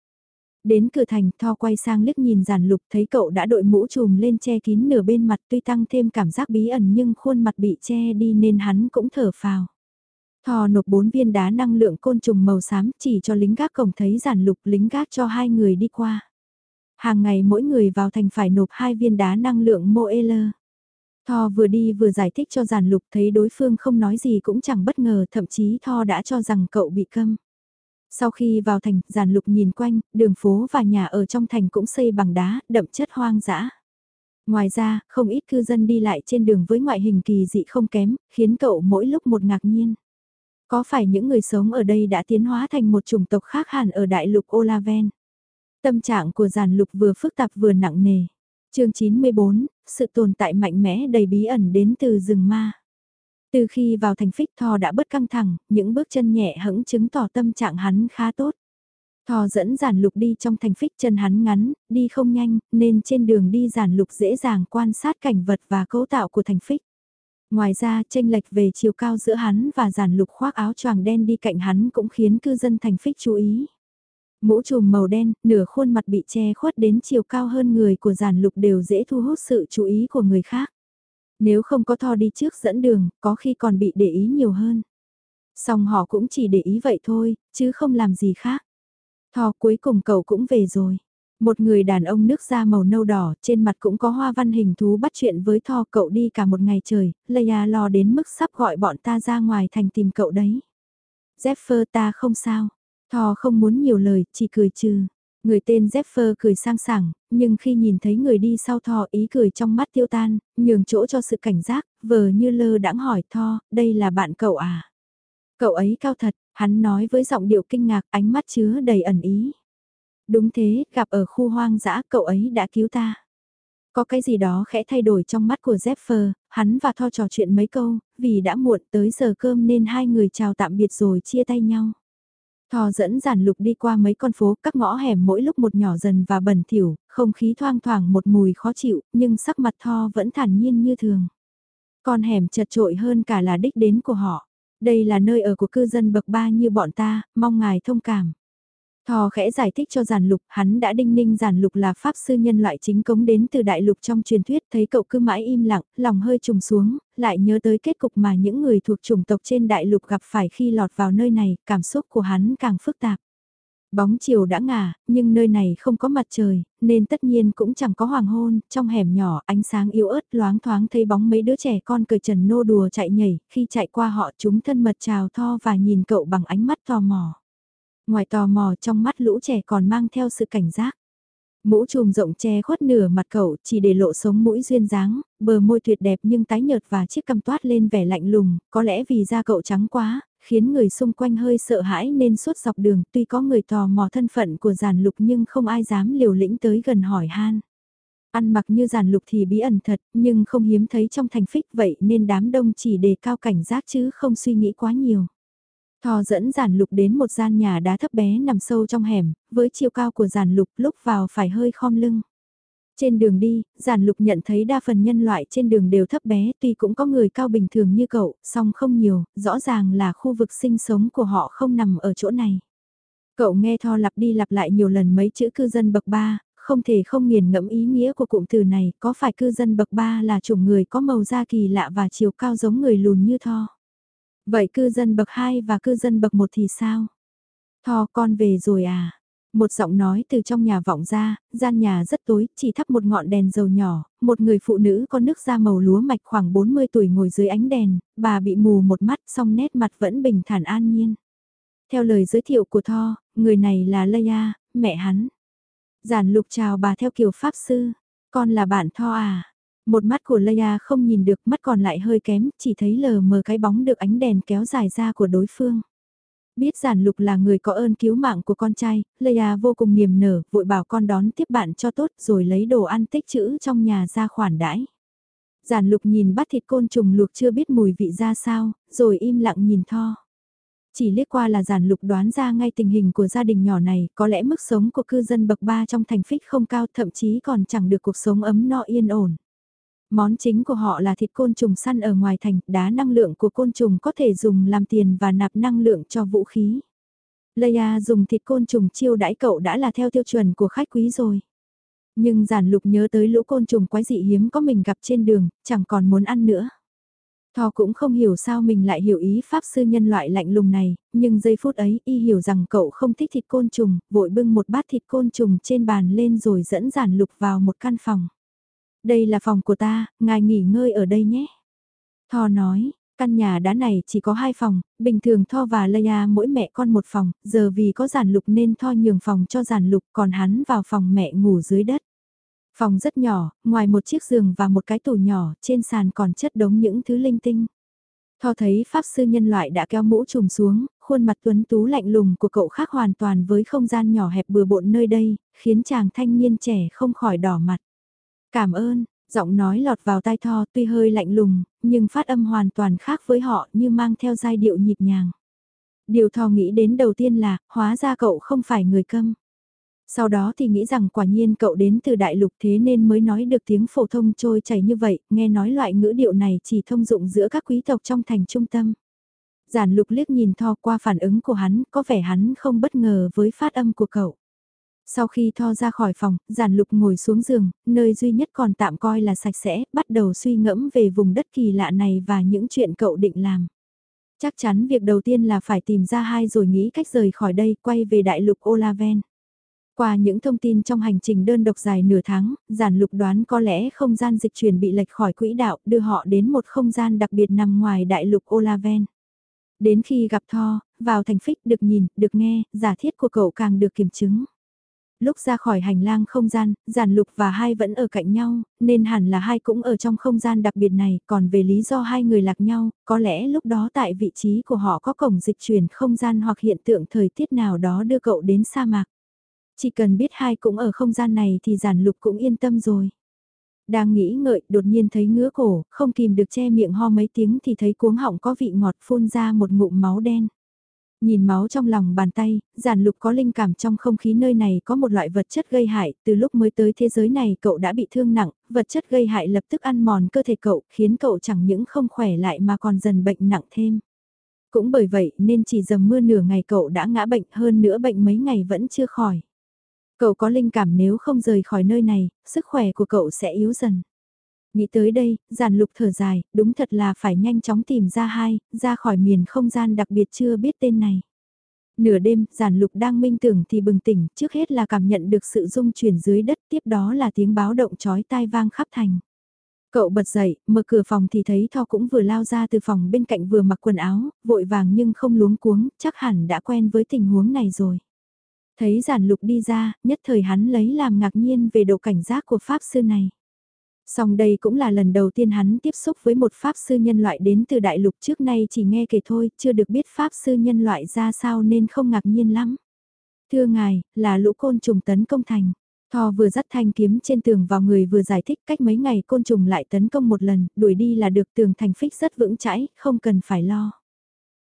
Đến cửa thành, Tho quay sang liếc nhìn giản lục thấy cậu đã đội mũ trùm lên che kín nửa bên mặt tuy tăng thêm cảm giác bí ẩn nhưng khuôn mặt bị che đi nên hắn cũng thở phào. Thò nộp bốn viên đá năng lượng côn trùng màu xám chỉ cho lính gác cổng thấy giản lục lính gác cho hai người đi qua. Hàng ngày mỗi người vào thành phải nộp hai viên đá năng lượng Moeller. Tho vừa đi vừa giải thích cho giản lục thấy đối phương không nói gì cũng chẳng bất ngờ thậm chí Tho đã cho rằng cậu bị câm. Sau khi vào thành, giản lục nhìn quanh, đường phố và nhà ở trong thành cũng xây bằng đá, đậm chất hoang dã. Ngoài ra, không ít cư dân đi lại trên đường với ngoại hình kỳ dị không kém, khiến cậu mỗi lúc một ngạc nhiên. Có phải những người sống ở đây đã tiến hóa thành một chủng tộc khác hẳn ở đại lục Olaven? Tâm trạng của giàn lục vừa phức tạp vừa nặng nề. chương 94, sự tồn tại mạnh mẽ đầy bí ẩn đến từ rừng ma. Từ khi vào thành phích thò đã bớt căng thẳng, những bước chân nhẹ hững chứng tỏ tâm trạng hắn khá tốt. Thò dẫn giản lục đi trong thành phích chân hắn ngắn, đi không nhanh, nên trên đường đi giản lục dễ dàng quan sát cảnh vật và cấu tạo của thành phích. Ngoài ra, tranh lệch về chiều cao giữa hắn và giản lục khoác áo choàng đen đi cạnh hắn cũng khiến cư dân thành phích chú ý. Mũ trùm màu đen, nửa khuôn mặt bị che khuất đến chiều cao hơn người của giản lục đều dễ thu hút sự chú ý của người khác. Nếu không có Tho đi trước dẫn đường, có khi còn bị để ý nhiều hơn. Xong họ cũng chỉ để ý vậy thôi, chứ không làm gì khác. Tho cuối cùng cậu cũng về rồi. Một người đàn ông nước da màu nâu đỏ, trên mặt cũng có hoa văn hình thú bắt chuyện với Tho cậu đi cả một ngày trời, Leia lo đến mức sắp gọi bọn ta ra ngoài thành tìm cậu đấy. Zephyr ta không sao. Tho không muốn nhiều lời, chỉ cười trừ. Người tên Jeffer cười sang sảng, nhưng khi nhìn thấy người đi sau Thò ý cười trong mắt tiêu tan, nhường chỗ cho sự cảnh giác, vờ như lơ đãng hỏi Thò, đây là bạn cậu à? Cậu ấy cao thật, hắn nói với giọng điệu kinh ngạc ánh mắt chứa đầy ẩn ý. Đúng thế, gặp ở khu hoang dã cậu ấy đã cứu ta. Có cái gì đó khẽ thay đổi trong mắt của Jeffer, hắn và Tho trò chuyện mấy câu, vì đã muộn tới giờ cơm nên hai người chào tạm biệt rồi chia tay nhau. Thò dẫn giản lục đi qua mấy con phố, các ngõ hẻm mỗi lúc một nhỏ dần và bẩn thỉu, không khí thoang thoảng một mùi khó chịu, nhưng sắc mặt Tho vẫn thản nhiên như thường. Con hẻm chật trội hơn cả là đích đến của họ. Đây là nơi ở của cư dân bậc ba như bọn ta, mong ngài thông cảm. Thò khẽ giải thích cho giản lục, hắn đã đinh ninh giản lục là pháp sư nhân loại chính cống đến từ đại lục trong truyền thuyết, thấy cậu cứ mãi im lặng, lòng hơi trùng xuống, lại nhớ tới kết cục mà những người thuộc chủng tộc trên đại lục gặp phải khi lọt vào nơi này, cảm xúc của hắn càng phức tạp. Bóng chiều đã ngả, nhưng nơi này không có mặt trời, nên tất nhiên cũng chẳng có hoàng hôn, trong hẻm nhỏ ánh sáng yếu ớt loáng thoáng thấy bóng mấy đứa trẻ con cởi trần nô đùa chạy nhảy, khi chạy qua họ chúng thân mật chào tho và nhìn cậu bằng ánh mắt tò mò. Ngoài tò mò trong mắt lũ trẻ còn mang theo sự cảnh giác. Mũ trùm rộng che khuất nửa mặt cậu chỉ để lộ sống mũi duyên dáng, bờ môi tuyệt đẹp nhưng tái nhợt và chiếc cằm toát lên vẻ lạnh lùng, có lẽ vì da cậu trắng quá, khiến người xung quanh hơi sợ hãi nên suốt dọc đường tuy có người tò mò thân phận của giản lục nhưng không ai dám liều lĩnh tới gần hỏi han. Ăn mặc như giản lục thì bí ẩn thật nhưng không hiếm thấy trong thành phích vậy nên đám đông chỉ đề cao cảnh giác chứ không suy nghĩ quá nhiều. Thò dẫn giản lục đến một gian nhà đá thấp bé nằm sâu trong hẻm, với chiều cao của giản lục lúc vào phải hơi khom lưng. Trên đường đi, giản lục nhận thấy đa phần nhân loại trên đường đều thấp bé tuy cũng có người cao bình thường như cậu, song không nhiều, rõ ràng là khu vực sinh sống của họ không nằm ở chỗ này. Cậu nghe Tho lặp đi lặp lại nhiều lần mấy chữ cư dân bậc ba, không thể không nghiền ngẫm ý nghĩa của cụm từ này, có phải cư dân bậc ba là chủng người có màu da kỳ lạ và chiều cao giống người lùn như Tho? Vậy cư dân bậc 2 và cư dân bậc 1 thì sao? Tho con về rồi à? Một giọng nói từ trong nhà vọng ra, gian nhà rất tối, chỉ thắp một ngọn đèn dầu nhỏ, một người phụ nữ có nước da màu lúa mạch khoảng 40 tuổi ngồi dưới ánh đèn, bà bị mù một mắt song nét mặt vẫn bình thản an nhiên. Theo lời giới thiệu của Tho, người này là Leia, mẹ hắn. Giản lục chào bà theo kiểu pháp sư, con là bạn Tho à? Một mắt của Leia không nhìn được, mắt còn lại hơi kém, chỉ thấy lờ mờ cái bóng được ánh đèn kéo dài ra của đối phương. Biết giản lục là người có ơn cứu mạng của con trai, Leia vô cùng niềm nở, vội bảo con đón tiếp bạn cho tốt rồi lấy đồ ăn tích trữ trong nhà ra khoản đãi. Giản lục nhìn bát thịt côn trùng luộc chưa biết mùi vị ra sao, rồi im lặng nhìn Tho. Chỉ liếc qua là giản lục đoán ra ngay tình hình của gia đình nhỏ này, có lẽ mức sống của cư dân bậc ba trong thành phích không cao thậm chí còn chẳng được cuộc sống ấm no yên ổn. Món chính của họ là thịt côn trùng săn ở ngoài thành, đá năng lượng của côn trùng có thể dùng làm tiền và nạp năng lượng cho vũ khí. Leia dùng thịt côn trùng chiêu đãi cậu đã là theo tiêu chuẩn của khách quý rồi. Nhưng giản lục nhớ tới lũ côn trùng quái dị hiếm có mình gặp trên đường, chẳng còn muốn ăn nữa. Thò cũng không hiểu sao mình lại hiểu ý pháp sư nhân loại lạnh lùng này, nhưng giây phút ấy y hiểu rằng cậu không thích thịt côn trùng, vội bưng một bát thịt côn trùng trên bàn lên rồi dẫn giản lục vào một căn phòng. Đây là phòng của ta, ngài nghỉ ngơi ở đây nhé. Thò nói, căn nhà đá này chỉ có hai phòng, bình thường Tho và Leia mỗi mẹ con một phòng, giờ vì có giản lục nên Tho nhường phòng cho giản lục còn hắn vào phòng mẹ ngủ dưới đất. Phòng rất nhỏ, ngoài một chiếc giường và một cái tủ nhỏ, trên sàn còn chất đống những thứ linh tinh. Tho thấy pháp sư nhân loại đã kéo mũ trùm xuống, khuôn mặt tuấn tú lạnh lùng của cậu khác hoàn toàn với không gian nhỏ hẹp bừa bộn nơi đây, khiến chàng thanh niên trẻ không khỏi đỏ mặt. Cảm ơn, giọng nói lọt vào tai Tho tuy hơi lạnh lùng, nhưng phát âm hoàn toàn khác với họ như mang theo giai điệu nhịp nhàng. Điều Tho nghĩ đến đầu tiên là, hóa ra cậu không phải người câm. Sau đó thì nghĩ rằng quả nhiên cậu đến từ đại lục thế nên mới nói được tiếng phổ thông trôi chảy như vậy, nghe nói loại ngữ điệu này chỉ thông dụng giữa các quý tộc trong thành trung tâm. Giản lục liếc nhìn Tho qua phản ứng của hắn, có vẻ hắn không bất ngờ với phát âm của cậu. Sau khi Tho ra khỏi phòng, giản lục ngồi xuống giường, nơi duy nhất còn tạm coi là sạch sẽ, bắt đầu suy ngẫm về vùng đất kỳ lạ này và những chuyện cậu định làm. Chắc chắn việc đầu tiên là phải tìm ra hai rồi nghĩ cách rời khỏi đây, quay về đại lục Olaven. Qua những thông tin trong hành trình đơn độc dài nửa tháng, giản lục đoán có lẽ không gian dịch chuyển bị lệch khỏi quỹ đạo đưa họ đến một không gian đặc biệt nằm ngoài đại lục Olaven. Đến khi gặp Tho, vào thành phích được nhìn, được nghe, giả thiết của cậu càng được kiểm chứng. Lúc ra khỏi hành lang không gian, giản lục và hai vẫn ở cạnh nhau, nên hẳn là hai cũng ở trong không gian đặc biệt này, còn về lý do hai người lạc nhau, có lẽ lúc đó tại vị trí của họ có cổng dịch chuyển không gian hoặc hiện tượng thời tiết nào đó đưa cậu đến sa mạc. Chỉ cần biết hai cũng ở không gian này thì giản lục cũng yên tâm rồi. Đang nghĩ ngợi, đột nhiên thấy ngứa cổ, không kìm được che miệng ho mấy tiếng thì thấy cuống họng có vị ngọt phun ra một ngụm máu đen. Nhìn máu trong lòng bàn tay, giản lục có linh cảm trong không khí nơi này có một loại vật chất gây hại, từ lúc mới tới thế giới này cậu đã bị thương nặng, vật chất gây hại lập tức ăn mòn cơ thể cậu, khiến cậu chẳng những không khỏe lại mà còn dần bệnh nặng thêm. Cũng bởi vậy nên chỉ dầm mưa nửa ngày cậu đã ngã bệnh hơn nữa bệnh mấy ngày vẫn chưa khỏi. Cậu có linh cảm nếu không rời khỏi nơi này, sức khỏe của cậu sẽ yếu dần. Nghĩ tới đây, giản lục thở dài, đúng thật là phải nhanh chóng tìm ra hai, ra khỏi miền không gian đặc biệt chưa biết tên này. Nửa đêm, giản lục đang minh tưởng thì bừng tỉnh, trước hết là cảm nhận được sự rung chuyển dưới đất, tiếp đó là tiếng báo động chói tai vang khắp thành. Cậu bật dậy, mở cửa phòng thì thấy Tho cũng vừa lao ra từ phòng bên cạnh vừa mặc quần áo, vội vàng nhưng không luống cuống, chắc hẳn đã quen với tình huống này rồi. Thấy giản lục đi ra, nhất thời hắn lấy làm ngạc nhiên về độ cảnh giác của Pháp sư này. Song đây cũng là lần đầu tiên hắn tiếp xúc với một Pháp sư nhân loại đến từ đại lục trước nay chỉ nghe kể thôi, chưa được biết Pháp sư nhân loại ra sao nên không ngạc nhiên lắm. Thưa ngài, là lũ côn trùng tấn công thành. Thò vừa dắt thanh kiếm trên tường vào người vừa giải thích cách mấy ngày côn trùng lại tấn công một lần, đuổi đi là được tường thành phích rất vững chãi, không cần phải lo.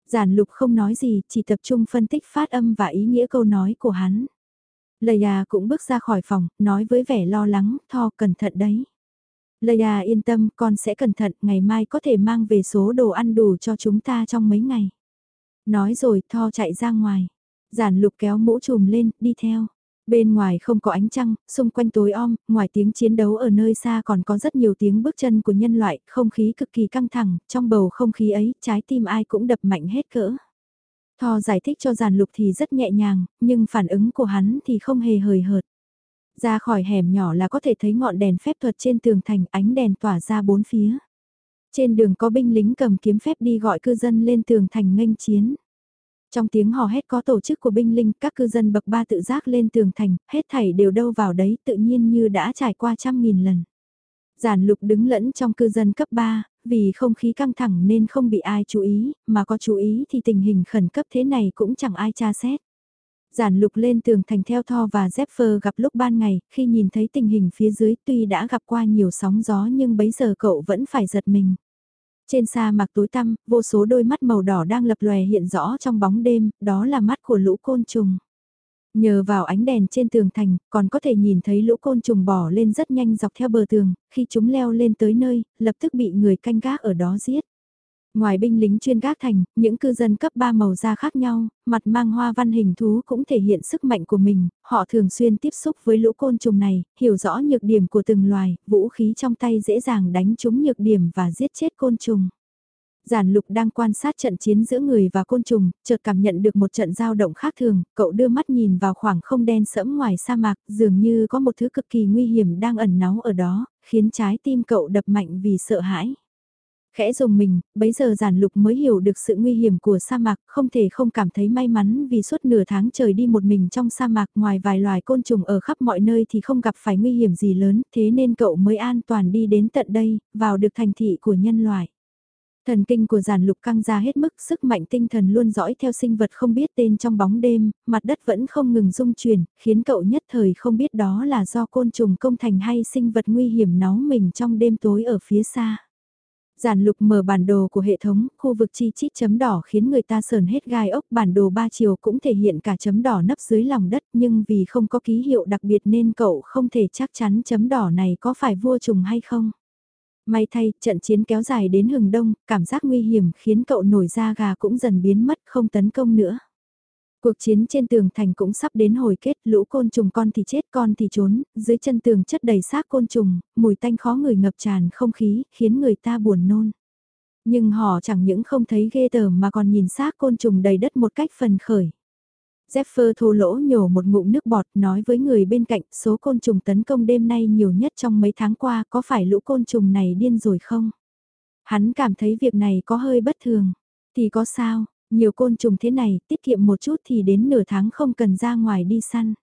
Giản lục không nói gì, chỉ tập trung phân tích phát âm và ý nghĩa câu nói của hắn. Lầy à cũng bước ra khỏi phòng, nói với vẻ lo lắng, Thò cẩn thận đấy. Leia à, yên tâm, con sẽ cẩn thận, ngày mai có thể mang về số đồ ăn đủ cho chúng ta trong mấy ngày. Nói rồi, Tho chạy ra ngoài. Giản lục kéo mũ trùm lên, đi theo. Bên ngoài không có ánh trăng, xung quanh tối om, ngoài tiếng chiến đấu ở nơi xa còn có rất nhiều tiếng bước chân của nhân loại, không khí cực kỳ căng thẳng, trong bầu không khí ấy, trái tim ai cũng đập mạnh hết cỡ. Thò giải thích cho giàn lục thì rất nhẹ nhàng, nhưng phản ứng của hắn thì không hề hời hợt. Ra khỏi hẻm nhỏ là có thể thấy ngọn đèn phép thuật trên tường thành ánh đèn tỏa ra bốn phía. Trên đường có binh lính cầm kiếm phép đi gọi cư dân lên tường thành nghênh chiến. Trong tiếng hò hét có tổ chức của binh linh, các cư dân bậc ba tự giác lên tường thành, hết thảy đều đâu vào đấy tự nhiên như đã trải qua trăm nghìn lần. Giản lục đứng lẫn trong cư dân cấp 3, vì không khí căng thẳng nên không bị ai chú ý, mà có chú ý thì tình hình khẩn cấp thế này cũng chẳng ai tra xét. Giản lục lên tường thành theo Tho và Zephyr gặp lúc ban ngày, khi nhìn thấy tình hình phía dưới tuy đã gặp qua nhiều sóng gió nhưng bấy giờ cậu vẫn phải giật mình. Trên sa mạc tối tăm, vô số đôi mắt màu đỏ đang lập lòe hiện rõ trong bóng đêm, đó là mắt của lũ côn trùng. Nhờ vào ánh đèn trên tường thành, còn có thể nhìn thấy lũ côn trùng bò lên rất nhanh dọc theo bờ tường, khi chúng leo lên tới nơi, lập tức bị người canh gác ở đó giết. Ngoài binh lính chuyên gác thành, những cư dân cấp 3 màu da khác nhau, mặt mang hoa văn hình thú cũng thể hiện sức mạnh của mình, họ thường xuyên tiếp xúc với lũ côn trùng này, hiểu rõ nhược điểm của từng loài, vũ khí trong tay dễ dàng đánh trúng nhược điểm và giết chết côn trùng. Giản lục đang quan sát trận chiến giữa người và côn trùng, chợt cảm nhận được một trận giao động khác thường, cậu đưa mắt nhìn vào khoảng không đen sẫm ngoài sa mạc, dường như có một thứ cực kỳ nguy hiểm đang ẩn náu ở đó, khiến trái tim cậu đập mạnh vì sợ hãi. Khẽ dùng mình, bấy giờ giản lục mới hiểu được sự nguy hiểm của sa mạc, không thể không cảm thấy may mắn vì suốt nửa tháng trời đi một mình trong sa mạc ngoài vài loài côn trùng ở khắp mọi nơi thì không gặp phải nguy hiểm gì lớn, thế nên cậu mới an toàn đi đến tận đây, vào được thành thị của nhân loại. Thần kinh của giản lục căng ra hết mức sức mạnh tinh thần luôn dõi theo sinh vật không biết tên trong bóng đêm, mặt đất vẫn không ngừng rung chuyển, khiến cậu nhất thời không biết đó là do côn trùng công thành hay sinh vật nguy hiểm náu mình trong đêm tối ở phía xa. Giản lục mở bản đồ của hệ thống, khu vực chi chít chấm đỏ khiến người ta sờn hết gai ốc bản đồ ba chiều cũng thể hiện cả chấm đỏ nấp dưới lòng đất nhưng vì không có ký hiệu đặc biệt nên cậu không thể chắc chắn chấm đỏ này có phải vua trùng hay không. May thay, trận chiến kéo dài đến hừng đông, cảm giác nguy hiểm khiến cậu nổi da gà cũng dần biến mất không tấn công nữa. Cuộc chiến trên tường thành cũng sắp đến hồi kết, lũ côn trùng con thì chết con thì trốn, dưới chân tường chất đầy xác côn trùng, mùi tanh khó người ngập tràn không khí, khiến người ta buồn nôn. Nhưng họ chẳng những không thấy ghê tởm mà còn nhìn xác côn trùng đầy đất một cách phần khởi. Zephyr thô lỗ nhổ một ngụm nước bọt nói với người bên cạnh số côn trùng tấn công đêm nay nhiều nhất trong mấy tháng qua có phải lũ côn trùng này điên rồi không? Hắn cảm thấy việc này có hơi bất thường. Thì có sao, nhiều côn trùng thế này, tiết kiệm một chút thì đến nửa tháng không cần ra ngoài đi săn.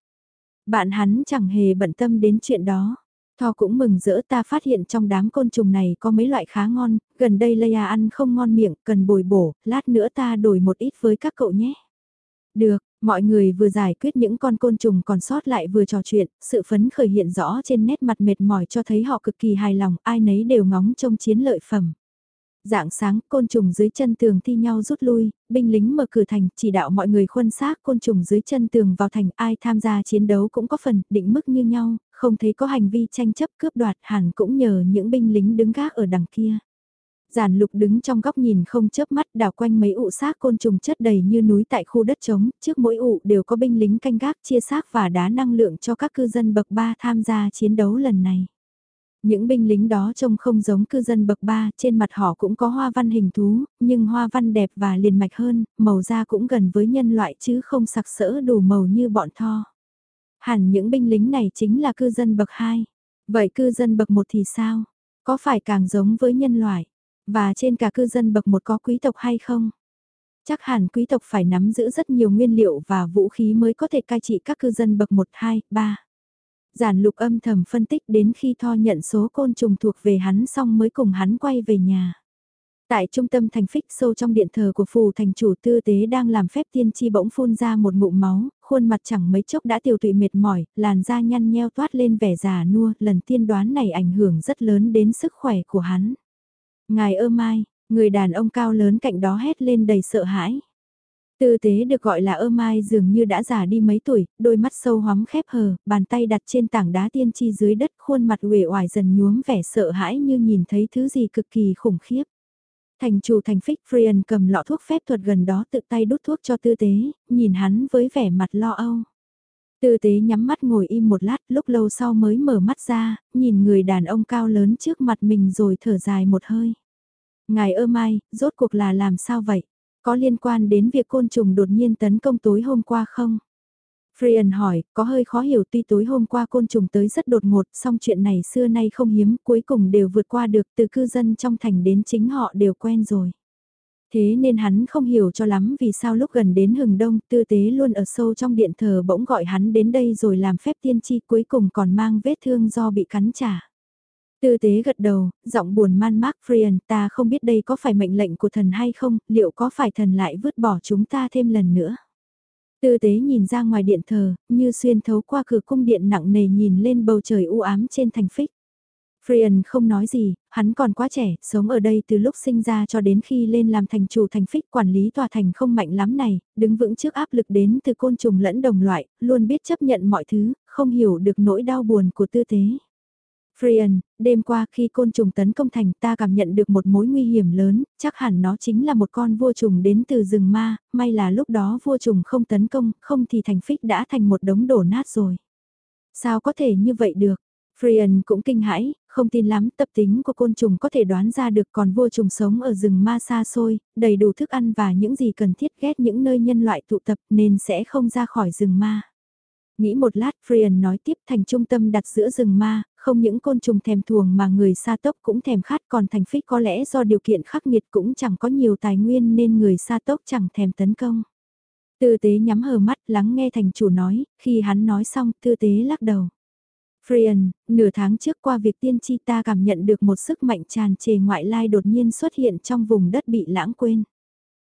Bạn hắn chẳng hề bận tâm đến chuyện đó. Thò cũng mừng rỡ ta phát hiện trong đám côn trùng này có mấy loại khá ngon, gần đây Leia ăn không ngon miệng, cần bồi bổ, lát nữa ta đổi một ít với các cậu nhé. Được, mọi người vừa giải quyết những con côn trùng còn sót lại vừa trò chuyện, sự phấn khởi hiện rõ trên nét mặt mệt mỏi cho thấy họ cực kỳ hài lòng, ai nấy đều ngóng trông chiến lợi phẩm. Dạng sáng, côn trùng dưới chân tường thi nhau rút lui, binh lính mở cửa thành, chỉ đạo mọi người khuân xác côn trùng dưới chân tường vào thành, ai tham gia chiến đấu cũng có phần, định mức như nhau, không thấy có hành vi tranh chấp cướp đoạt hẳn cũng nhờ những binh lính đứng gác ở đằng kia. Giản lục đứng trong góc nhìn không chớp mắt đảo quanh mấy ụ xác côn trùng chất đầy như núi tại khu đất trống, trước mỗi ụ đều có binh lính canh gác chia xác và đá năng lượng cho các cư dân bậc 3 tham gia chiến đấu lần này. Những binh lính đó trông không giống cư dân bậc ba trên mặt họ cũng có hoa văn hình thú, nhưng hoa văn đẹp và liền mạch hơn, màu da cũng gần với nhân loại chứ không sặc sỡ đủ màu như bọn tho. Hẳn những binh lính này chính là cư dân bậc 2. Vậy cư dân bậc 1 thì sao? Có phải càng giống với nhân loại? Và trên cả cư dân bậc 1 có quý tộc hay không? Chắc hẳn quý tộc phải nắm giữ rất nhiều nguyên liệu và vũ khí mới có thể cai trị các cư dân bậc 1, 2, 3 giản lục âm thầm phân tích đến khi Tho nhận số côn trùng thuộc về hắn xong mới cùng hắn quay về nhà. Tại trung tâm thành phích sâu trong điện thờ của phù thành chủ tư tế đang làm phép tiên tri bỗng phun ra một ngụm máu, khuôn mặt chẳng mấy chốc đã tiêu tụy mệt mỏi, làn da nhăn nheo toát lên vẻ già nua, lần tiên đoán này ảnh hưởng rất lớn đến sức khỏe của hắn. Ngài ơ mai, người đàn ông cao lớn cạnh đó hét lên đầy sợ hãi. Tư tế được gọi là ơ mai dường như đã già đi mấy tuổi, đôi mắt sâu hóm khép hờ, bàn tay đặt trên tảng đá tiên tri dưới đất khuôn mặt uể oải dần nhuốm vẻ sợ hãi như nhìn thấy thứ gì cực kỳ khủng khiếp. Thành chủ thành phích Frian cầm lọ thuốc phép thuật gần đó tự tay đút thuốc cho tư tế, nhìn hắn với vẻ mặt lo âu. Tư tế nhắm mắt ngồi im một lát lúc lâu sau mới mở mắt ra, nhìn người đàn ông cao lớn trước mặt mình rồi thở dài một hơi. Ngài ơ mai, rốt cuộc là làm sao vậy? Có liên quan đến việc côn trùng đột nhiên tấn công tối hôm qua không? Frian hỏi, có hơi khó hiểu tuy tối hôm qua côn trùng tới rất đột ngột, song chuyện này xưa nay không hiếm, cuối cùng đều vượt qua được từ cư dân trong thành đến chính họ đều quen rồi. Thế nên hắn không hiểu cho lắm vì sao lúc gần đến hừng đông, tư tế luôn ở sâu trong điện thờ bỗng gọi hắn đến đây rồi làm phép tiên tri cuối cùng còn mang vết thương do bị cắn trả. Tư tế gật đầu, giọng buồn man mác Frian, ta không biết đây có phải mệnh lệnh của thần hay không, liệu có phải thần lại vứt bỏ chúng ta thêm lần nữa. Tư tế nhìn ra ngoài điện thờ, như xuyên thấu qua cửa cung điện nặng nề nhìn lên bầu trời u ám trên thành phích. Frian không nói gì, hắn còn quá trẻ, sống ở đây từ lúc sinh ra cho đến khi lên làm thành chủ thành phích quản lý tòa thành không mạnh lắm này, đứng vững trước áp lực đến từ côn trùng lẫn đồng loại, luôn biết chấp nhận mọi thứ, không hiểu được nỗi đau buồn của tư tế. Freyan, đêm qua khi côn trùng tấn công thành ta cảm nhận được một mối nguy hiểm lớn, chắc hẳn nó chính là một con vua trùng đến từ rừng ma, may là lúc đó vua trùng không tấn công, không thì thành phích đã thành một đống đổ nát rồi. Sao có thể như vậy được? Freyan cũng kinh hãi, không tin lắm, tập tính của côn trùng có thể đoán ra được còn vua trùng sống ở rừng ma xa xôi, đầy đủ thức ăn và những gì cần thiết ghét những nơi nhân loại tụ tập nên sẽ không ra khỏi rừng ma. Nghĩ một lát, Freyan nói tiếp thành trung tâm đặt giữa rừng ma, không những côn trùng thèm thuồng mà người sa tốc cũng thèm khát còn thành phích có lẽ do điều kiện khắc nghiệt cũng chẳng có nhiều tài nguyên nên người sa tốc chẳng thèm tấn công. Tư tế nhắm hờ mắt lắng nghe thành chủ nói, khi hắn nói xong tư tế lắc đầu. Frian, nửa tháng trước qua việc tiên tri ta cảm nhận được một sức mạnh tràn trề ngoại lai đột nhiên xuất hiện trong vùng đất bị lãng quên.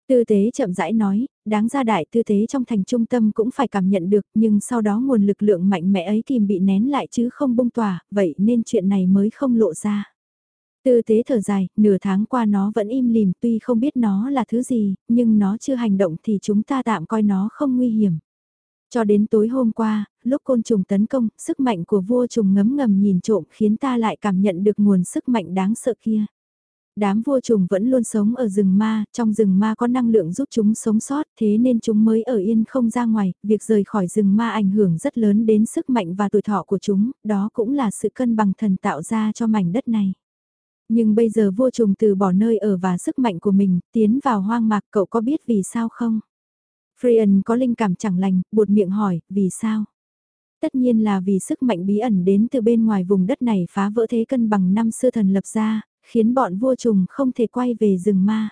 Tư tế chậm rãi nói, đáng ra đại tư tế trong thành trung tâm cũng phải cảm nhận được nhưng sau đó nguồn lực lượng mạnh mẽ ấy kìm bị nén lại chứ không bung tỏa, vậy nên chuyện này mới không lộ ra. Tư tế thở dài, nửa tháng qua nó vẫn im lìm tuy không biết nó là thứ gì, nhưng nó chưa hành động thì chúng ta tạm coi nó không nguy hiểm. Cho đến tối hôm qua, lúc côn trùng tấn công, sức mạnh của vua trùng ngấm ngầm nhìn trộm khiến ta lại cảm nhận được nguồn sức mạnh đáng sợ kia. Đám vua trùng vẫn luôn sống ở rừng ma, trong rừng ma có năng lượng giúp chúng sống sót, thế nên chúng mới ở yên không ra ngoài, việc rời khỏi rừng ma ảnh hưởng rất lớn đến sức mạnh và tuổi thọ của chúng, đó cũng là sự cân bằng thần tạo ra cho mảnh đất này. Nhưng bây giờ vua trùng từ bỏ nơi ở và sức mạnh của mình, tiến vào hoang mạc cậu có biết vì sao không? Freyan có linh cảm chẳng lành, buột miệng hỏi, vì sao? Tất nhiên là vì sức mạnh bí ẩn đến từ bên ngoài vùng đất này phá vỡ thế cân bằng năm xưa thần lập ra, khiến bọn vua trùng không thể quay về rừng ma.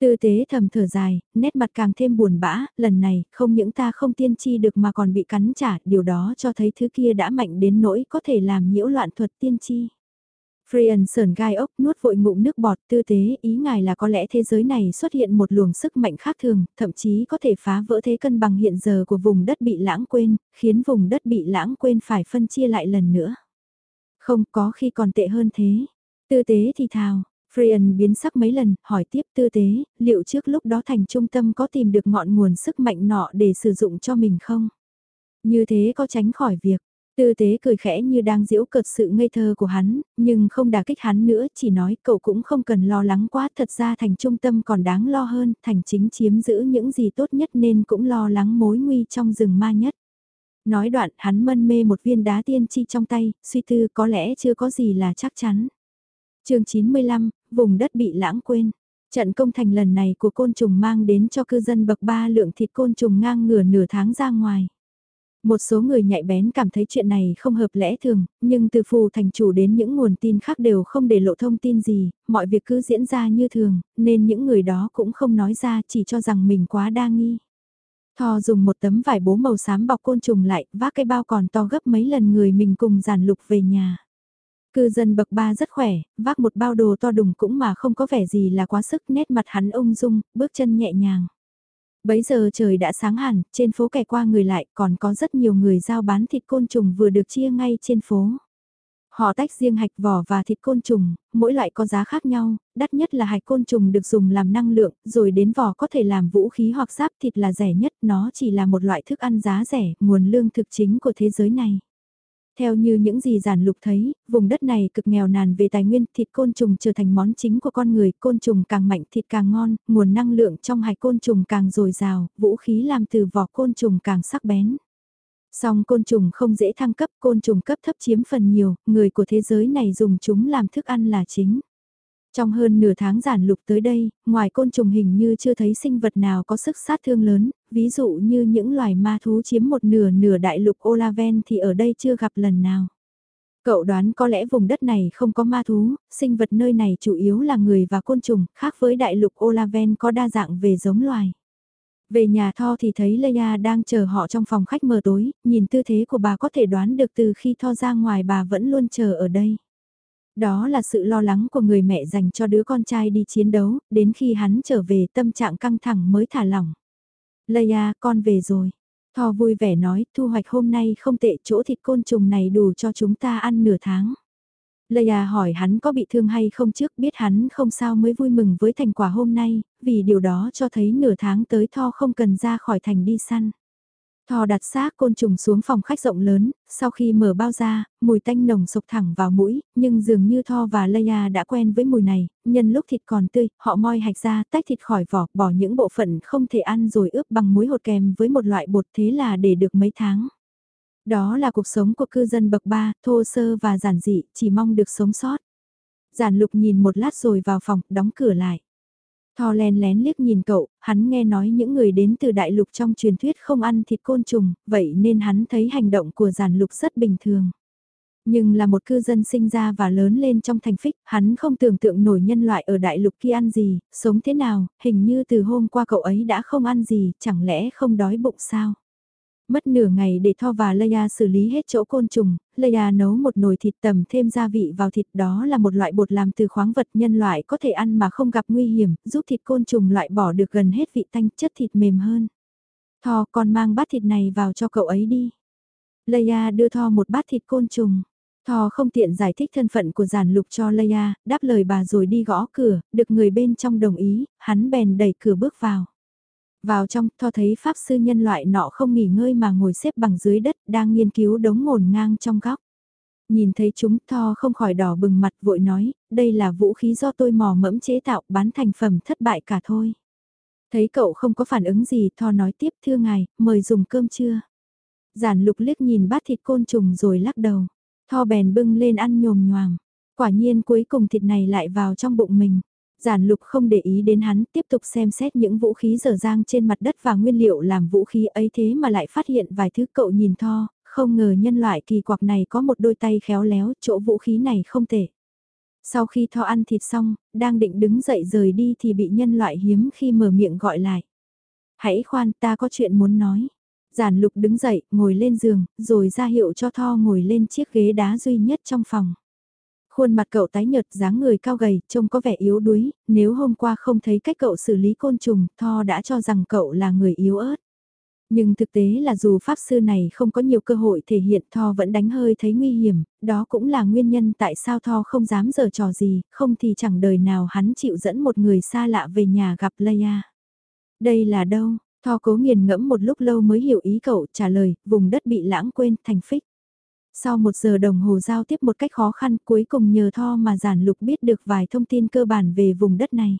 Tư tế thầm thở dài, nét mặt càng thêm buồn bã, lần này không những ta không tiên tri được mà còn bị cắn trả, điều đó cho thấy thứ kia đã mạnh đến nỗi có thể làm nhiễu loạn thuật tiên tri. Freyan sờn gai ốc nuốt vội ngụm nước bọt tư tế ý ngài là có lẽ thế giới này xuất hiện một luồng sức mạnh khác thường, thậm chí có thể phá vỡ thế cân bằng hiện giờ của vùng đất bị lãng quên, khiến vùng đất bị lãng quên phải phân chia lại lần nữa. Không có khi còn tệ hơn thế. Tư tế thì thào, Freyan biến sắc mấy lần, hỏi tiếp tư tế, liệu trước lúc đó thành trung tâm có tìm được ngọn nguồn sức mạnh nọ để sử dụng cho mình không? Như thế có tránh khỏi việc, Tư tế cười khẽ như đang giễu cợt sự ngây thơ của hắn, nhưng không đả kích hắn nữa, chỉ nói cậu cũng không cần lo lắng quá, thật ra thành trung tâm còn đáng lo hơn, thành chính chiếm giữ những gì tốt nhất nên cũng lo lắng mối nguy trong rừng ma nhất. Nói đoạn hắn mân mê một viên đá tiên chi trong tay, suy tư có lẽ chưa có gì là chắc chắn chương 95, vùng đất bị lãng quên. Trận công thành lần này của côn trùng mang đến cho cư dân bậc ba lượng thịt côn trùng ngang ngửa nửa tháng ra ngoài. Một số người nhạy bén cảm thấy chuyện này không hợp lẽ thường, nhưng từ phù thành chủ đến những nguồn tin khác đều không để lộ thông tin gì, mọi việc cứ diễn ra như thường, nên những người đó cũng không nói ra chỉ cho rằng mình quá đa nghi. Thò dùng một tấm vải bố màu xám bọc côn trùng lại, vác cái bao còn to gấp mấy lần người mình cùng giản lục về nhà. Cư dân bậc ba rất khỏe, vác một bao đồ to đùng cũng mà không có vẻ gì là quá sức nét mặt hắn ung dung, bước chân nhẹ nhàng. Bấy giờ trời đã sáng hẳn, trên phố kẻ qua người lại còn có rất nhiều người giao bán thịt côn trùng vừa được chia ngay trên phố. Họ tách riêng hạch vỏ và thịt côn trùng, mỗi loại có giá khác nhau, đắt nhất là hạch côn trùng được dùng làm năng lượng, rồi đến vỏ có thể làm vũ khí hoặc giáp thịt là rẻ nhất, nó chỉ là một loại thức ăn giá rẻ, nguồn lương thực chính của thế giới này. Theo như những gì giản lục thấy, vùng đất này cực nghèo nàn về tài nguyên, thịt côn trùng trở thành món chính của con người, côn trùng càng mạnh thịt càng ngon, nguồn năng lượng trong hải côn trùng càng dồi dào, vũ khí làm từ vỏ côn trùng càng sắc bén. Song côn trùng không dễ thăng cấp, côn trùng cấp thấp chiếm phần nhiều, người của thế giới này dùng chúng làm thức ăn là chính. Trong hơn nửa tháng giản lục tới đây, ngoài côn trùng hình như chưa thấy sinh vật nào có sức sát thương lớn, ví dụ như những loài ma thú chiếm một nửa nửa đại lục Olaven thì ở đây chưa gặp lần nào. Cậu đoán có lẽ vùng đất này không có ma thú, sinh vật nơi này chủ yếu là người và côn trùng, khác với đại lục Olaven có đa dạng về giống loài. Về nhà Tho thì thấy Leia đang chờ họ trong phòng khách mờ tối, nhìn tư thế của bà có thể đoán được từ khi Tho ra ngoài bà vẫn luôn chờ ở đây. Đó là sự lo lắng của người mẹ dành cho đứa con trai đi chiến đấu, đến khi hắn trở về tâm trạng căng thẳng mới thả lỏng. Leia, con về rồi. Thò vui vẻ nói, thu hoạch hôm nay không tệ, chỗ thịt côn trùng này đủ cho chúng ta ăn nửa tháng. Leia hỏi hắn có bị thương hay không trước biết hắn không sao mới vui mừng với thành quả hôm nay, vì điều đó cho thấy nửa tháng tới Tho không cần ra khỏi thành đi săn. Thò đặt xác côn trùng xuống phòng khách rộng lớn, sau khi mở bao ra, mùi tanh nồng sộc thẳng vào mũi, nhưng dường như Tho và Leia đã quen với mùi này, nhân lúc thịt còn tươi, họ moi hạch ra, tách thịt khỏi vỏ, bỏ những bộ phận không thể ăn rồi ướp bằng muối hột kèm với một loại bột thế là để được mấy tháng. Đó là cuộc sống của cư dân bậc ba, thô sơ và giản dị, chỉ mong được sống sót. Giản lục nhìn một lát rồi vào phòng, đóng cửa lại. Thò len lén liếc nhìn cậu, hắn nghe nói những người đến từ đại lục trong truyền thuyết không ăn thịt côn trùng, vậy nên hắn thấy hành động của giản lục rất bình thường. Nhưng là một cư dân sinh ra và lớn lên trong thành phích, hắn không tưởng tượng nổi nhân loại ở đại lục kia ăn gì, sống thế nào, hình như từ hôm qua cậu ấy đã không ăn gì, chẳng lẽ không đói bụng sao? Mất nửa ngày để Tho và Leia xử lý hết chỗ côn trùng, Leia nấu một nồi thịt tầm thêm gia vị vào thịt đó là một loại bột làm từ khoáng vật nhân loại có thể ăn mà không gặp nguy hiểm, giúp thịt côn trùng loại bỏ được gần hết vị tanh chất thịt mềm hơn. Tho còn mang bát thịt này vào cho cậu ấy đi. Leia đưa Tho một bát thịt côn trùng. Thò không tiện giải thích thân phận của giản lục cho Leia, đáp lời bà rồi đi gõ cửa, được người bên trong đồng ý, hắn bèn đẩy cửa bước vào. Vào trong, Tho thấy pháp sư nhân loại nọ không nghỉ ngơi mà ngồi xếp bằng dưới đất, đang nghiên cứu đống ngổn ngang trong góc. Nhìn thấy chúng, Tho không khỏi đỏ bừng mặt vội nói, đây là vũ khí do tôi mò mẫm chế tạo, bán thành phẩm thất bại cả thôi. Thấy cậu không có phản ứng gì, Tho nói tiếp, thưa ngài, mời dùng cơm trưa. Giản lục liếc nhìn bát thịt côn trùng rồi lắc đầu. Tho bèn bưng lên ăn nhồm nhoàng. Quả nhiên cuối cùng thịt này lại vào trong bụng mình. Giản lục không để ý đến hắn, tiếp tục xem xét những vũ khí dở dang trên mặt đất và nguyên liệu làm vũ khí ấy thế mà lại phát hiện vài thứ cậu nhìn Tho, không ngờ nhân loại kỳ quặc này có một đôi tay khéo léo, chỗ vũ khí này không tệ. Sau khi Tho ăn thịt xong, đang định đứng dậy rời đi thì bị nhân loại hiếm khi mở miệng gọi lại. Hãy khoan ta có chuyện muốn nói. Giản lục đứng dậy, ngồi lên giường, rồi ra hiệu cho Tho ngồi lên chiếc ghế đá duy nhất trong phòng. Khuôn mặt cậu tái nhợt dáng người cao gầy, trông có vẻ yếu đuối, nếu hôm qua không thấy cách cậu xử lý côn trùng, Tho đã cho rằng cậu là người yếu ớt. Nhưng thực tế là dù pháp sư này không có nhiều cơ hội thể hiện Tho vẫn đánh hơi thấy nguy hiểm, đó cũng là nguyên nhân tại sao Tho không dám giở trò gì, không thì chẳng đời nào hắn chịu dẫn một người xa lạ về nhà gặp Leia. Đây là đâu? Tho cố nghiền ngẫm một lúc lâu mới hiểu ý cậu trả lời, vùng đất bị lãng quên, thành phích. Sau một giờ đồng hồ giao tiếp một cách khó khăn cuối cùng nhờ Tho mà giản lục biết được vài thông tin cơ bản về vùng đất này.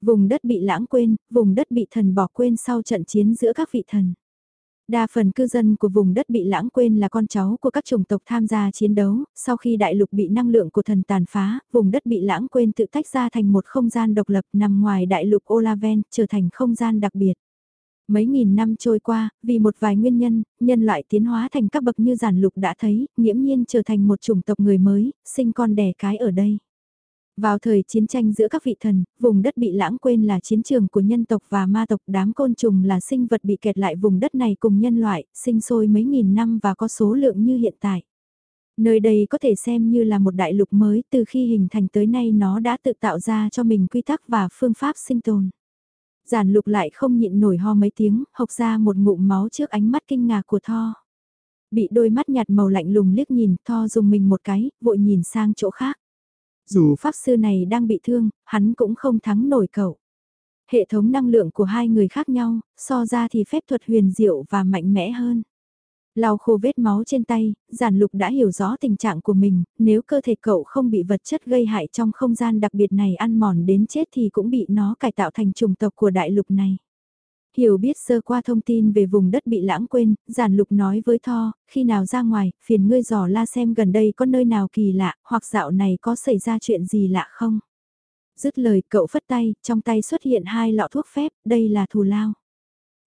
Vùng đất bị lãng quên, vùng đất bị thần bỏ quên sau trận chiến giữa các vị thần. Đa phần cư dân của vùng đất bị lãng quên là con cháu của các chủng tộc tham gia chiến đấu, sau khi đại lục bị năng lượng của thần tàn phá, vùng đất bị lãng quên tự tách ra thành một không gian độc lập nằm ngoài đại lục Olaven, trở thành không gian đặc biệt. Mấy nghìn năm trôi qua, vì một vài nguyên nhân, nhân loại tiến hóa thành các bậc như giản lục đã thấy, nghiễm nhiên trở thành một chủng tộc người mới, sinh con đẻ cái ở đây. Vào thời chiến tranh giữa các vị thần, vùng đất bị lãng quên là chiến trường của nhân tộc và ma tộc đám côn trùng là sinh vật bị kẹt lại vùng đất này cùng nhân loại, sinh sôi mấy nghìn năm và có số lượng như hiện tại. Nơi đây có thể xem như là một đại lục mới từ khi hình thành tới nay nó đã tự tạo ra cho mình quy tắc và phương pháp sinh tồn. Giản lục lại không nhịn nổi ho mấy tiếng, hộc ra một ngụm máu trước ánh mắt kinh ngạc của Tho. Bị đôi mắt nhạt màu lạnh lùng liếc nhìn, Tho dùng mình một cái, vội nhìn sang chỗ khác. Dù pháp sư này đang bị thương, hắn cũng không thắng nổi cậu. Hệ thống năng lượng của hai người khác nhau, so ra thì phép thuật huyền diệu và mạnh mẽ hơn. Lau khô vết máu trên tay, giản lục đã hiểu rõ tình trạng của mình, nếu cơ thể cậu không bị vật chất gây hại trong không gian đặc biệt này ăn mòn đến chết thì cũng bị nó cải tạo thành trùng tộc của đại lục này. Hiểu biết sơ qua thông tin về vùng đất bị lãng quên, giản lục nói với Tho, khi nào ra ngoài, phiền ngươi dò la xem gần đây có nơi nào kỳ lạ, hoặc dạo này có xảy ra chuyện gì lạ không. Dứt lời cậu phất tay, trong tay xuất hiện hai lọ thuốc phép, đây là thù lao.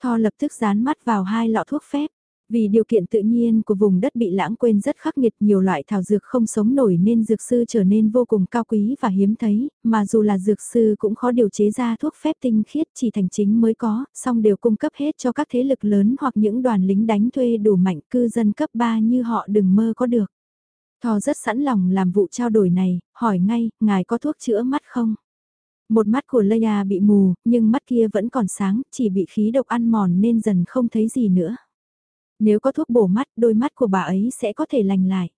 Tho lập tức dán mắt vào hai lọ thuốc phép. Vì điều kiện tự nhiên của vùng đất bị lãng quên rất khắc nghiệt nhiều loại thảo dược không sống nổi nên dược sư trở nên vô cùng cao quý và hiếm thấy, mà dù là dược sư cũng khó điều chế ra thuốc phép tinh khiết chỉ thành chính mới có, song đều cung cấp hết cho các thế lực lớn hoặc những đoàn lính đánh thuê đủ mạnh cư dân cấp 3 như họ đừng mơ có được. Thò rất sẵn lòng làm vụ trao đổi này, hỏi ngay, ngài có thuốc chữa mắt không? Một mắt của Leia bị mù, nhưng mắt kia vẫn còn sáng, chỉ bị khí độc ăn mòn nên dần không thấy gì nữa. Nếu có thuốc bổ mắt, đôi mắt của bà ấy sẽ có thể lành lại.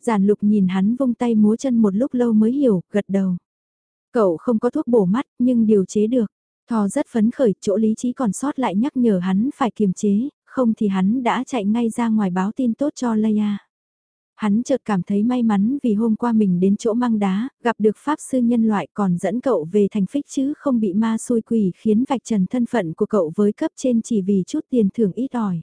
Giản lục nhìn hắn vung tay múa chân một lúc lâu mới hiểu, gật đầu. Cậu không có thuốc bổ mắt, nhưng điều chế được. Thò rất phấn khởi, chỗ lý trí còn sót lại nhắc nhở hắn phải kiềm chế, không thì hắn đã chạy ngay ra ngoài báo tin tốt cho Leia. Hắn chợt cảm thấy may mắn vì hôm qua mình đến chỗ mang đá, gặp được pháp sư nhân loại còn dẫn cậu về thành phích chứ không bị ma xui quỷ khiến vạch trần thân phận của cậu với cấp trên chỉ vì chút tiền thưởng ít ỏi.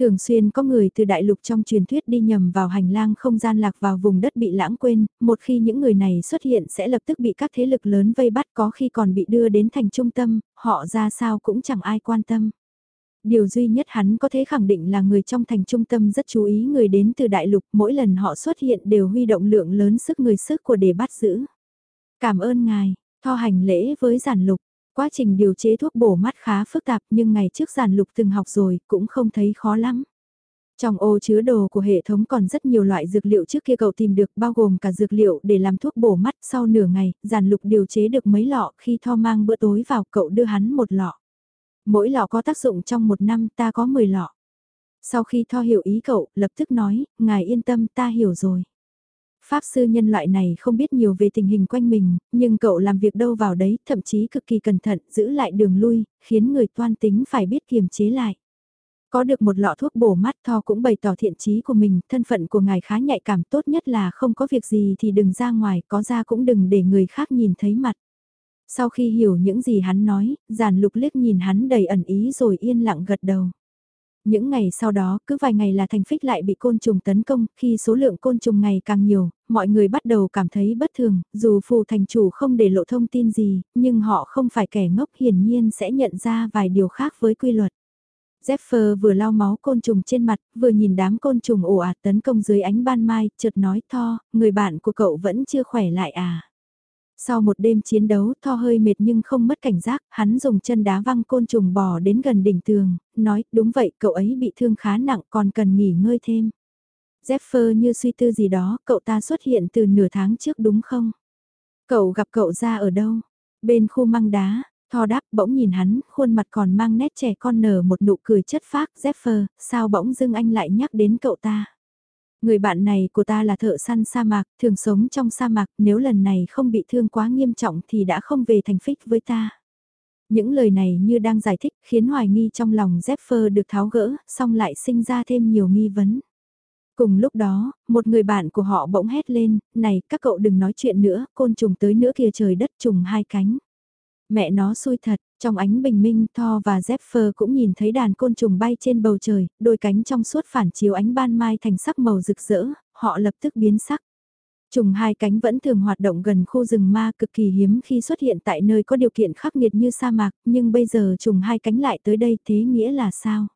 Thường xuyên có người từ đại lục trong truyền thuyết đi nhầm vào hành lang không gian lạc vào vùng đất bị lãng quên, một khi những người này xuất hiện sẽ lập tức bị các thế lực lớn vây bắt có khi còn bị đưa đến thành trung tâm, họ ra sao cũng chẳng ai quan tâm. Điều duy nhất hắn có thể khẳng định là người trong thành trung tâm rất chú ý người đến từ đại lục, mỗi lần họ xuất hiện đều huy động lượng lớn sức người sức của để bắt giữ. Cảm ơn ngài, tho hành lễ với giản lục, quá trình điều chế thuốc bổ mắt khá phức tạp nhưng ngày trước giản lục từng học rồi cũng không thấy khó lắm. Trong ô chứa đồ của hệ thống còn rất nhiều loại dược liệu trước kia cậu tìm được bao gồm cả dược liệu để làm thuốc bổ mắt sau nửa ngày, giàn lục điều chế được mấy lọ khi Tho mang bữa tối vào cậu đưa hắn một lọ. Mỗi lọ có tác dụng trong một năm ta có 10 lọ. Sau khi Tho hiểu ý cậu, lập tức nói, ngài yên tâm ta hiểu rồi. Pháp sư nhân loại này không biết nhiều về tình hình quanh mình, nhưng cậu làm việc đâu vào đấy, thậm chí cực kỳ cẩn thận, giữ lại đường lui, khiến người toan tính phải biết kiềm chế lại. Có được một lọ thuốc bổ mắt Tho cũng bày tỏ thiện chí của mình, thân phận của ngài khá nhạy cảm tốt nhất là không có việc gì thì đừng ra ngoài, có ra cũng đừng để người khác nhìn thấy mặt. Sau khi hiểu những gì hắn nói, giản lục liếc nhìn hắn đầy ẩn ý rồi yên lặng gật đầu. Những ngày sau đó, cứ vài ngày là thành phích lại bị côn trùng tấn công, khi số lượng côn trùng ngày càng nhiều, mọi người bắt đầu cảm thấy bất thường, dù phù thành chủ không để lộ thông tin gì, nhưng họ không phải kẻ ngốc hiển nhiên sẽ nhận ra vài điều khác với quy luật. Zephyr vừa lau máu côn trùng trên mặt, vừa nhìn đám côn trùng ồ ạt tấn công dưới ánh ban mai, chợt nói to, người bạn của cậu vẫn chưa khỏe lại à. Sau một đêm chiến đấu, Tho hơi mệt nhưng không mất cảnh giác, hắn dùng chân đá văng côn trùng bò đến gần đỉnh tường, nói, đúng vậy, cậu ấy bị thương khá nặng còn cần nghỉ ngơi thêm. Zephyr như suy tư gì đó, cậu ta xuất hiện từ nửa tháng trước đúng không? Cậu gặp cậu ra ở đâu? Bên khu măng đá, Tho đáp bỗng nhìn hắn, khuôn mặt còn mang nét trẻ con nở một nụ cười chất phác, Zephyr, sao bỗng dưng anh lại nhắc đến cậu ta? Người bạn này của ta là thợ săn sa mạc, thường sống trong sa mạc, nếu lần này không bị thương quá nghiêm trọng thì đã không về thành phích với ta. Những lời này như đang giải thích khiến hoài nghi trong lòng Zephyr được tháo gỡ, xong lại sinh ra thêm nhiều nghi vấn. Cùng lúc đó, một người bạn của họ bỗng hét lên, này các cậu đừng nói chuyện nữa, côn trùng tới nữa kìa trời đất trùng hai cánh. Mẹ nó xui thật, trong ánh bình minh Thor và Zephyr cũng nhìn thấy đàn côn trùng bay trên bầu trời, đôi cánh trong suốt phản chiếu ánh ban mai thành sắc màu rực rỡ, họ lập tức biến sắc. Trùng hai cánh vẫn thường hoạt động gần khu rừng ma cực kỳ hiếm khi xuất hiện tại nơi có điều kiện khắc nghiệt như sa mạc, nhưng bây giờ trùng hai cánh lại tới đây thế nghĩa là sao?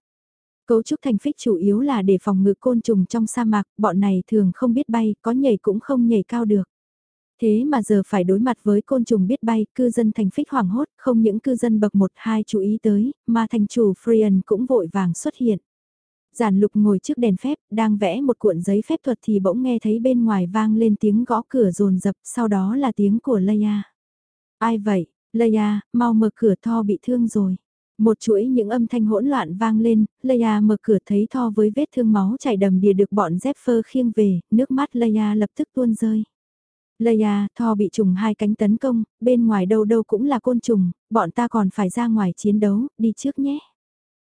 Cấu trúc thành phích chủ yếu là để phòng ngự côn trùng trong sa mạc, bọn này thường không biết bay, có nhảy cũng không nhảy cao được. Thế mà giờ phải đối mặt với côn trùng biết bay, cư dân thành phích hoảng hốt, không những cư dân bậc 1-2 chú ý tới, mà thành chủ Freon cũng vội vàng xuất hiện. Giản lục ngồi trước đèn phép, đang vẽ một cuộn giấy phép thuật thì bỗng nghe thấy bên ngoài vang lên tiếng gõ cửa rồn rập, sau đó là tiếng của Leia. Ai vậy, Leia, mau mở cửa Tho bị thương rồi. Một chuỗi những âm thanh hỗn loạn vang lên, Leia mở cửa thấy Tho với vết thương máu chảy đầm đìa được bọn Zephyr khiêng về, nước mắt Leia lập tức tuôn rơi. Leia, à, Thor bị trùng hai cánh tấn công, bên ngoài đâu đâu cũng là côn trùng, bọn ta còn phải ra ngoài chiến đấu, đi trước nhé.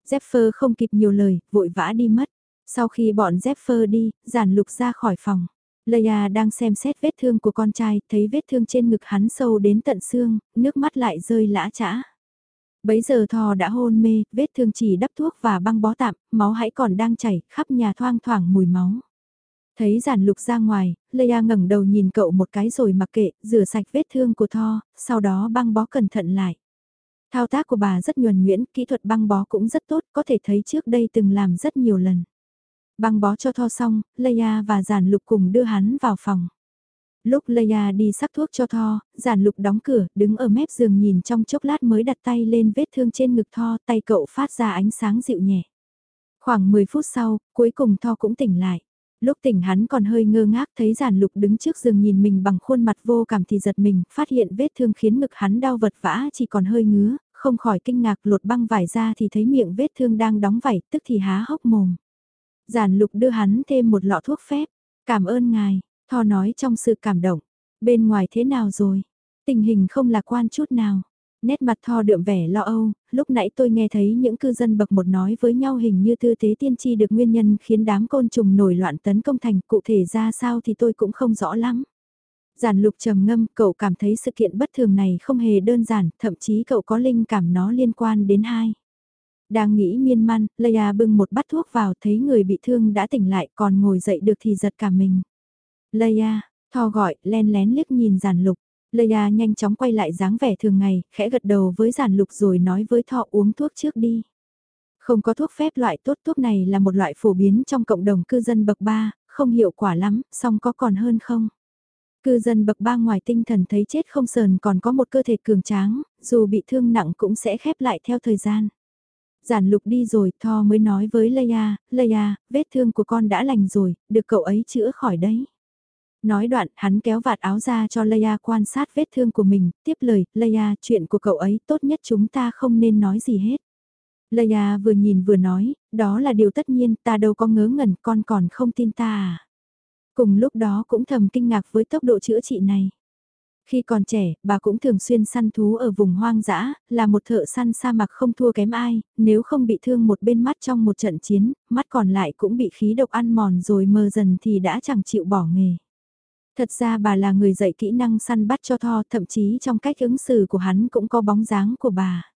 Zephyr không kịp nhiều lời, vội vã đi mất. Sau khi bọn Zephyr đi, giản lục ra khỏi phòng. Leia à đang xem xét vết thương của con trai, thấy vết thương trên ngực hắn sâu đến tận xương, nước mắt lại rơi lã chã. Bấy giờ Thò đã hôn mê, vết thương chỉ đắp thuốc và băng bó tạm, máu hãy còn đang chảy, khắp nhà thoang thoảng mùi máu. Thấy giản lục ra ngoài, Leia ngẩng đầu nhìn cậu một cái rồi mặc kệ, rửa sạch vết thương của Tho, sau đó băng bó cẩn thận lại. Thao tác của bà rất nhuần nhuyễn, kỹ thuật băng bó cũng rất tốt, có thể thấy trước đây từng làm rất nhiều lần. Băng bó cho Tho xong, Leia và giản lục cùng đưa hắn vào phòng. Lúc Leia đi sắc thuốc cho Tho, giản lục đóng cửa, đứng ở mép giường nhìn trong chốc lát mới đặt tay lên vết thương trên ngực Tho, tay cậu phát ra ánh sáng dịu nhẹ. Khoảng 10 phút sau, cuối cùng Tho cũng tỉnh lại. Lúc tỉnh hắn còn hơi ngơ ngác thấy giản lục đứng trước giường nhìn mình bằng khuôn mặt vô cảm thì giật mình, phát hiện vết thương khiến ngực hắn đau vật vã chỉ còn hơi ngứa, không khỏi kinh ngạc lột băng vải ra thì thấy miệng vết thương đang đóng vảy, tức thì há hốc mồm. Giản lục đưa hắn thêm một lọ thuốc phép, cảm ơn ngài, thò nói trong sự cảm động, bên ngoài thế nào rồi, tình hình không lạc quan chút nào. Nét mặt Tho đượm vẻ lo âu, lúc nãy tôi nghe thấy những cư dân bậc một nói với nhau hình như tư thế tiên tri được nguyên nhân khiến đám côn trùng nổi loạn tấn công thành cụ thể ra sao thì tôi cũng không rõ lắm. Giản lục trầm ngâm, cậu cảm thấy sự kiện bất thường này không hề đơn giản, thậm chí cậu có linh cảm nó liên quan đến hai. Đang nghĩ miên man, Leia bưng một bát thuốc vào thấy người bị thương đã tỉnh lại còn ngồi dậy được thì giật cả mình. Leia, Tho gọi, len lén liếc nhìn giản lục. Leia nhanh chóng quay lại dáng vẻ thường ngày, khẽ gật đầu với giản lục rồi nói với thọ uống thuốc trước đi. Không có thuốc phép loại tốt thuốc này là một loại phổ biến trong cộng đồng cư dân bậc 3, không hiệu quả lắm, song có còn hơn không? Cư dân bậc 3 ngoài tinh thần thấy chết không sờn còn có một cơ thể cường tráng, dù bị thương nặng cũng sẽ khép lại theo thời gian. Giản lục đi rồi, Tho mới nói với Leia, Leia, vết thương của con đã lành rồi, được cậu ấy chữa khỏi đấy. Nói đoạn, hắn kéo vạt áo ra cho Leia quan sát vết thương của mình, tiếp lời, Leia, chuyện của cậu ấy tốt nhất chúng ta không nên nói gì hết. Leia vừa nhìn vừa nói, đó là điều tất nhiên, ta đâu có ngớ ngẩn, con còn không tin ta à. Cùng lúc đó cũng thầm kinh ngạc với tốc độ chữa trị này. Khi còn trẻ, bà cũng thường xuyên săn thú ở vùng hoang dã, là một thợ săn sa mạc không thua kém ai, nếu không bị thương một bên mắt trong một trận chiến, mắt còn lại cũng bị khí độc ăn mòn rồi mờ dần thì đã chẳng chịu bỏ nghề. Thật ra bà là người dạy kỹ năng săn bắt cho Thor, thậm chí trong cách ứng xử của hắn cũng có bóng dáng của bà.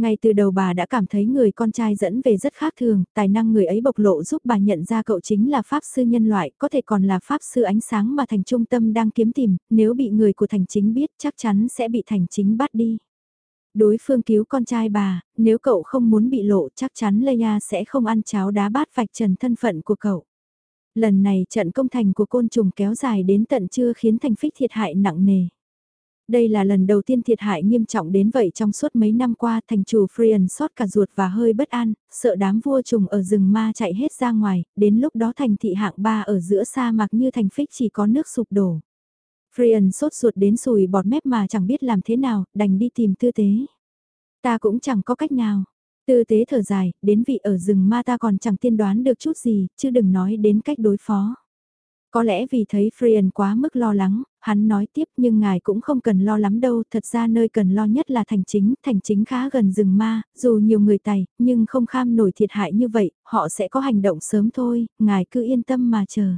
Ngay từ đầu bà đã cảm thấy người con trai dẫn về rất khác thường, tài năng người ấy bộc lộ giúp bà nhận ra cậu chính là pháp sư nhân loại, có thể còn là pháp sư ánh sáng mà thành trung tâm đang kiếm tìm, nếu bị người của thành chính biết chắc chắn sẽ bị thành chính bắt đi. Đối phương cứu con trai bà, nếu cậu không muốn bị lộ chắc chắn Leia sẽ không ăn cháo đá bát vạch trần thân phận của cậu. Lần này trận công thành của côn trùng kéo dài đến tận trưa khiến thành phích thiệt hại nặng nề. Đây là lần đầu tiên thiệt hại nghiêm trọng đến vậy trong suốt mấy năm qua thành chủ Frian sót cả ruột và hơi bất an, sợ đám vua trùng ở rừng ma chạy hết ra ngoài, đến lúc đó thành thị hạng ba ở giữa sa mạc như thành phích chỉ có nước sụp đổ. Frian sốt ruột đến sùi bọt mép mà chẳng biết làm thế nào, đành đi tìm tư tế. Ta cũng chẳng có cách nào. Tư tế thở dài, đến vị ở rừng ma ta còn chẳng tiên đoán được chút gì, chứ đừng nói đến cách đối phó. Có lẽ vì thấy Frian quá mức lo lắng, hắn nói tiếp nhưng ngài cũng không cần lo lắm đâu, thật ra nơi cần lo nhất là thành chính, thành chính khá gần rừng ma, dù nhiều người tài, nhưng không kham nổi thiệt hại như vậy, họ sẽ có hành động sớm thôi, ngài cứ yên tâm mà chờ.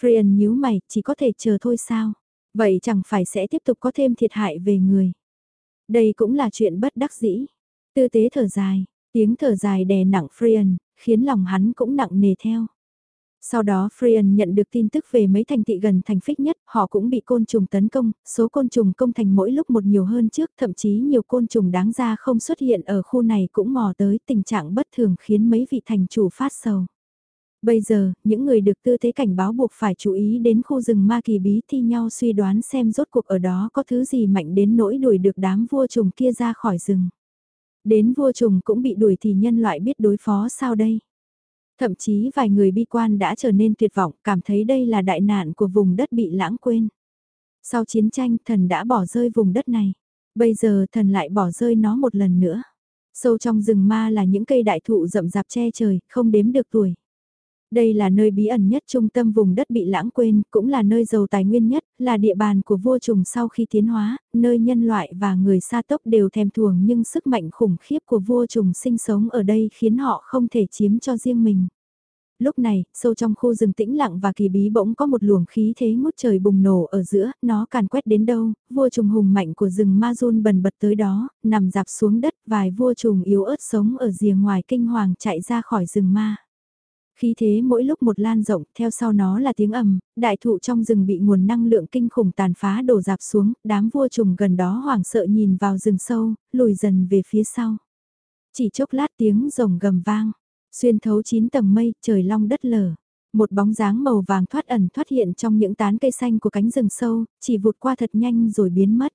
Frian nhíu mày, chỉ có thể chờ thôi sao? Vậy chẳng phải sẽ tiếp tục có thêm thiệt hại về người. Đây cũng là chuyện bất đắc dĩ. Tư tế thở dài, tiếng thở dài đè nặng Frian, khiến lòng hắn cũng nặng nề theo. Sau đó Frian nhận được tin tức về mấy thành thị gần thành phích nhất, họ cũng bị côn trùng tấn công, số côn trùng công thành mỗi lúc một nhiều hơn trước, thậm chí nhiều côn trùng đáng ra không xuất hiện ở khu này cũng mò tới tình trạng bất thường khiến mấy vị thành chủ phát sầu. Bây giờ, những người được tư thế cảnh báo buộc phải chú ý đến khu rừng ma kỳ bí thi nhau suy đoán xem rốt cuộc ở đó có thứ gì mạnh đến nỗi đuổi được đám vua trùng kia ra khỏi rừng. Đến vua trùng cũng bị đuổi thì nhân loại biết đối phó sao đây? Thậm chí vài người bi quan đã trở nên tuyệt vọng, cảm thấy đây là đại nạn của vùng đất bị lãng quên. Sau chiến tranh, thần đã bỏ rơi vùng đất này. Bây giờ thần lại bỏ rơi nó một lần nữa. Sâu trong rừng ma là những cây đại thụ rậm rạp che trời, không đếm được tuổi. Đây là nơi bí ẩn nhất trung tâm vùng đất bị lãng quên, cũng là nơi giàu tài nguyên nhất, là địa bàn của vua trùng sau khi tiến hóa, nơi nhân loại và người sa tốc đều thèm thuồng nhưng sức mạnh khủng khiếp của vua trùng sinh sống ở đây khiến họ không thể chiếm cho riêng mình. Lúc này, sâu trong khu rừng tĩnh lặng và kỳ bí bỗng có một luồng khí thế ngút trời bùng nổ ở giữa, nó càn quét đến đâu, vua trùng hùng mạnh của rừng ma run bần bật tới đó, nằm dạp xuống đất, vài vua trùng yếu ớt sống ở rìa ngoài kinh hoàng chạy ra khỏi rừng ma. Khi thế mỗi lúc một lan rộng, theo sau nó là tiếng ầm, đại thụ trong rừng bị nguồn năng lượng kinh khủng tàn phá đổ dạp xuống, đám vua trùng gần đó hoảng sợ nhìn vào rừng sâu, lùi dần về phía sau. Chỉ chốc lát tiếng rồng gầm vang, xuyên thấu chín tầng mây, trời long đất lở. Một bóng dáng màu vàng thoát ẩn thoát hiện trong những tán cây xanh của cánh rừng sâu, chỉ vụt qua thật nhanh rồi biến mất.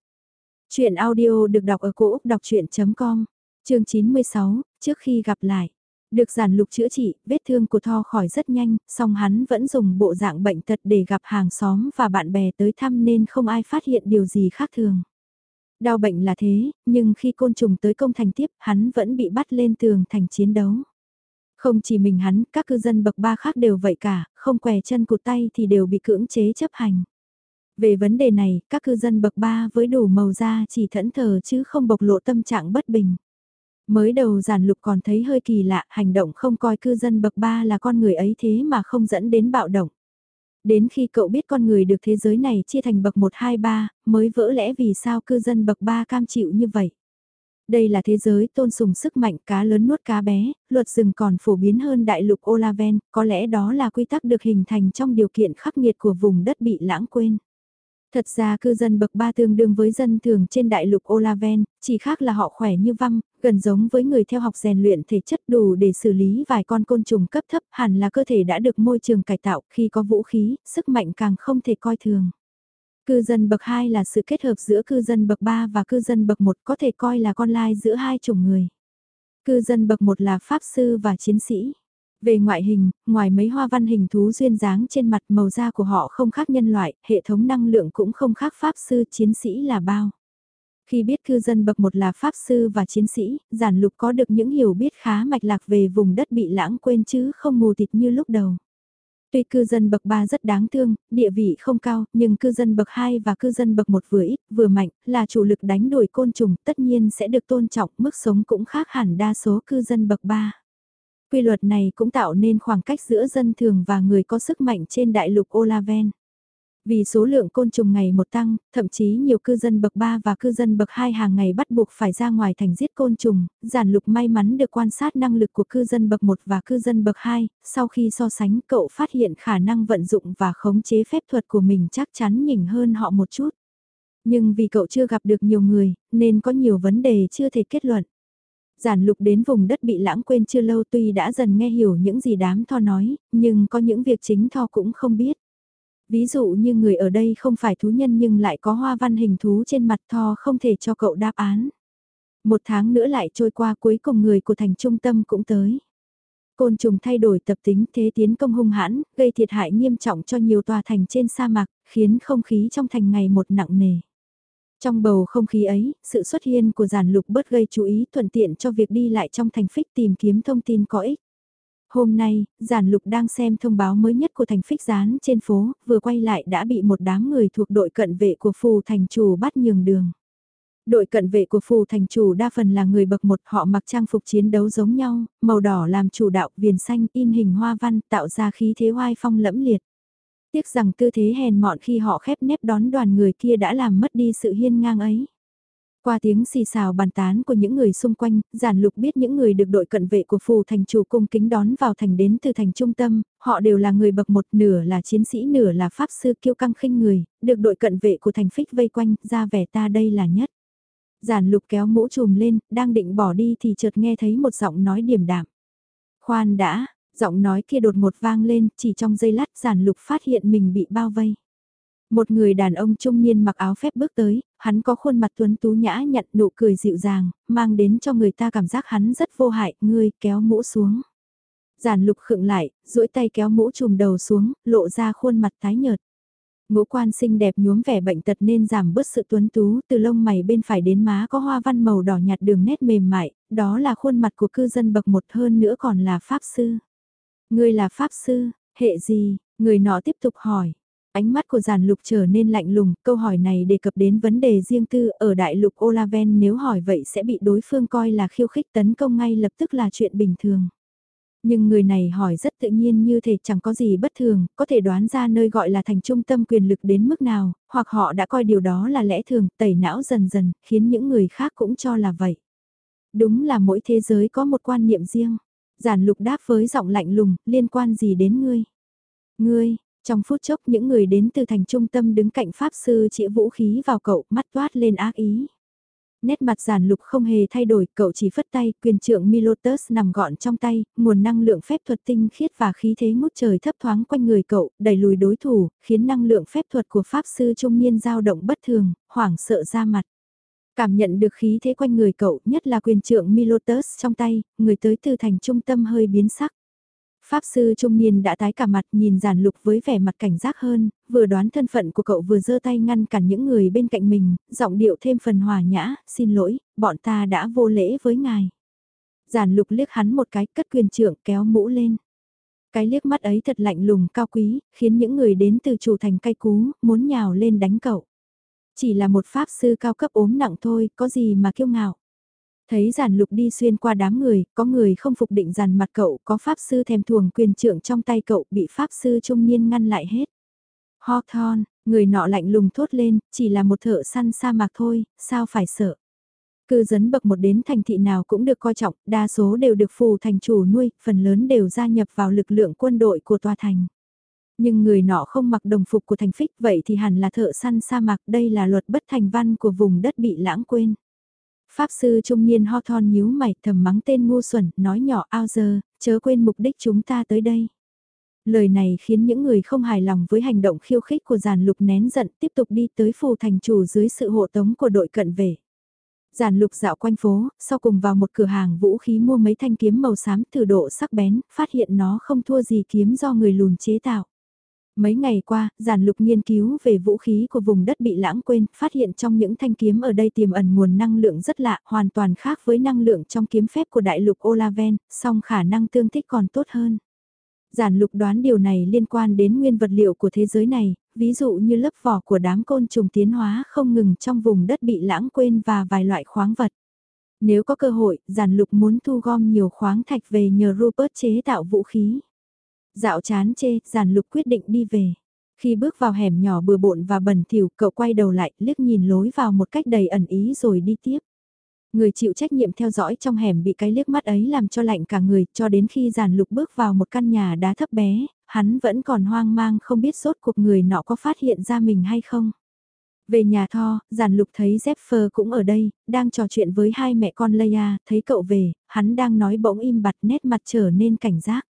Chuyện audio được đọc ở cổ Úc đọc chuyện.com, chương 96, trước khi gặp lại. Được giản lục chữa trị, vết thương của Tho khỏi rất nhanh, song hắn vẫn dùng bộ dạng bệnh tật để gặp hàng xóm và bạn bè tới thăm nên không ai phát hiện điều gì khác thường. Đau bệnh là thế, nhưng khi côn trùng tới công thành tiếp, hắn vẫn bị bắt lên tường thành chiến đấu. Không chỉ mình hắn, các cư dân bậc ba khác đều vậy cả, không què chân cụt tay thì đều bị cưỡng chế chấp hành. Về vấn đề này, các cư dân bậc ba với đủ màu da chỉ thẫn thờ chứ không bộc lộ tâm trạng bất bình. Mới đầu giản lục còn thấy hơi kỳ lạ, hành động không coi cư dân bậc ba là con người ấy thế mà không dẫn đến bạo động. Đến khi cậu biết con người được thế giới này chia thành bậc 1 2 3, mới vỡ lẽ vì sao cư dân bậc 3 cam chịu như vậy. Đây là thế giới tôn sùng sức mạnh cá lớn nuốt cá bé, luật rừng còn phổ biến hơn đại lục Olaven, có lẽ đó là quy tắc được hình thành trong điều kiện khắc nghiệt của vùng đất bị lãng quên. Thật ra cư dân bậc ba tương đương với dân thường trên đại lục Olaven, chỉ khác là họ khỏe như văng, gần giống với người theo học rèn luyện thể chất đủ để xử lý vài con côn trùng cấp thấp hẳn là cơ thể đã được môi trường cải tạo khi có vũ khí, sức mạnh càng không thể coi thường. Cư dân bậc 2 là sự kết hợp giữa cư dân bậc 3 và cư dân bậc 1 có thể coi là con lai giữa hai chủng người. Cư dân bậc 1 là pháp sư và chiến sĩ. Về ngoại hình, ngoài mấy hoa văn hình thú duyên dáng trên mặt màu da của họ không khác nhân loại, hệ thống năng lượng cũng không khác pháp sư chiến sĩ là bao. Khi biết cư dân bậc một là pháp sư và chiến sĩ, giản lục có được những hiểu biết khá mạch lạc về vùng đất bị lãng quên chứ không mù tịt như lúc đầu. Tuy cư dân bậc 3 rất đáng thương, địa vị không cao, nhưng cư dân bậc 2 và cư dân bậc 1 vừa ít, vừa mạnh, là chủ lực đánh đuổi côn trùng, tất nhiên sẽ được tôn trọng, mức sống cũng khác hẳn đa số cư dân bậc 3. Quy luật này cũng tạo nên khoảng cách giữa dân thường và người có sức mạnh trên đại lục Olaven. Vì số lượng côn trùng ngày một tăng, thậm chí nhiều cư dân bậc 3 và cư dân bậc 2 hàng ngày bắt buộc phải ra ngoài thành giết côn trùng, giản lục may mắn được quan sát năng lực của cư dân bậc 1 và cư dân bậc 2, sau khi so sánh cậu phát hiện khả năng vận dụng và khống chế phép thuật của mình chắc chắn nhỉnh hơn họ một chút. Nhưng vì cậu chưa gặp được nhiều người, nên có nhiều vấn đề chưa thể kết luận. Giản lục đến vùng đất bị lãng quên chưa lâu tuy đã dần nghe hiểu những gì đám tho nói, nhưng có những việc chính tho cũng không biết. Ví dụ như người ở đây không phải thú nhân nhưng lại có hoa văn hình thú trên mặt Tho không thể cho cậu đáp án. Một tháng nữa lại trôi qua cuối cùng người của thành trung tâm cũng tới. Côn trùng thay đổi tập tính thế tiến công hung hãn, gây thiệt hại nghiêm trọng cho nhiều tòa thành trên sa mạc, khiến không khí trong thành ngày một nặng nề. Trong bầu không khí ấy, sự xuất hiện của giản lục bớt gây chú ý thuận tiện cho việc đi lại trong thành phích tìm kiếm thông tin có ích. Hôm nay, giản lục đang xem thông báo mới nhất của thành phích gián trên phố, vừa quay lại đã bị một đám người thuộc đội cận vệ của phù thành chủ bắt nhường đường. Đội cận vệ của phù thành chủ đa phần là người bậc một họ mặc trang phục chiến đấu giống nhau, màu đỏ làm chủ đạo, viền xanh in hình hoa văn tạo ra khí thế hoai phong lẫm liệt. Tiếc rằng tư thế hèn mọn khi họ khép nép đón đoàn người kia đã làm mất đi sự hiên ngang ấy. Qua tiếng xì xào bàn tán của những người xung quanh, giản lục biết những người được đội cận vệ của phù thành chủ cung kính đón vào thành đến từ thành trung tâm, họ đều là người bậc một nửa là chiến sĩ nửa là pháp sư kiêu căng khinh người, được đội cận vệ của thành phích vây quanh, ra vẻ ta đây là nhất. Giản lục kéo mũ trùm lên, đang định bỏ đi thì chợt nghe thấy một giọng nói điềm đạm. Khoan đã, giọng nói kia đột ngột vang lên, chỉ trong giây lát giản lục phát hiện mình bị bao vây. Một người đàn ông trung niên mặc áo phép bước tới, hắn có khuôn mặt tuấn tú nhã nhặn nụ cười dịu dàng, mang đến cho người ta cảm giác hắn rất vô hại, ngươi kéo mũ xuống. Giản lục khựng lại, duỗi tay kéo mũ trùm đầu xuống, lộ ra khuôn mặt tái nhợt. Ngũ quan xinh đẹp nhuốm vẻ bệnh tật nên giảm bớt sự tuấn tú, từ lông mày bên phải đến má có hoa văn màu đỏ nhạt đường nét mềm mại, đó là khuôn mặt của cư dân bậc một hơn nữa còn là pháp sư. Ngươi là pháp sư, hệ gì? Người nọ tiếp tục hỏi. Ánh mắt của giản lục trở nên lạnh lùng, câu hỏi này đề cập đến vấn đề riêng tư ở đại lục Olaven nếu hỏi vậy sẽ bị đối phương coi là khiêu khích tấn công ngay lập tức là chuyện bình thường. Nhưng người này hỏi rất tự nhiên như thể chẳng có gì bất thường, có thể đoán ra nơi gọi là thành trung tâm quyền lực đến mức nào, hoặc họ đã coi điều đó là lẽ thường, tẩy não dần dần, khiến những người khác cũng cho là vậy. Đúng là mỗi thế giới có một quan niệm riêng. Giản lục đáp với giọng lạnh lùng, liên quan gì đến ngươi? Ngươi, trong phút chốc những người đến từ thành trung tâm đứng cạnh pháp sư chĩa vũ khí vào cậu, mắt toát lên ác ý. Nét mặt giản lục không hề thay đổi, cậu chỉ phất tay, quyền trượng Milotus nằm gọn trong tay, nguồn năng lượng phép thuật tinh khiết và khí thế ngút trời thấp thoáng quanh người cậu, đẩy lùi đối thủ, khiến năng lượng phép thuật của pháp sư trung niên dao động bất thường, hoảng sợ ra mặt. Cảm nhận được khí thế quanh người cậu, nhất là quyền trượng Milotus trong tay, người tới từ thành trung tâm hơi biến sắc. Pháp sư trung niên đã tái cả mặt nhìn giản lục với vẻ mặt cảnh giác hơn, vừa đoán thân phận của cậu vừa giơ tay ngăn cản những người bên cạnh mình, giọng điệu thêm phần hòa nhã, xin lỗi, bọn ta đã vô lễ với ngài. Giản lục liếc hắn một cái cất quyền trưởng kéo mũ lên. Cái liếc mắt ấy thật lạnh lùng cao quý, khiến những người đến từ chủ thành cay cú, muốn nhào lên đánh cậu. Chỉ là một pháp sư cao cấp ốm nặng thôi, có gì mà kiêu ngạo. Thấy giản lục đi xuyên qua đám người, có người không phục định giàn mặt cậu, có pháp sư thèm thuồng quyền trưởng trong tay cậu, bị pháp sư trung niên ngăn lại hết. Hawthorne, người nọ lạnh lùng thốt lên, chỉ là một thợ săn sa mạc thôi, sao phải sợ. Cư dân bậc một đến thành thị nào cũng được coi trọng, đa số đều được phù thành chủ nuôi, phần lớn đều gia nhập vào lực lượng quân đội của tòa thành. Nhưng người nọ không mặc đồng phục của thành phích vậy thì hẳn là thợ săn sa mạc đây là luật bất thành văn của vùng đất bị lãng quên. Pháp sư trung niên ho thon nhíu mày thầm mắng tên ngu xuẩn, nói nhỏ ao giờ, chớ quên mục đích chúng ta tới đây. Lời này khiến những người không hài lòng với hành động khiêu khích của giàn lục nén giận tiếp tục đi tới phù thành chủ dưới sự hộ tống của đội cận vệ. Giàn lục dạo quanh phố, sau cùng vào một cửa hàng vũ khí mua mấy thanh kiếm màu xám thử độ sắc bén, phát hiện nó không thua gì kiếm do người lùn chế tạo. Mấy ngày qua, giản lục nghiên cứu về vũ khí của vùng đất bị lãng quên, phát hiện trong những thanh kiếm ở đây tiềm ẩn nguồn năng lượng rất lạ, hoàn toàn khác với năng lượng trong kiếm phép của đại lục Olaven, song khả năng tương thích còn tốt hơn. Giản lục đoán điều này liên quan đến nguyên vật liệu của thế giới này, ví dụ như lớp vỏ của đám côn trùng tiến hóa không ngừng trong vùng đất bị lãng quên và vài loại khoáng vật. Nếu có cơ hội, giản lục muốn thu gom nhiều khoáng thạch về nhờ Rupert chế tạo vũ khí. Dạo chán chê, giản lục quyết định đi về. Khi bước vào hẻm nhỏ bừa bộn và bẩn thỉu, cậu quay đầu lại, liếc nhìn lối vào một cách đầy ẩn ý rồi đi tiếp. Người chịu trách nhiệm theo dõi trong hẻm bị cái liếc mắt ấy làm cho lạnh cả người, cho đến khi giản lục bước vào một căn nhà đá thấp bé, hắn vẫn còn hoang mang không biết sốt cuộc người nọ có phát hiện ra mình hay không. Về nhà Tho, giản lục thấy Zephyr cũng ở đây, đang trò chuyện với hai mẹ con Leia, thấy cậu về, hắn đang nói bỗng im bặt nét mặt trở nên cảnh giác.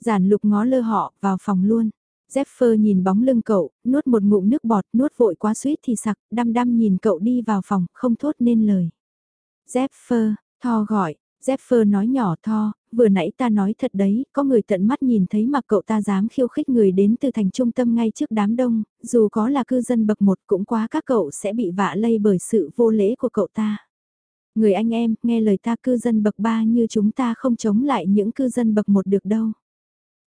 Giản lục ngó lơ họ, vào phòng luôn. Zephyr nhìn bóng lưng cậu, nuốt một ngụm nước bọt, nuốt vội quá suýt thì sặc, đăm đăm nhìn cậu đi vào phòng, không thốt nên lời. Zephyr, Tho gọi, Zephyr nói nhỏ Tho, vừa nãy ta nói thật đấy, có người tận mắt nhìn thấy mà cậu ta dám khiêu khích người đến từ thành trung tâm ngay trước đám đông, dù có là cư dân bậc một cũng quá các cậu sẽ bị vạ lây bởi sự vô lễ của cậu ta. Người anh em, nghe lời ta cư dân bậc ba như chúng ta không chống lại những cư dân bậc một được đâu.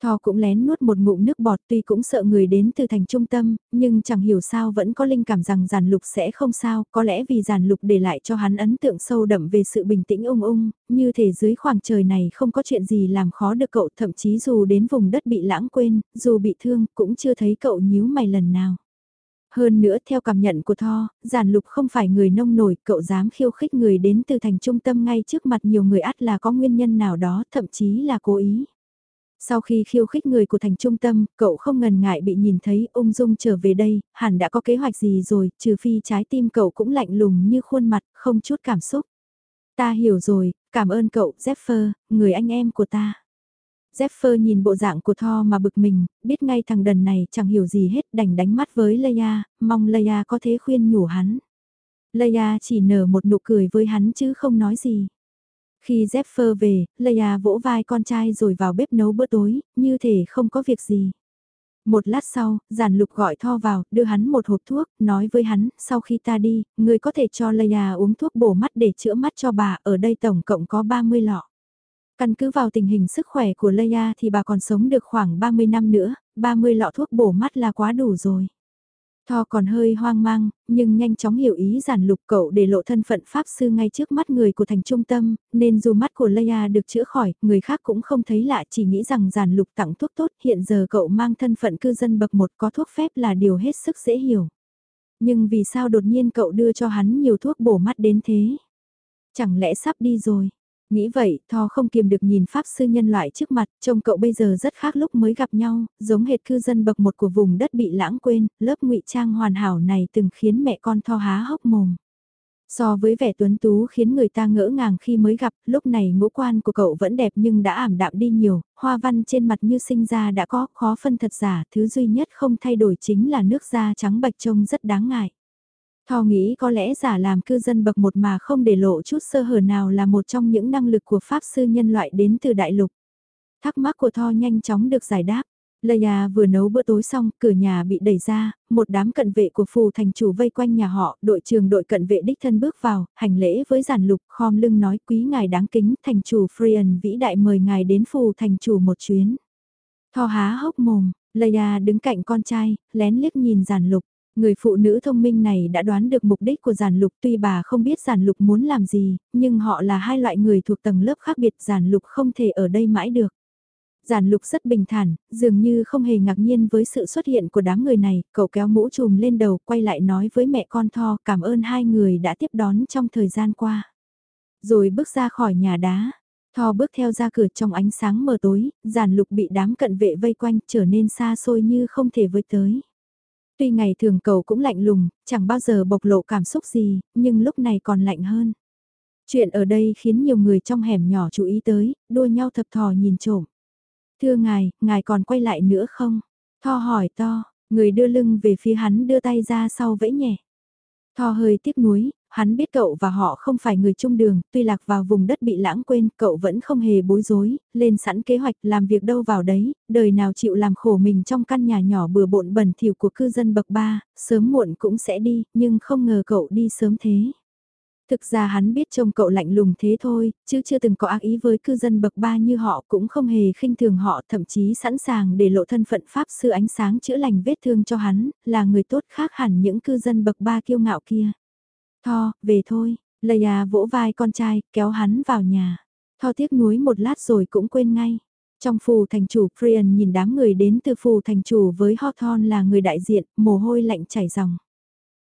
Thò cũng lén nuốt một ngụm nước bọt tuy cũng sợ người đến từ thành trung tâm, nhưng chẳng hiểu sao vẫn có linh cảm rằng giản lục sẽ không sao, có lẽ vì giản lục để lại cho hắn ấn tượng sâu đậm về sự bình tĩnh ung ung, như thể dưới khoảng trời này không có chuyện gì làm khó được cậu thậm chí dù đến vùng đất bị lãng quên, dù bị thương cũng chưa thấy cậu nhíu mày lần nào. Hơn nữa theo cảm nhận của Tho, giản lục không phải người nông nổi, cậu dám khiêu khích người đến từ thành trung tâm ngay trước mặt nhiều người ắt là có nguyên nhân nào đó, thậm chí là cố ý. Sau khi khiêu khích người của thành trung tâm, cậu không ngần ngại bị nhìn thấy ung dung trở về đây, hẳn đã có kế hoạch gì rồi, trừ phi trái tim cậu cũng lạnh lùng như khuôn mặt, không chút cảm xúc. Ta hiểu rồi, cảm ơn cậu, Zephyr, người anh em của ta. Zephyr nhìn bộ dạng của Thor mà bực mình, biết ngay thằng đần này chẳng hiểu gì hết đành đánh mắt với Leia, mong Leia có thế khuyên nhủ hắn. Leia chỉ nở một nụ cười với hắn chứ không nói gì. Khi Zephyr về, Leia vỗ vai con trai rồi vào bếp nấu bữa tối, như thể không có việc gì. Một lát sau, giản lục gọi Tho vào, đưa hắn một hộp thuốc, nói với hắn, sau khi ta đi, người có thể cho Leia uống thuốc bổ mắt để chữa mắt cho bà, ở đây tổng cộng có 30 lọ. Căn cứ vào tình hình sức khỏe của Leia thì bà còn sống được khoảng 30 năm nữa, 30 lọ thuốc bổ mắt là quá đủ rồi. Tho còn hơi hoang mang, nhưng nhanh chóng hiểu ý giản lục cậu để lộ thân phận Pháp Sư ngay trước mắt người của thành trung tâm, nên dù mắt của Leia được chữa khỏi, người khác cũng không thấy lạ chỉ nghĩ rằng giản lục tặng thuốc tốt hiện giờ cậu mang thân phận cư dân bậc một có thuốc phép là điều hết sức dễ hiểu. Nhưng vì sao đột nhiên cậu đưa cho hắn nhiều thuốc bổ mắt đến thế? Chẳng lẽ sắp đi rồi? Nghĩ vậy, Tho không kiềm được nhìn Pháp sư nhân loại trước mặt, trông cậu bây giờ rất khác lúc mới gặp nhau, giống hệt cư dân bậc một của vùng đất bị lãng quên, lớp ngụy trang hoàn hảo này từng khiến mẹ con Tho há hốc mồm. So với vẻ tuấn tú khiến người ta ngỡ ngàng khi mới gặp, lúc này ngũ quan của cậu vẫn đẹp nhưng đã ảm đạm đi nhiều, hoa văn trên mặt như sinh ra đã có, khó phân thật giả, thứ duy nhất không thay đổi chính là nước da trắng bạch trông rất đáng ngại. Thò nghĩ có lẽ giả làm cư dân bậc một mà không để lộ chút sơ hở nào là một trong những năng lực của Pháp sư nhân loại đến từ đại lục. Thắc mắc của Tho nhanh chóng được giải đáp. Leia à, vừa nấu bữa tối xong, cửa nhà bị đẩy ra, một đám cận vệ của phù thành chủ vây quanh nhà họ, đội trường đội cận vệ đích thân bước vào, hành lễ với giản lục, khom lưng nói quý ngài đáng kính, thành chủ Freyan vĩ đại mời ngài đến phù thành chủ một chuyến. Tho há hốc mồm, Leia à, đứng cạnh con trai, lén liếc nhìn giản lục. Người phụ nữ thông minh này đã đoán được mục đích của giản lục tuy bà không biết giản lục muốn làm gì, nhưng họ là hai loại người thuộc tầng lớp khác biệt giản lục không thể ở đây mãi được. Giản lục rất bình thản, dường như không hề ngạc nhiên với sự xuất hiện của đám người này, cậu kéo mũ trùm lên đầu quay lại nói với mẹ con Tho cảm ơn hai người đã tiếp đón trong thời gian qua. Rồi bước ra khỏi nhà đá. Tho bước theo ra cửa trong ánh sáng mờ tối, giàn lục bị đám cận vệ vây quanh trở nên xa xôi như không thể với tới. Tuy ngày thường cầu cũng lạnh lùng, chẳng bao giờ bộc lộ cảm xúc gì, nhưng lúc này còn lạnh hơn. Chuyện ở đây khiến nhiều người trong hẻm nhỏ chú ý tới, đua nhau thập thò nhìn trộm. Thưa ngài, ngài còn quay lại nữa không? Tho hỏi to, người đưa lưng về phía hắn đưa tay ra sau vẫy nhẹ. Tho hơi tiếc nuối, hắn biết cậu và họ không phải người chung đường, tuy lạc vào vùng đất bị lãng quên, cậu vẫn không hề bối rối, lên sẵn kế hoạch làm việc đâu vào đấy, đời nào chịu làm khổ mình trong căn nhà nhỏ bừa bộn bẩn thỉu của cư dân bậc ba, sớm muộn cũng sẽ đi, nhưng không ngờ cậu đi sớm thế. Thực ra hắn biết trông cậu lạnh lùng thế thôi, chứ chưa từng có ác ý với cư dân bậc ba như họ cũng không hề khinh thường họ thậm chí sẵn sàng để lộ thân phận Pháp sư ánh sáng chữa lành vết thương cho hắn, là người tốt khác hẳn những cư dân bậc ba kiêu ngạo kia. Tho, về thôi, Leia vỗ vai con trai, kéo hắn vào nhà. Tho tiếc nuối một lát rồi cũng quên ngay. Trong phù thành chủ, Frian nhìn đám người đến từ phù thành chủ với Hawthorne là người đại diện, mồ hôi lạnh chảy ròng.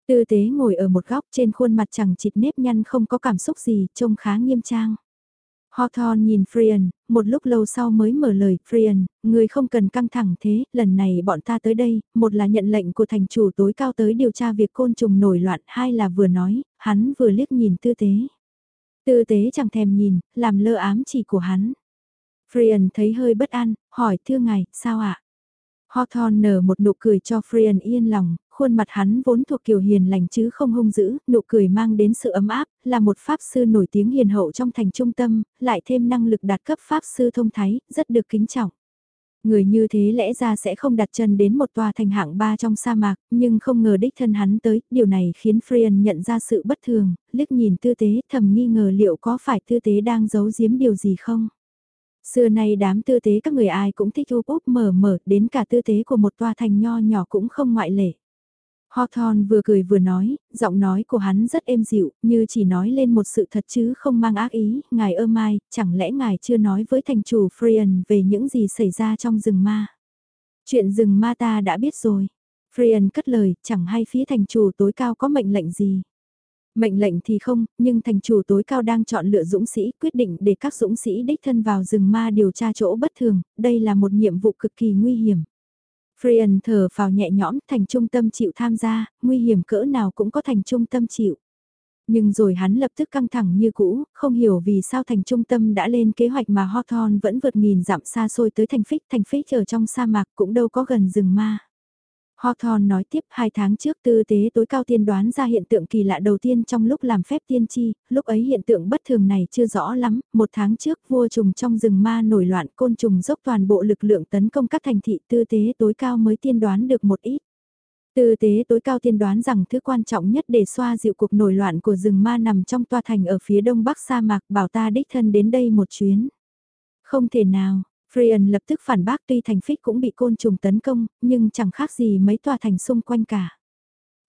Tư tế ngồi ở một góc trên khuôn mặt chẳng chịt nếp nhăn không có cảm xúc gì, trông khá nghiêm trang. Hawthorne nhìn Frian, một lúc lâu sau mới mở lời, Frian, người không cần căng thẳng thế, lần này bọn ta tới đây, một là nhận lệnh của thành chủ tối cao tới điều tra việc côn trùng nổi loạn, hai là vừa nói, hắn vừa liếc nhìn tư tế. Tư tế chẳng thèm nhìn, làm lơ ám chỉ của hắn. Frian thấy hơi bất an, hỏi thưa ngài, sao ạ? À? Hawthorne nở một nụ cười cho Frian yên lòng, khuôn mặt hắn vốn thuộc kiểu hiền lành chứ không hung dữ, nụ cười mang đến sự ấm áp, là một pháp sư nổi tiếng hiền hậu trong thành trung tâm, lại thêm năng lực đạt cấp pháp sư thông thái, rất được kính trọng. Người như thế lẽ ra sẽ không đặt chân đến một tòa thành hạng ba trong sa mạc, nhưng không ngờ đích thân hắn tới, điều này khiến Frian nhận ra sự bất thường, liếc nhìn tư tế thầm nghi ngờ liệu có phải tư tế đang giấu giếm điều gì không. Xưa nay đám tư tế các người ai cũng thích úp úp mở mở, đến cả tư tế của một tòa thành nho nhỏ cũng không ngoại lệ. Hawthorne vừa cười vừa nói, giọng nói của hắn rất êm dịu, như chỉ nói lên một sự thật chứ không mang ác ý, ngài ơ mai, chẳng lẽ ngài chưa nói với thành chủ Freyan về những gì xảy ra trong rừng ma. Chuyện rừng ma ta đã biết rồi. Freyan cất lời, chẳng hay phía thành chủ tối cao có mệnh lệnh gì. Mệnh lệnh thì không, nhưng thành chủ tối cao đang chọn lựa dũng sĩ, quyết định để các dũng sĩ đích thân vào rừng ma điều tra chỗ bất thường, đây là một nhiệm vụ cực kỳ nguy hiểm. Frian thở vào nhẹ nhõm, thành trung tâm chịu tham gia, nguy hiểm cỡ nào cũng có thành trung tâm chịu. Nhưng rồi hắn lập tức căng thẳng như cũ, không hiểu vì sao thành trung tâm đã lên kế hoạch mà Hawthorne vẫn vượt nghìn dặm xa xôi tới thành phích, thành phích ở trong sa mạc cũng đâu có gần rừng ma. Hawthorne nói tiếp hai tháng trước tư tế tối cao tiên đoán ra hiện tượng kỳ lạ đầu tiên trong lúc làm phép tiên tri, lúc ấy hiện tượng bất thường này chưa rõ lắm, một tháng trước vua trùng trong rừng ma nổi loạn côn trùng dốc toàn bộ lực lượng tấn công các thành thị tư tế tối cao mới tiên đoán được một ít. Tư tế tối cao tiên đoán rằng thứ quan trọng nhất để xoa dịu cuộc nổi loạn của rừng ma nằm trong toa thành ở phía đông bắc sa mạc bảo ta đích thân đến đây một chuyến. Không thể nào, Freyan lập tức phản bác tuy thành phích cũng bị côn trùng tấn công, nhưng chẳng khác gì mấy tòa thành xung quanh cả.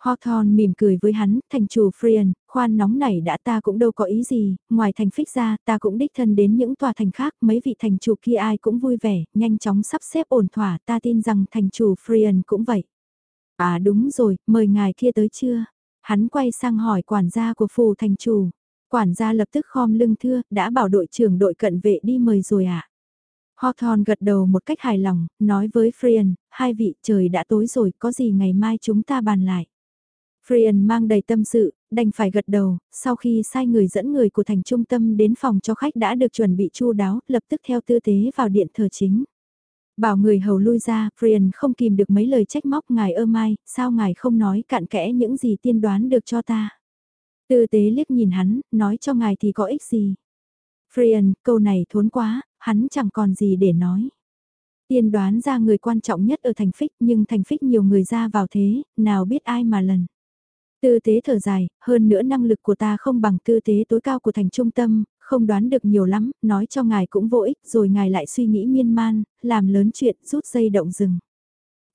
Hawthorne mỉm cười với hắn, thành chủ Freyan, khoan nóng này đã ta cũng đâu có ý gì, ngoài thành phích ra ta cũng đích thân đến những tòa thành khác, mấy vị thành chủ kia ai cũng vui vẻ, nhanh chóng sắp xếp ổn thỏa, ta tin rằng thành chủ Freyan cũng vậy. À đúng rồi, mời ngài kia tới chưa? Hắn quay sang hỏi quản gia của phù thành chủ. Quản gia lập tức khom lưng thưa, đã bảo đội trưởng đội cận vệ đi mời rồi ạ. À? Hawthorne gật đầu một cách hài lòng, nói với Frian, hai vị trời đã tối rồi, có gì ngày mai chúng ta bàn lại. Frian mang đầy tâm sự, đành phải gật đầu, sau khi sai người dẫn người của thành trung tâm đến phòng cho khách đã được chuẩn bị chu đáo, lập tức theo tư tế vào điện thờ chính. Bảo người hầu lui ra, Frian không kìm được mấy lời trách móc ngài ơ mai, sao ngài không nói cạn kẽ những gì tiên đoán được cho ta. Tư tế liếc nhìn hắn, nói cho ngài thì có ích gì. Frian, câu này thốn quá, hắn chẳng còn gì để nói. Tiên đoán ra người quan trọng nhất ở thành phích nhưng thành phích nhiều người ra vào thế, nào biết ai mà lần. Tư tế thở dài, hơn nữa năng lực của ta không bằng tư tế tối cao của thành trung tâm, không đoán được nhiều lắm, nói cho ngài cũng vô ích, rồi ngài lại suy nghĩ miên man, làm lớn chuyện, rút dây động rừng.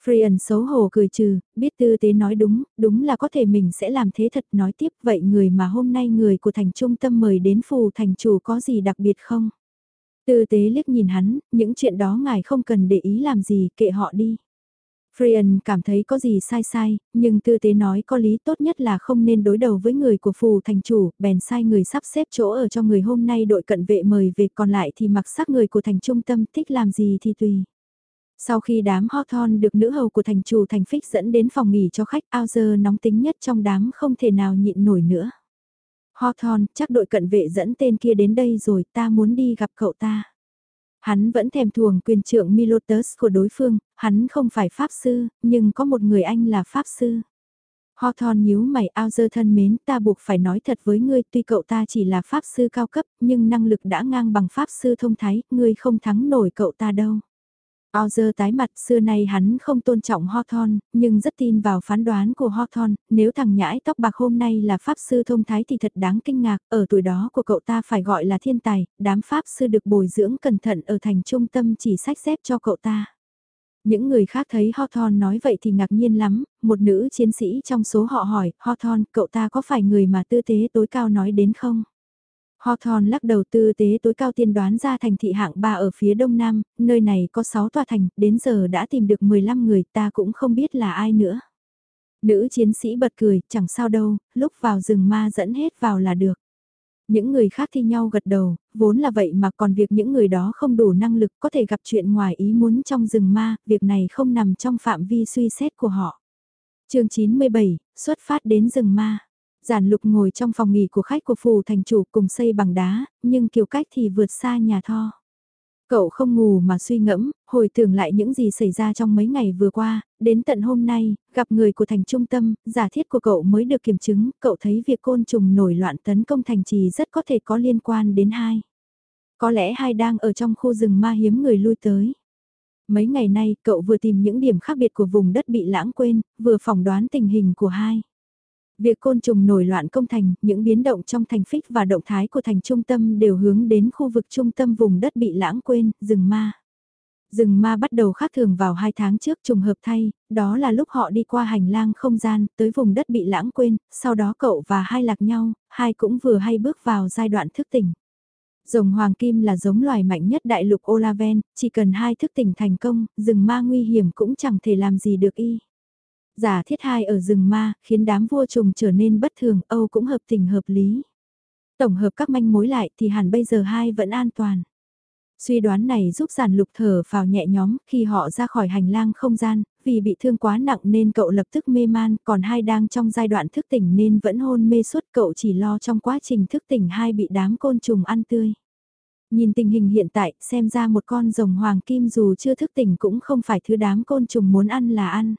Frian xấu hổ cười trừ, biết tư tế nói đúng, đúng là có thể mình sẽ làm thế thật nói tiếp vậy người mà hôm nay người của thành trung tâm mời đến phù thành chủ có gì đặc biệt không? Tư tế liếc nhìn hắn, những chuyện đó ngài không cần để ý làm gì, kệ họ đi. Frian cảm thấy có gì sai sai, nhưng tư tế nói có lý tốt nhất là không nên đối đầu với người của phù thành chủ, bèn sai người sắp xếp chỗ ở cho người hôm nay đội cận vệ mời về còn lại thì mặc sắc người của thành trung tâm thích làm gì thì tùy. Sau khi đám Hawthorne được nữ hầu của thành chủ thành phích dẫn đến phòng nghỉ cho khách ao giờ nóng tính nhất trong đám không thể nào nhịn nổi nữa. Hawthorne, chắc đội cận vệ dẫn tên kia đến đây rồi ta muốn đi gặp cậu ta. Hắn vẫn thèm thuồng quyền trưởng Milotus của đối phương, hắn không phải pháp sư, nhưng có một người anh là pháp sư. Hawthorne nhíu mày ao dơ thân mến ta buộc phải nói thật với ngươi tuy cậu ta chỉ là pháp sư cao cấp nhưng năng lực đã ngang bằng pháp sư thông thái, ngươi không thắng nổi cậu ta đâu. Ozer tái mặt xưa nay hắn không tôn trọng Hawthorne, nhưng rất tin vào phán đoán của Hawthorne, nếu thằng nhãi tóc bạc hôm nay là pháp sư thông thái thì thật đáng kinh ngạc, ở tuổi đó của cậu ta phải gọi là thiên tài, đám pháp sư được bồi dưỡng cẩn thận ở thành trung tâm chỉ sách xếp cho cậu ta. Những người khác thấy Hawthorne nói vậy thì ngạc nhiên lắm, một nữ chiến sĩ trong số họ hỏi, Hawthorne, cậu ta có phải người mà tư tế tối cao nói đến không? Hawthorne lắc đầu tư tế tối cao tiên đoán ra thành thị hạng 3 ở phía đông nam, nơi này có 6 tòa thành, đến giờ đã tìm được 15 người ta cũng không biết là ai nữa. Nữ chiến sĩ bật cười, chẳng sao đâu, lúc vào rừng ma dẫn hết vào là được. Những người khác thi nhau gật đầu, vốn là vậy mà còn việc những người đó không đủ năng lực có thể gặp chuyện ngoài ý muốn trong rừng ma, việc này không nằm trong phạm vi suy xét của họ. chương 97, xuất phát đến rừng ma. Giản lục ngồi trong phòng nghỉ của khách của phù thành chủ cùng xây bằng đá, nhưng kiểu cách thì vượt xa nhà tho. Cậu không ngủ mà suy ngẫm, hồi tưởng lại những gì xảy ra trong mấy ngày vừa qua, đến tận hôm nay, gặp người của thành trung tâm, giả thiết của cậu mới được kiểm chứng, cậu thấy việc côn trùng nổi loạn tấn công thành trì rất có thể có liên quan đến hai. Có lẽ hai đang ở trong khu rừng ma hiếm người lui tới. Mấy ngày nay, cậu vừa tìm những điểm khác biệt của vùng đất bị lãng quên, vừa phỏng đoán tình hình của hai. Việc côn trùng nổi loạn công thành, những biến động trong thành phích và động thái của thành trung tâm đều hướng đến khu vực trung tâm vùng đất bị lãng quên, rừng ma. Rừng ma bắt đầu khác thường vào hai tháng trước trùng hợp thay, đó là lúc họ đi qua hành lang không gian, tới vùng đất bị lãng quên, sau đó cậu và hai lạc nhau, hai cũng vừa hay bước vào giai đoạn thức tỉnh. Rồng hoàng kim là giống loài mạnh nhất đại lục Olaven, chỉ cần hai thức tỉnh thành công, rừng ma nguy hiểm cũng chẳng thể làm gì được y. Giả thiết hai ở rừng ma, khiến đám vua trùng trở nên bất thường, Âu cũng hợp tình hợp lý. Tổng hợp các manh mối lại thì hẳn bây giờ hai vẫn an toàn. Suy đoán này giúp giản lục thở vào nhẹ nhóm khi họ ra khỏi hành lang không gian, vì bị thương quá nặng nên cậu lập tức mê man, còn hai đang trong giai đoạn thức tỉnh nên vẫn hôn mê suốt cậu chỉ lo trong quá trình thức tỉnh hai bị đám côn trùng ăn tươi. Nhìn tình hình hiện tại, xem ra một con rồng hoàng kim dù chưa thức tỉnh cũng không phải thứ đám côn trùng muốn ăn là ăn.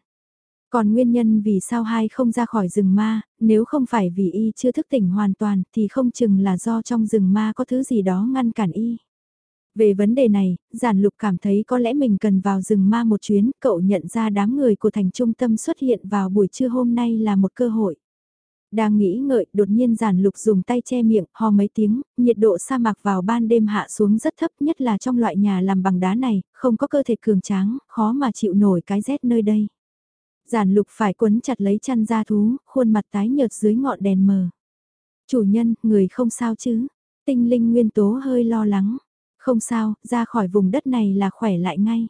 Còn nguyên nhân vì sao hai không ra khỏi rừng ma, nếu không phải vì y chưa thức tỉnh hoàn toàn thì không chừng là do trong rừng ma có thứ gì đó ngăn cản y. Về vấn đề này, giản lục cảm thấy có lẽ mình cần vào rừng ma một chuyến, cậu nhận ra đám người của thành trung tâm xuất hiện vào buổi trưa hôm nay là một cơ hội. Đang nghĩ ngợi, đột nhiên giản lục dùng tay che miệng, ho mấy tiếng, nhiệt độ sa mạc vào ban đêm hạ xuống rất thấp nhất là trong loại nhà làm bằng đá này, không có cơ thể cường tráng, khó mà chịu nổi cái rét nơi đây. Giản lục phải quấn chặt lấy chăn da thú, khuôn mặt tái nhợt dưới ngọn đèn mờ. Chủ nhân, người không sao chứ? Tinh linh nguyên tố hơi lo lắng. Không sao, ra khỏi vùng đất này là khỏe lại ngay.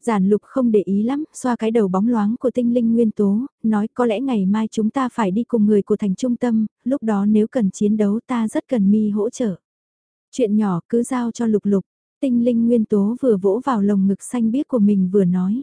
Giản lục không để ý lắm, xoa cái đầu bóng loáng của tinh linh nguyên tố, nói có lẽ ngày mai chúng ta phải đi cùng người của thành trung tâm, lúc đó nếu cần chiến đấu ta rất cần mi hỗ trợ. Chuyện nhỏ cứ giao cho lục lục, tinh linh nguyên tố vừa vỗ vào lồng ngực xanh biếc của mình vừa nói.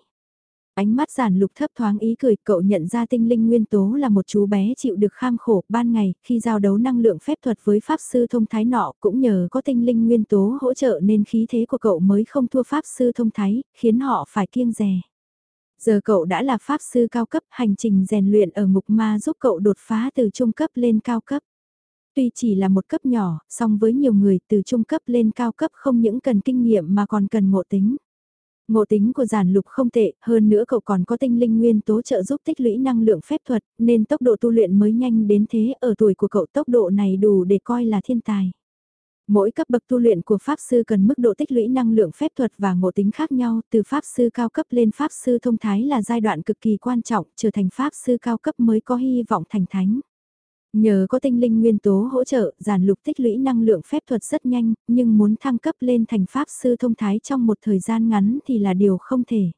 Ánh mắt giản lục thấp thoáng ý cười, cậu nhận ra tinh linh nguyên tố là một chú bé chịu được kham khổ, ban ngày, khi giao đấu năng lượng phép thuật với pháp sư thông thái nọ, cũng nhờ có tinh linh nguyên tố hỗ trợ nên khí thế của cậu mới không thua pháp sư thông thái, khiến họ phải kiêng rè. Giờ cậu đã là pháp sư cao cấp, hành trình rèn luyện ở ngục ma giúp cậu đột phá từ trung cấp lên cao cấp. Tuy chỉ là một cấp nhỏ, song với nhiều người từ trung cấp lên cao cấp không những cần kinh nghiệm mà còn cần ngộ tính. Ngộ tính của giản lục không tệ, hơn nữa cậu còn có tinh linh nguyên tố trợ giúp tích lũy năng lượng phép thuật, nên tốc độ tu luyện mới nhanh đến thế, ở tuổi của cậu tốc độ này đủ để coi là thiên tài. Mỗi cấp bậc tu luyện của Pháp Sư cần mức độ tích lũy năng lượng phép thuật và ngộ tính khác nhau, từ Pháp Sư cao cấp lên Pháp Sư thông thái là giai đoạn cực kỳ quan trọng, trở thành Pháp Sư cao cấp mới có hy vọng thành thánh. Nhờ có tinh linh nguyên tố hỗ trợ, giản lục tích lũy năng lượng phép thuật rất nhanh, nhưng muốn thăng cấp lên thành pháp sư thông thái trong một thời gian ngắn thì là điều không thể.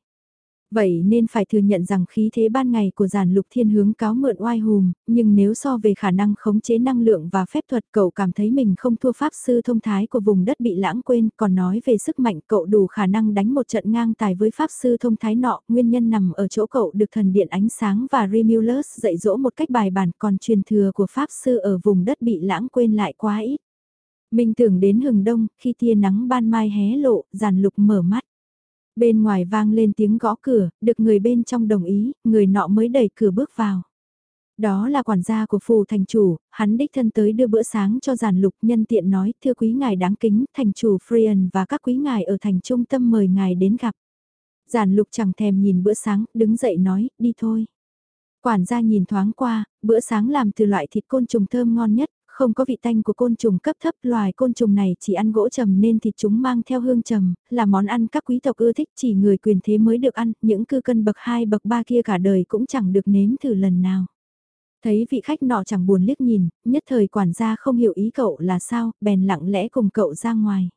Vậy nên phải thừa nhận rằng khí thế ban ngày của giản lục thiên hướng cáo mượn oai hùm, nhưng nếu so về khả năng khống chế năng lượng và phép thuật cậu cảm thấy mình không thua pháp sư thông thái của vùng đất bị lãng quên, còn nói về sức mạnh cậu đủ khả năng đánh một trận ngang tài với pháp sư thông thái nọ, nguyên nhân nằm ở chỗ cậu được thần điện ánh sáng và Remulus dạy dỗ một cách bài bản còn truyền thừa của pháp sư ở vùng đất bị lãng quên lại quá ít. Mình tưởng đến hừng đông, khi tia nắng ban mai hé lộ, giàn lục mở mắt. Bên ngoài vang lên tiếng gõ cửa, được người bên trong đồng ý, người nọ mới đẩy cửa bước vào. Đó là quản gia của phù thành chủ, hắn đích thân tới đưa bữa sáng cho giàn lục nhân tiện nói, thưa quý ngài đáng kính, thành chủ Frian và các quý ngài ở thành trung tâm mời ngài đến gặp. Giản lục chẳng thèm nhìn bữa sáng, đứng dậy nói, đi thôi. Quản gia nhìn thoáng qua, bữa sáng làm từ loại thịt côn trùng thơm ngon nhất, không có vị tanh của côn trùng cấp thấp, loài côn trùng này chỉ ăn gỗ trầm nên thịt chúng mang theo hương trầm, là món ăn các quý tộc ưa thích chỉ người quyền thế mới được ăn, những cư cân bậc 2 bậc 3 kia cả đời cũng chẳng được nếm thử lần nào. Thấy vị khách nọ chẳng buồn liếc nhìn, nhất thời quản gia không hiểu ý cậu là sao, bèn lặng lẽ cùng cậu ra ngoài.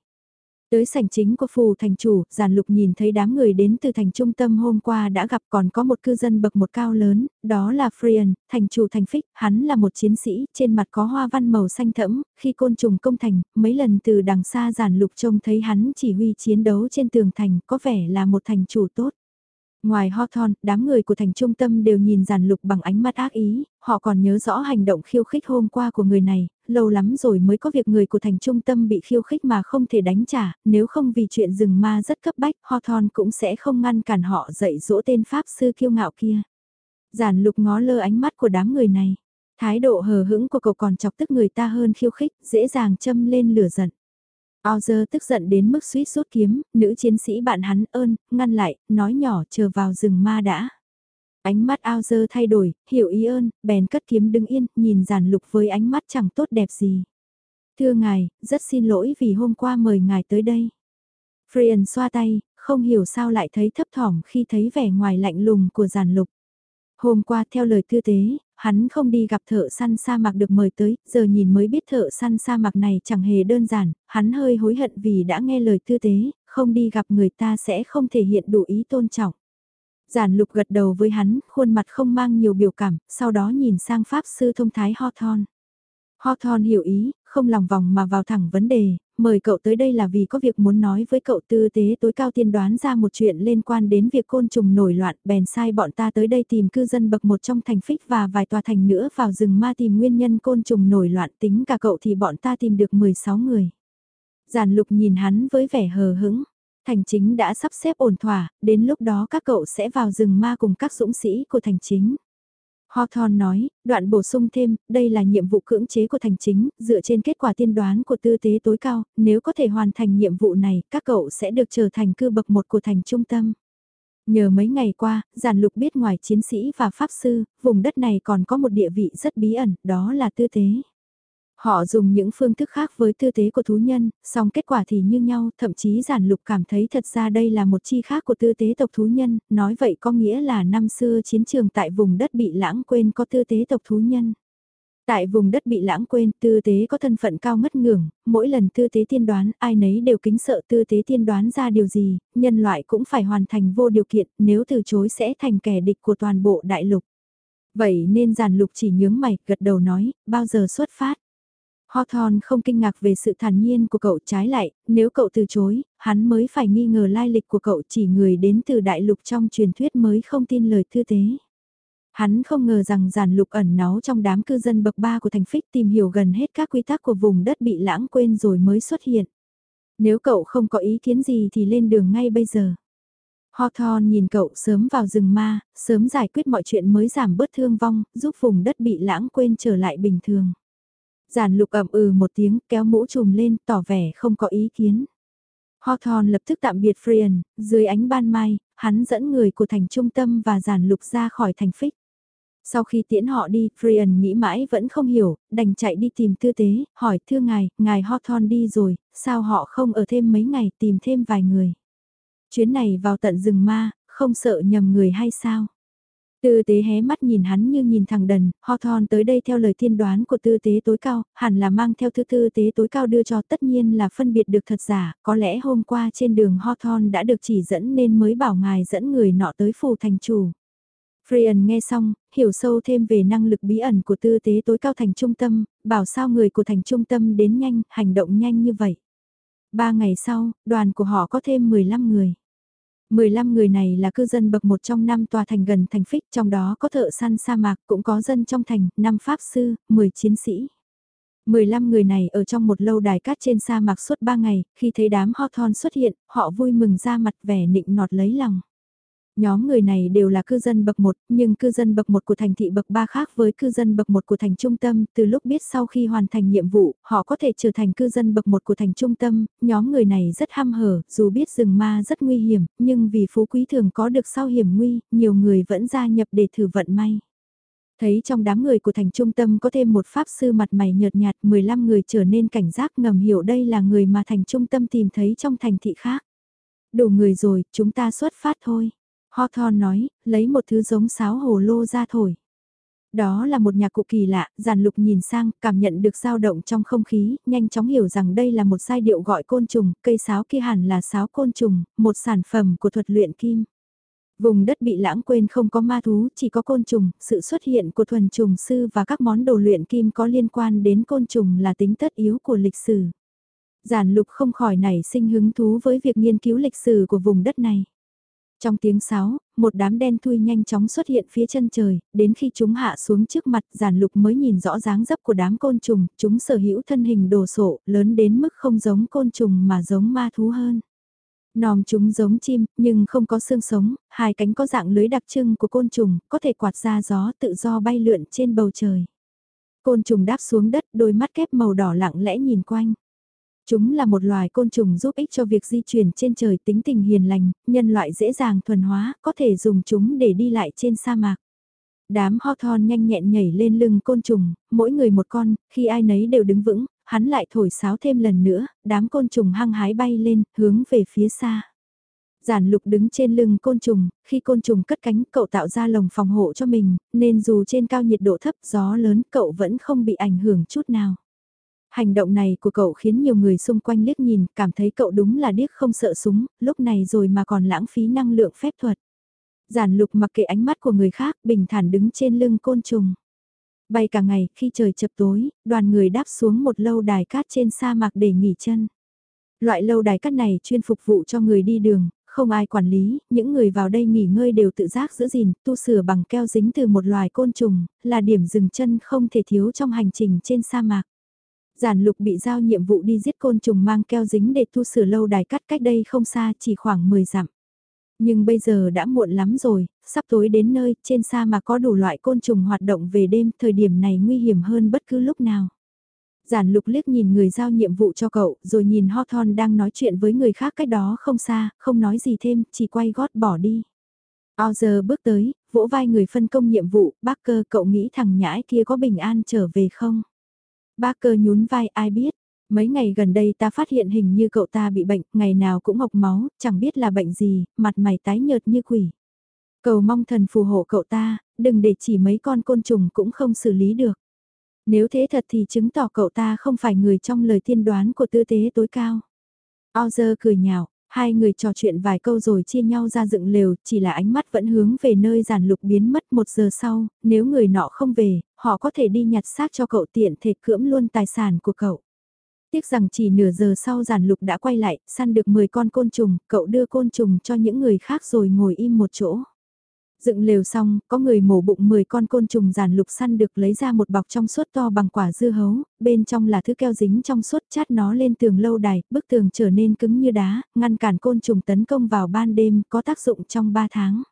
Tới sảnh chính của phù thành chủ, giản lục nhìn thấy đám người đến từ thành trung tâm hôm qua đã gặp còn có một cư dân bậc một cao lớn, đó là Frian, thành chủ thành phích, hắn là một chiến sĩ, trên mặt có hoa văn màu xanh thẫm, khi côn trùng công thành, mấy lần từ đằng xa giản lục trông thấy hắn chỉ huy chiến đấu trên tường thành, có vẻ là một thành chủ tốt. Ngoài Hawthorne, đám người của thành trung tâm đều nhìn giản lục bằng ánh mắt ác ý, họ còn nhớ rõ hành động khiêu khích hôm qua của người này, lâu lắm rồi mới có việc người của thành trung tâm bị khiêu khích mà không thể đánh trả, nếu không vì chuyện rừng ma rất cấp bách, Hawthorne cũng sẽ không ngăn cản họ dạy dỗ tên Pháp sư kiêu ngạo kia. Giản lục ngó lơ ánh mắt của đám người này. Thái độ hờ hững của cậu còn chọc tức người ta hơn khiêu khích, dễ dàng châm lên lửa giận. Ozer tức giận đến mức suýt rút kiếm, nữ chiến sĩ bạn hắn ơn, ngăn lại, nói nhỏ chờ vào rừng ma đã. Ánh mắt Ozer thay đổi, hiểu ý ơn, bèn cất kiếm đứng yên, nhìn giản lục với ánh mắt chẳng tốt đẹp gì. Thưa ngài, rất xin lỗi vì hôm qua mời ngài tới đây. Frian xoa tay, không hiểu sao lại thấy thấp thỏm khi thấy vẻ ngoài lạnh lùng của giản lục. Hôm qua theo lời tư tế, hắn không đi gặp thợ săn sa mạc được mời tới, giờ nhìn mới biết thợ săn sa mạc này chẳng hề đơn giản, hắn hơi hối hận vì đã nghe lời tư tế, không đi gặp người ta sẽ không thể hiện đủ ý tôn trọng. Giản lục gật đầu với hắn, khuôn mặt không mang nhiều biểu cảm, sau đó nhìn sang pháp sư thông thái Hawthorne. Hawthorne hiểu ý, không lòng vòng mà vào thẳng vấn đề, mời cậu tới đây là vì có việc muốn nói với cậu tư tế tối cao tiên đoán ra một chuyện liên quan đến việc côn trùng nổi loạn, bèn sai bọn ta tới đây tìm cư dân bậc một trong thành phích và vài tòa thành nữa vào rừng ma tìm nguyên nhân côn trùng nổi loạn tính cả cậu thì bọn ta tìm được 16 người. Giản lục nhìn hắn với vẻ hờ hững, thành chính đã sắp xếp ổn thỏa, đến lúc đó các cậu sẽ vào rừng ma cùng các dũng sĩ của thành chính. Hawthorne nói, đoạn bổ sung thêm, đây là nhiệm vụ cưỡng chế của thành chính, dựa trên kết quả tiên đoán của tư tế tối cao, nếu có thể hoàn thành nhiệm vụ này, các cậu sẽ được trở thành cư bậc một của thành trung tâm. Nhờ mấy ngày qua, giản lục biết ngoài chiến sĩ và pháp sư, vùng đất này còn có một địa vị rất bí ẩn, đó là tư tế. Họ dùng những phương thức khác với tư tế của thú nhân, song kết quả thì như nhau, thậm chí giản lục cảm thấy thật ra đây là một chi khác của tư tế tộc thú nhân, nói vậy có nghĩa là năm xưa chiến trường tại vùng đất bị lãng quên có tư tế tộc thú nhân. Tại vùng đất bị lãng quên, tư tế có thân phận cao ngất ngưỡng, mỗi lần tư tế tiên đoán, ai nấy đều kính sợ tư tế tiên đoán ra điều gì, nhân loại cũng phải hoàn thành vô điều kiện, nếu từ chối sẽ thành kẻ địch của toàn bộ đại lục. Vậy nên giản lục chỉ nhướng mày, gật đầu nói, bao giờ xuất phát? Hawthorne không kinh ngạc về sự thản nhiên của cậu trái lại, nếu cậu từ chối, hắn mới phải nghi ngờ lai lịch của cậu chỉ người đến từ đại lục trong truyền thuyết mới không tin lời thư tế. Hắn không ngờ rằng giàn lục ẩn náu trong đám cư dân bậc ba của thành phích tìm hiểu gần hết các quy tắc của vùng đất bị lãng quên rồi mới xuất hiện. Nếu cậu không có ý kiến gì thì lên đường ngay bây giờ. Hawthorne nhìn cậu sớm vào rừng ma, sớm giải quyết mọi chuyện mới giảm bớt thương vong, giúp vùng đất bị lãng quên trở lại bình thường. Giản lục ẩm ừ một tiếng kéo mũ trùm lên tỏ vẻ không có ý kiến. Hawthorne lập tức tạm biệt Frian, dưới ánh ban mai, hắn dẫn người của thành trung tâm và giản lục ra khỏi thành phích. Sau khi tiễn họ đi, Frian nghĩ mãi vẫn không hiểu, đành chạy đi tìm tư tế, hỏi thưa ngài, ngài Hawthorne đi rồi, sao họ không ở thêm mấy ngày tìm thêm vài người. Chuyến này vào tận rừng ma, không sợ nhầm người hay sao? Tư tế hé mắt nhìn hắn như nhìn thằng đần, Hawthorne tới đây theo lời tiên đoán của tư tế tối cao, hẳn là mang theo thứ tư tế tối cao đưa cho tất nhiên là phân biệt được thật giả, có lẽ hôm qua trên đường Hawthorne đã được chỉ dẫn nên mới bảo ngài dẫn người nọ tới phù thành chủ. Freyan nghe xong, hiểu sâu thêm về năng lực bí ẩn của tư tế tối cao thành trung tâm, bảo sao người của thành trung tâm đến nhanh, hành động nhanh như vậy. Ba ngày sau, đoàn của họ có thêm 15 người. 15 người này là cư dân bậc một trong năm tòa thành gần thành phích, trong đó có thợ săn sa mạc, cũng có dân trong thành, 5 pháp sư, 10 chiến sĩ. 15 người này ở trong một lâu đài cát trên sa mạc suốt 3 ngày, khi thấy đám Hawthorne xuất hiện, họ vui mừng ra mặt vẻ nịnh nọt lấy lòng. Nhóm người này đều là cư dân bậc 1, nhưng cư dân bậc 1 của thành thị bậc 3 khác với cư dân bậc 1 của thành trung tâm, từ lúc biết sau khi hoàn thành nhiệm vụ, họ có thể trở thành cư dân bậc 1 của thành trung tâm, nhóm người này rất ham hở, dù biết rừng ma rất nguy hiểm, nhưng vì phú quý thường có được sau hiểm nguy, nhiều người vẫn gia nhập để thử vận may. Thấy trong đám người của thành trung tâm có thêm một pháp sư mặt mày nhợt nhạt, 15 người trở nên cảnh giác ngầm hiểu đây là người mà thành trung tâm tìm thấy trong thành thị khác. Đủ người rồi, chúng ta xuất phát thôi. Hawthorne nói, lấy một thứ giống sáo hồ lô ra thổi. Đó là một nhạc cụ kỳ lạ, giàn lục nhìn sang, cảm nhận được dao động trong không khí, nhanh chóng hiểu rằng đây là một giai điệu gọi côn trùng, cây sáo kia hẳn là sáo côn trùng, một sản phẩm của thuật luyện kim. Vùng đất bị lãng quên không có ma thú, chỉ có côn trùng, sự xuất hiện của thuần trùng sư và các món đồ luyện kim có liên quan đến côn trùng là tính tất yếu của lịch sử. Giản lục không khỏi nảy sinh hứng thú với việc nghiên cứu lịch sử của vùng đất này. Trong tiếng sáo, một đám đen thui nhanh chóng xuất hiện phía chân trời, đến khi chúng hạ xuống trước mặt giản lục mới nhìn rõ dáng dấp của đám côn trùng, chúng sở hữu thân hình đồ sộ, lớn đến mức không giống côn trùng mà giống ma thú hơn. Nòm chúng giống chim, nhưng không có xương sống, hai cánh có dạng lưới đặc trưng của côn trùng, có thể quạt ra gió tự do bay lượn trên bầu trời. Côn trùng đáp xuống đất, đôi mắt kép màu đỏ lặng lẽ nhìn quanh. Chúng là một loài côn trùng giúp ích cho việc di chuyển trên trời tính tình hiền lành, nhân loại dễ dàng thuần hóa, có thể dùng chúng để đi lại trên sa mạc. Đám Hawthorne nhanh nhẹn nhảy lên lưng côn trùng, mỗi người một con, khi ai nấy đều đứng vững, hắn lại thổi sáo thêm lần nữa, đám côn trùng hăng hái bay lên, hướng về phía xa. Giản lục đứng trên lưng côn trùng, khi côn trùng cất cánh cậu tạo ra lồng phòng hộ cho mình, nên dù trên cao nhiệt độ thấp gió lớn cậu vẫn không bị ảnh hưởng chút nào. Hành động này của cậu khiến nhiều người xung quanh liếc nhìn, cảm thấy cậu đúng là điếc không sợ súng, lúc này rồi mà còn lãng phí năng lượng phép thuật. Giản lục mặc kệ ánh mắt của người khác, bình thản đứng trên lưng côn trùng. Bay cả ngày, khi trời chập tối, đoàn người đáp xuống một lâu đài cát trên sa mạc để nghỉ chân. Loại lâu đài cát này chuyên phục vụ cho người đi đường, không ai quản lý, những người vào đây nghỉ ngơi đều tự giác giữ gìn, tu sửa bằng keo dính từ một loài côn trùng, là điểm dừng chân không thể thiếu trong hành trình trên sa mạc. Giản lục bị giao nhiệm vụ đi giết côn trùng mang keo dính để tu sửa lâu đài cắt cách đây không xa chỉ khoảng 10 dặm. Nhưng bây giờ đã muộn lắm rồi, sắp tối đến nơi, trên xa mà có đủ loại côn trùng hoạt động về đêm, thời điểm này nguy hiểm hơn bất cứ lúc nào. Giản lục liếc nhìn người giao nhiệm vụ cho cậu, rồi nhìn Hawthorne đang nói chuyện với người khác cách đó không xa, không nói gì thêm, chỉ quay gót bỏ đi. Ozer bước tới, vỗ vai người phân công nhiệm vụ, bác cơ cậu nghĩ thằng nhãi kia có bình an trở về không? Bác cơ nhún vai ai biết. Mấy ngày gần đây ta phát hiện hình như cậu ta bị bệnh, ngày nào cũng ngọc máu, chẳng biết là bệnh gì, mặt mày tái nhợt như quỷ. Cầu mong thần phù hộ cậu ta, đừng để chỉ mấy con côn trùng cũng không xử lý được. Nếu thế thật thì chứng tỏ cậu ta không phải người trong lời tiên đoán của tư tế tối cao. Ozer cười nhạo, Hai người trò chuyện vài câu rồi chia nhau ra dựng lều, chỉ là ánh mắt vẫn hướng về nơi giản lục biến mất một giờ sau, nếu người nọ không về, họ có thể đi nhặt xác cho cậu tiện thể cưỡng luôn tài sản của cậu. Tiếc rằng chỉ nửa giờ sau giản lục đã quay lại, săn được 10 con côn trùng, cậu đưa côn trùng cho những người khác rồi ngồi im một chỗ. Dựng lều xong, có người mổ bụng 10 con côn trùng giàn lục săn được lấy ra một bọc trong suốt to bằng quả dưa hấu, bên trong là thứ keo dính trong suốt chát nó lên tường lâu đài, bức tường trở nên cứng như đá, ngăn cản côn trùng tấn công vào ban đêm, có tác dụng trong 3 tháng.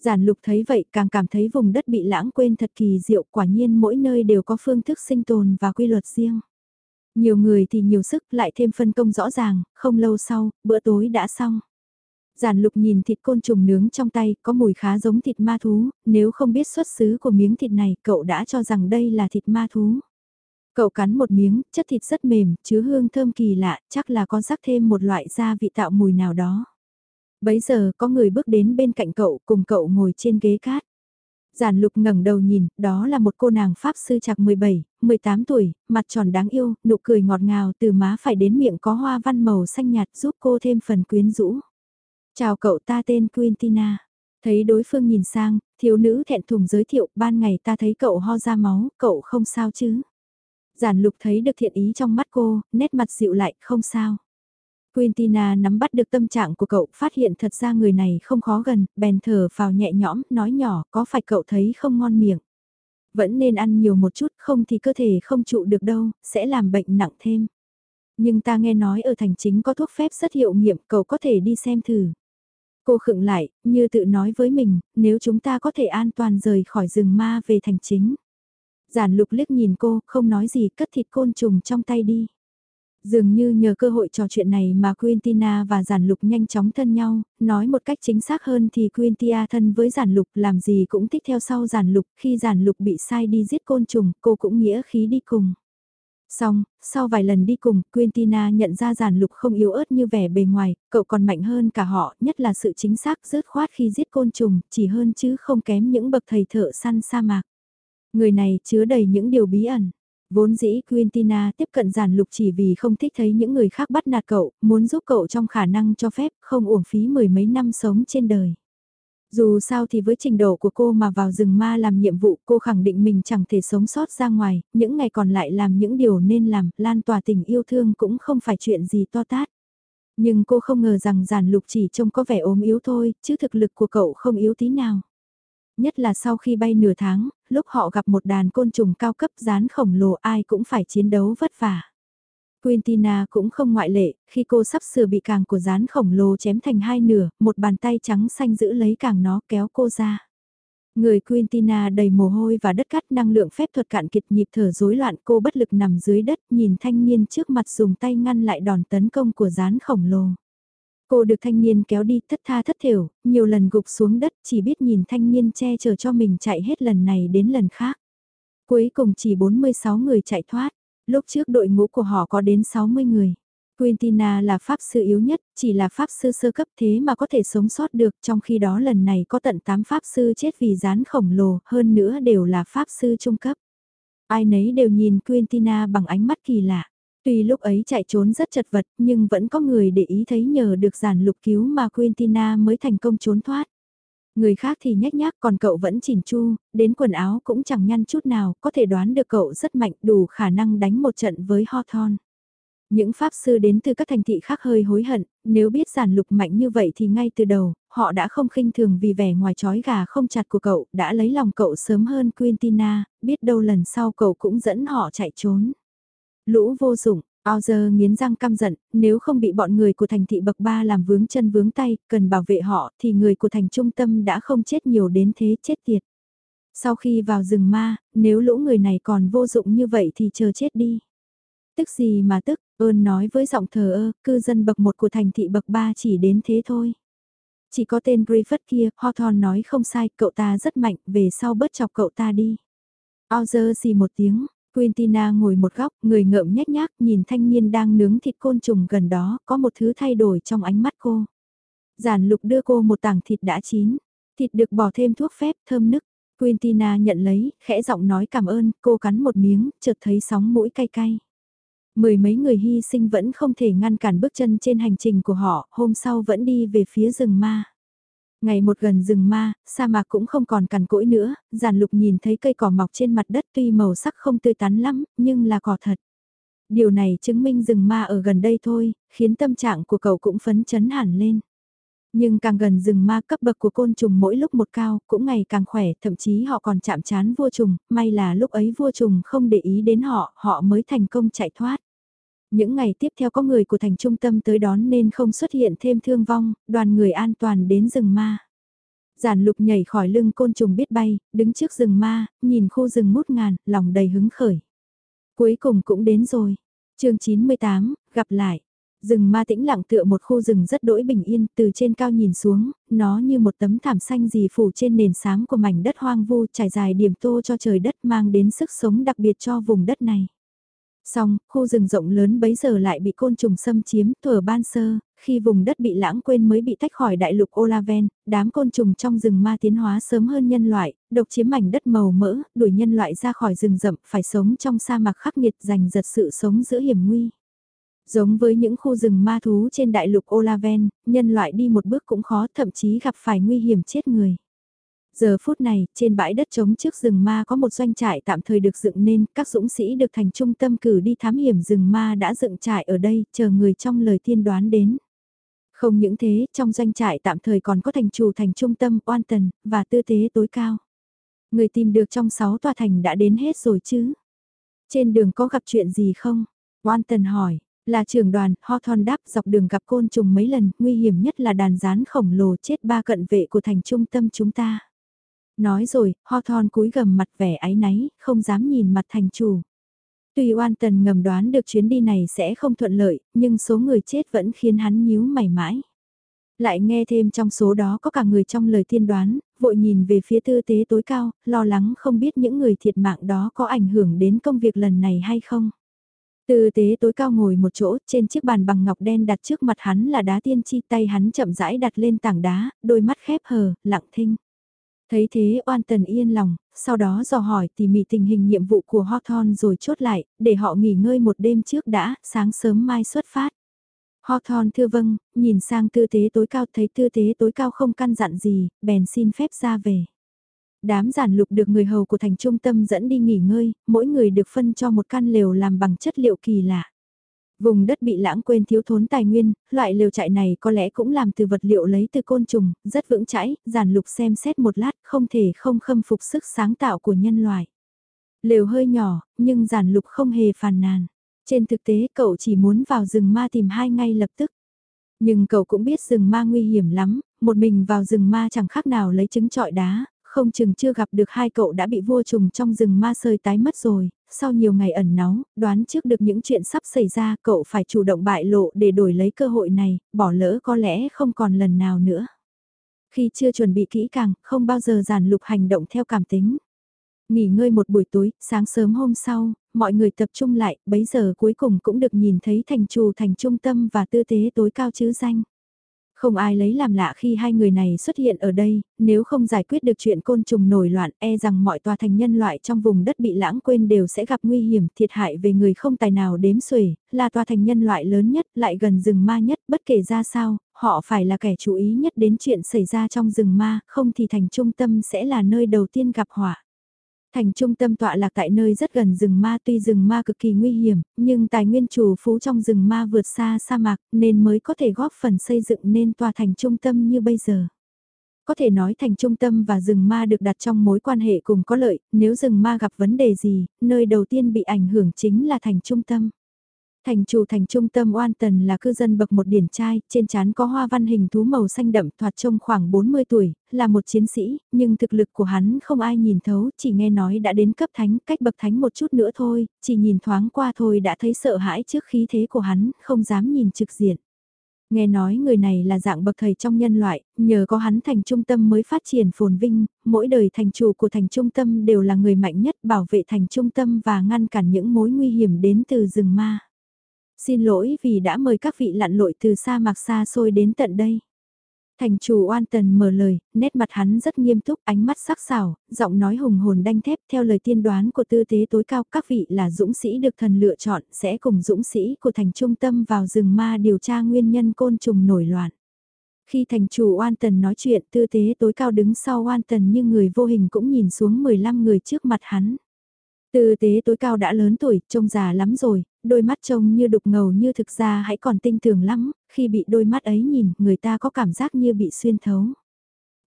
Giản lục thấy vậy càng cảm thấy vùng đất bị lãng quên thật kỳ diệu quả nhiên mỗi nơi đều có phương thức sinh tồn và quy luật riêng. Nhiều người thì nhiều sức lại thêm phân công rõ ràng, không lâu sau, bữa tối đã xong. Giản lục nhìn thịt côn trùng nướng trong tay, có mùi khá giống thịt ma thú, nếu không biết xuất xứ của miếng thịt này, cậu đã cho rằng đây là thịt ma thú. Cậu cắn một miếng, chất thịt rất mềm, chứa hương thơm kỳ lạ, chắc là có rắc thêm một loại gia vị tạo mùi nào đó. Bấy giờ, có người bước đến bên cạnh cậu, cùng cậu ngồi trên ghế cát. Giản lục ngẩng đầu nhìn, đó là một cô nàng Pháp sư chạc 17, 18 tuổi, mặt tròn đáng yêu, nụ cười ngọt ngào từ má phải đến miệng có hoa văn màu xanh nhạt giúp cô thêm phần quyến rũ. Chào cậu ta tên Quintina. Thấy đối phương nhìn sang, thiếu nữ thẹn thùng giới thiệu, ban ngày ta thấy cậu ho ra máu, cậu không sao chứ. Giản lục thấy được thiện ý trong mắt cô, nét mặt dịu lại, không sao. Quintina nắm bắt được tâm trạng của cậu, phát hiện thật ra người này không khó gần, bèn thở vào nhẹ nhõm, nói nhỏ, có phải cậu thấy không ngon miệng. Vẫn nên ăn nhiều một chút, không thì cơ thể không trụ được đâu, sẽ làm bệnh nặng thêm. Nhưng ta nghe nói ở thành chính có thuốc phép rất hiệu nghiệm, cậu có thể đi xem thử. Cô khựng lại, như tự nói với mình, nếu chúng ta có thể an toàn rời khỏi rừng ma về thành chính. Giản lục liếc nhìn cô, không nói gì, cất thịt côn trùng trong tay đi. Dường như nhờ cơ hội trò chuyện này mà Quintina và Giản Lục nhanh chóng thân nhau, nói một cách chính xác hơn thì Quintia thân với Giản Lục làm gì cũng thích theo sau Giản Lục, khi Giản Lục bị sai đi giết côn trùng, cô cũng nghĩa khí đi cùng. Xong, sau vài lần đi cùng, Quintina nhận ra Giản Lục không yếu ớt như vẻ bề ngoài, cậu còn mạnh hơn cả họ, nhất là sự chính xác rớt khoát khi giết côn trùng, chỉ hơn chứ không kém những bậc thầy thợ săn sa mạc. Người này chứa đầy những điều bí ẩn. Vốn dĩ Quintina tiếp cận giản lục chỉ vì không thích thấy những người khác bắt nạt cậu, muốn giúp cậu trong khả năng cho phép, không uổng phí mười mấy năm sống trên đời. Dù sao thì với trình độ của cô mà vào rừng ma làm nhiệm vụ cô khẳng định mình chẳng thể sống sót ra ngoài, những ngày còn lại làm những điều nên làm, lan tỏa tình yêu thương cũng không phải chuyện gì to tát. Nhưng cô không ngờ rằng giản lục chỉ trông có vẻ ốm yếu thôi, chứ thực lực của cậu không yếu tí nào nhất là sau khi bay nửa tháng, lúc họ gặp một đàn côn trùng cao cấp rán khổng lồ ai cũng phải chiến đấu vất vả. Quintina cũng không ngoại lệ, khi cô sắp sửa bị càng của rán khổng lồ chém thành hai nửa, một bàn tay trắng xanh giữ lấy càng nó kéo cô ra. Người Quintina đầy mồ hôi và đất cát năng lượng phép thuật cạn kiệt nhịp thở rối loạn cô bất lực nằm dưới đất nhìn thanh niên trước mặt dùng tay ngăn lại đòn tấn công của rán khổng lồ. Cô được thanh niên kéo đi thất tha thất thiểu, nhiều lần gục xuống đất chỉ biết nhìn thanh niên che chở cho mình chạy hết lần này đến lần khác. Cuối cùng chỉ 46 người chạy thoát, lúc trước đội ngũ của họ có đến 60 người. Quintina là pháp sư yếu nhất, chỉ là pháp sư sơ cấp thế mà có thể sống sót được trong khi đó lần này có tận 8 pháp sư chết vì rán khổng lồ, hơn nữa đều là pháp sư trung cấp. Ai nấy đều nhìn Quintina bằng ánh mắt kỳ lạ. Tuy lúc ấy chạy trốn rất chật vật nhưng vẫn có người để ý thấy nhờ được giản lục cứu mà Quintina mới thành công trốn thoát. Người khác thì nhách nhác còn cậu vẫn chỉn chu, đến quần áo cũng chẳng nhăn chút nào, có thể đoán được cậu rất mạnh đủ khả năng đánh một trận với Hawthorne. Những pháp sư đến từ các thành thị khác hơi hối hận, nếu biết giản lục mạnh như vậy thì ngay từ đầu, họ đã không khinh thường vì vẻ ngoài chói gà không chặt của cậu, đã lấy lòng cậu sớm hơn Quintina, biết đâu lần sau cậu cũng dẫn họ chạy trốn. Lũ vô dụng, ao giờ nghiến răng căm giận, nếu không bị bọn người của thành thị bậc ba làm vướng chân vướng tay, cần bảo vệ họ thì người của thành trung tâm đã không chết nhiều đến thế chết tiệt. Sau khi vào rừng ma, nếu lũ người này còn vô dụng như vậy thì chờ chết đi. Tức gì mà tức, ơn nói với giọng thờ ơ, cư dân bậc một của thành thị bậc ba chỉ đến thế thôi. Chỉ có tên Griffith kia, Hawthorne nói không sai, cậu ta rất mạnh, về sau bớt chọc cậu ta đi. Ao gì một tiếng, Quintina ngồi một góc, người ngợm nhét nhác, nhìn thanh niên đang nướng thịt côn trùng gần đó, có một thứ thay đổi trong ánh mắt cô. Giản lục đưa cô một tảng thịt đã chín, thịt được bỏ thêm thuốc phép, thơm nức. Quintina nhận lấy, khẽ giọng nói cảm ơn, cô cắn một miếng, chợt thấy sóng mũi cay cay. Mười mấy người hy sinh vẫn không thể ngăn cản bước chân trên hành trình của họ, hôm sau vẫn đi về phía rừng ma. Ngày một gần rừng ma, sa mạc cũng không còn cằn cỗi nữa, giản lục nhìn thấy cây cỏ mọc trên mặt đất tuy màu sắc không tươi tắn lắm, nhưng là cỏ thật. Điều này chứng minh rừng ma ở gần đây thôi, khiến tâm trạng của cậu cũng phấn chấn hẳn lên. Nhưng càng gần rừng ma cấp bậc của côn trùng mỗi lúc một cao, cũng ngày càng khỏe, thậm chí họ còn chạm chán vua trùng, may là lúc ấy vua trùng không để ý đến họ, họ mới thành công chạy thoát. Những ngày tiếp theo có người của thành trung tâm tới đón nên không xuất hiện thêm thương vong, đoàn người an toàn đến rừng ma. Giản lục nhảy khỏi lưng côn trùng biết bay, đứng trước rừng ma, nhìn khu rừng mút ngàn, lòng đầy hứng khởi. Cuối cùng cũng đến rồi. chương 98, gặp lại. Rừng ma tĩnh lặng tựa một khu rừng rất đỗi bình yên, từ trên cao nhìn xuống, nó như một tấm thảm xanh dì phủ trên nền sáng của mảnh đất hoang vu trải dài điểm tô cho trời đất mang đến sức sống đặc biệt cho vùng đất này. Xong, khu rừng rộng lớn bấy giờ lại bị côn trùng xâm chiếm, thuở ban sơ, khi vùng đất bị lãng quên mới bị tách khỏi đại lục Olaven, đám côn trùng trong rừng ma tiến hóa sớm hơn nhân loại, độc chiếm mảnh đất màu mỡ, đuổi nhân loại ra khỏi rừng rậm, phải sống trong sa mạc khắc nghiệt giành giật sự sống giữa hiểm nguy. Giống với những khu rừng ma thú trên đại lục Olaven, nhân loại đi một bước cũng khó thậm chí gặp phải nguy hiểm chết người. Giờ phút này, trên bãi đất trống trước rừng ma có một doanh trại tạm thời được dựng nên, các dũng sĩ được thành trung tâm cử đi thám hiểm rừng ma đã dựng trại ở đây, chờ người trong lời tiên đoán đến. Không những thế, trong doanh trại tạm thời còn có thành chủ thành trung tâm, oan tần, và tư tế tối cao. Người tìm được trong 6 tòa thành đã đến hết rồi chứ? Trên đường có gặp chuyện gì không? Oan tần hỏi, là trưởng đoàn, Hawthorne đáp dọc đường gặp côn trùng mấy lần, nguy hiểm nhất là đàn rán khổng lồ chết ba cận vệ của thành trung tâm chúng ta. Nói rồi, Hawthorne cúi gầm mặt vẻ áy náy, không dám nhìn mặt thành chủ. Tuy oan tần ngầm đoán được chuyến đi này sẽ không thuận lợi, nhưng số người chết vẫn khiến hắn nhíu mày mãi. Lại nghe thêm trong số đó có cả người trong lời tiên đoán, vội nhìn về phía tư tế tối cao, lo lắng không biết những người thiệt mạng đó có ảnh hưởng đến công việc lần này hay không. Tư tế tối cao ngồi một chỗ, trên chiếc bàn bằng ngọc đen đặt trước mặt hắn là đá tiên chi tay hắn chậm rãi đặt lên tảng đá, đôi mắt khép hờ, lặng thinh. Thấy thế oan tần yên lòng, sau đó dò hỏi tỉ mỉ tình hình nhiệm vụ của Hawthorne rồi chốt lại, để họ nghỉ ngơi một đêm trước đã, sáng sớm mai xuất phát. Hawthorne thưa vâng, nhìn sang tư tế tối cao thấy tư tế tối cao không căn dặn gì, bèn xin phép ra về. Đám giản lục được người hầu của thành trung tâm dẫn đi nghỉ ngơi, mỗi người được phân cho một căn lều làm bằng chất liệu kỳ lạ. Vùng đất bị lãng quên thiếu thốn tài nguyên, loại lều trại này có lẽ cũng làm từ vật liệu lấy từ côn trùng, rất vững chãi, giản lục xem xét một lát không thể không khâm phục sức sáng tạo của nhân loại. Lều hơi nhỏ, nhưng giản lục không hề phàn nàn. Trên thực tế cậu chỉ muốn vào rừng ma tìm hai ngay lập tức. Nhưng cậu cũng biết rừng ma nguy hiểm lắm, một mình vào rừng ma chẳng khác nào lấy trứng trọi đá, không chừng chưa gặp được hai cậu đã bị vua trùng trong rừng ma sơi tái mất rồi, sau nhiều ngày ẩn náu, đoán trước được những chuyện sắp xảy ra cậu phải chủ động bại lộ để đổi lấy cơ hội này, bỏ lỡ có lẽ không còn lần nào nữa. Khi chưa chuẩn bị kỹ càng, không bao giờ giản lục hành động theo cảm tính. Nghỉ ngơi một buổi tối, sáng sớm hôm sau, mọi người tập trung lại, bấy giờ cuối cùng cũng được nhìn thấy thành trù thành trung tâm và tư tế tối cao chứ danh. Không ai lấy làm lạ khi hai người này xuất hiện ở đây, nếu không giải quyết được chuyện côn trùng nổi loạn e rằng mọi tòa thành nhân loại trong vùng đất bị lãng quên đều sẽ gặp nguy hiểm thiệt hại về người không tài nào đếm xuể, là tòa thành nhân loại lớn nhất lại gần rừng ma nhất bất kể ra sao, họ phải là kẻ chú ý nhất đến chuyện xảy ra trong rừng ma, không thì thành trung tâm sẽ là nơi đầu tiên gặp họa. Thành trung tâm tọa lạc tại nơi rất gần rừng ma tuy rừng ma cực kỳ nguy hiểm, nhưng tài nguyên chủ phú trong rừng ma vượt xa sa mạc nên mới có thể góp phần xây dựng nên tòa thành trung tâm như bây giờ. Có thể nói thành trung tâm và rừng ma được đặt trong mối quan hệ cùng có lợi, nếu rừng ma gặp vấn đề gì, nơi đầu tiên bị ảnh hưởng chính là thành trung tâm. Thành chủ thành trung tâm oan tần là cư dân bậc một điển trai, trên trán có hoa văn hình thú màu xanh đậm thoạt trông khoảng 40 tuổi, là một chiến sĩ, nhưng thực lực của hắn không ai nhìn thấu, chỉ nghe nói đã đến cấp thánh, cách bậc thánh một chút nữa thôi, chỉ nhìn thoáng qua thôi đã thấy sợ hãi trước khí thế của hắn, không dám nhìn trực diện. Nghe nói người này là dạng bậc thầy trong nhân loại, nhờ có hắn thành trung tâm mới phát triển phồn vinh, mỗi đời thành chủ của thành trung tâm đều là người mạnh nhất bảo vệ thành trung tâm và ngăn cản những mối nguy hiểm đến từ rừng ma. Xin lỗi vì đã mời các vị lặn lội từ sa mạc xa xôi đến tận đây. Thành chủ oan tần mở lời, nét mặt hắn rất nghiêm túc, ánh mắt sắc sảo, giọng nói hùng hồn đanh thép theo lời tiên đoán của tư tế tối cao. Các vị là dũng sĩ được thần lựa chọn sẽ cùng dũng sĩ của thành trung tâm vào rừng ma điều tra nguyên nhân côn trùng nổi loạn. Khi thành chủ oan tần nói chuyện tư tế tối cao đứng sau oan tần như người vô hình cũng nhìn xuống 15 người trước mặt hắn. Tư tế tối cao đã lớn tuổi, trông già lắm rồi, đôi mắt trông như đục ngầu như thực ra hãy còn tinh tường lắm, khi bị đôi mắt ấy nhìn, người ta có cảm giác như bị xuyên thấu.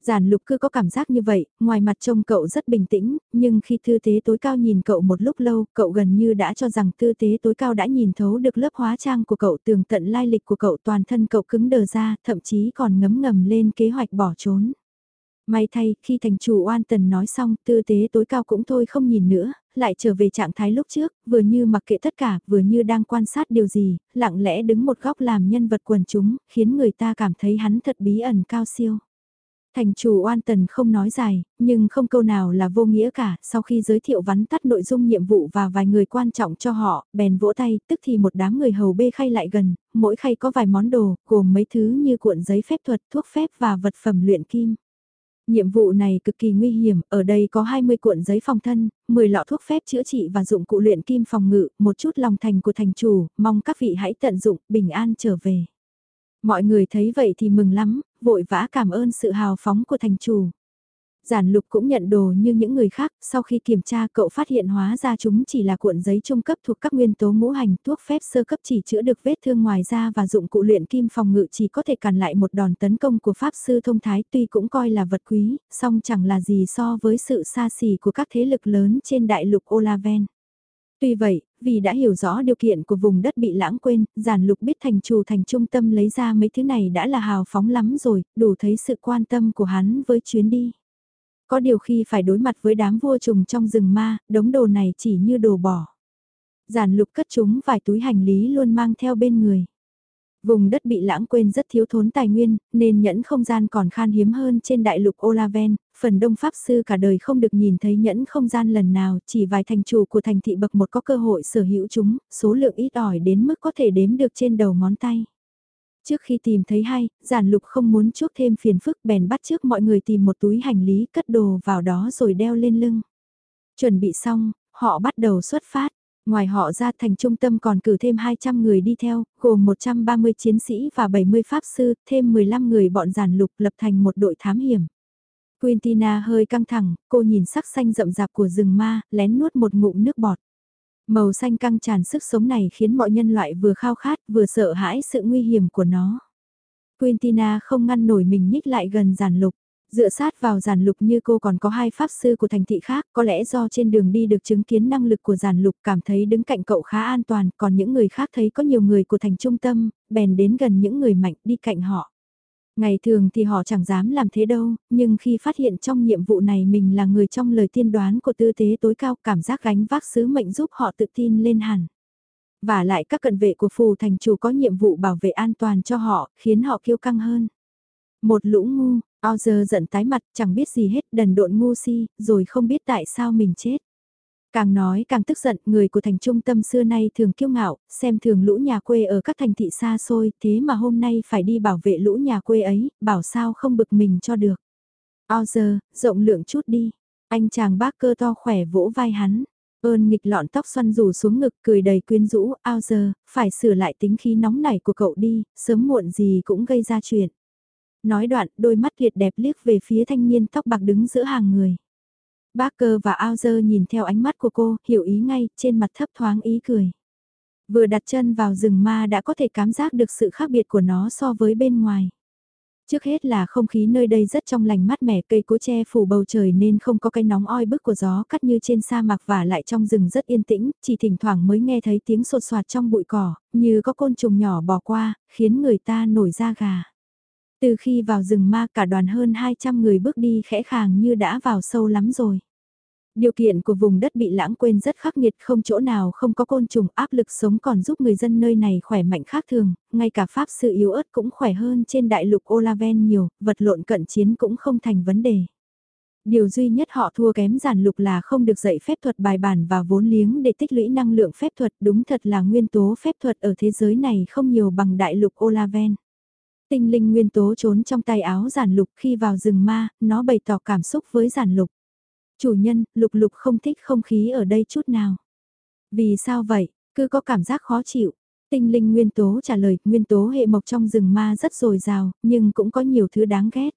Giản lục cứ có cảm giác như vậy, ngoài mặt trông cậu rất bình tĩnh, nhưng khi tư tế tối cao nhìn cậu một lúc lâu, cậu gần như đã cho rằng tư tế tối cao đã nhìn thấu được lớp hóa trang của cậu tường tận lai lịch của cậu toàn thân cậu cứng đờ ra, thậm chí còn ngấm ngầm lên kế hoạch bỏ trốn. May thay, khi thành chủ oan tần nói xong, tư tế tối cao cũng thôi không nhìn nữa, lại trở về trạng thái lúc trước, vừa như mặc kệ tất cả, vừa như đang quan sát điều gì, lặng lẽ đứng một góc làm nhân vật quần chúng, khiến người ta cảm thấy hắn thật bí ẩn cao siêu. Thành chủ oan tần không nói dài, nhưng không câu nào là vô nghĩa cả, sau khi giới thiệu vắn tắt nội dung nhiệm vụ và vài người quan trọng cho họ, bèn vỗ tay, tức thì một đám người hầu bê khay lại gần, mỗi khay có vài món đồ, gồm mấy thứ như cuộn giấy phép thuật, thuốc phép và vật phẩm luyện kim. Nhiệm vụ này cực kỳ nguy hiểm, ở đây có 20 cuộn giấy phòng thân, 10 lọ thuốc phép chữa trị và dụng cụ luyện kim phòng ngự, một chút lòng thành của thành chủ, mong các vị hãy tận dụng, bình an trở về. Mọi người thấy vậy thì mừng lắm, vội vã cảm ơn sự hào phóng của thành chủ. Giản lục cũng nhận đồ như những người khác, sau khi kiểm tra cậu phát hiện hóa ra chúng chỉ là cuộn giấy trung cấp thuộc các nguyên tố ngũ hành, thuốc phép sơ cấp chỉ chữa được vết thương ngoài da và dụng cụ luyện kim phòng ngự chỉ có thể cản lại một đòn tấn công của pháp sư thông thái tuy cũng coi là vật quý, song chẳng là gì so với sự xa xỉ của các thế lực lớn trên đại lục Olaven. Tuy vậy, vì đã hiểu rõ điều kiện của vùng đất bị lãng quên, giản lục biết thành chủ thành trung tâm lấy ra mấy thứ này đã là hào phóng lắm rồi, đủ thấy sự quan tâm của hắn với chuyến đi. Có điều khi phải đối mặt với đám vua trùng trong rừng ma, đống đồ này chỉ như đồ bỏ. Giản lục cất chúng vài túi hành lý luôn mang theo bên người. Vùng đất bị lãng quên rất thiếu thốn tài nguyên, nên nhẫn không gian còn khan hiếm hơn trên đại lục Olaven, phần đông pháp sư cả đời không được nhìn thấy nhẫn không gian lần nào, chỉ vài thành chủ của thành thị bậc một có cơ hội sở hữu chúng, số lượng ít ỏi đến mức có thể đếm được trên đầu ngón tay. Trước khi tìm thấy hay, giản lục không muốn chuốc thêm phiền phức bèn bắt trước mọi người tìm một túi hành lý cất đồ vào đó rồi đeo lên lưng. Chuẩn bị xong, họ bắt đầu xuất phát. Ngoài họ ra thành trung tâm còn cử thêm 200 người đi theo, gồm 130 chiến sĩ và 70 pháp sư, thêm 15 người bọn giản lục lập thành một đội thám hiểm. Quintina hơi căng thẳng, cô nhìn sắc xanh rậm rạp của rừng ma, lén nuốt một ngụm nước bọt. Màu xanh căng tràn sức sống này khiến mọi nhân loại vừa khao khát vừa sợ hãi sự nguy hiểm của nó. Quintina không ngăn nổi mình nhích lại gần giàn lục. Dựa sát vào giàn lục như cô còn có hai pháp sư của thành thị khác, có lẽ do trên đường đi được chứng kiến năng lực của giàn lục cảm thấy đứng cạnh cậu khá an toàn, còn những người khác thấy có nhiều người của thành trung tâm, bèn đến gần những người mạnh đi cạnh họ. Ngày thường thì họ chẳng dám làm thế đâu, nhưng khi phát hiện trong nhiệm vụ này mình là người trong lời tiên đoán của tư tế tối cao cảm giác gánh vác sứ mệnh giúp họ tự tin lên hẳn. Và lại các cận vệ của phù thành chủ có nhiệm vụ bảo vệ an toàn cho họ, khiến họ kiêu căng hơn. Một lũ ngu, Ozer giận tái mặt, chẳng biết gì hết, đần độn ngu si, rồi không biết tại sao mình chết. Càng nói càng tức giận, người của thành trung tâm xưa nay thường kiêu ngạo, xem thường lũ nhà quê ở các thành thị xa xôi, thế mà hôm nay phải đi bảo vệ lũ nhà quê ấy, bảo sao không bực mình cho được. ao giờ rộng lượng chút đi. Anh chàng bác cơ to khỏe vỗ vai hắn. Ơn nghịch lọn tóc xoăn rủ xuống ngực cười đầy quyến rũ, ao giờ phải sửa lại tính khí nóng nảy của cậu đi, sớm muộn gì cũng gây ra chuyện. Nói đoạn, đôi mắt liệt đẹp liếc về phía thanh niên tóc bạc đứng giữa hàng người. Barker và Auger nhìn theo ánh mắt của cô, hiểu ý ngay, trên mặt thấp thoáng ý cười. Vừa đặt chân vào rừng ma đã có thể cảm giác được sự khác biệt của nó so với bên ngoài. Trước hết là không khí nơi đây rất trong lành mát mẻ cây cối che phủ bầu trời nên không có cái nóng oi bức của gió cắt như trên sa mạc và lại trong rừng rất yên tĩnh, chỉ thỉnh thoảng mới nghe thấy tiếng sột soạt trong bụi cỏ, như có côn trùng nhỏ bò qua, khiến người ta nổi da gà. Từ khi vào rừng ma cả đoàn hơn 200 người bước đi khẽ khàng như đã vào sâu lắm rồi. Điều kiện của vùng đất bị lãng quên rất khắc nghiệt không chỗ nào không có côn trùng áp lực sống còn giúp người dân nơi này khỏe mạnh khác thường, ngay cả pháp sư yếu ớt cũng khỏe hơn trên đại lục Olaven nhiều, vật lộn cận chiến cũng không thành vấn đề. Điều duy nhất họ thua kém giản lục là không được dạy phép thuật bài bản và vốn liếng để tích lũy năng lượng phép thuật đúng thật là nguyên tố phép thuật ở thế giới này không nhiều bằng đại lục Olaven. Tinh linh nguyên tố trốn trong tay áo giản lục khi vào rừng ma, nó bày tỏ cảm xúc với giản lục. Chủ nhân, lục lục không thích không khí ở đây chút nào. Vì sao vậy, cứ có cảm giác khó chịu. Tinh linh nguyên tố trả lời, nguyên tố hệ mộc trong rừng ma rất dồi dào, nhưng cũng có nhiều thứ đáng ghét.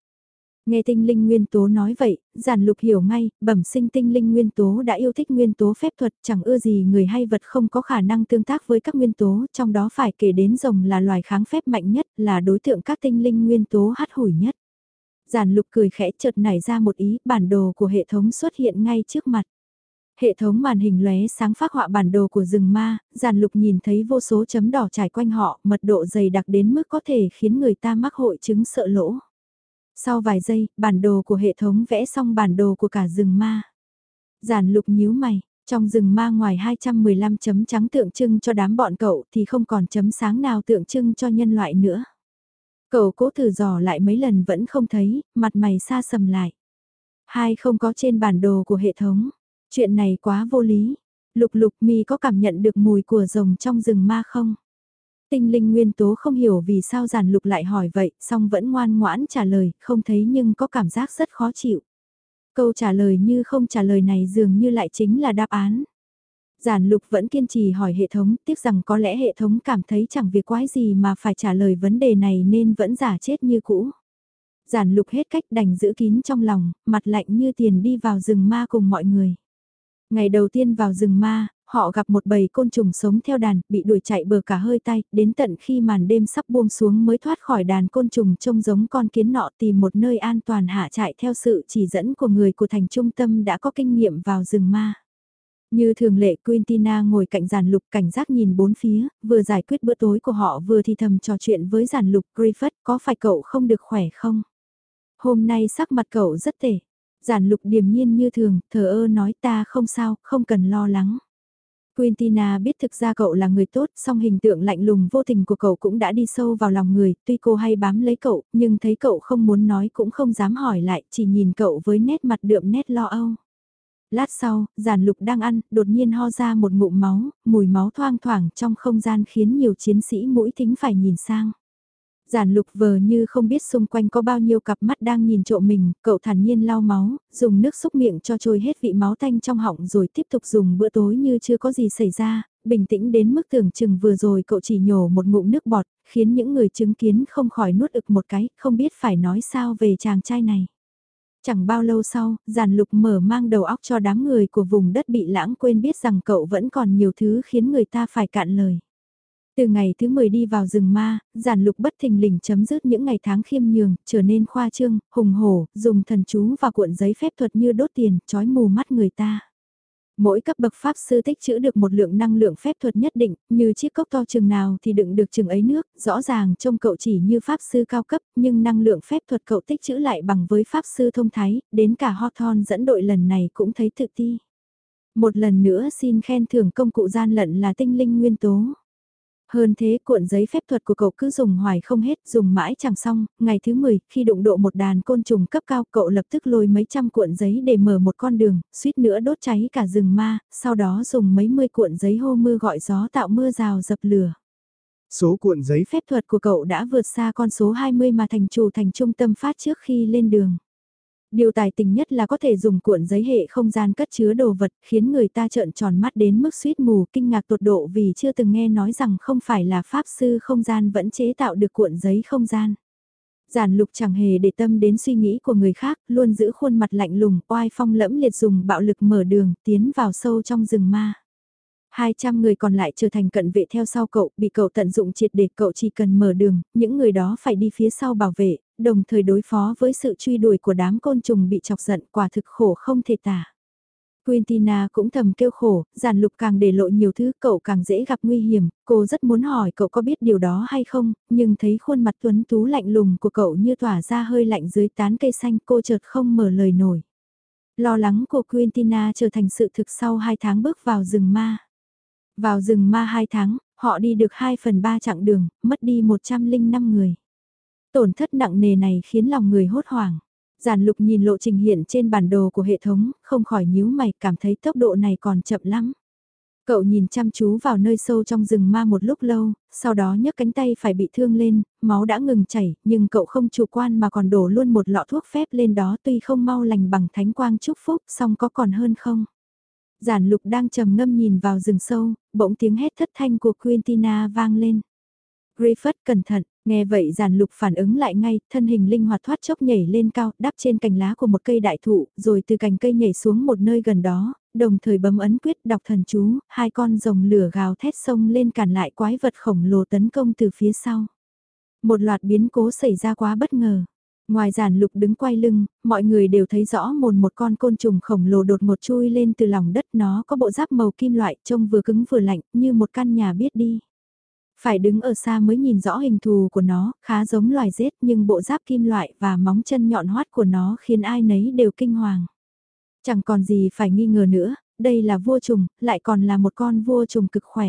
Nghe tinh linh nguyên tố nói vậy, giản lục hiểu ngay, bẩm sinh tinh linh nguyên tố đã yêu thích nguyên tố phép thuật chẳng ưa gì người hay vật không có khả năng tương tác với các nguyên tố, trong đó phải kể đến rồng là loài kháng phép mạnh nhất, là đối tượng các tinh linh nguyên tố hắt hủi nhất. Giản lục cười khẽ chợt nảy ra một ý, bản đồ của hệ thống xuất hiện ngay trước mặt. Hệ thống màn hình lóe sáng phát họa bản đồ của rừng ma, giản lục nhìn thấy vô số chấm đỏ trải quanh họ, mật độ dày đặc đến mức có thể khiến người ta mắc hội chứng sợ lỗ. Sau vài giây, bản đồ của hệ thống vẽ xong bản đồ của cả rừng ma. Giản lục nhíu mày, trong rừng ma ngoài 215 chấm trắng tượng trưng cho đám bọn cậu thì không còn chấm sáng nào tượng trưng cho nhân loại nữa. Cậu cố thử dò lại mấy lần vẫn không thấy, mặt mày xa sầm lại. Hai không có trên bản đồ của hệ thống. Chuyện này quá vô lý. Lục lục mi có cảm nhận được mùi của rồng trong rừng ma không? Tinh linh nguyên tố không hiểu vì sao giản lục lại hỏi vậy, song vẫn ngoan ngoãn trả lời, không thấy nhưng có cảm giác rất khó chịu. Câu trả lời như không trả lời này dường như lại chính là đáp án. Giản lục vẫn kiên trì hỏi hệ thống, tiếc rằng có lẽ hệ thống cảm thấy chẳng việc quái gì mà phải trả lời vấn đề này nên vẫn giả chết như cũ. Giản lục hết cách đành giữ kín trong lòng, mặt lạnh như tiền đi vào rừng ma cùng mọi người. Ngày đầu tiên vào rừng ma, họ gặp một bầy côn trùng sống theo đàn, bị đuổi chạy bờ cả hơi tay, đến tận khi màn đêm sắp buông xuống mới thoát khỏi đàn côn trùng trông giống con kiến nọ tìm một nơi an toàn hạ chạy theo sự chỉ dẫn của người của thành trung tâm đã có kinh nghiệm vào rừng ma. Như thường lệ Quintina ngồi cạnh giàn lục cảnh giác nhìn bốn phía, vừa giải quyết bữa tối của họ vừa thì thầm trò chuyện với giàn lục Griffith có phải cậu không được khỏe không? Hôm nay sắc mặt cậu rất tệ. Giản lục điềm nhiên như thường, thờ ơ nói ta không sao, không cần lo lắng. Quintina biết thực ra cậu là người tốt, song hình tượng lạnh lùng vô tình của cậu cũng đã đi sâu vào lòng người, tuy cô hay bám lấy cậu, nhưng thấy cậu không muốn nói cũng không dám hỏi lại, chỉ nhìn cậu với nét mặt đượm nét lo âu. Lát sau, giản lục đang ăn, đột nhiên ho ra một ngụm máu, mùi máu thoang thoảng trong không gian khiến nhiều chiến sĩ mũi thính phải nhìn sang. Giản lục vờ như không biết xung quanh có bao nhiêu cặp mắt đang nhìn trộm mình, cậu thản nhiên lau máu, dùng nước xúc miệng cho trôi hết vị máu thanh trong họng rồi tiếp tục dùng bữa tối như chưa có gì xảy ra, bình tĩnh đến mức tưởng chừng vừa rồi cậu chỉ nhổ một ngụm nước bọt, khiến những người chứng kiến không khỏi nuốt ực một cái, không biết phải nói sao về chàng trai này. Chẳng bao lâu sau, giản lục mở mang đầu óc cho đám người của vùng đất bị lãng quên biết rằng cậu vẫn còn nhiều thứ khiến người ta phải cạn lời. Từ ngày thứ 10 đi vào rừng ma, giản lục bất thình lình chấm dứt những ngày tháng khiêm nhường, trở nên khoa trương, hùng hổ, dùng thần chú và cuộn giấy phép thuật như đốt tiền, trói mù mắt người ta. Mỗi cấp bậc pháp sư tích trữ được một lượng năng lượng phép thuật nhất định, như chiếc cốc to chừng nào thì đựng được chừng ấy nước, rõ ràng trông cậu chỉ như pháp sư cao cấp, nhưng năng lượng phép thuật cậu tích trữ lại bằng với pháp sư thông thái, đến cả Hawthorne dẫn đội lần này cũng thấy tự ti. Một lần nữa xin khen thưởng công cụ gian lận là tinh linh nguyên tố. Hơn thế cuộn giấy phép thuật của cậu cứ dùng hoài không hết, dùng mãi chẳng xong, ngày thứ 10, khi đụng độ một đàn côn trùng cấp cao cậu lập tức lôi mấy trăm cuộn giấy để mở một con đường, suýt nữa đốt cháy cả rừng ma, sau đó dùng mấy mươi cuộn giấy hô mưa gọi gió tạo mưa rào dập lửa. Số cuộn giấy phép thuật của cậu đã vượt xa con số 20 mà thành chủ thành trung tâm phát trước khi lên đường. Điều tài tình nhất là có thể dùng cuộn giấy hệ không gian cất chứa đồ vật khiến người ta trợn tròn mắt đến mức suýt mù kinh ngạc tột độ vì chưa từng nghe nói rằng không phải là pháp sư không gian vẫn chế tạo được cuộn giấy không gian. Giản lục chẳng hề để tâm đến suy nghĩ của người khác, luôn giữ khuôn mặt lạnh lùng, oai phong lẫm liệt dùng bạo lực mở đường, tiến vào sâu trong rừng ma. 200 người còn lại trở thành cận vệ theo sau cậu, bị cậu tận dụng triệt để cậu chỉ cần mở đường, những người đó phải đi phía sau bảo vệ, đồng thời đối phó với sự truy đuổi của đám côn trùng bị chọc giận quả thực khổ không thể tả. Quintina cũng thầm kêu khổ, giản lục càng để lộ nhiều thứ cậu càng dễ gặp nguy hiểm, cô rất muốn hỏi cậu có biết điều đó hay không, nhưng thấy khuôn mặt tuấn tú lạnh lùng của cậu như tỏa ra hơi lạnh dưới tán cây xanh cô chợt không mở lời nổi. Lo lắng của Quintina trở thành sự thực sau 2 tháng bước vào rừng ma. Vào rừng ma 2 tháng, họ đi được 2 phần 3 chặng đường, mất đi 105 người. Tổn thất nặng nề này khiến lòng người hốt hoảng. Giản lục nhìn lộ trình hiện trên bản đồ của hệ thống, không khỏi nhíu mày cảm thấy tốc độ này còn chậm lắm. Cậu nhìn chăm chú vào nơi sâu trong rừng ma một lúc lâu, sau đó nhấc cánh tay phải bị thương lên, máu đã ngừng chảy, nhưng cậu không chủ quan mà còn đổ luôn một lọ thuốc phép lên đó tuy không mau lành bằng thánh quang chúc phúc, song có còn hơn không? Giản lục đang trầm ngâm nhìn vào rừng sâu, bỗng tiếng hét thất thanh của Quintina vang lên. Griffith cẩn thận, nghe vậy giản lục phản ứng lại ngay, thân hình linh hoạt thoát chốc nhảy lên cao, đáp trên cành lá của một cây đại thụ, rồi từ cành cây nhảy xuống một nơi gần đó, đồng thời bấm ấn quyết đọc thần chú, hai con rồng lửa gào thét sông lên cản lại quái vật khổng lồ tấn công từ phía sau. Một loạt biến cố xảy ra quá bất ngờ. Ngoài giản lục đứng quay lưng, mọi người đều thấy rõ mồn một con côn trùng khổng lồ đột một chui lên từ lòng đất nó có bộ giáp màu kim loại trông vừa cứng vừa lạnh như một căn nhà biết đi. Phải đứng ở xa mới nhìn rõ hình thù của nó, khá giống loài rết nhưng bộ giáp kim loại và móng chân nhọn hoắt của nó khiến ai nấy đều kinh hoàng. Chẳng còn gì phải nghi ngờ nữa, đây là vua trùng, lại còn là một con vua trùng cực khỏe.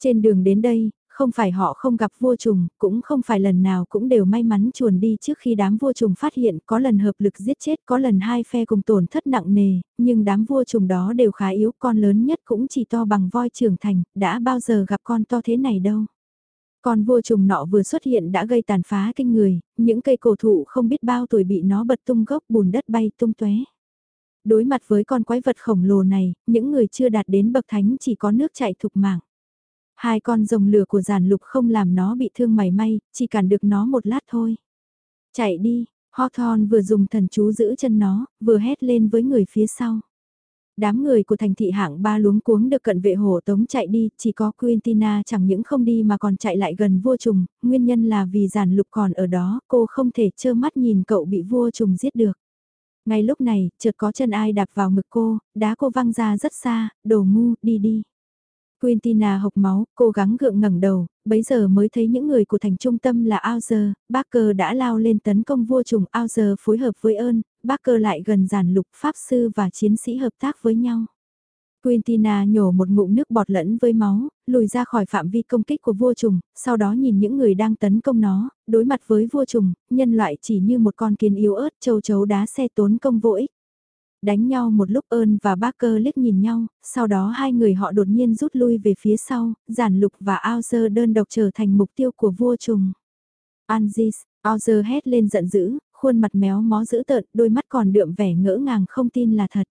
Trên đường đến đây, không phải họ không gặp vua trùng, cũng không phải lần nào cũng đều may mắn chuồn đi trước khi đám vua trùng phát hiện có lần hợp lực giết chết có lần hai phe cùng tổn thất nặng nề, nhưng đám vua trùng đó đều khá yếu con lớn nhất cũng chỉ to bằng voi trưởng thành, đã bao giờ gặp con to thế này đâu. Con vua trùng nọ vừa xuất hiện đã gây tàn phá kinh người, những cây cổ thụ không biết bao tuổi bị nó bật tung gốc bùn đất bay tung tóe. Đối mặt với con quái vật khổng lồ này, những người chưa đạt đến bậc thánh chỉ có nước chạy thục mạng. Hai con rồng lửa của giàn lục không làm nó bị thương mảy may, chỉ cản được nó một lát thôi. Chạy đi, Hawthorne vừa dùng thần chú giữ chân nó, vừa hét lên với người phía sau. Đám người của thành thị hạng ba luống cuống được cận vệ hổ tống chạy đi, chỉ có Quintina chẳng những không đi mà còn chạy lại gần vua trùng, nguyên nhân là vì giản lục còn ở đó, cô không thể trơ mắt nhìn cậu bị vua trùng giết được. Ngay lúc này, chợt có chân ai đạp vào ngực cô, đá cô văng ra rất xa, đồ ngu, đi đi. Quintina hộc máu, cố gắng gượng ngẩng đầu, bấy giờ mới thấy những người của thành trung tâm là Auzer, Barker đã lao lên tấn công vua trùng Auzer phối hợp với ơn, Barker lại gần giàn lục pháp sư và chiến sĩ hợp tác với nhau. Quintina nhổ một ngụm nước bọt lẫn với máu, lùi ra khỏi phạm vi công kích của vua trùng, sau đó nhìn những người đang tấn công nó, đối mặt với vua trùng, nhân loại chỉ như một con kiến yếu ớt châu chấu đá xe tốn công vô ích. Đánh nhau một lúc ơn và Barker liếc nhìn nhau, sau đó hai người họ đột nhiên rút lui về phía sau, giản lục và Auzer đơn độc trở thành mục tiêu của vua trùng. Anzis, Auzer hét lên giận dữ, khuôn mặt méo mó dữ tợn, đôi mắt còn đượm vẻ ngỡ ngàng không tin là thật.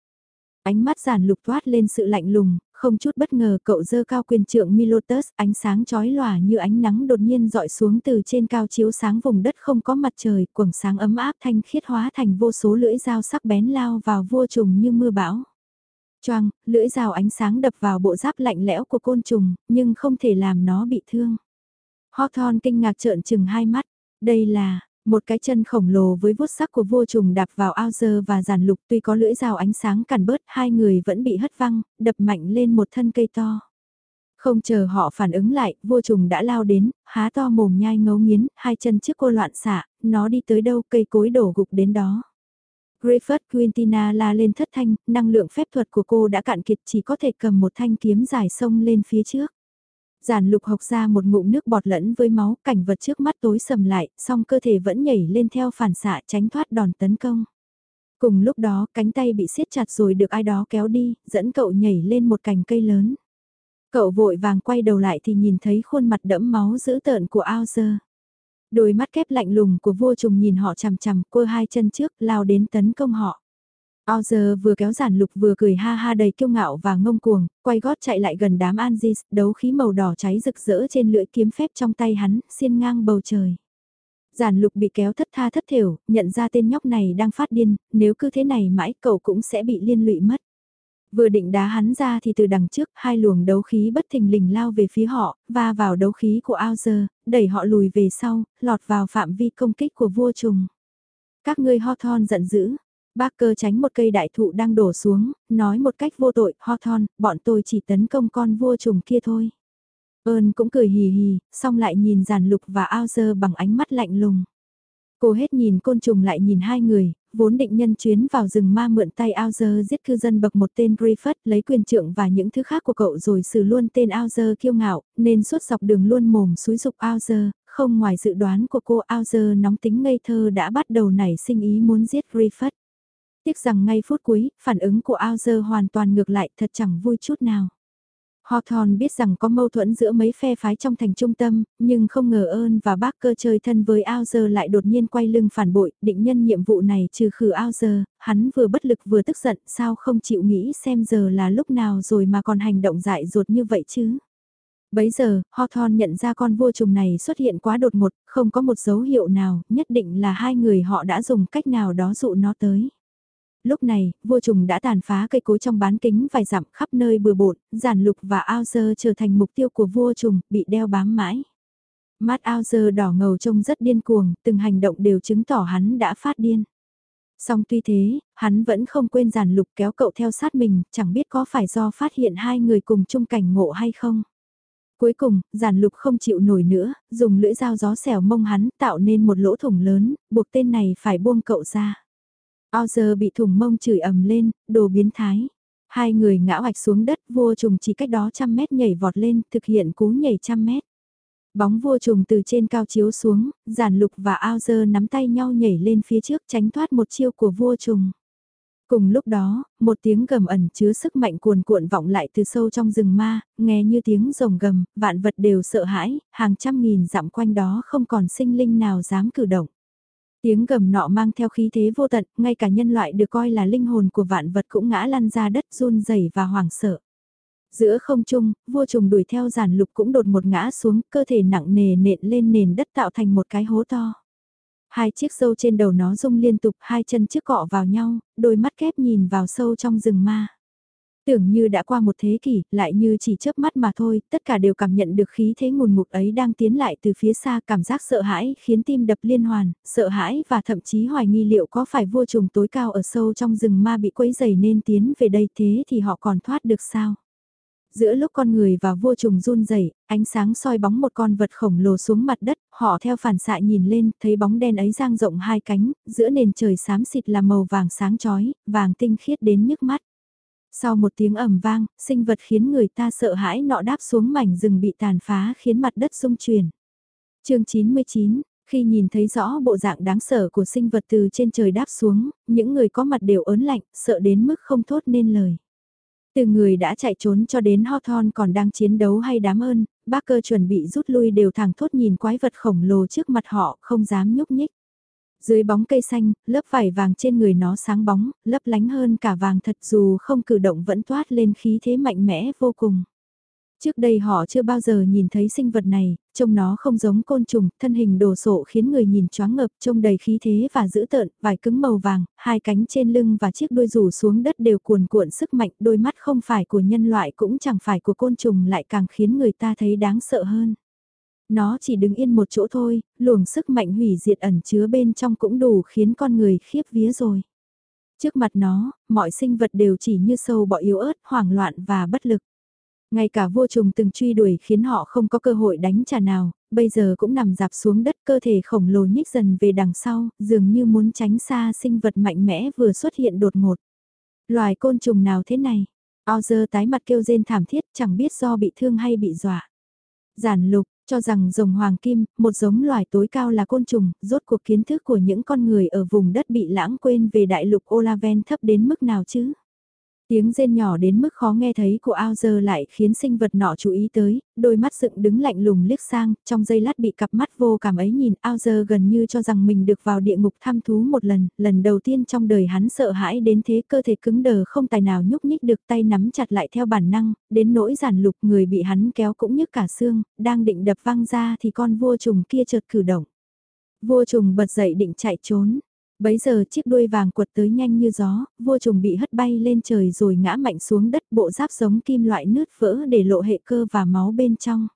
Ánh mắt giản lục toát lên sự lạnh lùng, không chút bất ngờ cậu dơ cao quyền trượng Milotus, ánh sáng chói lòa như ánh nắng đột nhiên dọi xuống từ trên cao chiếu sáng vùng đất không có mặt trời, quầng sáng ấm áp thanh khiết hóa thành vô số lưỡi dao sắc bén lao vào vua trùng như mưa bão. Choang, lưỡi dao ánh sáng đập vào bộ giáp lạnh lẽo của côn trùng, nhưng không thể làm nó bị thương. Hawthorne kinh ngạc trợn trừng hai mắt, đây là, một cái chân khổng lồ với vuốt sắc của vô trùng đạp vào ao dơ và giàn lục tuy có lưỡi rào ánh sáng cản bớt hai người vẫn bị hất văng, đập mạnh lên một thân cây to. Không chờ họ phản ứng lại, vô trùng đã lao đến, há to mồm nhai ngấu nghiến, hai chân trước cô loạn xạ, nó đi tới đâu cây cối đổ gục đến đó. Griffith Quintina la lên thất thanh, năng lượng phép thuật của cô đã cạn kiệt chỉ có thể cầm một thanh kiếm dài sông lên phía trước. Giản lục học ra một ngụm nước bọt lẫn với máu, cảnh vật trước mắt tối sầm lại, song cơ thể vẫn nhảy lên theo phản xạ tránh thoát đòn tấn công. Cùng lúc đó, cánh tay bị siết chặt rồi được ai đó kéo đi, dẫn cậu nhảy lên một cành cây lớn. Cậu vội vàng quay đầu lại thì nhìn thấy khuôn mặt đẫm máu dữ tợn của Aozer. Đôi mắt kép lạnh lùng của vua trùng nhìn họ chằm chằm, quơ hai chân trước, lao đến tấn công họ. Ao vừa kéo giản lục vừa cười ha ha đầy kiêu ngạo và ngông cuồng, quay gót chạy lại gần đám Anjis, đấu khí màu đỏ cháy rực rỡ trên lưỡi kiếm phép trong tay hắn, xiên ngang bầu trời. Giản lục bị kéo thất tha thất thiểu, nhận ra tên nhóc này đang phát điên, nếu cứ thế này mãi cậu cũng sẽ bị liên lụy mất. Vừa định đá hắn ra thì từ đằng trước hai luồng đấu khí bất thình lình lao về phía họ, và vào đấu khí của Ao đẩy họ lùi về sau, lọt vào phạm vi công kích của vua trùng. Các ngươi ho thon giận dữ, Bác cơ tránh một cây đại thụ đang đổ xuống, nói một cách vô tội, Hawthorne, bọn tôi chỉ tấn công con vua trùng kia thôi. Ơn cũng cười hì hì, xong lại nhìn giàn lục và ao dơ bằng ánh mắt lạnh lùng. Cô hết nhìn côn trùng lại nhìn hai người, vốn định nhân chuyến vào rừng ma mượn tay ao dơ giết cư dân bậc một tên Griffith lấy quyền trượng và những thứ khác của cậu rồi xử luôn tên ao dơ kiêu ngạo, nên suốt dọc đường luôn mồm xúi dục ao dơ, không ngoài dự đoán của cô ao dơ nóng tính ngây thơ đã bắt đầu nảy sinh ý muốn giết Griffith. Tiếc rằng ngay phút cuối, phản ứng của Auzer hoàn toàn ngược lại thật chẳng vui chút nào. Hawthorne biết rằng có mâu thuẫn giữa mấy phe phái trong thành trung tâm, nhưng không ngờ ơn và bác cơ chơi thân với Auzer lại đột nhiên quay lưng phản bội, định nhân nhiệm vụ này trừ khử Auzer, hắn vừa bất lực vừa tức giận, sao không chịu nghĩ xem giờ là lúc nào rồi mà còn hành động dại dột như vậy chứ. Bấy giờ, Hawthorne nhận ra con vua trùng này xuất hiện quá đột ngột, không có một dấu hiệu nào, nhất định là hai người họ đã dùng cách nào đó dụ nó tới lúc này, vua trùng đã tàn phá cây cối trong bán kính vài dặm khắp nơi bừa bộn, giản lục và ao dơ trở thành mục tiêu của vua trùng, bị đeo bám mãi. Mắt ao dơ đỏ ngầu trông rất điên cuồng, từng hành động đều chứng tỏ hắn đã phát điên. Song tuy thế, hắn vẫn không quên giản lục kéo cậu theo sát mình, chẳng biết có phải do phát hiện hai người cùng chung cảnh ngộ hay không. Cuối cùng, giản lục không chịu nổi nữa, dùng lưỡi dao gió xẻo mông hắn tạo nên một lỗ thủng lớn, buộc tên này phải buông cậu ra. Ao giờ bị thùng mông chửi ầm lên, đồ biến thái. Hai người ngã hoạch xuống đất, vua trùng chỉ cách đó trăm mét nhảy vọt lên, thực hiện cú nhảy trăm mét. Bóng vua trùng từ trên cao chiếu xuống, giản lục và ao giờ nắm tay nhau nhảy lên phía trước tránh thoát một chiêu của vua trùng. Cùng lúc đó, một tiếng gầm ẩn chứa sức mạnh cuồn cuộn vọng lại từ sâu trong rừng ma, nghe như tiếng rồng gầm, vạn vật đều sợ hãi, hàng trăm nghìn dặm quanh đó không còn sinh linh nào dám cử động. Tiếng gầm nọ mang theo khí thế vô tận, ngay cả nhân loại được coi là linh hồn của vạn vật cũng ngã lăn ra đất run rẩy và hoảng sợ. Giữa không trung, vua trùng đuổi theo giản lục cũng đột một ngã xuống, cơ thể nặng nề nện lên nền đất tạo thành một cái hố to. Hai chiếc sâu trên đầu nó rung liên tục, hai chân trước cọ vào nhau, đôi mắt kép nhìn vào sâu trong rừng ma. Tưởng như đã qua một thế kỷ, lại như chỉ chớp mắt mà thôi, tất cả đều cảm nhận được khí thế ngùn ngục ấy đang tiến lại từ phía xa, cảm giác sợ hãi khiến tim đập liên hoàn, sợ hãi và thậm chí hoài nghi liệu có phải vua trùng tối cao ở sâu trong rừng ma bị quấy dày nên tiến về đây thế thì họ còn thoát được sao? Giữa lúc con người và vua trùng run rẩy, ánh sáng soi bóng một con vật khổng lồ xuống mặt đất, họ theo phản xạ nhìn lên, thấy bóng đen ấy giang rộng hai cánh, giữa nền trời xám xịt là màu vàng sáng chói, vàng tinh khiết đến nhức mắt. Sau một tiếng ầm vang, sinh vật khiến người ta sợ hãi nọ đáp xuống mảnh rừng bị tàn phá khiến mặt đất rung chuyển. chương 99, khi nhìn thấy rõ bộ dạng đáng sợ của sinh vật từ trên trời đáp xuống, những người có mặt đều ớn lạnh, sợ đến mức không thốt nên lời. Từ người đã chạy trốn cho đến Hawthorne còn đang chiến đấu hay đám ơn, bác cơ chuẩn bị rút lui đều thẳng thốt nhìn quái vật khổng lồ trước mặt họ, không dám nhúc nhích. Dưới bóng cây xanh, lớp vải vàng trên người nó sáng bóng, lấp lánh hơn cả vàng thật dù không cử động vẫn toát lên khí thế mạnh mẽ vô cùng. Trước đây họ chưa bao giờ nhìn thấy sinh vật này, trông nó không giống côn trùng, thân hình đồ sộ khiến người nhìn choáng ngợp, trông đầy khí thế và dữ tợn, vải cứng màu vàng, hai cánh trên lưng và chiếc đuôi rủ xuống đất đều cuồn cuộn sức mạnh, đôi mắt không phải của nhân loại cũng chẳng phải của côn trùng lại càng khiến người ta thấy đáng sợ hơn. Nó chỉ đứng yên một chỗ thôi, luồng sức mạnh hủy diệt ẩn chứa bên trong cũng đủ khiến con người khiếp vía rồi. Trước mặt nó, mọi sinh vật đều chỉ như sâu bọ yếu ớt, hoảng loạn và bất lực. Ngay cả vua trùng từng truy đuổi khiến họ không có cơ hội đánh trả nào, bây giờ cũng nằm dạp xuống đất cơ thể khổng lồ nhích dần về đằng sau, dường như muốn tránh xa sinh vật mạnh mẽ vừa xuất hiện đột ngột. Loài côn trùng nào thế này? Ozer tái mặt kêu rên thảm thiết chẳng biết do bị thương hay bị dọa. Giản lục, cho rằng rồng hoàng kim, một giống loài tối cao là côn trùng, rốt cuộc kiến thức của những con người ở vùng đất bị lãng quên về đại lục Olaven thấp đến mức nào chứ? Tiếng rên nhỏ đến mức khó nghe thấy của ao giờ lại khiến sinh vật nọ chú ý tới, đôi mắt dựng đứng lạnh lùng liếc sang, trong giây lát bị cặp mắt vô cảm ấy nhìn ao giờ gần như cho rằng mình được vào địa ngục thăm thú một lần, lần đầu tiên trong đời hắn sợ hãi đến thế cơ thể cứng đờ không tài nào nhúc nhích được tay nắm chặt lại theo bản năng, đến nỗi giản lục người bị hắn kéo cũng nhức cả xương, đang định đập văng ra thì con vua trùng kia chợt cử động. Vua trùng bật dậy định chạy trốn, Bấy giờ chiếc đuôi vàng quật tới nhanh như gió, vua trùng bị hất bay lên trời rồi ngã mạnh xuống đất bộ giáp giống kim loại nứt vỡ để lộ hệ cơ và máu bên trong.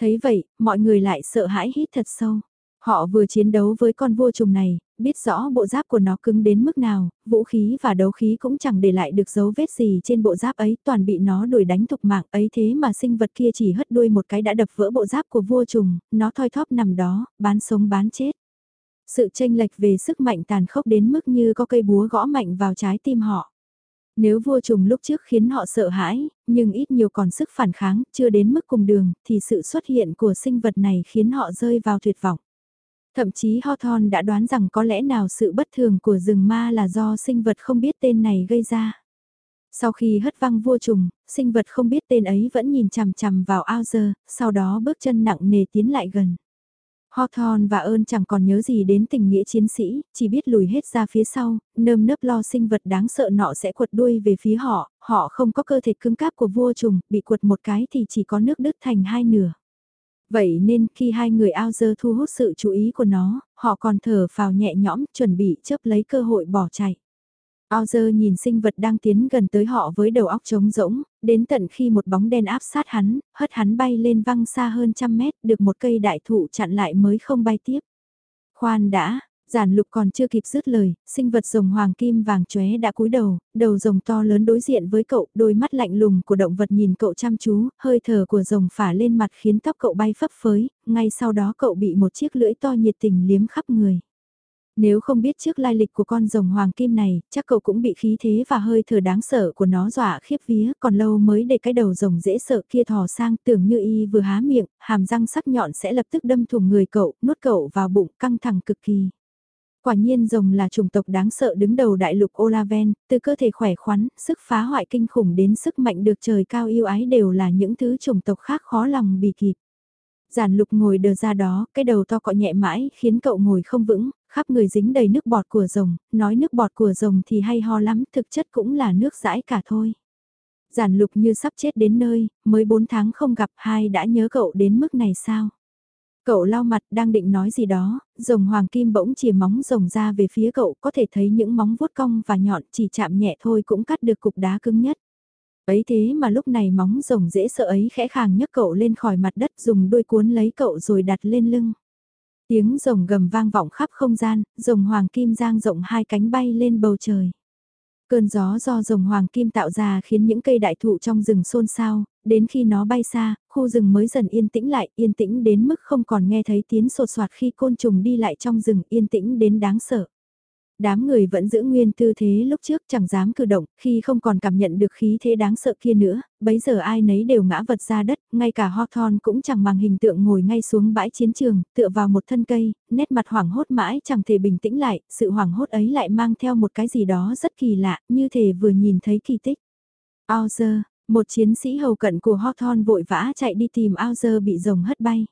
Thấy vậy, mọi người lại sợ hãi hít thật sâu. Họ vừa chiến đấu với con vua trùng này, biết rõ bộ giáp của nó cứng đến mức nào, vũ khí và đấu khí cũng chẳng để lại được dấu vết gì trên bộ giáp ấy, toàn bị nó đuổi đánh thục mạng ấy thế mà sinh vật kia chỉ hất đuôi một cái đã đập vỡ bộ giáp của vua trùng, nó thoi thóp nằm đó, bán sống bán chết. Sự tranh lệch về sức mạnh tàn khốc đến mức như có cây búa gõ mạnh vào trái tim họ. Nếu vua trùng lúc trước khiến họ sợ hãi, nhưng ít nhiều còn sức phản kháng, chưa đến mức cùng đường, thì sự xuất hiện của sinh vật này khiến họ rơi vào tuyệt vọng. Thậm chí Hawthorne đã đoán rằng có lẽ nào sự bất thường của rừng ma là do sinh vật không biết tên này gây ra. Sau khi hất văng vua trùng, sinh vật không biết tên ấy vẫn nhìn chằm chằm vào ao giờ, sau đó bước chân nặng nề tiến lại gần. Hawthorne và ơn chẳng còn nhớ gì đến tình nghĩa chiến sĩ, chỉ biết lùi hết ra phía sau, nơm nớp lo sinh vật đáng sợ nọ sẽ quật đuôi về phía họ, họ không có cơ thể cứng cáp của vua trùng, bị quật một cái thì chỉ có nước đứt thành hai nửa. Vậy nên khi hai người ao dơ thu hút sự chú ý của nó, họ còn thở phào nhẹ nhõm chuẩn bị chấp lấy cơ hội bỏ chạy. Ozer nhìn sinh vật đang tiến gần tới họ với đầu óc trống rỗng, đến tận khi một bóng đen áp sát hắn, hất hắn bay lên văng xa hơn trăm mét, được một cây đại thụ chặn lại mới không bay tiếp. Khoan đã, giản lục còn chưa kịp dứt lời, sinh vật rồng hoàng kim vàng chóe đã cúi đầu, đầu rồng to lớn đối diện với cậu, đôi mắt lạnh lùng của động vật nhìn cậu chăm chú, hơi thở của rồng phả lên mặt khiến tóc cậu bay phấp phới, ngay sau đó cậu bị một chiếc lưỡi to nhiệt tình liếm khắp người. Nếu không biết trước lai lịch của con rồng hoàng kim này, chắc cậu cũng bị khí thế và hơi thở đáng sợ của nó dọa khiếp vía, còn lâu mới để cái đầu rồng dễ sợ kia thò sang tưởng như y vừa há miệng, hàm răng sắc nhọn sẽ lập tức đâm thủng người cậu, nuốt cậu vào bụng căng thẳng cực kỳ. Quả nhiên rồng là chủng tộc đáng sợ đứng đầu đại lục Olaven, từ cơ thể khỏe khoắn, sức phá hoại kinh khủng đến sức mạnh được trời cao yêu ái đều là những thứ chủng tộc khác khó lòng bì kịp. Giản lục ngồi đờ ra đó, cái đầu to cọ nhẹ mãi, khiến cậu ngồi không vững, khắp người dính đầy nước bọt của rồng, nói nước bọt của rồng thì hay ho lắm, thực chất cũng là nước rãi cả thôi. Giản lục như sắp chết đến nơi, mới 4 tháng không gặp hai đã nhớ cậu đến mức này sao? Cậu lau mặt đang định nói gì đó, rồng hoàng kim bỗng chìa móng rồng ra về phía cậu có thể thấy những móng vuốt cong và nhọn chỉ chạm nhẹ thôi cũng cắt được cục đá cứng nhất. Ấy thế mà lúc này móng rồng dễ sợ ấy khẽ khàng nhấc cậu lên khỏi mặt đất dùng đuôi cuốn lấy cậu rồi đặt lên lưng. Tiếng rồng gầm vang vọng khắp không gian, rồng hoàng kim giang rộng hai cánh bay lên bầu trời. Cơn gió do rồng hoàng kim tạo ra khiến những cây đại thụ trong rừng xôn xao, đến khi nó bay xa, khu rừng mới dần yên tĩnh lại, yên tĩnh đến mức không còn nghe thấy tiếng sột soạt khi côn trùng đi lại trong rừng, yên tĩnh đến đáng sợ đám người vẫn giữ nguyên tư thế lúc trước chẳng dám cử động, khi không còn cảm nhận được khí thế đáng sợ kia nữa, bấy giờ ai nấy đều ngã vật ra đất, ngay cả Hawthorne cũng chẳng màng hình tượng ngồi ngay xuống bãi chiến trường, tựa vào một thân cây, nét mặt hoảng hốt mãi chẳng thể bình tĩnh lại, sự hoảng hốt ấy lại mang theo một cái gì đó rất kỳ lạ, như thể vừa nhìn thấy kỳ tích. Auzer, một chiến sĩ hầu cận của Hawthorne vội vã chạy đi tìm Auzer bị rồng hất bay.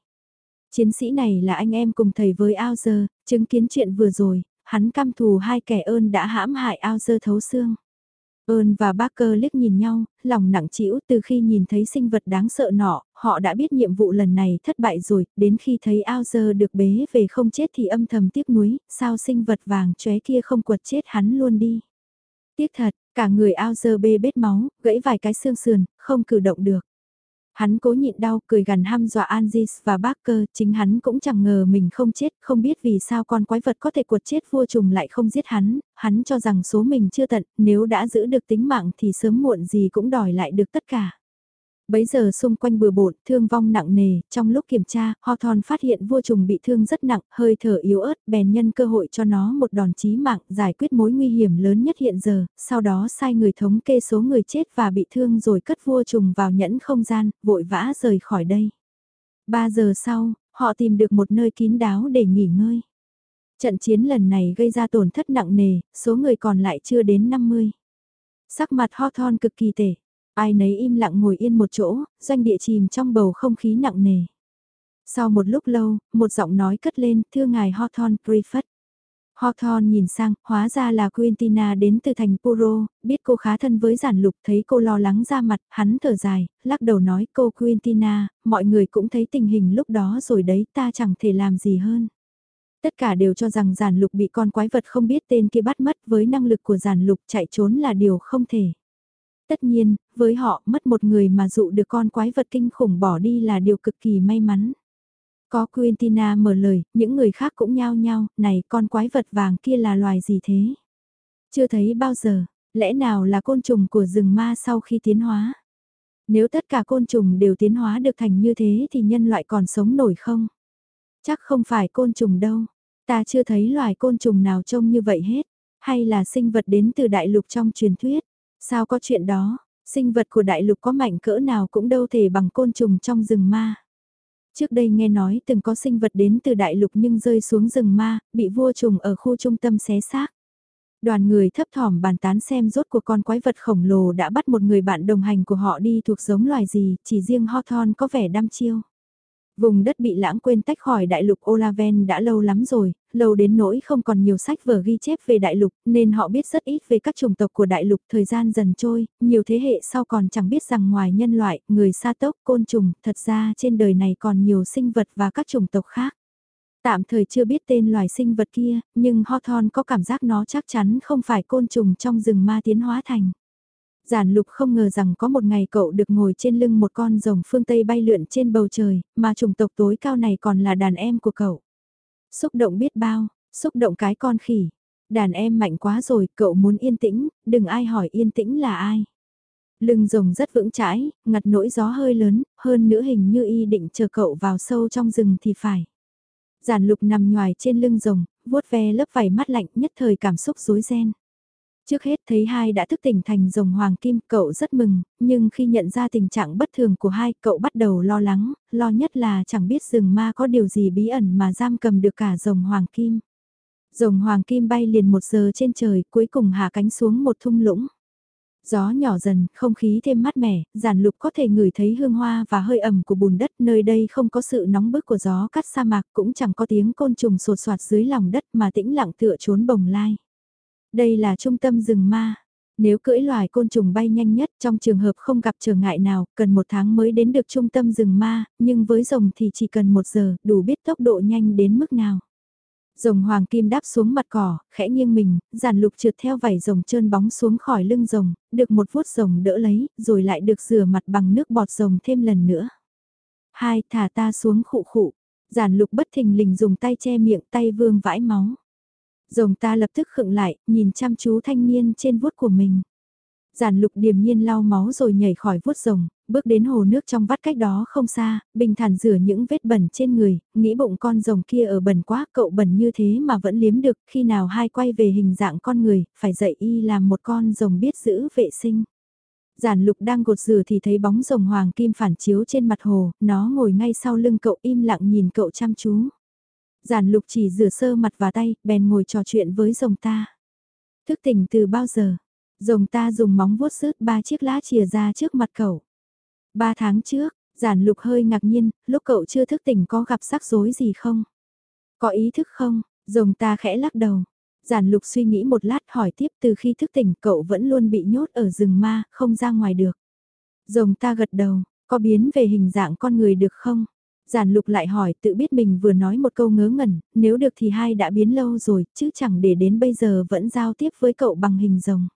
Chiến sĩ này là anh em cùng thầy với Auzer, chứng kiến chuyện vừa rồi, hắn căm thù hai kẻ ơn đã hãm hại ao dơ thấu xương. Ơn và Barker liếc nhìn nhau, lòng nặng trĩu từ khi nhìn thấy sinh vật đáng sợ nọ, họ đã biết nhiệm vụ lần này thất bại rồi, đến khi thấy ao dơ được bế về không chết thì âm thầm tiếc nuối, sao sinh vật vàng chóe kia không quật chết hắn luôn đi. Tiếc thật, cả người ao dơ bê bết máu, gãy vài cái xương sườn, không cử động được. Hắn cố nhịn đau, cười gần ham dọa Anjis và Barker, chính hắn cũng chẳng ngờ mình không chết, không biết vì sao con quái vật có thể cuột chết vua trùng lại không giết hắn, hắn cho rằng số mình chưa tận, nếu đã giữ được tính mạng thì sớm muộn gì cũng đòi lại được tất cả. Bấy giờ xung quanh bừa bộn, thương vong nặng nề, trong lúc kiểm tra, Hawthorne phát hiện vua trùng bị thương rất nặng, hơi thở yếu ớt, bèn nhân cơ hội cho nó một đòn chí mạng, giải quyết mối nguy hiểm lớn nhất hiện giờ, sau đó sai người thống kê số người chết và bị thương rồi cất vua trùng vào nhẫn không gian, vội vã rời khỏi đây. Ba giờ sau, họ tìm được một nơi kín đáo để nghỉ ngơi. Trận chiến lần này gây ra tổn thất nặng nề, số người còn lại chưa đến 50. Sắc mặt Hawthorne cực kỳ tệ. Ai nấy im lặng ngồi yên một chỗ, doanh địa chìm trong bầu không khí nặng nề. Sau một lúc lâu, một giọng nói cất lên, thưa ngài Hawthorne Griffith. Hawthorne nhìn sang, hóa ra là Quintina đến từ thành Puro, biết cô khá thân với giản lục, thấy cô lo lắng ra mặt, hắn thở dài, lắc đầu nói cô Quintina, mọi người cũng thấy tình hình lúc đó rồi đấy ta chẳng thể làm gì hơn. Tất cả đều cho rằng giản lục bị con quái vật không biết tên kia bắt mất với năng lực của giản lục chạy trốn là điều không thể. Tất nhiên, với họ mất một người mà dụ được con quái vật kinh khủng bỏ đi là điều cực kỳ may mắn. Có Quintina mở lời, những người khác cũng nhao nhao, này con quái vật vàng kia là loài gì thế? Chưa thấy bao giờ, lẽ nào là côn trùng của rừng ma sau khi tiến hóa? Nếu tất cả côn trùng đều tiến hóa được thành như thế thì nhân loại còn sống nổi không? Chắc không phải côn trùng đâu, ta chưa thấy loài côn trùng nào trông như vậy hết, hay là sinh vật đến từ đại lục trong truyền thuyết? Sao có chuyện đó, sinh vật của đại lục có mạnh cỡ nào cũng đâu thể bằng côn trùng trong rừng ma. Trước đây nghe nói từng có sinh vật đến từ đại lục nhưng rơi xuống rừng ma, bị vua trùng ở khu trung tâm xé xác. Đoàn người thấp thỏm bàn tán xem rốt của con quái vật khổng lồ đã bắt một người bạn đồng hành của họ đi thuộc giống loài gì, chỉ riêng Hawthorne có vẻ đăm chiêu. Vùng đất bị lãng quên tách khỏi đại lục Olaven đã lâu lắm rồi, lâu đến nỗi không còn nhiều sách vở ghi chép về đại lục, nên họ biết rất ít về các chủng tộc của đại lục. Thời gian dần trôi, nhiều thế hệ sau còn chẳng biết rằng ngoài nhân loại, người sa tốc, côn trùng, thật ra trên đời này còn nhiều sinh vật và các chủng tộc khác. Tạm thời chưa biết tên loài sinh vật kia, nhưng Hawthorne có cảm giác nó chắc chắn không phải côn trùng trong rừng ma tiến hóa thành. Giản lục không ngờ rằng có một ngày cậu được ngồi trên lưng một con rồng phương Tây bay lượn trên bầu trời, mà chủng tộc tối cao này còn là đàn em của cậu. Xúc động biết bao, xúc động cái con khỉ. Đàn em mạnh quá rồi, cậu muốn yên tĩnh, đừng ai hỏi yên tĩnh là ai. Lưng rồng rất vững chãi, ngặt nỗi gió hơi lớn, hơn nữa hình như y định chờ cậu vào sâu trong rừng thì phải. Giản lục nằm nhoài trên lưng rồng, vuốt ve lớp vảy mắt lạnh nhất thời cảm xúc rối ren. Trước hết thấy hai đã thức tỉnh thành rồng hoàng kim, cậu rất mừng, nhưng khi nhận ra tình trạng bất thường của hai, cậu bắt đầu lo lắng, lo nhất là chẳng biết rừng ma có điều gì bí ẩn mà giam cầm được cả rồng hoàng kim. Rồng hoàng kim bay liền một giờ trên trời, cuối cùng hạ cánh xuống một thung lũng. Gió nhỏ dần, không khí thêm mát mẻ, giản lục có thể ngửi thấy hương hoa và hơi ẩm của bùn đất nơi đây không có sự nóng bức của gió cắt sa mạc cũng chẳng có tiếng côn trùng sột soạt dưới lòng đất mà tĩnh lặng tựa trốn bồng lai. Đây là trung tâm rừng ma. Nếu cưỡi loài côn trùng bay nhanh nhất trong trường hợp không gặp trở ngại nào, cần một tháng mới đến được trung tâm rừng ma, nhưng với rồng thì chỉ cần một giờ, đủ biết tốc độ nhanh đến mức nào. Rồng hoàng kim đáp xuống mặt cỏ, khẽ nghiêng mình, giàn lục trượt theo vảy rồng trơn bóng xuống khỏi lưng rồng, được một vuốt rồng đỡ lấy, rồi lại được rửa mặt bằng nước bọt rồng thêm lần nữa. Hai, thả ta xuống khụ khụ. Giản lục bất thình lình dùng tay che miệng tay vương vãi máu. Rồng ta lập tức khựng lại, nhìn chăm chú thanh niên trên vuốt của mình. Giản lục điềm nhiên lau máu rồi nhảy khỏi vuốt rồng, bước đến hồ nước trong vắt cách đó không xa, bình thản rửa những vết bẩn trên người, nghĩ bụng con rồng kia ở bẩn quá, cậu bẩn như thế mà vẫn liếm được, khi nào hai quay về hình dạng con người, phải dạy y làm một con rồng biết giữ vệ sinh. Giản lục đang gột rửa thì thấy bóng rồng hoàng kim phản chiếu trên mặt hồ, nó ngồi ngay sau lưng cậu im lặng nhìn cậu chăm chú. Giản lục chỉ rửa sơ mặt và tay, bèn ngồi trò chuyện với rồng ta. Thức tỉnh từ bao giờ? Rồng ta dùng móng vuốt sứt ba chiếc lá chìa ra trước mặt cậu. Ba tháng trước, giản lục hơi ngạc nhiên, lúc cậu chưa thức tỉnh có gặp rắc rối gì không? Có ý thức không? Rồng ta khẽ lắc đầu. Giản lục suy nghĩ một lát hỏi tiếp từ khi thức tỉnh cậu vẫn luôn bị nhốt ở rừng ma, không ra ngoài được. Rồng ta gật đầu, có biến về hình dạng con người được không? Giản lục lại hỏi tự biết mình vừa nói một câu ngớ ngẩn, nếu được thì hai đã biến lâu rồi, chứ chẳng để đến bây giờ vẫn giao tiếp với cậu bằng hình rồng.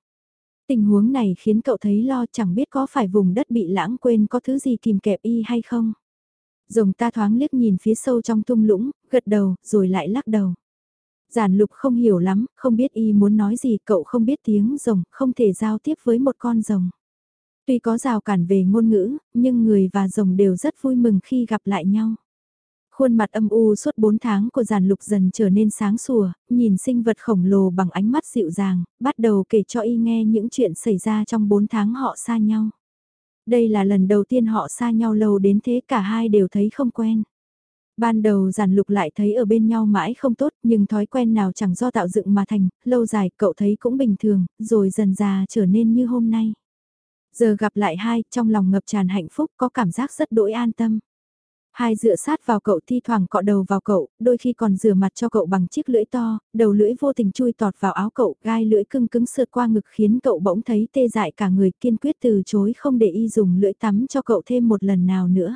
Tình huống này khiến cậu thấy lo chẳng biết có phải vùng đất bị lãng quên có thứ gì kìm kẹp y hay không. Rồng ta thoáng liếc nhìn phía sâu trong thung lũng, gật đầu, rồi lại lắc đầu. Giản lục không hiểu lắm, không biết y muốn nói gì, cậu không biết tiếng rồng, không thể giao tiếp với một con rồng. Tuy có rào cản về ngôn ngữ, nhưng người và rồng đều rất vui mừng khi gặp lại nhau. Khuôn mặt âm u suốt 4 tháng của giàn lục dần trở nên sáng sủa, nhìn sinh vật khổng lồ bằng ánh mắt dịu dàng, bắt đầu kể cho y nghe những chuyện xảy ra trong 4 tháng họ xa nhau. Đây là lần đầu tiên họ xa nhau lâu đến thế cả hai đều thấy không quen. Ban đầu giản lục lại thấy ở bên nhau mãi không tốt nhưng thói quen nào chẳng do tạo dựng mà thành, lâu dài cậu thấy cũng bình thường, rồi dần già trở nên như hôm nay. Giờ gặp lại hai, trong lòng ngập tràn hạnh phúc có cảm giác rất đỗi an tâm. Hai dựa sát vào cậu thi thoảng cọ đầu vào cậu, đôi khi còn rửa mặt cho cậu bằng chiếc lưỡi to, đầu lưỡi vô tình chui tọt vào áo cậu, gai lưỡi cưng cứng sượt qua ngực khiến cậu bỗng thấy tê dại cả người kiên quyết từ chối không để y dùng lưỡi tắm cho cậu thêm một lần nào nữa.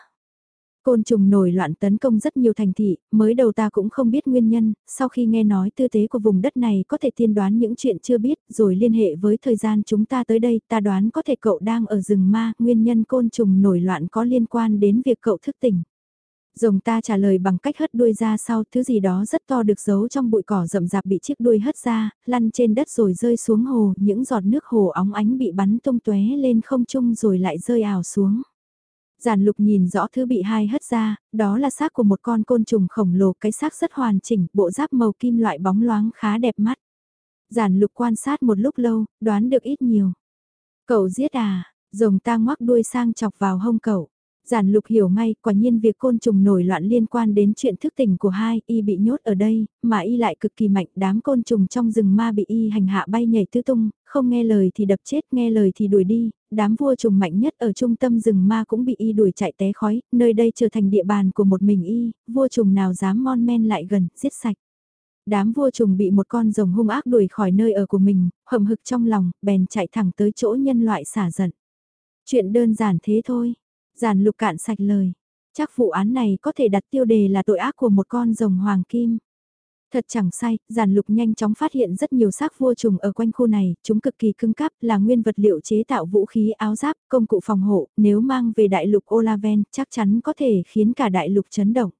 Côn trùng nổi loạn tấn công rất nhiều thành thị, mới đầu ta cũng không biết nguyên nhân, sau khi nghe nói tư tế của vùng đất này có thể tiên đoán những chuyện chưa biết, rồi liên hệ với thời gian chúng ta tới đây, ta đoán có thể cậu đang ở rừng ma, nguyên nhân côn trùng nổi loạn có liên quan đến việc cậu thức tỉnh. Rồng ta trả lời bằng cách hất đuôi ra sau, thứ gì đó rất to được giấu trong bụi cỏ rậm rạp bị chiếc đuôi hất ra, lăn trên đất rồi rơi xuống hồ, những giọt nước hồ óng ánh bị bắn tung tóe lên không trung rồi lại rơi ảo xuống. Giản lục nhìn rõ thứ bị hai hất ra, đó là xác của một con côn trùng khổng lồ, cái xác rất hoàn chỉnh, bộ giáp màu kim loại bóng loáng khá đẹp mắt. Giản lục quan sát một lúc lâu, đoán được ít nhiều. Cậu giết à, rồng ta ngoắc đuôi sang chọc vào hông cậu. Giản lục hiểu ngay, quả nhiên việc côn trùng nổi loạn liên quan đến chuyện thức tỉnh của hai, y bị nhốt ở đây, mà y lại cực kỳ mạnh, đám côn trùng trong rừng ma bị y hành hạ bay nhảy tứ tung, không nghe lời thì đập chết, nghe lời thì đuổi đi, đám vua trùng mạnh nhất ở trung tâm rừng ma cũng bị y đuổi chạy té khói, nơi đây trở thành địa bàn của một mình y, vua trùng nào dám mon men lại gần, giết sạch. Đám vua trùng bị một con rồng hung ác đuổi khỏi nơi ở của mình, hầm hực trong lòng, bèn chạy thẳng tới chỗ nhân loại xả giận. Chuyện đơn giản thế thôi. Giản lục cạn sạch lời. Chắc vụ án này có thể đặt tiêu đề là tội ác của một con rồng hoàng kim. Thật chẳng sai, giản lục nhanh chóng phát hiện rất nhiều xác vua trùng ở quanh khu này, chúng cực kỳ cứng cáp, là nguyên vật liệu chế tạo vũ khí áo giáp, công cụ phòng hộ, nếu mang về đại lục Olaven chắc chắn có thể khiến cả đại lục chấn động.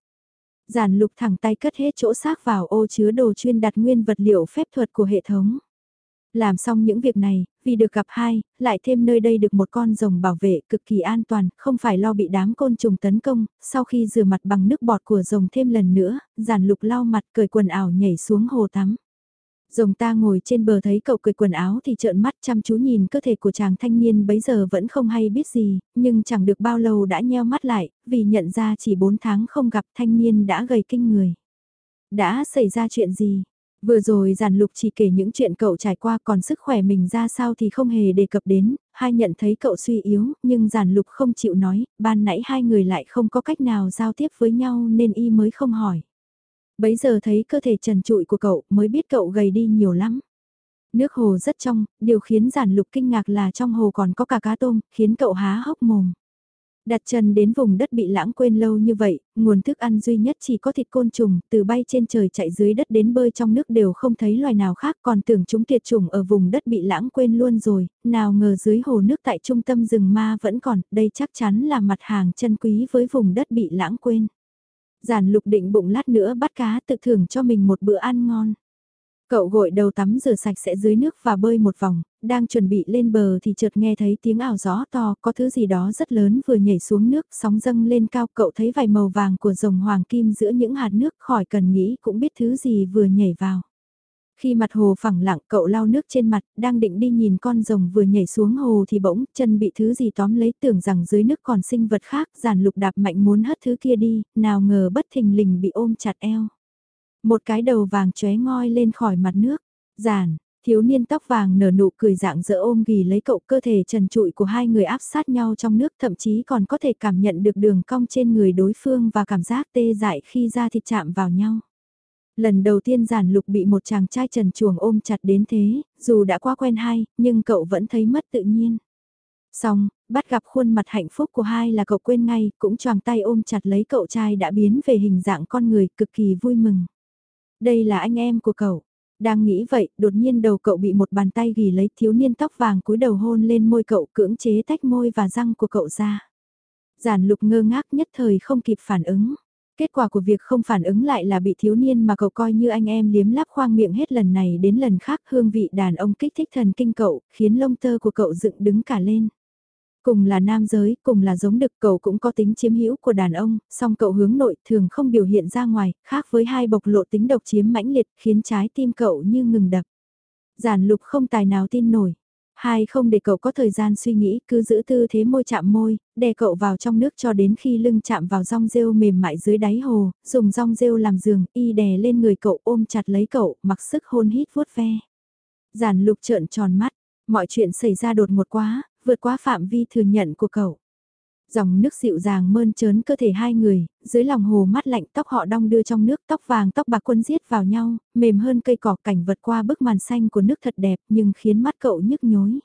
Giản lục thẳng tay cất hết chỗ xác vào ô chứa đồ chuyên đặt nguyên vật liệu phép thuật của hệ thống. Làm xong những việc này, vì được gặp hai, lại thêm nơi đây được một con rồng bảo vệ cực kỳ an toàn, không phải lo bị đám côn trùng tấn công, sau khi rửa mặt bằng nước bọt của rồng thêm lần nữa, giản lục lau mặt cởi quần ảo nhảy xuống hồ tắm. Rồng ta ngồi trên bờ thấy cậu cười quần áo thì trợn mắt chăm chú nhìn cơ thể của chàng thanh niên bấy giờ vẫn không hay biết gì, nhưng chẳng được bao lâu đã nheo mắt lại, vì nhận ra chỉ 4 tháng không gặp thanh niên đã gầy kinh người. Đã xảy ra chuyện gì? Vừa rồi giản lục chỉ kể những chuyện cậu trải qua còn sức khỏe mình ra sao thì không hề đề cập đến, hai nhận thấy cậu suy yếu, nhưng giản lục không chịu nói, ban nãy hai người lại không có cách nào giao tiếp với nhau nên y mới không hỏi. Bấy giờ thấy cơ thể trần trụi của cậu mới biết cậu gầy đi nhiều lắm. Nước hồ rất trong, điều khiến giản lục kinh ngạc là trong hồ còn có cả cá tôm, khiến cậu há hốc mồm. Đặt chân đến vùng đất bị lãng quên lâu như vậy, nguồn thức ăn duy nhất chỉ có thịt côn trùng, từ bay trên trời chạy dưới đất đến bơi trong nước đều không thấy loài nào khác còn tưởng chúng tuyệt chủng ở vùng đất bị lãng quên luôn rồi, nào ngờ dưới hồ nước tại trung tâm rừng ma vẫn còn, đây chắc chắn là mặt hàng chân quý với vùng đất bị lãng quên. Giản lục định bụng lát nữa bắt cá tự thưởng cho mình một bữa ăn ngon. Cậu gội đầu tắm rửa sạch sẽ dưới nước và bơi một vòng, đang chuẩn bị lên bờ thì chợt nghe thấy tiếng ảo gió to, có thứ gì đó rất lớn vừa nhảy xuống nước, sóng dâng lên cao, cậu thấy vài màu vàng của rồng hoàng kim giữa những hạt nước khỏi cần nghĩ cũng biết thứ gì vừa nhảy vào. Khi mặt hồ phẳng lặng cậu lau nước trên mặt, đang định đi nhìn con rồng vừa nhảy xuống hồ thì bỗng chân bị thứ gì tóm lấy tưởng rằng dưới nước còn sinh vật khác, giàn lục đạp mạnh muốn hất thứ kia đi, nào ngờ bất thình lình bị ôm chặt eo. Một cái đầu vàng chóe ngoi lên khỏi mặt nước, giản, thiếu niên tóc vàng nở nụ cười dạng dỡ ôm ghì lấy cậu cơ thể trần trụi của hai người áp sát nhau trong nước thậm chí còn có thể cảm nhận được đường cong trên người đối phương và cảm giác tê dại khi da thịt chạm vào nhau. Lần đầu tiên giản lục bị một chàng trai trần chuồng ôm chặt đến thế, dù đã quá quen hai, nhưng cậu vẫn thấy mất tự nhiên. Xong, bắt gặp khuôn mặt hạnh phúc của hai là cậu quên ngay, cũng choàng tay ôm chặt lấy cậu trai đã biến về hình dạng con người cực kỳ vui mừng. Đây là anh em của cậu. Đang nghĩ vậy, đột nhiên đầu cậu bị một bàn tay ghi lấy thiếu niên tóc vàng cúi đầu hôn lên môi cậu cưỡng chế tách môi và răng của cậu ra. Giản lục ngơ ngác nhất thời không kịp phản ứng. Kết quả của việc không phản ứng lại là bị thiếu niên mà cậu coi như anh em liếm láp khoang miệng hết lần này đến lần khác hương vị đàn ông kích thích thần kinh cậu, khiến lông tơ của cậu dựng đứng cả lên. Cùng là nam giới, cùng là giống đực cậu cũng có tính chiếm hữu của đàn ông, song cậu hướng nội thường không biểu hiện ra ngoài, khác với hai bộc lộ tính độc chiếm mãnh liệt khiến trái tim cậu như ngừng đập. Giản lục không tài nào tin nổi. Hai không để cậu có thời gian suy nghĩ, cứ giữ tư thế môi chạm môi, đè cậu vào trong nước cho đến khi lưng chạm vào rong rêu mềm mại dưới đáy hồ, dùng rong rêu làm giường, y đè lên người cậu ôm chặt lấy cậu, mặc sức hôn hít vuốt ve. Giản lục trợn tròn mắt, mọi chuyện xảy ra đột ngột quá, vượt quá phạm vi thừa nhận của cậu. Dòng nước dịu dàng mơn trớn cơ thể hai người, dưới lòng hồ mát lạnh tóc họ đong đưa trong nước tóc vàng tóc bạc quân giết vào nhau, mềm hơn cây cỏ cảnh vật qua bức màn xanh của nước thật đẹp nhưng khiến mắt cậu nhức nhối.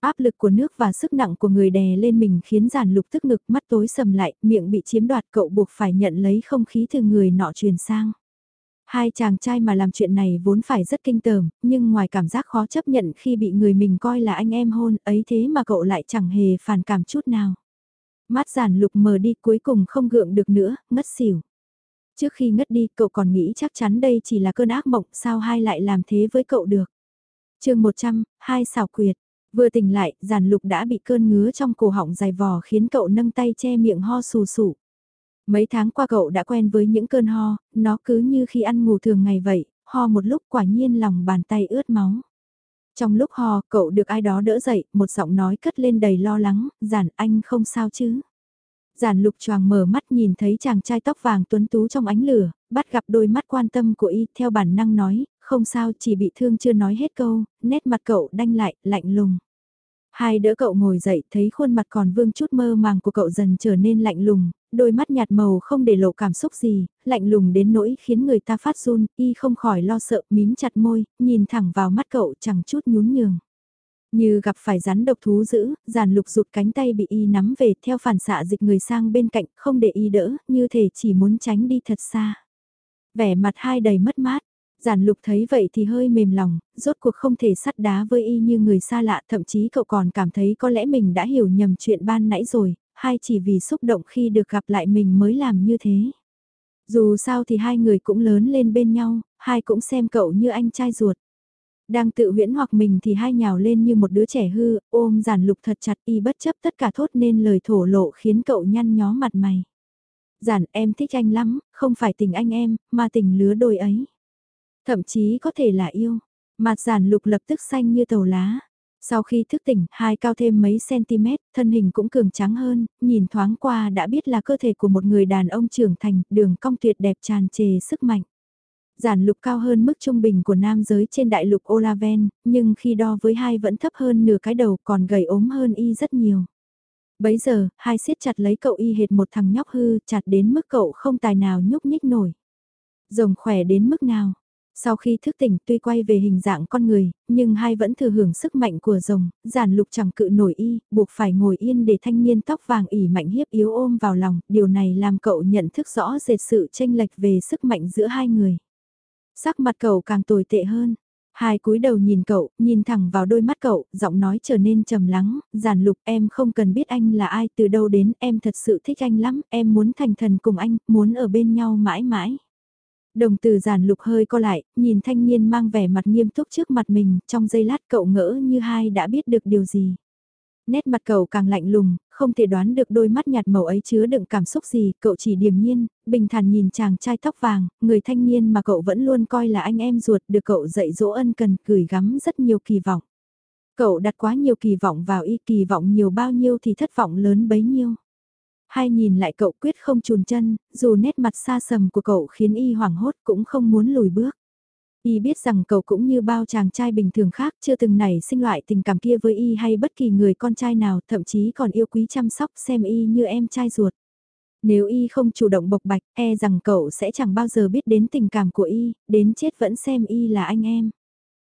Áp lực của nước và sức nặng của người đè lên mình khiến giàn lục tức ngực mắt tối sầm lại, miệng bị chiếm đoạt cậu buộc phải nhận lấy không khí từ người nọ truyền sang. Hai chàng trai mà làm chuyện này vốn phải rất kinh tởm, nhưng ngoài cảm giác khó chấp nhận khi bị người mình coi là anh em hôn ấy thế mà cậu lại chẳng hề phản cảm chút nào. Mắt giản lục mờ đi cuối cùng không gượng được nữa, ngất xỉu. Trước khi ngất đi cậu còn nghĩ chắc chắn đây chỉ là cơn ác mộng sao hai lại làm thế với cậu được. chương 100, hai xảo quyệt. Vừa tỉnh lại, giản lục đã bị cơn ngứa trong cổ họng dài vò khiến cậu nâng tay che miệng ho sù sụ. Mấy tháng qua cậu đã quen với những cơn ho, nó cứ như khi ăn ngủ thường ngày vậy, ho một lúc quả nhiên lòng bàn tay ướt máu. Trong lúc ho, cậu được ai đó đỡ dậy, một giọng nói cất lên đầy lo lắng, giản anh không sao chứ. Giản lục choàng mở mắt nhìn thấy chàng trai tóc vàng tuấn tú trong ánh lửa, bắt gặp đôi mắt quan tâm của y theo bản năng nói, không sao chỉ bị thương chưa nói hết câu, nét mặt cậu đanh lại, lạnh lùng. Hai đỡ cậu ngồi dậy thấy khuôn mặt còn vương chút mơ màng của cậu dần trở nên lạnh lùng, đôi mắt nhạt màu không để lộ cảm xúc gì, lạnh lùng đến nỗi khiến người ta phát run, y không khỏi lo sợ mím chặt môi, nhìn thẳng vào mắt cậu chẳng chút nhún nhường. Như gặp phải rắn độc thú dữ, giàn lục rụt cánh tay bị y nắm về theo phản xạ dịch người sang bên cạnh, không để y đỡ, như thể chỉ muốn tránh đi thật xa. Vẻ mặt hai đầy mất mát, giản lục thấy vậy thì hơi mềm lòng, rốt cuộc không thể sắt đá với y như người xa lạ, thậm chí cậu còn cảm thấy có lẽ mình đã hiểu nhầm chuyện ban nãy rồi, hay chỉ vì xúc động khi được gặp lại mình mới làm như thế. Dù sao thì hai người cũng lớn lên bên nhau, hai cũng xem cậu như anh trai ruột. Đang tự huyễn hoặc mình thì hai nhào lên như một đứa trẻ hư, ôm giản lục thật chặt y bất chấp tất cả thốt nên lời thổ lộ khiến cậu nhăn nhó mặt mày. Giản em thích anh lắm, không phải tình anh em, mà tình lứa đôi ấy. Thậm chí có thể là yêu. Mặt giản lục lập tức xanh như tàu lá. Sau khi thức tỉnh, hai cao thêm mấy cm, thân hình cũng cường trắng hơn, nhìn thoáng qua đã biết là cơ thể của một người đàn ông trưởng thành, đường cong tuyệt đẹp tràn trề sức mạnh. Giản lục cao hơn mức trung bình của nam giới trên đại lục Olaven, nhưng khi đo với hai vẫn thấp hơn nửa cái đầu còn gầy ốm hơn y rất nhiều. Bấy giờ, hai siết chặt lấy cậu y hệt một thằng nhóc hư, chặt đến mức cậu không tài nào nhúc nhích nổi. Rồng khỏe đến mức nào? Sau khi thức tỉnh tuy quay về hình dạng con người, nhưng hai vẫn thừa hưởng sức mạnh của rồng, giản lục chẳng cự nổi y, buộc phải ngồi yên để thanh niên tóc vàng ỉ mạnh hiếp yếu ôm vào lòng, điều này làm cậu nhận thức rõ rệt sự tranh lệch về sức mạnh giữa hai người. Sắc mặt cậu càng tồi tệ hơn. Hai cúi đầu nhìn cậu, nhìn thẳng vào đôi mắt cậu, giọng nói trở nên trầm lắng, giản lục em không cần biết anh là ai từ đâu đến, em thật sự thích anh lắm, em muốn thành thần cùng anh, muốn ở bên nhau mãi mãi. Đồng từ giản lục hơi co lại, nhìn thanh niên mang vẻ mặt nghiêm túc trước mặt mình, trong giây lát cậu ngỡ như hai đã biết được điều gì. Nét mặt cậu càng lạnh lùng, không thể đoán được đôi mắt nhạt màu ấy chứa đựng cảm xúc gì, cậu chỉ điềm nhiên, bình thản nhìn chàng trai tóc vàng, người thanh niên mà cậu vẫn luôn coi là anh em ruột, được cậu dạy dỗ ân cần, gửi gắm rất nhiều kỳ vọng. Cậu đặt quá nhiều kỳ vọng vào y kỳ vọng nhiều bao nhiêu thì thất vọng lớn bấy nhiêu. Hai nhìn lại cậu quyết không chùn chân, dù nét mặt xa sầm của cậu khiến y hoảng hốt cũng không muốn lùi bước. Y biết rằng cậu cũng như bao chàng trai bình thường khác chưa từng nảy sinh loại tình cảm kia với Y hay bất kỳ người con trai nào thậm chí còn yêu quý chăm sóc xem Y như em trai ruột. Nếu Y không chủ động bộc bạch e rằng cậu sẽ chẳng bao giờ biết đến tình cảm của Y, đến chết vẫn xem Y là anh em.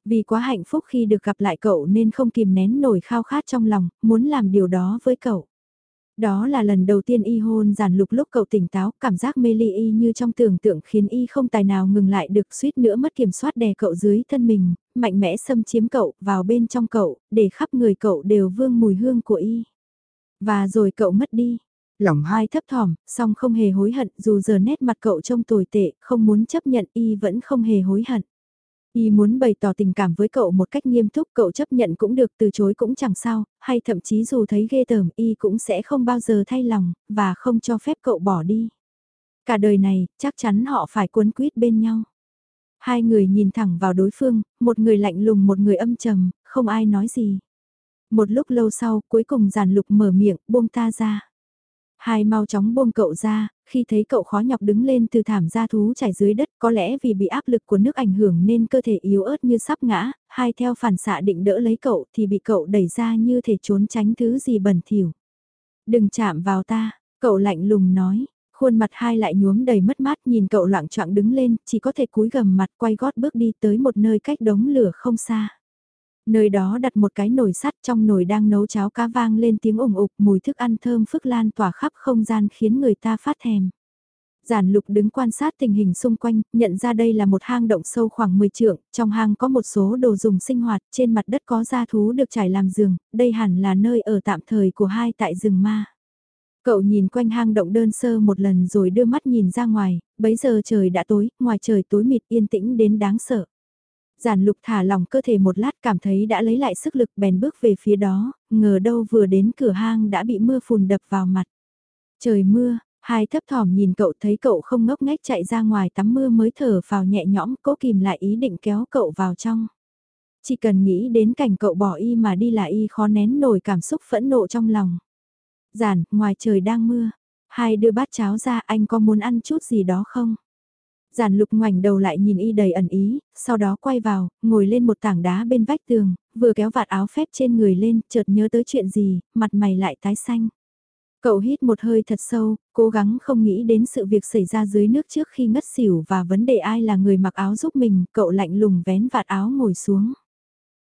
Vì quá hạnh phúc khi được gặp lại cậu nên không kìm nén nổi khao khát trong lòng, muốn làm điều đó với cậu. Đó là lần đầu tiên y hôn giản lục lúc cậu tỉnh táo, cảm giác mê ly y như trong tưởng tượng khiến y không tài nào ngừng lại được suýt nữa mất kiểm soát đè cậu dưới thân mình, mạnh mẽ xâm chiếm cậu, vào bên trong cậu, để khắp người cậu đều vương mùi hương của y. Và rồi cậu mất đi. Lòng hai thấp thỏm, song không hề hối hận dù giờ nét mặt cậu trông tồi tệ, không muốn chấp nhận y vẫn không hề hối hận. Y muốn bày tỏ tình cảm với cậu một cách nghiêm túc cậu chấp nhận cũng được từ chối cũng chẳng sao, hay thậm chí dù thấy ghê tởm Y cũng sẽ không bao giờ thay lòng, và không cho phép cậu bỏ đi. Cả đời này, chắc chắn họ phải cuốn quýt bên nhau. Hai người nhìn thẳng vào đối phương, một người lạnh lùng một người âm trầm, không ai nói gì. Một lúc lâu sau, cuối cùng giản lục mở miệng, buông ta ra. Hai mau chóng buông cậu ra, khi thấy cậu khó nhọc đứng lên từ thảm gia thú chảy dưới đất có lẽ vì bị áp lực của nước ảnh hưởng nên cơ thể yếu ớt như sắp ngã, hai theo phản xạ định đỡ lấy cậu thì bị cậu đẩy ra như thể trốn tránh thứ gì bẩn thỉu. Đừng chạm vào ta, cậu lạnh lùng nói, khuôn mặt hai lại nhuốm đầy mất mát nhìn cậu loạn choạng đứng lên, chỉ có thể cúi gầm mặt quay gót bước đi tới một nơi cách đống lửa không xa. Nơi đó đặt một cái nồi sắt trong nồi đang nấu cháo cá vang lên tiếng ủng ục mùi thức ăn thơm phức lan tỏa khắp không gian khiến người ta phát thèm. Giản lục đứng quan sát tình hình xung quanh, nhận ra đây là một hang động sâu khoảng 10 trượng, trong hang có một số đồ dùng sinh hoạt, trên mặt đất có gia thú được trải làm giường, đây hẳn là nơi ở tạm thời của hai tại rừng ma. Cậu nhìn quanh hang động đơn sơ một lần rồi đưa mắt nhìn ra ngoài, bấy giờ trời đã tối, ngoài trời tối mịt yên tĩnh đến đáng sợ. Giản lục thả lòng cơ thể một lát cảm thấy đã lấy lại sức lực bèn bước về phía đó, ngờ đâu vừa đến cửa hang đã bị mưa phùn đập vào mặt. Trời mưa, hai thấp thỏm nhìn cậu thấy cậu không ngốc ngách chạy ra ngoài tắm mưa mới thở vào nhẹ nhõm cố kìm lại ý định kéo cậu vào trong. Chỉ cần nghĩ đến cảnh cậu bỏ y mà đi là y khó nén nổi cảm xúc phẫn nộ trong lòng. Giản, ngoài trời đang mưa. Hai đưa bát cháo ra anh có muốn ăn chút gì đó không? Giản lục ngoảnh đầu lại nhìn y đầy ẩn ý, sau đó quay vào, ngồi lên một tảng đá bên vách tường, vừa kéo vạt áo phép trên người lên, chợt nhớ tới chuyện gì, mặt mày lại tái xanh. Cậu hít một hơi thật sâu, cố gắng không nghĩ đến sự việc xảy ra dưới nước trước khi ngất xỉu và vấn đề ai là người mặc áo giúp mình, cậu lạnh lùng vén vạt áo ngồi xuống.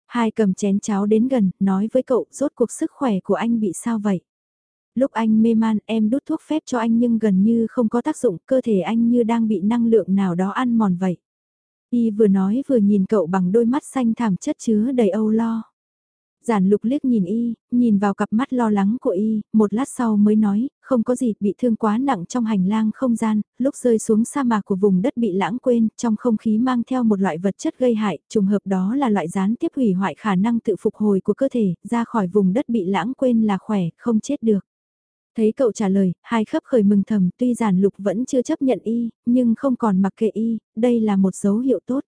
Hai cầm chén cháo đến gần, nói với cậu, rốt cuộc sức khỏe của anh bị sao vậy? Lúc anh mê man em đút thuốc phép cho anh nhưng gần như không có tác dụng, cơ thể anh như đang bị năng lượng nào đó ăn mòn vậy. Y vừa nói vừa nhìn cậu bằng đôi mắt xanh thảm chất chứa đầy âu lo. Giản lục liếc nhìn y, nhìn vào cặp mắt lo lắng của y, một lát sau mới nói, không có gì, bị thương quá nặng trong hành lang không gian, lúc rơi xuống sa mạc của vùng đất bị lãng quên, trong không khí mang theo một loại vật chất gây hại, trùng hợp đó là loại gián tiếp hủy hoại khả năng tự phục hồi của cơ thể, ra khỏi vùng đất bị lãng quên là khỏe, không chết được. Thấy cậu trả lời, hai khắp khởi mừng thầm, tuy giản lục vẫn chưa chấp nhận y, nhưng không còn mặc kệ y, đây là một dấu hiệu tốt.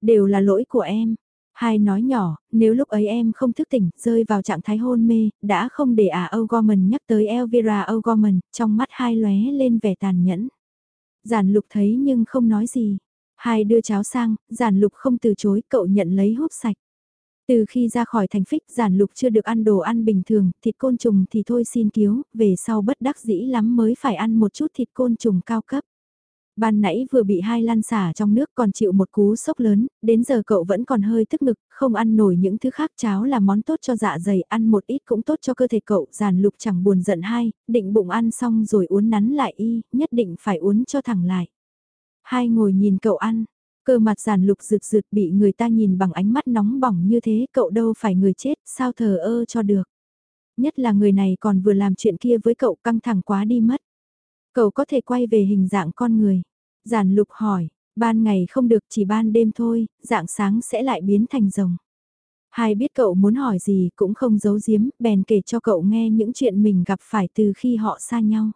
Đều là lỗi của em, Hai nói nhỏ, nếu lúc ấy em không thức tỉnh, rơi vào trạng thái hôn mê, đã không để à O'Gorman nhắc tới Elvira O'Gorman, trong mắt hai lóe lên vẻ tàn nhẫn. Giản lục thấy nhưng không nói gì. Hai đưa cháo sang, giản lục không từ chối, cậu nhận lấy húp sạch. Từ khi ra khỏi thành phích, giản lục chưa được ăn đồ ăn bình thường, thịt côn trùng thì thôi xin cứu, về sau bất đắc dĩ lắm mới phải ăn một chút thịt côn trùng cao cấp. Ban nãy vừa bị hai lan xả trong nước còn chịu một cú sốc lớn, đến giờ cậu vẫn còn hơi tức ngực, không ăn nổi những thứ khác cháo là món tốt cho dạ dày, ăn một ít cũng tốt cho cơ thể cậu, giàn lục chẳng buồn giận hai, định bụng ăn xong rồi uốn nắn lại y, nhất định phải uốn cho thẳng lại. Hai ngồi nhìn cậu ăn, cơ mặt giản lục rực rực bị người ta nhìn bằng ánh mắt nóng bỏng như thế, cậu đâu phải người chết, sao thờ ơ cho được. Nhất là người này còn vừa làm chuyện kia với cậu căng thẳng quá đi mất. Cậu có thể quay về hình dạng con người. Giản lục hỏi, ban ngày không được chỉ ban đêm thôi, dạng sáng sẽ lại biến thành rồng. Hai biết cậu muốn hỏi gì cũng không giấu giếm, bèn kể cho cậu nghe những chuyện mình gặp phải từ khi họ xa nhau.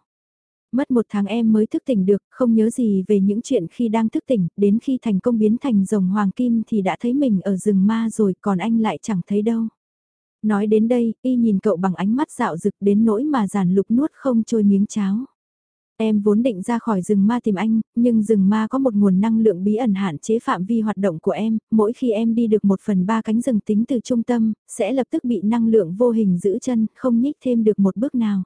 Mất một tháng em mới thức tỉnh được, không nhớ gì về những chuyện khi đang thức tỉnh, đến khi thành công biến thành rồng hoàng kim thì đã thấy mình ở rừng ma rồi còn anh lại chẳng thấy đâu. Nói đến đây, y nhìn cậu bằng ánh mắt dạo rực đến nỗi mà giản lục nuốt không trôi miếng cháo. Em vốn định ra khỏi rừng ma tìm anh, nhưng rừng ma có một nguồn năng lượng bí ẩn hạn chế phạm vi hoạt động của em, mỗi khi em đi được một phần ba cánh rừng tính từ trung tâm, sẽ lập tức bị năng lượng vô hình giữ chân, không nhích thêm được một bước nào.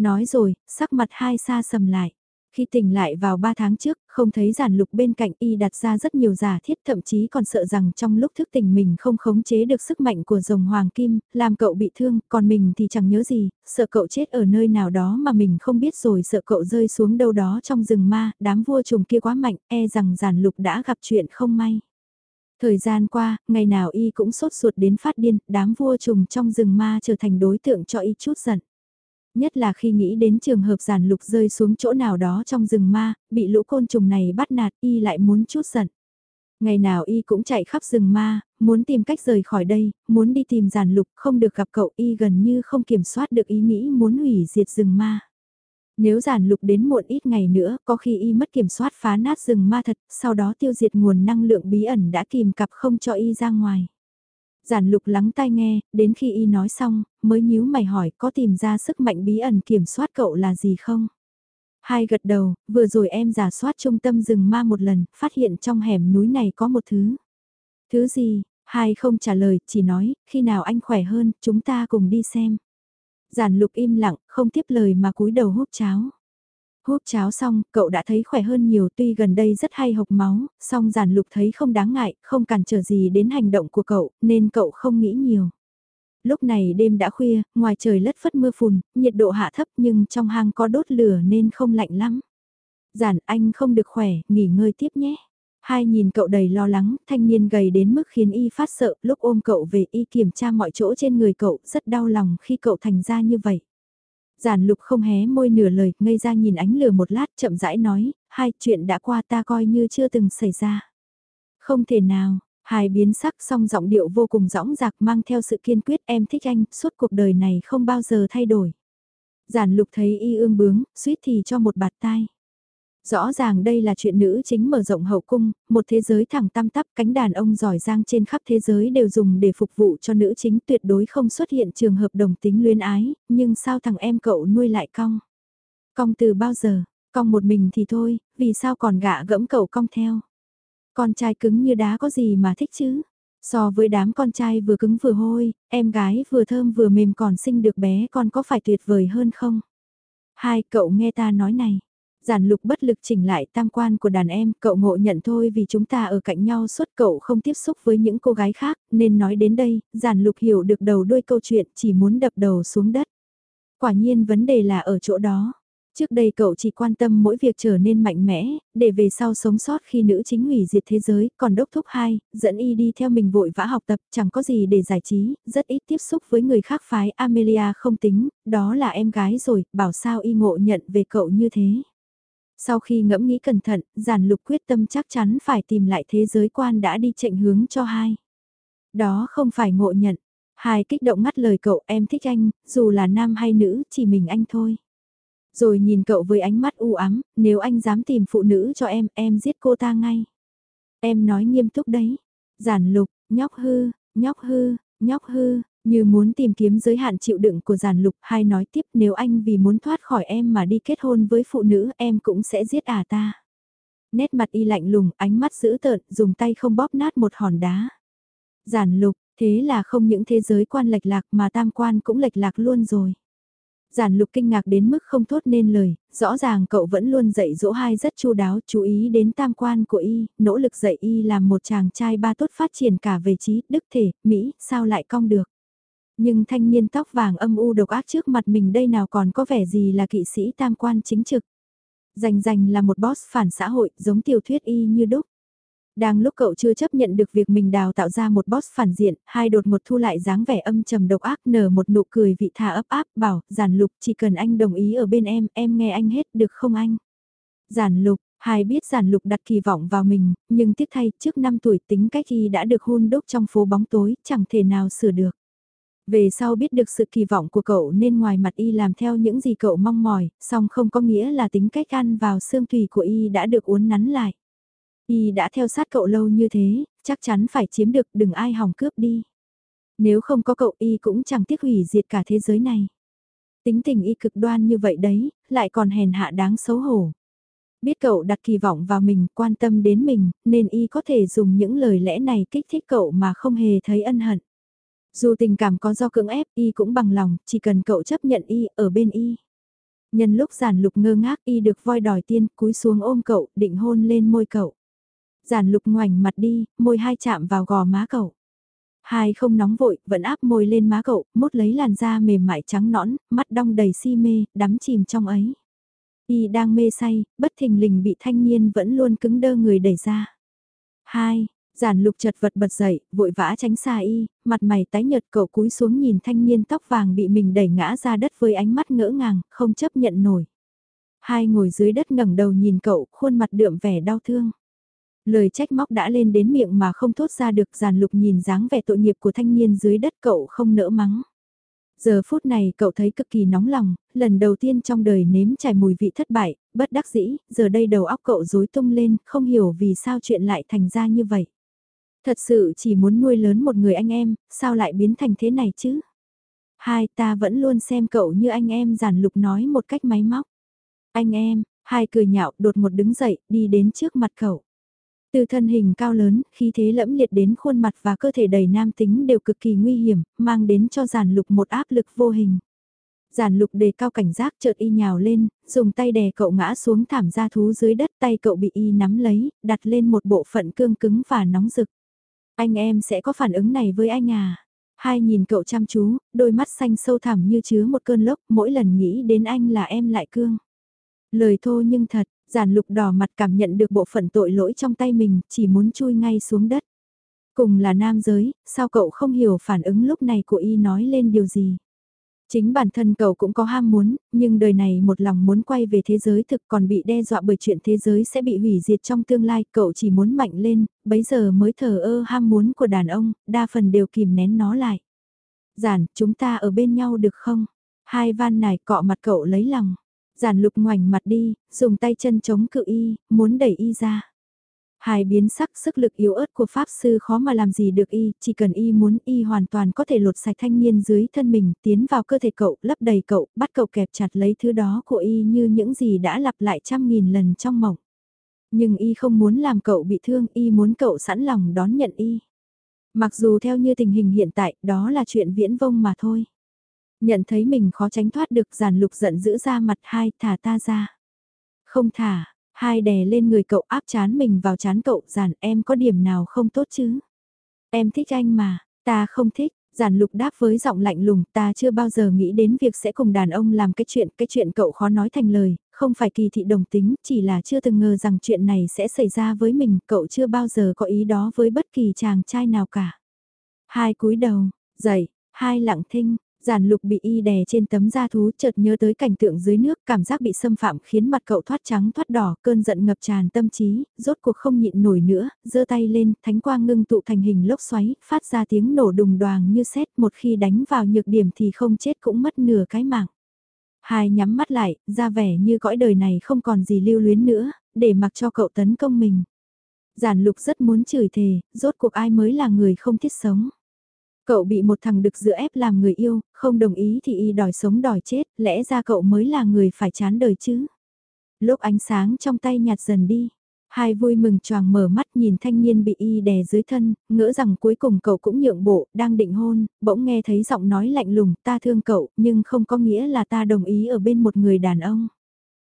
Nói rồi, sắc mặt hai xa sầm lại. Khi tỉnh lại vào 3 tháng trước, không thấy giản lục bên cạnh y đặt ra rất nhiều giả thiết thậm chí còn sợ rằng trong lúc thức tỉnh mình không khống chế được sức mạnh của rồng hoàng kim, làm cậu bị thương, còn mình thì chẳng nhớ gì, sợ cậu chết ở nơi nào đó mà mình không biết rồi sợ cậu rơi xuống đâu đó trong rừng ma, đám vua trùng kia quá mạnh, e rằng giản lục đã gặp chuyện không may. Thời gian qua, ngày nào y cũng sốt ruột đến phát điên, đám vua trùng trong rừng ma trở thành đối tượng cho y chút giận. Nhất là khi nghĩ đến trường hợp giản lục rơi xuống chỗ nào đó trong rừng ma, bị lũ côn trùng này bắt nạt y lại muốn chút giận. Ngày nào y cũng chạy khắp rừng ma, muốn tìm cách rời khỏi đây, muốn đi tìm giản lục không được gặp cậu y gần như không kiểm soát được ý nghĩ muốn hủy diệt rừng ma. Nếu giản lục đến muộn ít ngày nữa, có khi y mất kiểm soát phá nát rừng ma thật, sau đó tiêu diệt nguồn năng lượng bí ẩn đã kìm cặp không cho y ra ngoài. Giản lục lắng tai nghe, đến khi y nói xong, mới nhíu mày hỏi có tìm ra sức mạnh bí ẩn kiểm soát cậu là gì không? Hai gật đầu, vừa rồi em giả soát trung tâm rừng ma một lần, phát hiện trong hẻm núi này có một thứ. Thứ gì? Hai không trả lời, chỉ nói, khi nào anh khỏe hơn, chúng ta cùng đi xem. Giản lục im lặng, không tiếp lời mà cúi đầu hút cháo. Hút cháo xong, cậu đã thấy khỏe hơn nhiều tuy gần đây rất hay hộc máu, song giản lục thấy không đáng ngại, không cản trở gì đến hành động của cậu, nên cậu không nghĩ nhiều. Lúc này đêm đã khuya, ngoài trời lất phất mưa phùn, nhiệt độ hạ thấp nhưng trong hang có đốt lửa nên không lạnh lắm. Giản anh không được khỏe, nghỉ ngơi tiếp nhé. Hai nhìn cậu đầy lo lắng, thanh niên gầy đến mức khiến y phát sợ, lúc ôm cậu về y kiểm tra mọi chỗ trên người cậu, rất đau lòng khi cậu thành ra như vậy. Giản lục không hé môi nửa lời, ngây ra nhìn ánh lửa một lát chậm rãi nói, hai chuyện đã qua ta coi như chưa từng xảy ra. Không thể nào, hai biến sắc song giọng điệu vô cùng rõng rạc mang theo sự kiên quyết em thích anh, suốt cuộc đời này không bao giờ thay đổi. Giản lục thấy y ương bướng, suýt thì cho một bạt tai. Rõ ràng đây là chuyện nữ chính mở rộng hậu cung, một thế giới thẳng tăm tắp cánh đàn ông giỏi giang trên khắp thế giới đều dùng để phục vụ cho nữ chính tuyệt đối không xuất hiện trường hợp đồng tính luyến ái, nhưng sao thằng em cậu nuôi lại cong? Cong từ bao giờ? Cong một mình thì thôi, vì sao còn gạ gẫm cậu cong theo? Con trai cứng như đá có gì mà thích chứ? So với đám con trai vừa cứng vừa hôi, em gái vừa thơm vừa mềm còn sinh được bé con có phải tuyệt vời hơn không? Hai, cậu nghe ta nói này. Giản lục bất lực chỉnh lại tam quan của đàn em, cậu ngộ nhận thôi vì chúng ta ở cạnh nhau suốt cậu không tiếp xúc với những cô gái khác, nên nói đến đây, giản lục hiểu được đầu đuôi câu chuyện chỉ muốn đập đầu xuống đất. Quả nhiên vấn đề là ở chỗ đó. Trước đây cậu chỉ quan tâm mỗi việc trở nên mạnh mẽ, để về sau sống sót khi nữ chính hủy diệt thế giới, còn đốc thúc hai, dẫn y đi theo mình vội vã học tập, chẳng có gì để giải trí, rất ít tiếp xúc với người khác phái Amelia không tính, đó là em gái rồi, bảo sao y ngộ nhận về cậu như thế. Sau khi ngẫm nghĩ cẩn thận, giản lục quyết tâm chắc chắn phải tìm lại thế giới quan đã đi chạy hướng cho hai. Đó không phải ngộ nhận. Hai kích động ngắt lời cậu em thích anh, dù là nam hay nữ, chỉ mình anh thôi. Rồi nhìn cậu với ánh mắt u ám, nếu anh dám tìm phụ nữ cho em, em giết cô ta ngay. Em nói nghiêm túc đấy. Giản lục, nhóc hư, nhóc hư, nhóc hư, như muốn tìm kiếm giới hạn chịu đựng của giản lục hay nói tiếp nếu anh vì muốn thoát khỏi em mà đi kết hôn với phụ nữ em cũng sẽ giết à ta. Nét mặt y lạnh lùng, ánh mắt dữ tợn, dùng tay không bóp nát một hòn đá. Giản lục, thế là không những thế giới quan lệch lạc mà tam quan cũng lệch lạc luôn rồi. Giản lục kinh ngạc đến mức không thốt nên lời, rõ ràng cậu vẫn luôn dạy dỗ hai rất chu đáo chú ý đến tam quan của y, nỗ lực dạy y làm một chàng trai ba tốt phát triển cả về trí, đức thể, Mỹ, sao lại cong được. Nhưng thanh niên tóc vàng âm u độc ác trước mặt mình đây nào còn có vẻ gì là kỵ sĩ tam quan chính trực. Dành dành là một boss phản xã hội giống tiểu thuyết y như đúc. Đang lúc cậu chưa chấp nhận được việc mình đào tạo ra một boss phản diện, hai đột một thu lại dáng vẻ âm trầm độc ác nở một nụ cười vị thà ấp áp bảo, giản lục chỉ cần anh đồng ý ở bên em, em nghe anh hết được không anh? Giản lục, hai biết giản lục đặt kỳ vọng vào mình, nhưng tiếc thay trước 5 tuổi tính cách khi đã được hôn đúc trong phố bóng tối, chẳng thể nào sửa được. Về sau biết được sự kỳ vọng của cậu nên ngoài mặt y làm theo những gì cậu mong mỏi, song không có nghĩa là tính cách ăn vào xương thủy của y đã được uốn nắn lại. Y đã theo sát cậu lâu như thế, chắc chắn phải chiếm được đừng ai hòng cướp đi. Nếu không có cậu y cũng chẳng tiếc hủy diệt cả thế giới này. Tính tình y cực đoan như vậy đấy, lại còn hèn hạ đáng xấu hổ. Biết cậu đặt kỳ vọng vào mình, quan tâm đến mình, nên y có thể dùng những lời lẽ này kích thích cậu mà không hề thấy ân hận. Dù tình cảm có do cưỡng ép y cũng bằng lòng, chỉ cần cậu chấp nhận y, ở bên y. Nhân lúc giản lục ngơ ngác y được voi đòi tiên, cúi xuống ôm cậu, định hôn lên môi cậu. Giản lục ngoảnh mặt đi, môi hai chạm vào gò má cậu. Hai không nóng vội, vẫn áp môi lên má cậu, mốt lấy làn da mềm mại trắng nõn, mắt đong đầy si mê, đắm chìm trong ấy. Y đang mê say, bất thình lình bị thanh niên vẫn luôn cứng đơ người đẩy ra. Hai, Giản lục chật vật bật dậy, vội vã tránh xa y, mặt mày tái nhợt cậu cúi xuống nhìn thanh niên tóc vàng bị mình đẩy ngã ra đất với ánh mắt ngỡ ngàng, không chấp nhận nổi. Hai ngồi dưới đất ngẩng đầu nhìn cậu, khuôn mặt đượm vẻ đau thương. Lời trách móc đã lên đến miệng mà không thốt ra được giàn lục nhìn dáng vẻ tội nghiệp của thanh niên dưới đất cậu không nỡ mắng. Giờ phút này cậu thấy cực kỳ nóng lòng, lần đầu tiên trong đời nếm trải mùi vị thất bại, bất đắc dĩ, giờ đây đầu óc cậu rối tung lên, không hiểu vì sao chuyện lại thành ra như vậy. Thật sự chỉ muốn nuôi lớn một người anh em, sao lại biến thành thế này chứ? Hai ta vẫn luôn xem cậu như anh em giản lục nói một cách máy móc. Anh em, hai cười nhạo đột một đứng dậy, đi đến trước mặt cậu. Từ thân hình cao lớn, khi thế lẫm liệt đến khuôn mặt và cơ thể đầy nam tính đều cực kỳ nguy hiểm, mang đến cho giản lục một áp lực vô hình. Giản lục đề cao cảnh giác chợt y nhào lên, dùng tay đè cậu ngã xuống thảm gia thú dưới đất tay cậu bị y nắm lấy, đặt lên một bộ phận cương cứng và nóng rực. Anh em sẽ có phản ứng này với anh à? Hai nhìn cậu chăm chú, đôi mắt xanh sâu thẳm như chứa một cơn lốc, mỗi lần nghĩ đến anh là em lại cương. Lời thô nhưng thật, giản lục đỏ mặt cảm nhận được bộ phận tội lỗi trong tay mình, chỉ muốn chui ngay xuống đất. Cùng là nam giới, sao cậu không hiểu phản ứng lúc này của y nói lên điều gì? Chính bản thân cậu cũng có ham muốn, nhưng đời này một lòng muốn quay về thế giới thực còn bị đe dọa bởi chuyện thế giới sẽ bị hủy diệt trong tương lai, cậu chỉ muốn mạnh lên, bấy giờ mới thờ ơ ham muốn của đàn ông, đa phần đều kìm nén nó lại. Giản, chúng ta ở bên nhau được không? Hai van này cọ mặt cậu lấy lòng. Giản lục ngoảnh mặt đi, dùng tay chân chống cự y, muốn đẩy y ra. Hài biến sắc sức lực yếu ớt của Pháp Sư khó mà làm gì được y, chỉ cần y muốn y hoàn toàn có thể lột sạch thanh niên dưới thân mình, tiến vào cơ thể cậu, lấp đầy cậu, bắt cậu kẹp chặt lấy thứ đó của y như những gì đã lặp lại trăm nghìn lần trong mộng. Nhưng y không muốn làm cậu bị thương, y muốn cậu sẵn lòng đón nhận y. Mặc dù theo như tình hình hiện tại, đó là chuyện viễn vông mà thôi. Nhận thấy mình khó tránh thoát được giàn lục giận giữ ra mặt hai thả ta ra. Không thả, Hai đè lên người cậu áp chán mình vào chán cậu giản em có điểm nào không tốt chứ? Em thích anh mà, ta không thích, Giản lục đáp với giọng lạnh lùng, ta chưa bao giờ nghĩ đến việc sẽ cùng đàn ông làm cái chuyện, cái chuyện cậu khó nói thành lời, không phải kỳ thị đồng tính, chỉ là chưa từng ngờ rằng chuyện này sẽ xảy ra với mình, cậu chưa bao giờ có ý đó với bất kỳ chàng trai nào cả. Hai cúi đầu, dậy, hai lặng thinh, Giản lục bị y đè trên tấm da thú chợt nhớ tới cảnh tượng dưới nước cảm giác bị xâm phạm khiến mặt cậu thoát trắng thoát đỏ cơn giận ngập tràn tâm trí, rốt cuộc không nhịn nổi nữa, giơ tay lên, thánh quang ngưng tụ thành hình lốc xoáy, phát ra tiếng nổ đùng đoàng như sét một khi đánh vào nhược điểm thì không chết cũng mất nửa cái mạng. Hai nhắm mắt lại, ra vẻ như cõi đời này không còn gì lưu luyến nữa, để mặc cho cậu tấn công mình. Giản lục rất muốn chửi thề, rốt cuộc ai mới là người không thiết sống. Cậu bị một thằng đực dựa ép làm người yêu, không đồng ý thì y đòi sống đòi chết, lẽ ra cậu mới là người phải chán đời chứ. Lúc ánh sáng trong tay nhạt dần đi, hai vui mừng choàng mở mắt nhìn thanh niên bị y đè dưới thân, ngỡ rằng cuối cùng cậu cũng nhượng bộ, đang định hôn, bỗng nghe thấy giọng nói lạnh lùng, ta thương cậu, nhưng không có nghĩa là ta đồng ý ở bên một người đàn ông.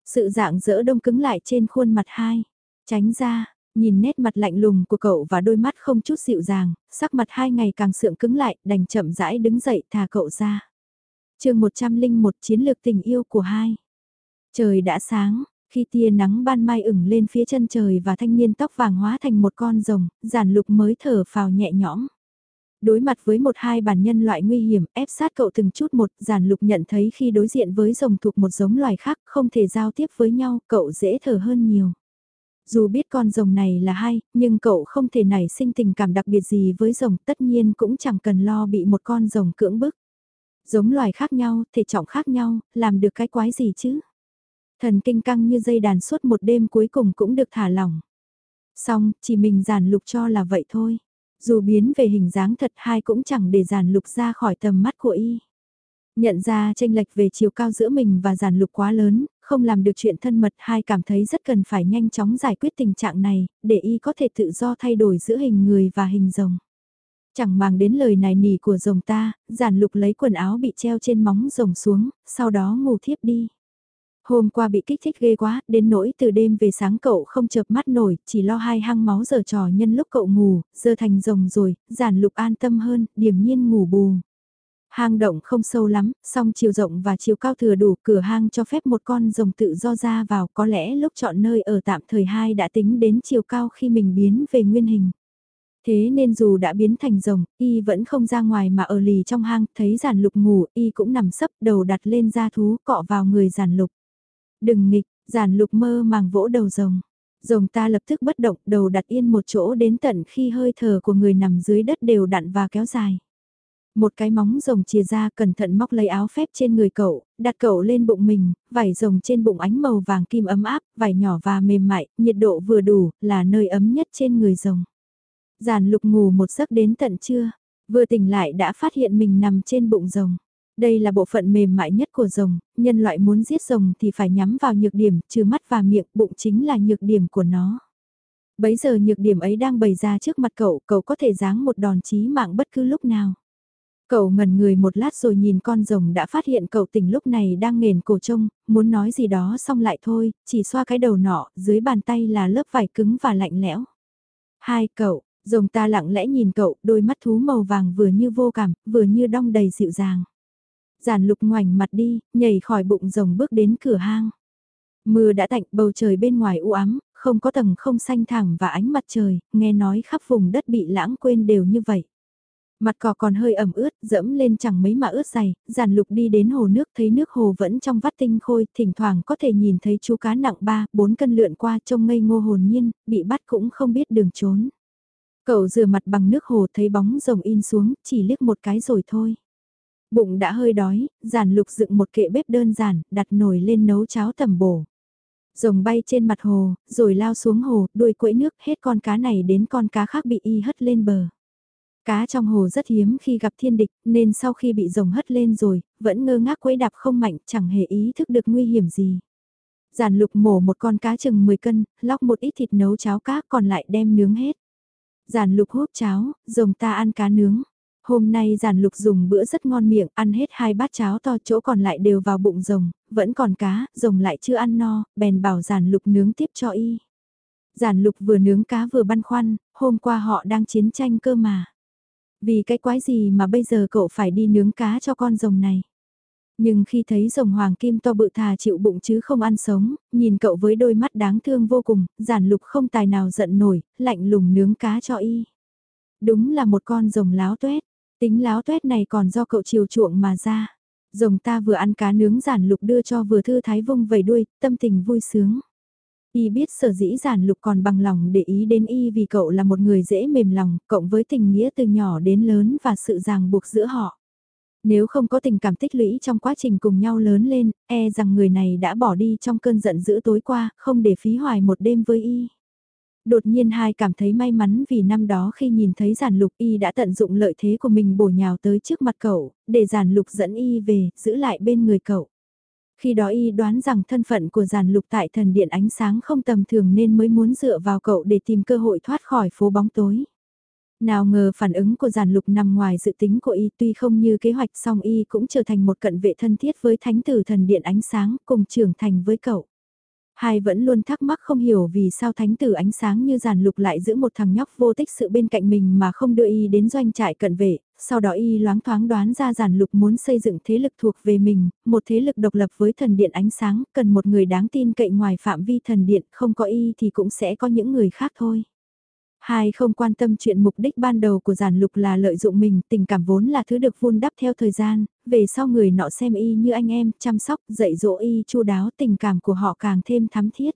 Sự dạng dỡ đông cứng lại trên khuôn mặt hai, tránh ra, nhìn nét mặt lạnh lùng của cậu và đôi mắt không chút dịu dàng, sắc mặt hai ngày càng sượng cứng lại, đành chậm rãi đứng dậy thả cậu ra. chương 101 chiến lược tình yêu của hai. Trời đã sáng, khi tia nắng ban mai ửng lên phía chân trời và thanh niên tóc vàng hóa thành một con rồng, giản lục mới thở phào nhẹ nhõm. Đối mặt với một hai bản nhân loại nguy hiểm ép sát cậu từng chút một, giản lục nhận thấy khi đối diện với rồng thuộc một giống loài khác không thể giao tiếp với nhau, cậu dễ thở hơn nhiều. Dù biết con rồng này là hay, nhưng cậu không thể nảy sinh tình cảm đặc biệt gì với rồng, tất nhiên cũng chẳng cần lo bị một con rồng cưỡng bức. Giống loài khác nhau, thể trọng khác nhau, làm được cái quái gì chứ? Thần kinh căng như dây đàn suốt một đêm cuối cùng cũng được thả lỏng. Xong, chỉ mình giàn lục cho là vậy thôi. Dù biến về hình dáng thật hai cũng chẳng để giàn lục ra khỏi tầm mắt của y. Nhận ra tranh lệch về chiều cao giữa mình và giản lục quá lớn, không làm được chuyện thân mật hai cảm thấy rất cần phải nhanh chóng giải quyết tình trạng này, để y có thể tự do thay đổi giữa hình người và hình rồng. Chẳng màng đến lời này nỉ của rồng ta, giản lục lấy quần áo bị treo trên móng rồng xuống, sau đó ngủ thiếp đi. Hôm qua bị kích thích ghê quá, đến nỗi từ đêm về sáng cậu không chợp mắt nổi, chỉ lo hai hăng máu giờ trò nhân lúc cậu ngủ, giờ thành rồng rồi, giản lục an tâm hơn, điềm nhiên ngủ bù. Hang động không sâu lắm, song chiều rộng và chiều cao thừa đủ cửa hang cho phép một con rồng tự do ra vào có lẽ lúc chọn nơi ở tạm thời hai đã tính đến chiều cao khi mình biến về nguyên hình. Thế nên dù đã biến thành rồng, y vẫn không ra ngoài mà ở lì trong hang, thấy giản lục ngủ, y cũng nằm sấp đầu đặt lên da thú cọ vào người giản lục. Đừng nghịch, giản lục mơ màng vỗ đầu rồng. Rồng ta lập tức bất động, đầu đặt yên một chỗ đến tận khi hơi thở của người nằm dưới đất đều đặn và kéo dài. Một cái móng rồng chia ra cẩn thận móc lấy áo phép trên người cậu, đặt cậu lên bụng mình, vải rồng trên bụng ánh màu vàng kim ấm áp, vải nhỏ và mềm mại, nhiệt độ vừa đủ, là nơi ấm nhất trên người rồng. Giàn lục ngủ một giấc đến tận trưa, vừa tỉnh lại đã phát hiện mình nằm trên bụng rồng. Đây là bộ phận mềm mại nhất của rồng, nhân loại muốn giết rồng thì phải nhắm vào nhược điểm, trừ mắt và miệng, bụng chính là nhược điểm của nó. Bấy giờ nhược điểm ấy đang bày ra trước mặt cậu, cậu có thể giáng một đòn chí mạng bất cứ lúc nào. Cậu ngẩn người một lát rồi nhìn con rồng đã phát hiện cậu tỉnh lúc này đang nghền cổ trông, muốn nói gì đó xong lại thôi, chỉ xoa cái đầu nọ, dưới bàn tay là lớp vải cứng và lạnh lẽo. Hai cậu, rồng ta lặng lẽ nhìn cậu, đôi mắt thú màu vàng vừa như vô cảm, vừa như đong đầy dịu dàng. Giản lục ngoảnh mặt đi, nhảy khỏi bụng rồng bước đến cửa hang. Mưa đã tạnh, bầu trời bên ngoài u ám, không có tầng không xanh thẳng và ánh mặt trời, nghe nói khắp vùng đất bị lãng quên đều như vậy. Mặt cỏ còn hơi ẩm ướt, dẫm lên chẳng mấy mà ướt dày, giàn lục đi đến hồ nước thấy nước hồ vẫn trong vắt tinh khôi, thỉnh thoảng có thể nhìn thấy chú cá nặng 3, 4 cân lượn qua trông ngây ngô hồn nhiên, bị bắt cũng không biết đường trốn. Cậu rửa mặt bằng nước hồ thấy bóng rồng in xuống, chỉ liếc một cái rồi thôi. Bụng đã hơi đói, giàn lục dựng một kệ bếp đơn giản, đặt nồi lên nấu cháo tầm bổ. Rồng bay trên mặt hồ, rồi lao xuống hồ, đuôi quẫy nước hết con cá này đến con cá khác bị y hất lên bờ. Cá trong hồ rất hiếm khi gặp thiên địch, nên sau khi bị rồng hất lên rồi, vẫn ngơ ngác quấy đạp không mạnh, chẳng hề ý thức được nguy hiểm gì. Giản lục mổ một con cá chừng 10 cân, lóc một ít thịt nấu cháo cá còn lại đem nướng hết. Giản lục hút cháo, rồng ta ăn cá nướng. Hôm nay giản lục dùng bữa rất ngon miệng, ăn hết hai bát cháo to chỗ còn lại đều vào bụng rồng, vẫn còn cá, rồng lại chưa ăn no, bèn bảo giản lục nướng tiếp cho y. Giản lục vừa nướng cá vừa băn khoăn, hôm qua họ đang chiến tranh cơ mà. Vì cái quái gì mà bây giờ cậu phải đi nướng cá cho con rồng này. Nhưng khi thấy rồng hoàng kim to bự thà chịu bụng chứ không ăn sống, nhìn cậu với đôi mắt đáng thương vô cùng, giản lục không tài nào giận nổi, lạnh lùng nướng cá cho y. Đúng là một con rồng láo tuét, tính láo tuét này còn do cậu chiều chuộng mà ra. Rồng ta vừa ăn cá nướng giản lục đưa cho vừa thư thái vung vẩy đuôi, tâm tình vui sướng. Y biết sở dĩ giản lục còn bằng lòng để ý đến Y vì cậu là một người dễ mềm lòng, cộng với tình nghĩa từ nhỏ đến lớn và sự ràng buộc giữa họ. Nếu không có tình cảm tích lũy trong quá trình cùng nhau lớn lên, e rằng người này đã bỏ đi trong cơn giận dữ tối qua, không để phí hoài một đêm với Y. Đột nhiên hai cảm thấy may mắn vì năm đó khi nhìn thấy giản lục y đã tận dụng lợi thế của mình bổ nhào tới trước mặt cậu, để giản lục dẫn y về, giữ lại bên người cậu. Khi đó y đoán rằng thân phận của giàn lục tại thần điện ánh sáng không tầm thường nên mới muốn dựa vào cậu để tìm cơ hội thoát khỏi phố bóng tối. Nào ngờ phản ứng của giàn lục nằm ngoài dự tính của y, tuy không như kế hoạch song y cũng trở thành một cận vệ thân thiết với thánh tử thần điện ánh sáng cùng trưởng thành với cậu. Hai vẫn luôn thắc mắc không hiểu vì sao thánh tử ánh sáng như giản lục lại giữ một thằng nhóc vô tích sự bên cạnh mình mà không đưa y đến doanh trại cận vệ, sau đó y loáng thoáng đoán ra giản lục muốn xây dựng thế lực thuộc về mình, một thế lực độc lập với thần điện ánh sáng, cần một người đáng tin cậy ngoài phạm vi thần điện, không có y thì cũng sẽ có những người khác thôi. Hai không quan tâm chuyện mục đích ban đầu của giản lục là lợi dụng mình, tình cảm vốn là thứ được vun đắp theo thời gian, về sau người nọ xem y như anh em, chăm sóc, dạy dỗ y chu đáo tình cảm của họ càng thêm thắm thiết.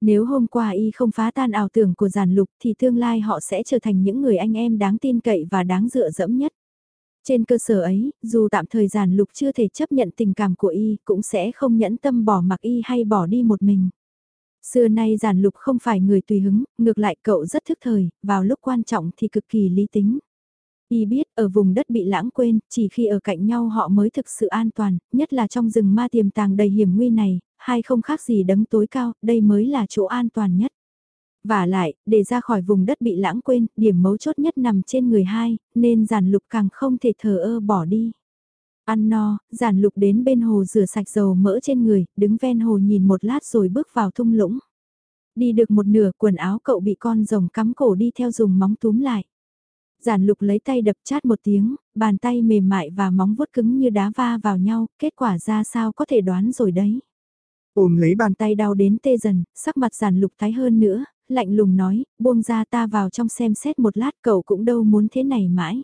Nếu hôm qua y không phá tan ảo tưởng của giản lục thì tương lai họ sẽ trở thành những người anh em đáng tin cậy và đáng dựa dẫm nhất. Trên cơ sở ấy, dù tạm thời giản lục chưa thể chấp nhận tình cảm của y, cũng sẽ không nhẫn tâm bỏ mặc y hay bỏ đi một mình. Xưa nay giản lục không phải người tùy hứng, ngược lại cậu rất thức thời, vào lúc quan trọng thì cực kỳ lý tính. Y biết ở vùng đất bị lãng quên, chỉ khi ở cạnh nhau họ mới thực sự an toàn, nhất là trong rừng ma tiềm tàng đầy hiểm nguy này, hay không khác gì đấng tối cao, đây mới là chỗ an toàn nhất. Và lại, để ra khỏi vùng đất bị lãng quên, điểm mấu chốt nhất nằm trên người hai, nên giản lục càng không thể thờ ơ bỏ đi. Ăn no, giản lục đến bên hồ rửa sạch dầu mỡ trên người, đứng ven hồ nhìn một lát rồi bước vào thung lũng. Đi được một nửa quần áo cậu bị con rồng cắm cổ đi theo dùng móng túm lại. Giản lục lấy tay đập chát một tiếng, bàn tay mềm mại và móng vuốt cứng như đá va vào nhau, kết quả ra sao có thể đoán rồi đấy. Ôm lấy bàn tay đau đến tê dần, sắc mặt giản lục tái hơn nữa, lạnh lùng nói, buông ra ta vào trong xem xét một lát cậu cũng đâu muốn thế này mãi.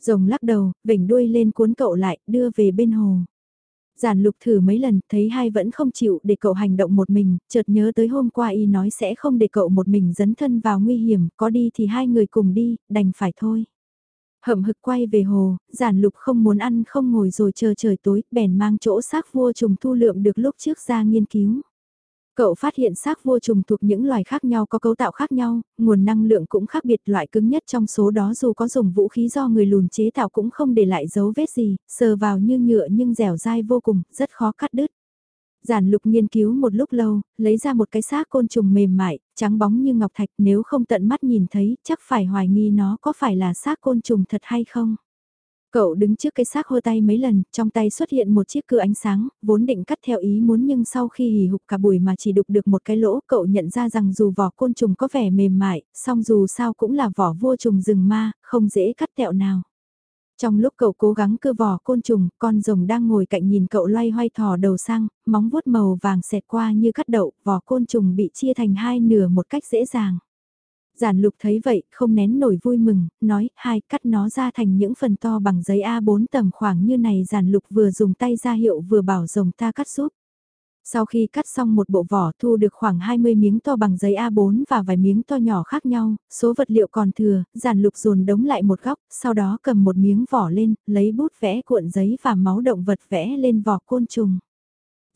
Rồng lắc đầu, vểnh đuôi lên cuốn cậu lại, đưa về bên hồ. Giản lục thử mấy lần, thấy hai vẫn không chịu để cậu hành động một mình, chợt nhớ tới hôm qua y nói sẽ không để cậu một mình dấn thân vào nguy hiểm, có đi thì hai người cùng đi, đành phải thôi. Hậm hực quay về hồ, giản lục không muốn ăn không ngồi rồi chờ trời tối, bèn mang chỗ xác vua trùng thu lượm được lúc trước ra nghiên cứu. Cậu phát hiện xác vua trùng thuộc những loài khác nhau có cấu tạo khác nhau, nguồn năng lượng cũng khác biệt loại cứng nhất trong số đó dù có dùng vũ khí do người lùn chế tạo cũng không để lại dấu vết gì, sờ vào như nhựa nhưng dẻo dai vô cùng, rất khó cắt đứt. Giản lục nghiên cứu một lúc lâu, lấy ra một cái xác côn trùng mềm mại, trắng bóng như ngọc thạch nếu không tận mắt nhìn thấy chắc phải hoài nghi nó có phải là xác côn trùng thật hay không. Cậu đứng trước cái xác hô tay mấy lần, trong tay xuất hiện một chiếc cưa ánh sáng, vốn định cắt theo ý muốn nhưng sau khi hì hục cả buổi mà chỉ đục được một cái lỗ, cậu nhận ra rằng dù vỏ côn trùng có vẻ mềm mại, song dù sao cũng là vỏ vua trùng rừng ma, không dễ cắt tẹo nào. Trong lúc cậu cố gắng cưa vỏ côn trùng, con rồng đang ngồi cạnh nhìn cậu loay hoay thò đầu sang, móng vuốt màu vàng xẹt qua như cắt đậu, vỏ côn trùng bị chia thành hai nửa một cách dễ dàng. Giản lục thấy vậy, không nén nổi vui mừng, nói, hai, cắt nó ra thành những phần to bằng giấy A4 tầm khoảng như này giản lục vừa dùng tay ra hiệu vừa bảo rồng ta cắt giúp. Sau khi cắt xong một bộ vỏ thu được khoảng 20 miếng to bằng giấy A4 và vài miếng to nhỏ khác nhau, số vật liệu còn thừa, giản lục dồn đống lại một góc, sau đó cầm một miếng vỏ lên, lấy bút vẽ cuộn giấy và máu động vật vẽ lên vỏ côn trùng.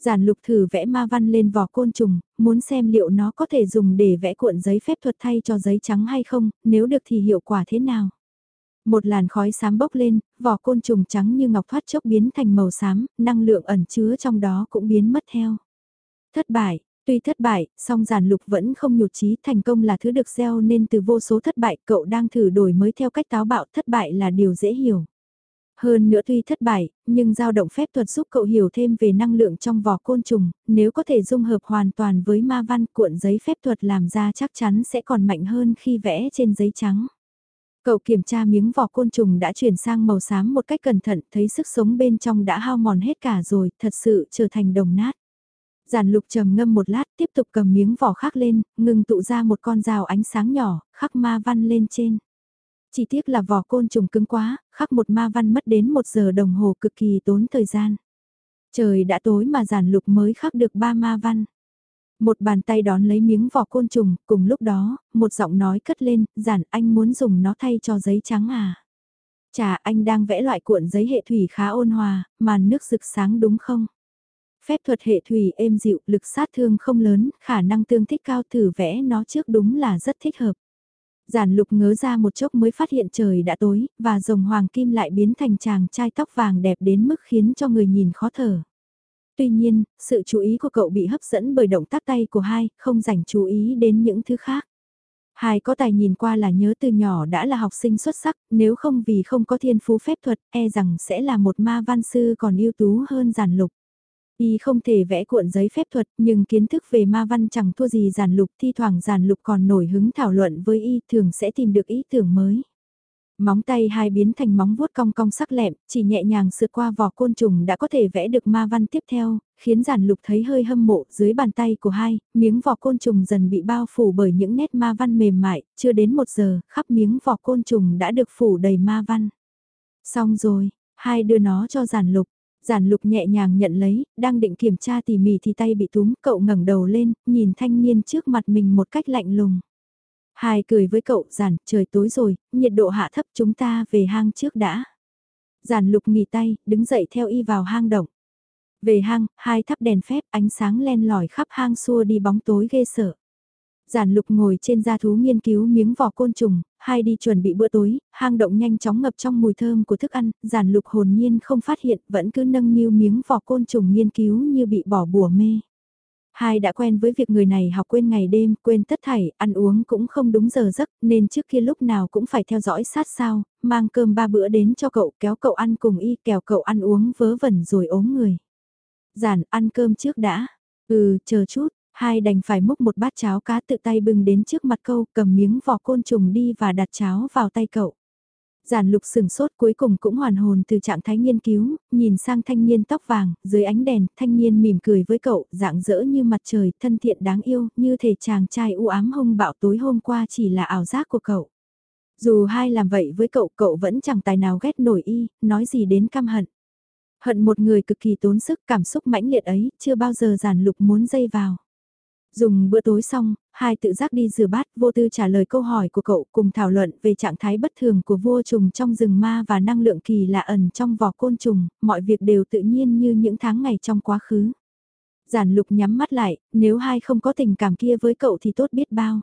Giản lục thử vẽ ma văn lên vỏ côn trùng, muốn xem liệu nó có thể dùng để vẽ cuộn giấy phép thuật thay cho giấy trắng hay không, nếu được thì hiệu quả thế nào. Một làn khói xám bốc lên, vỏ côn trùng trắng như ngọc thoát chốc biến thành màu xám, năng lượng ẩn chứa trong đó cũng biến mất theo. Thất bại, Tuy thất bại, song giản lục vẫn không nhụt chí thành công là thứ được gieo nên từ vô số thất bại cậu đang thử đổi mới theo cách táo bạo thất bại là điều dễ hiểu. Hơn nữa tuy thất bại, nhưng dao động phép thuật giúp cậu hiểu thêm về năng lượng trong vỏ côn trùng, nếu có thể dung hợp hoàn toàn với ma văn cuộn giấy phép thuật làm ra chắc chắn sẽ còn mạnh hơn khi vẽ trên giấy trắng. Cậu kiểm tra miếng vỏ côn trùng đã chuyển sang màu xám một cách cẩn thận, thấy sức sống bên trong đã hao mòn hết cả rồi, thật sự trở thành đồng nát. Giản lục trầm ngâm một lát, tiếp tục cầm miếng vỏ khác lên, ngừng tụ ra một con rào ánh sáng nhỏ, khắc ma văn lên trên. Chỉ tiếc là vỏ côn trùng cứng quá, khắc một ma văn mất đến một giờ đồng hồ cực kỳ tốn thời gian. Trời đã tối mà giản lục mới khắc được ba ma văn. Một bàn tay đón lấy miếng vỏ côn trùng, cùng lúc đó, một giọng nói cất lên, giản anh muốn dùng nó thay cho giấy trắng à. Chà anh đang vẽ loại cuộn giấy hệ thủy khá ôn hòa, màn nước rực sáng đúng không? Phép thuật hệ thủy êm dịu, lực sát thương không lớn, khả năng tương thích cao thử vẽ nó trước đúng là rất thích hợp. Giản lục ngớ ra một chốc mới phát hiện trời đã tối, và rồng hoàng kim lại biến thành chàng trai tóc vàng đẹp đến mức khiến cho người nhìn khó thở. Tuy nhiên, sự chú ý của cậu bị hấp dẫn bởi động tác tay của hai, không dành chú ý đến những thứ khác. Hai có tài nhìn qua là nhớ từ nhỏ đã là học sinh xuất sắc, nếu không vì không có thiên phú phép thuật, e rằng sẽ là một ma văn sư còn ưu tú hơn giản lục. Y không thể vẽ cuộn giấy phép thuật, nhưng kiến thức về ma văn chẳng thua gì giản lục, thi thoảng giản lục còn nổi hứng thảo luận với Y thường sẽ tìm được ý tưởng mới. Móng tay hai biến thành móng vuốt cong cong sắc lẹm, chỉ nhẹ nhàng sượt qua vỏ côn trùng đã có thể vẽ được ma văn tiếp theo, khiến giản lục thấy hơi hâm mộ dưới bàn tay của hai, miếng vỏ côn trùng dần bị bao phủ bởi những nét ma văn mềm mại, chưa đến một giờ, khắp miếng vỏ côn trùng đã được phủ đầy ma văn. Xong rồi, hai đưa nó cho giản lục, Giản lục nhẹ nhàng nhận lấy, đang định kiểm tra tỉ mỉ thì tay bị túm, cậu ngẩng đầu lên, nhìn thanh niên trước mặt mình một cách lạnh lùng. Hai cười với cậu, giản, trời tối rồi, nhiệt độ hạ thấp chúng ta về hang trước đã. Giản lục nghỉ tay, đứng dậy theo y vào hang động. Về hang, hai thắp đèn phép, ánh sáng len lỏi khắp hang xua đi bóng tối ghê sợ. Giản lục ngồi trên gia thú nghiên cứu miếng vỏ côn trùng, hai đi chuẩn bị bữa tối, hang động nhanh chóng ngập trong mùi thơm của thức ăn, giản lục hồn nhiên không phát hiện, vẫn cứ nâng niu miếng vỏ côn trùng nghiên cứu như bị bỏ bùa mê. Hai đã quen với việc người này học quên ngày đêm, quên tất thảy, ăn uống cũng không đúng giờ giấc, nên trước kia lúc nào cũng phải theo dõi sát sao, mang cơm ba bữa đến cho cậu, kéo cậu ăn cùng y, kéo cậu ăn uống vớ vẩn rồi ốm người. Giản, ăn cơm trước đã. Ừ, chờ chút, hai đành phải múc một bát cháo cá tự tay bưng đến trước mặt câu, cầm miếng vỏ côn trùng đi và đặt cháo vào tay cậu. Giản lục sừng sốt cuối cùng cũng hoàn hồn từ trạng thái nghiên cứu, nhìn sang thanh niên tóc vàng, dưới ánh đèn, thanh niên mỉm cười với cậu, dạng dỡ như mặt trời, thân thiện đáng yêu, như thể chàng trai u ám hung bạo tối hôm qua chỉ là ảo giác của cậu. Dù hai làm vậy với cậu, cậu vẫn chẳng tài nào ghét nổi y, nói gì đến căm hận. Hận một người cực kỳ tốn sức cảm xúc mãnh liệt ấy, chưa bao giờ giản lục muốn dây vào. Dùng bữa tối xong, hai tự giác đi rửa bát vô tư trả lời câu hỏi của cậu cùng thảo luận về trạng thái bất thường của vua trùng trong rừng ma và năng lượng kỳ lạ ẩn trong vỏ côn trùng, mọi việc đều tự nhiên như những tháng ngày trong quá khứ. Giản lục nhắm mắt lại, nếu hai không có tình cảm kia với cậu thì tốt biết bao.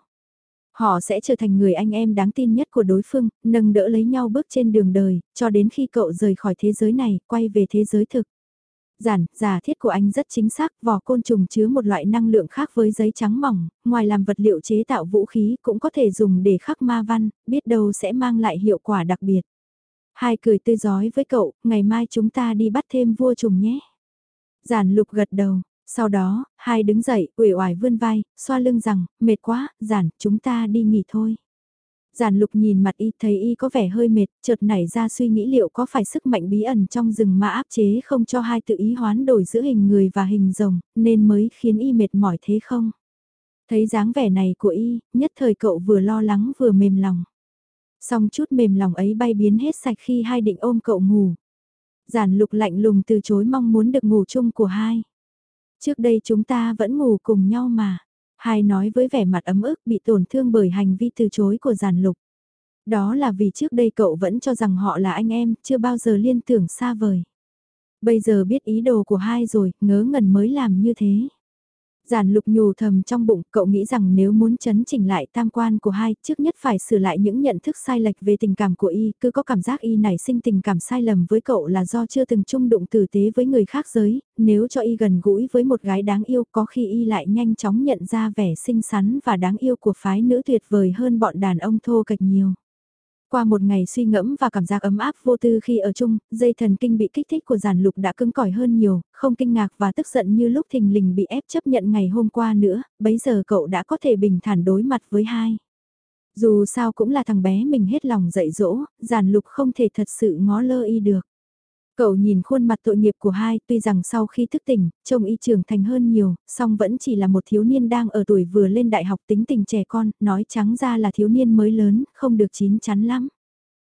Họ sẽ trở thành người anh em đáng tin nhất của đối phương, nâng đỡ lấy nhau bước trên đường đời, cho đến khi cậu rời khỏi thế giới này, quay về thế giới thực. Giản, giả thiết của anh rất chính xác, vỏ côn trùng chứa một loại năng lượng khác với giấy trắng mỏng, ngoài làm vật liệu chế tạo vũ khí cũng có thể dùng để khắc ma văn, biết đâu sẽ mang lại hiệu quả đặc biệt. Hai cười tươi giói với cậu, ngày mai chúng ta đi bắt thêm vua trùng nhé. Giản lục gật đầu, sau đó, hai đứng dậy, uể oải vươn vai, xoa lưng rằng, mệt quá, giản, chúng ta đi nghỉ thôi. Giản lục nhìn mặt y thấy y có vẻ hơi mệt, chợt nảy ra suy nghĩ liệu có phải sức mạnh bí ẩn trong rừng mà áp chế không cho hai tự ý hoán đổi giữa hình người và hình rồng, nên mới khiến y mệt mỏi thế không? Thấy dáng vẻ này của y, nhất thời cậu vừa lo lắng vừa mềm lòng. Xong chút mềm lòng ấy bay biến hết sạch khi hai định ôm cậu ngủ. Giản lục lạnh lùng từ chối mong muốn được ngủ chung của hai. Trước đây chúng ta vẫn ngủ cùng nhau mà. Hai nói với vẻ mặt ấm ức bị tổn thương bởi hành vi từ chối của giản lục. Đó là vì trước đây cậu vẫn cho rằng họ là anh em, chưa bao giờ liên tưởng xa vời. Bây giờ biết ý đồ của hai rồi, ngớ ngẩn mới làm như thế. Giản lục nhù thầm trong bụng, cậu nghĩ rằng nếu muốn chấn chỉnh lại tam quan của hai, trước nhất phải sửa lại những nhận thức sai lệch về tình cảm của y, cứ có cảm giác y nảy sinh tình cảm sai lầm với cậu là do chưa từng chung đụng tử tế với người khác giới, nếu cho y gần gũi với một gái đáng yêu có khi y lại nhanh chóng nhận ra vẻ xinh xắn và đáng yêu của phái nữ tuyệt vời hơn bọn đàn ông thô kệch nhiều. Qua một ngày suy ngẫm và cảm giác ấm áp vô tư khi ở chung, dây thần kinh bị kích thích của giản lục đã cứng cỏi hơn nhiều, không kinh ngạc và tức giận như lúc thình lình bị ép chấp nhận ngày hôm qua nữa, bấy giờ cậu đã có thể bình thản đối mặt với hai. Dù sao cũng là thằng bé mình hết lòng dạy dỗ, giản lục không thể thật sự ngó lơ y được. Cậu nhìn khuôn mặt tội nghiệp của hai, tuy rằng sau khi thức tỉnh, trông y trưởng thành hơn nhiều, song vẫn chỉ là một thiếu niên đang ở tuổi vừa lên đại học tính tình trẻ con, nói trắng ra là thiếu niên mới lớn, không được chín chắn lắm.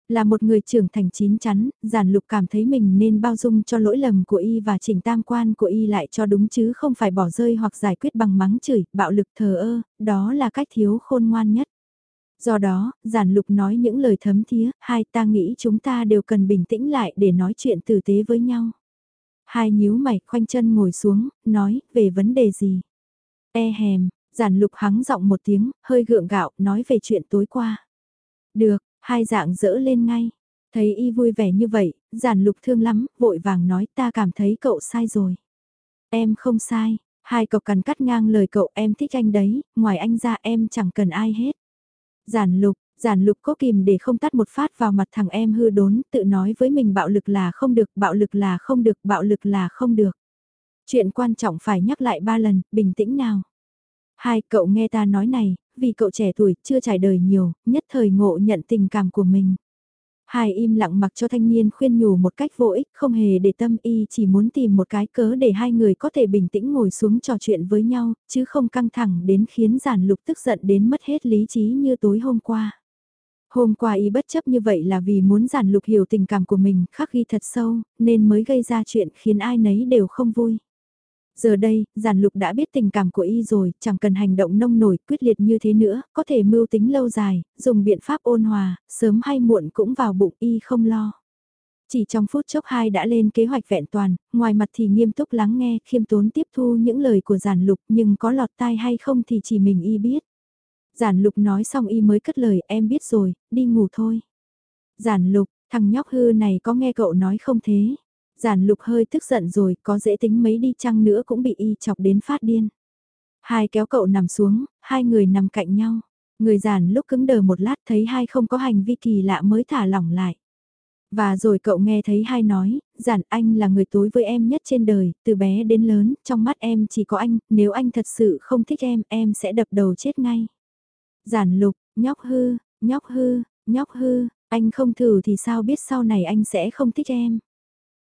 Là một người trưởng thành chín chắn, giản lục cảm thấy mình nên bao dung cho lỗi lầm của y và chỉnh tam quan của y lại cho đúng chứ không phải bỏ rơi hoặc giải quyết bằng mắng chửi, bạo lực thờ ơ, đó là cách thiếu khôn ngoan nhất. Do đó, giản lục nói những lời thấm thía, hai ta nghĩ chúng ta đều cần bình tĩnh lại để nói chuyện tử tế với nhau. Hai nhíu mày khoanh chân ngồi xuống, nói, về vấn đề gì? E hèm, giản lục hắng giọng một tiếng, hơi gượng gạo, nói về chuyện tối qua. Được, hai dạng dỡ lên ngay. Thấy y vui vẻ như vậy, giản lục thương lắm, vội vàng nói ta cảm thấy cậu sai rồi. Em không sai, hai cậu cần cắt ngang lời cậu em thích anh đấy, ngoài anh ra em chẳng cần ai hết. Giản lục, giản lục cố kìm để không tắt một phát vào mặt thằng em hư đốn, tự nói với mình bạo lực là không được, bạo lực là không được, bạo lực là không được. Chuyện quan trọng phải nhắc lại ba lần, bình tĩnh nào. Hai, cậu nghe ta nói này, vì cậu trẻ tuổi, chưa trải đời nhiều, nhất thời ngộ nhận tình cảm của mình. Hai im lặng mặc cho thanh niên khuyên nhủ một cách vô ích, không hề để tâm y chỉ muốn tìm một cái cớ để hai người có thể bình tĩnh ngồi xuống trò chuyện với nhau, chứ không căng thẳng đến khiến giản lục tức giận đến mất hết lý trí như tối hôm qua. Hôm qua y bất chấp như vậy là vì muốn giản lục hiểu tình cảm của mình khắc ghi thật sâu, nên mới gây ra chuyện khiến ai nấy đều không vui. Giờ đây, giản lục đã biết tình cảm của y rồi, chẳng cần hành động nông nổi quyết liệt như thế nữa, có thể mưu tính lâu dài, dùng biện pháp ôn hòa, sớm hay muộn cũng vào bụng y không lo. Chỉ trong phút chốc hai đã lên kế hoạch vẹn toàn, ngoài mặt thì nghiêm túc lắng nghe, khiêm tốn tiếp thu những lời của giản lục nhưng có lọt tai hay không thì chỉ mình y biết. Giản lục nói xong y mới cất lời em biết rồi, đi ngủ thôi. Giản lục, thằng nhóc hư này có nghe cậu nói không thế? Giản lục hơi tức giận rồi, có dễ tính mấy đi chăng nữa cũng bị y chọc đến phát điên. Hai kéo cậu nằm xuống, hai người nằm cạnh nhau. Người giản lúc cứng đờ một lát thấy hai không có hành vi kỳ lạ mới thả lỏng lại. Và rồi cậu nghe thấy hai nói, giản anh là người tối với em nhất trên đời, từ bé đến lớn, trong mắt em chỉ có anh, nếu anh thật sự không thích em, em sẽ đập đầu chết ngay. Giản lục, nhóc hư, nhóc hư, nhóc hư, anh không thử thì sao biết sau này anh sẽ không thích em.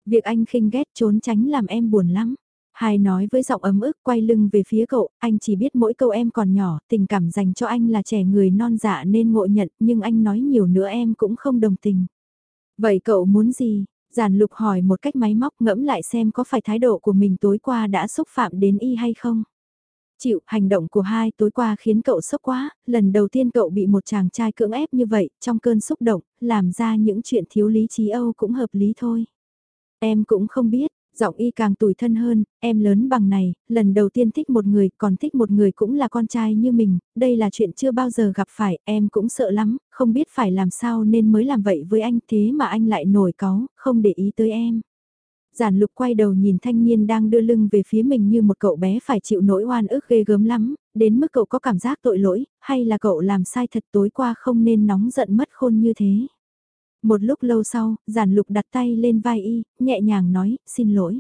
Việc anh khinh ghét trốn tránh làm em buồn lắm. Hai nói với giọng ấm ức quay lưng về phía cậu, anh chỉ biết mỗi câu em còn nhỏ, tình cảm dành cho anh là trẻ người non dạ nên ngộ nhận, nhưng anh nói nhiều nữa em cũng không đồng tình. Vậy cậu muốn gì? Giản lục hỏi một cách máy móc ngẫm lại xem có phải thái độ của mình tối qua đã xúc phạm đến y hay không. Chịu, hành động của hai tối qua khiến cậu sốc quá, lần đầu tiên cậu bị một chàng trai cưỡng ép như vậy, trong cơn xúc động, làm ra những chuyện thiếu lý trí Âu cũng hợp lý thôi. Em cũng không biết, giọng y càng tủi thân hơn, em lớn bằng này, lần đầu tiên thích một người, còn thích một người cũng là con trai như mình, đây là chuyện chưa bao giờ gặp phải, em cũng sợ lắm, không biết phải làm sao nên mới làm vậy với anh thế mà anh lại nổi cáu, không để ý tới em. Giản lục quay đầu nhìn thanh niên đang đưa lưng về phía mình như một cậu bé phải chịu nỗi oan ức ghê gớm lắm, đến mức cậu có cảm giác tội lỗi, hay là cậu làm sai thật tối qua không nên nóng giận mất khôn như thế. Một lúc lâu sau, giản lục đặt tay lên vai y, nhẹ nhàng nói, xin lỗi.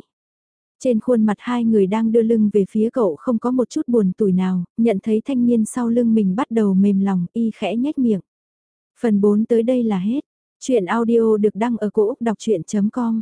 Trên khuôn mặt hai người đang đưa lưng về phía cậu không có một chút buồn tủi nào, nhận thấy thanh niên sau lưng mình bắt đầu mềm lòng, y khẽ nhếch miệng. Phần 4 tới đây là hết. Chuyện audio được đăng ở cổ Úc đọc chuyện.com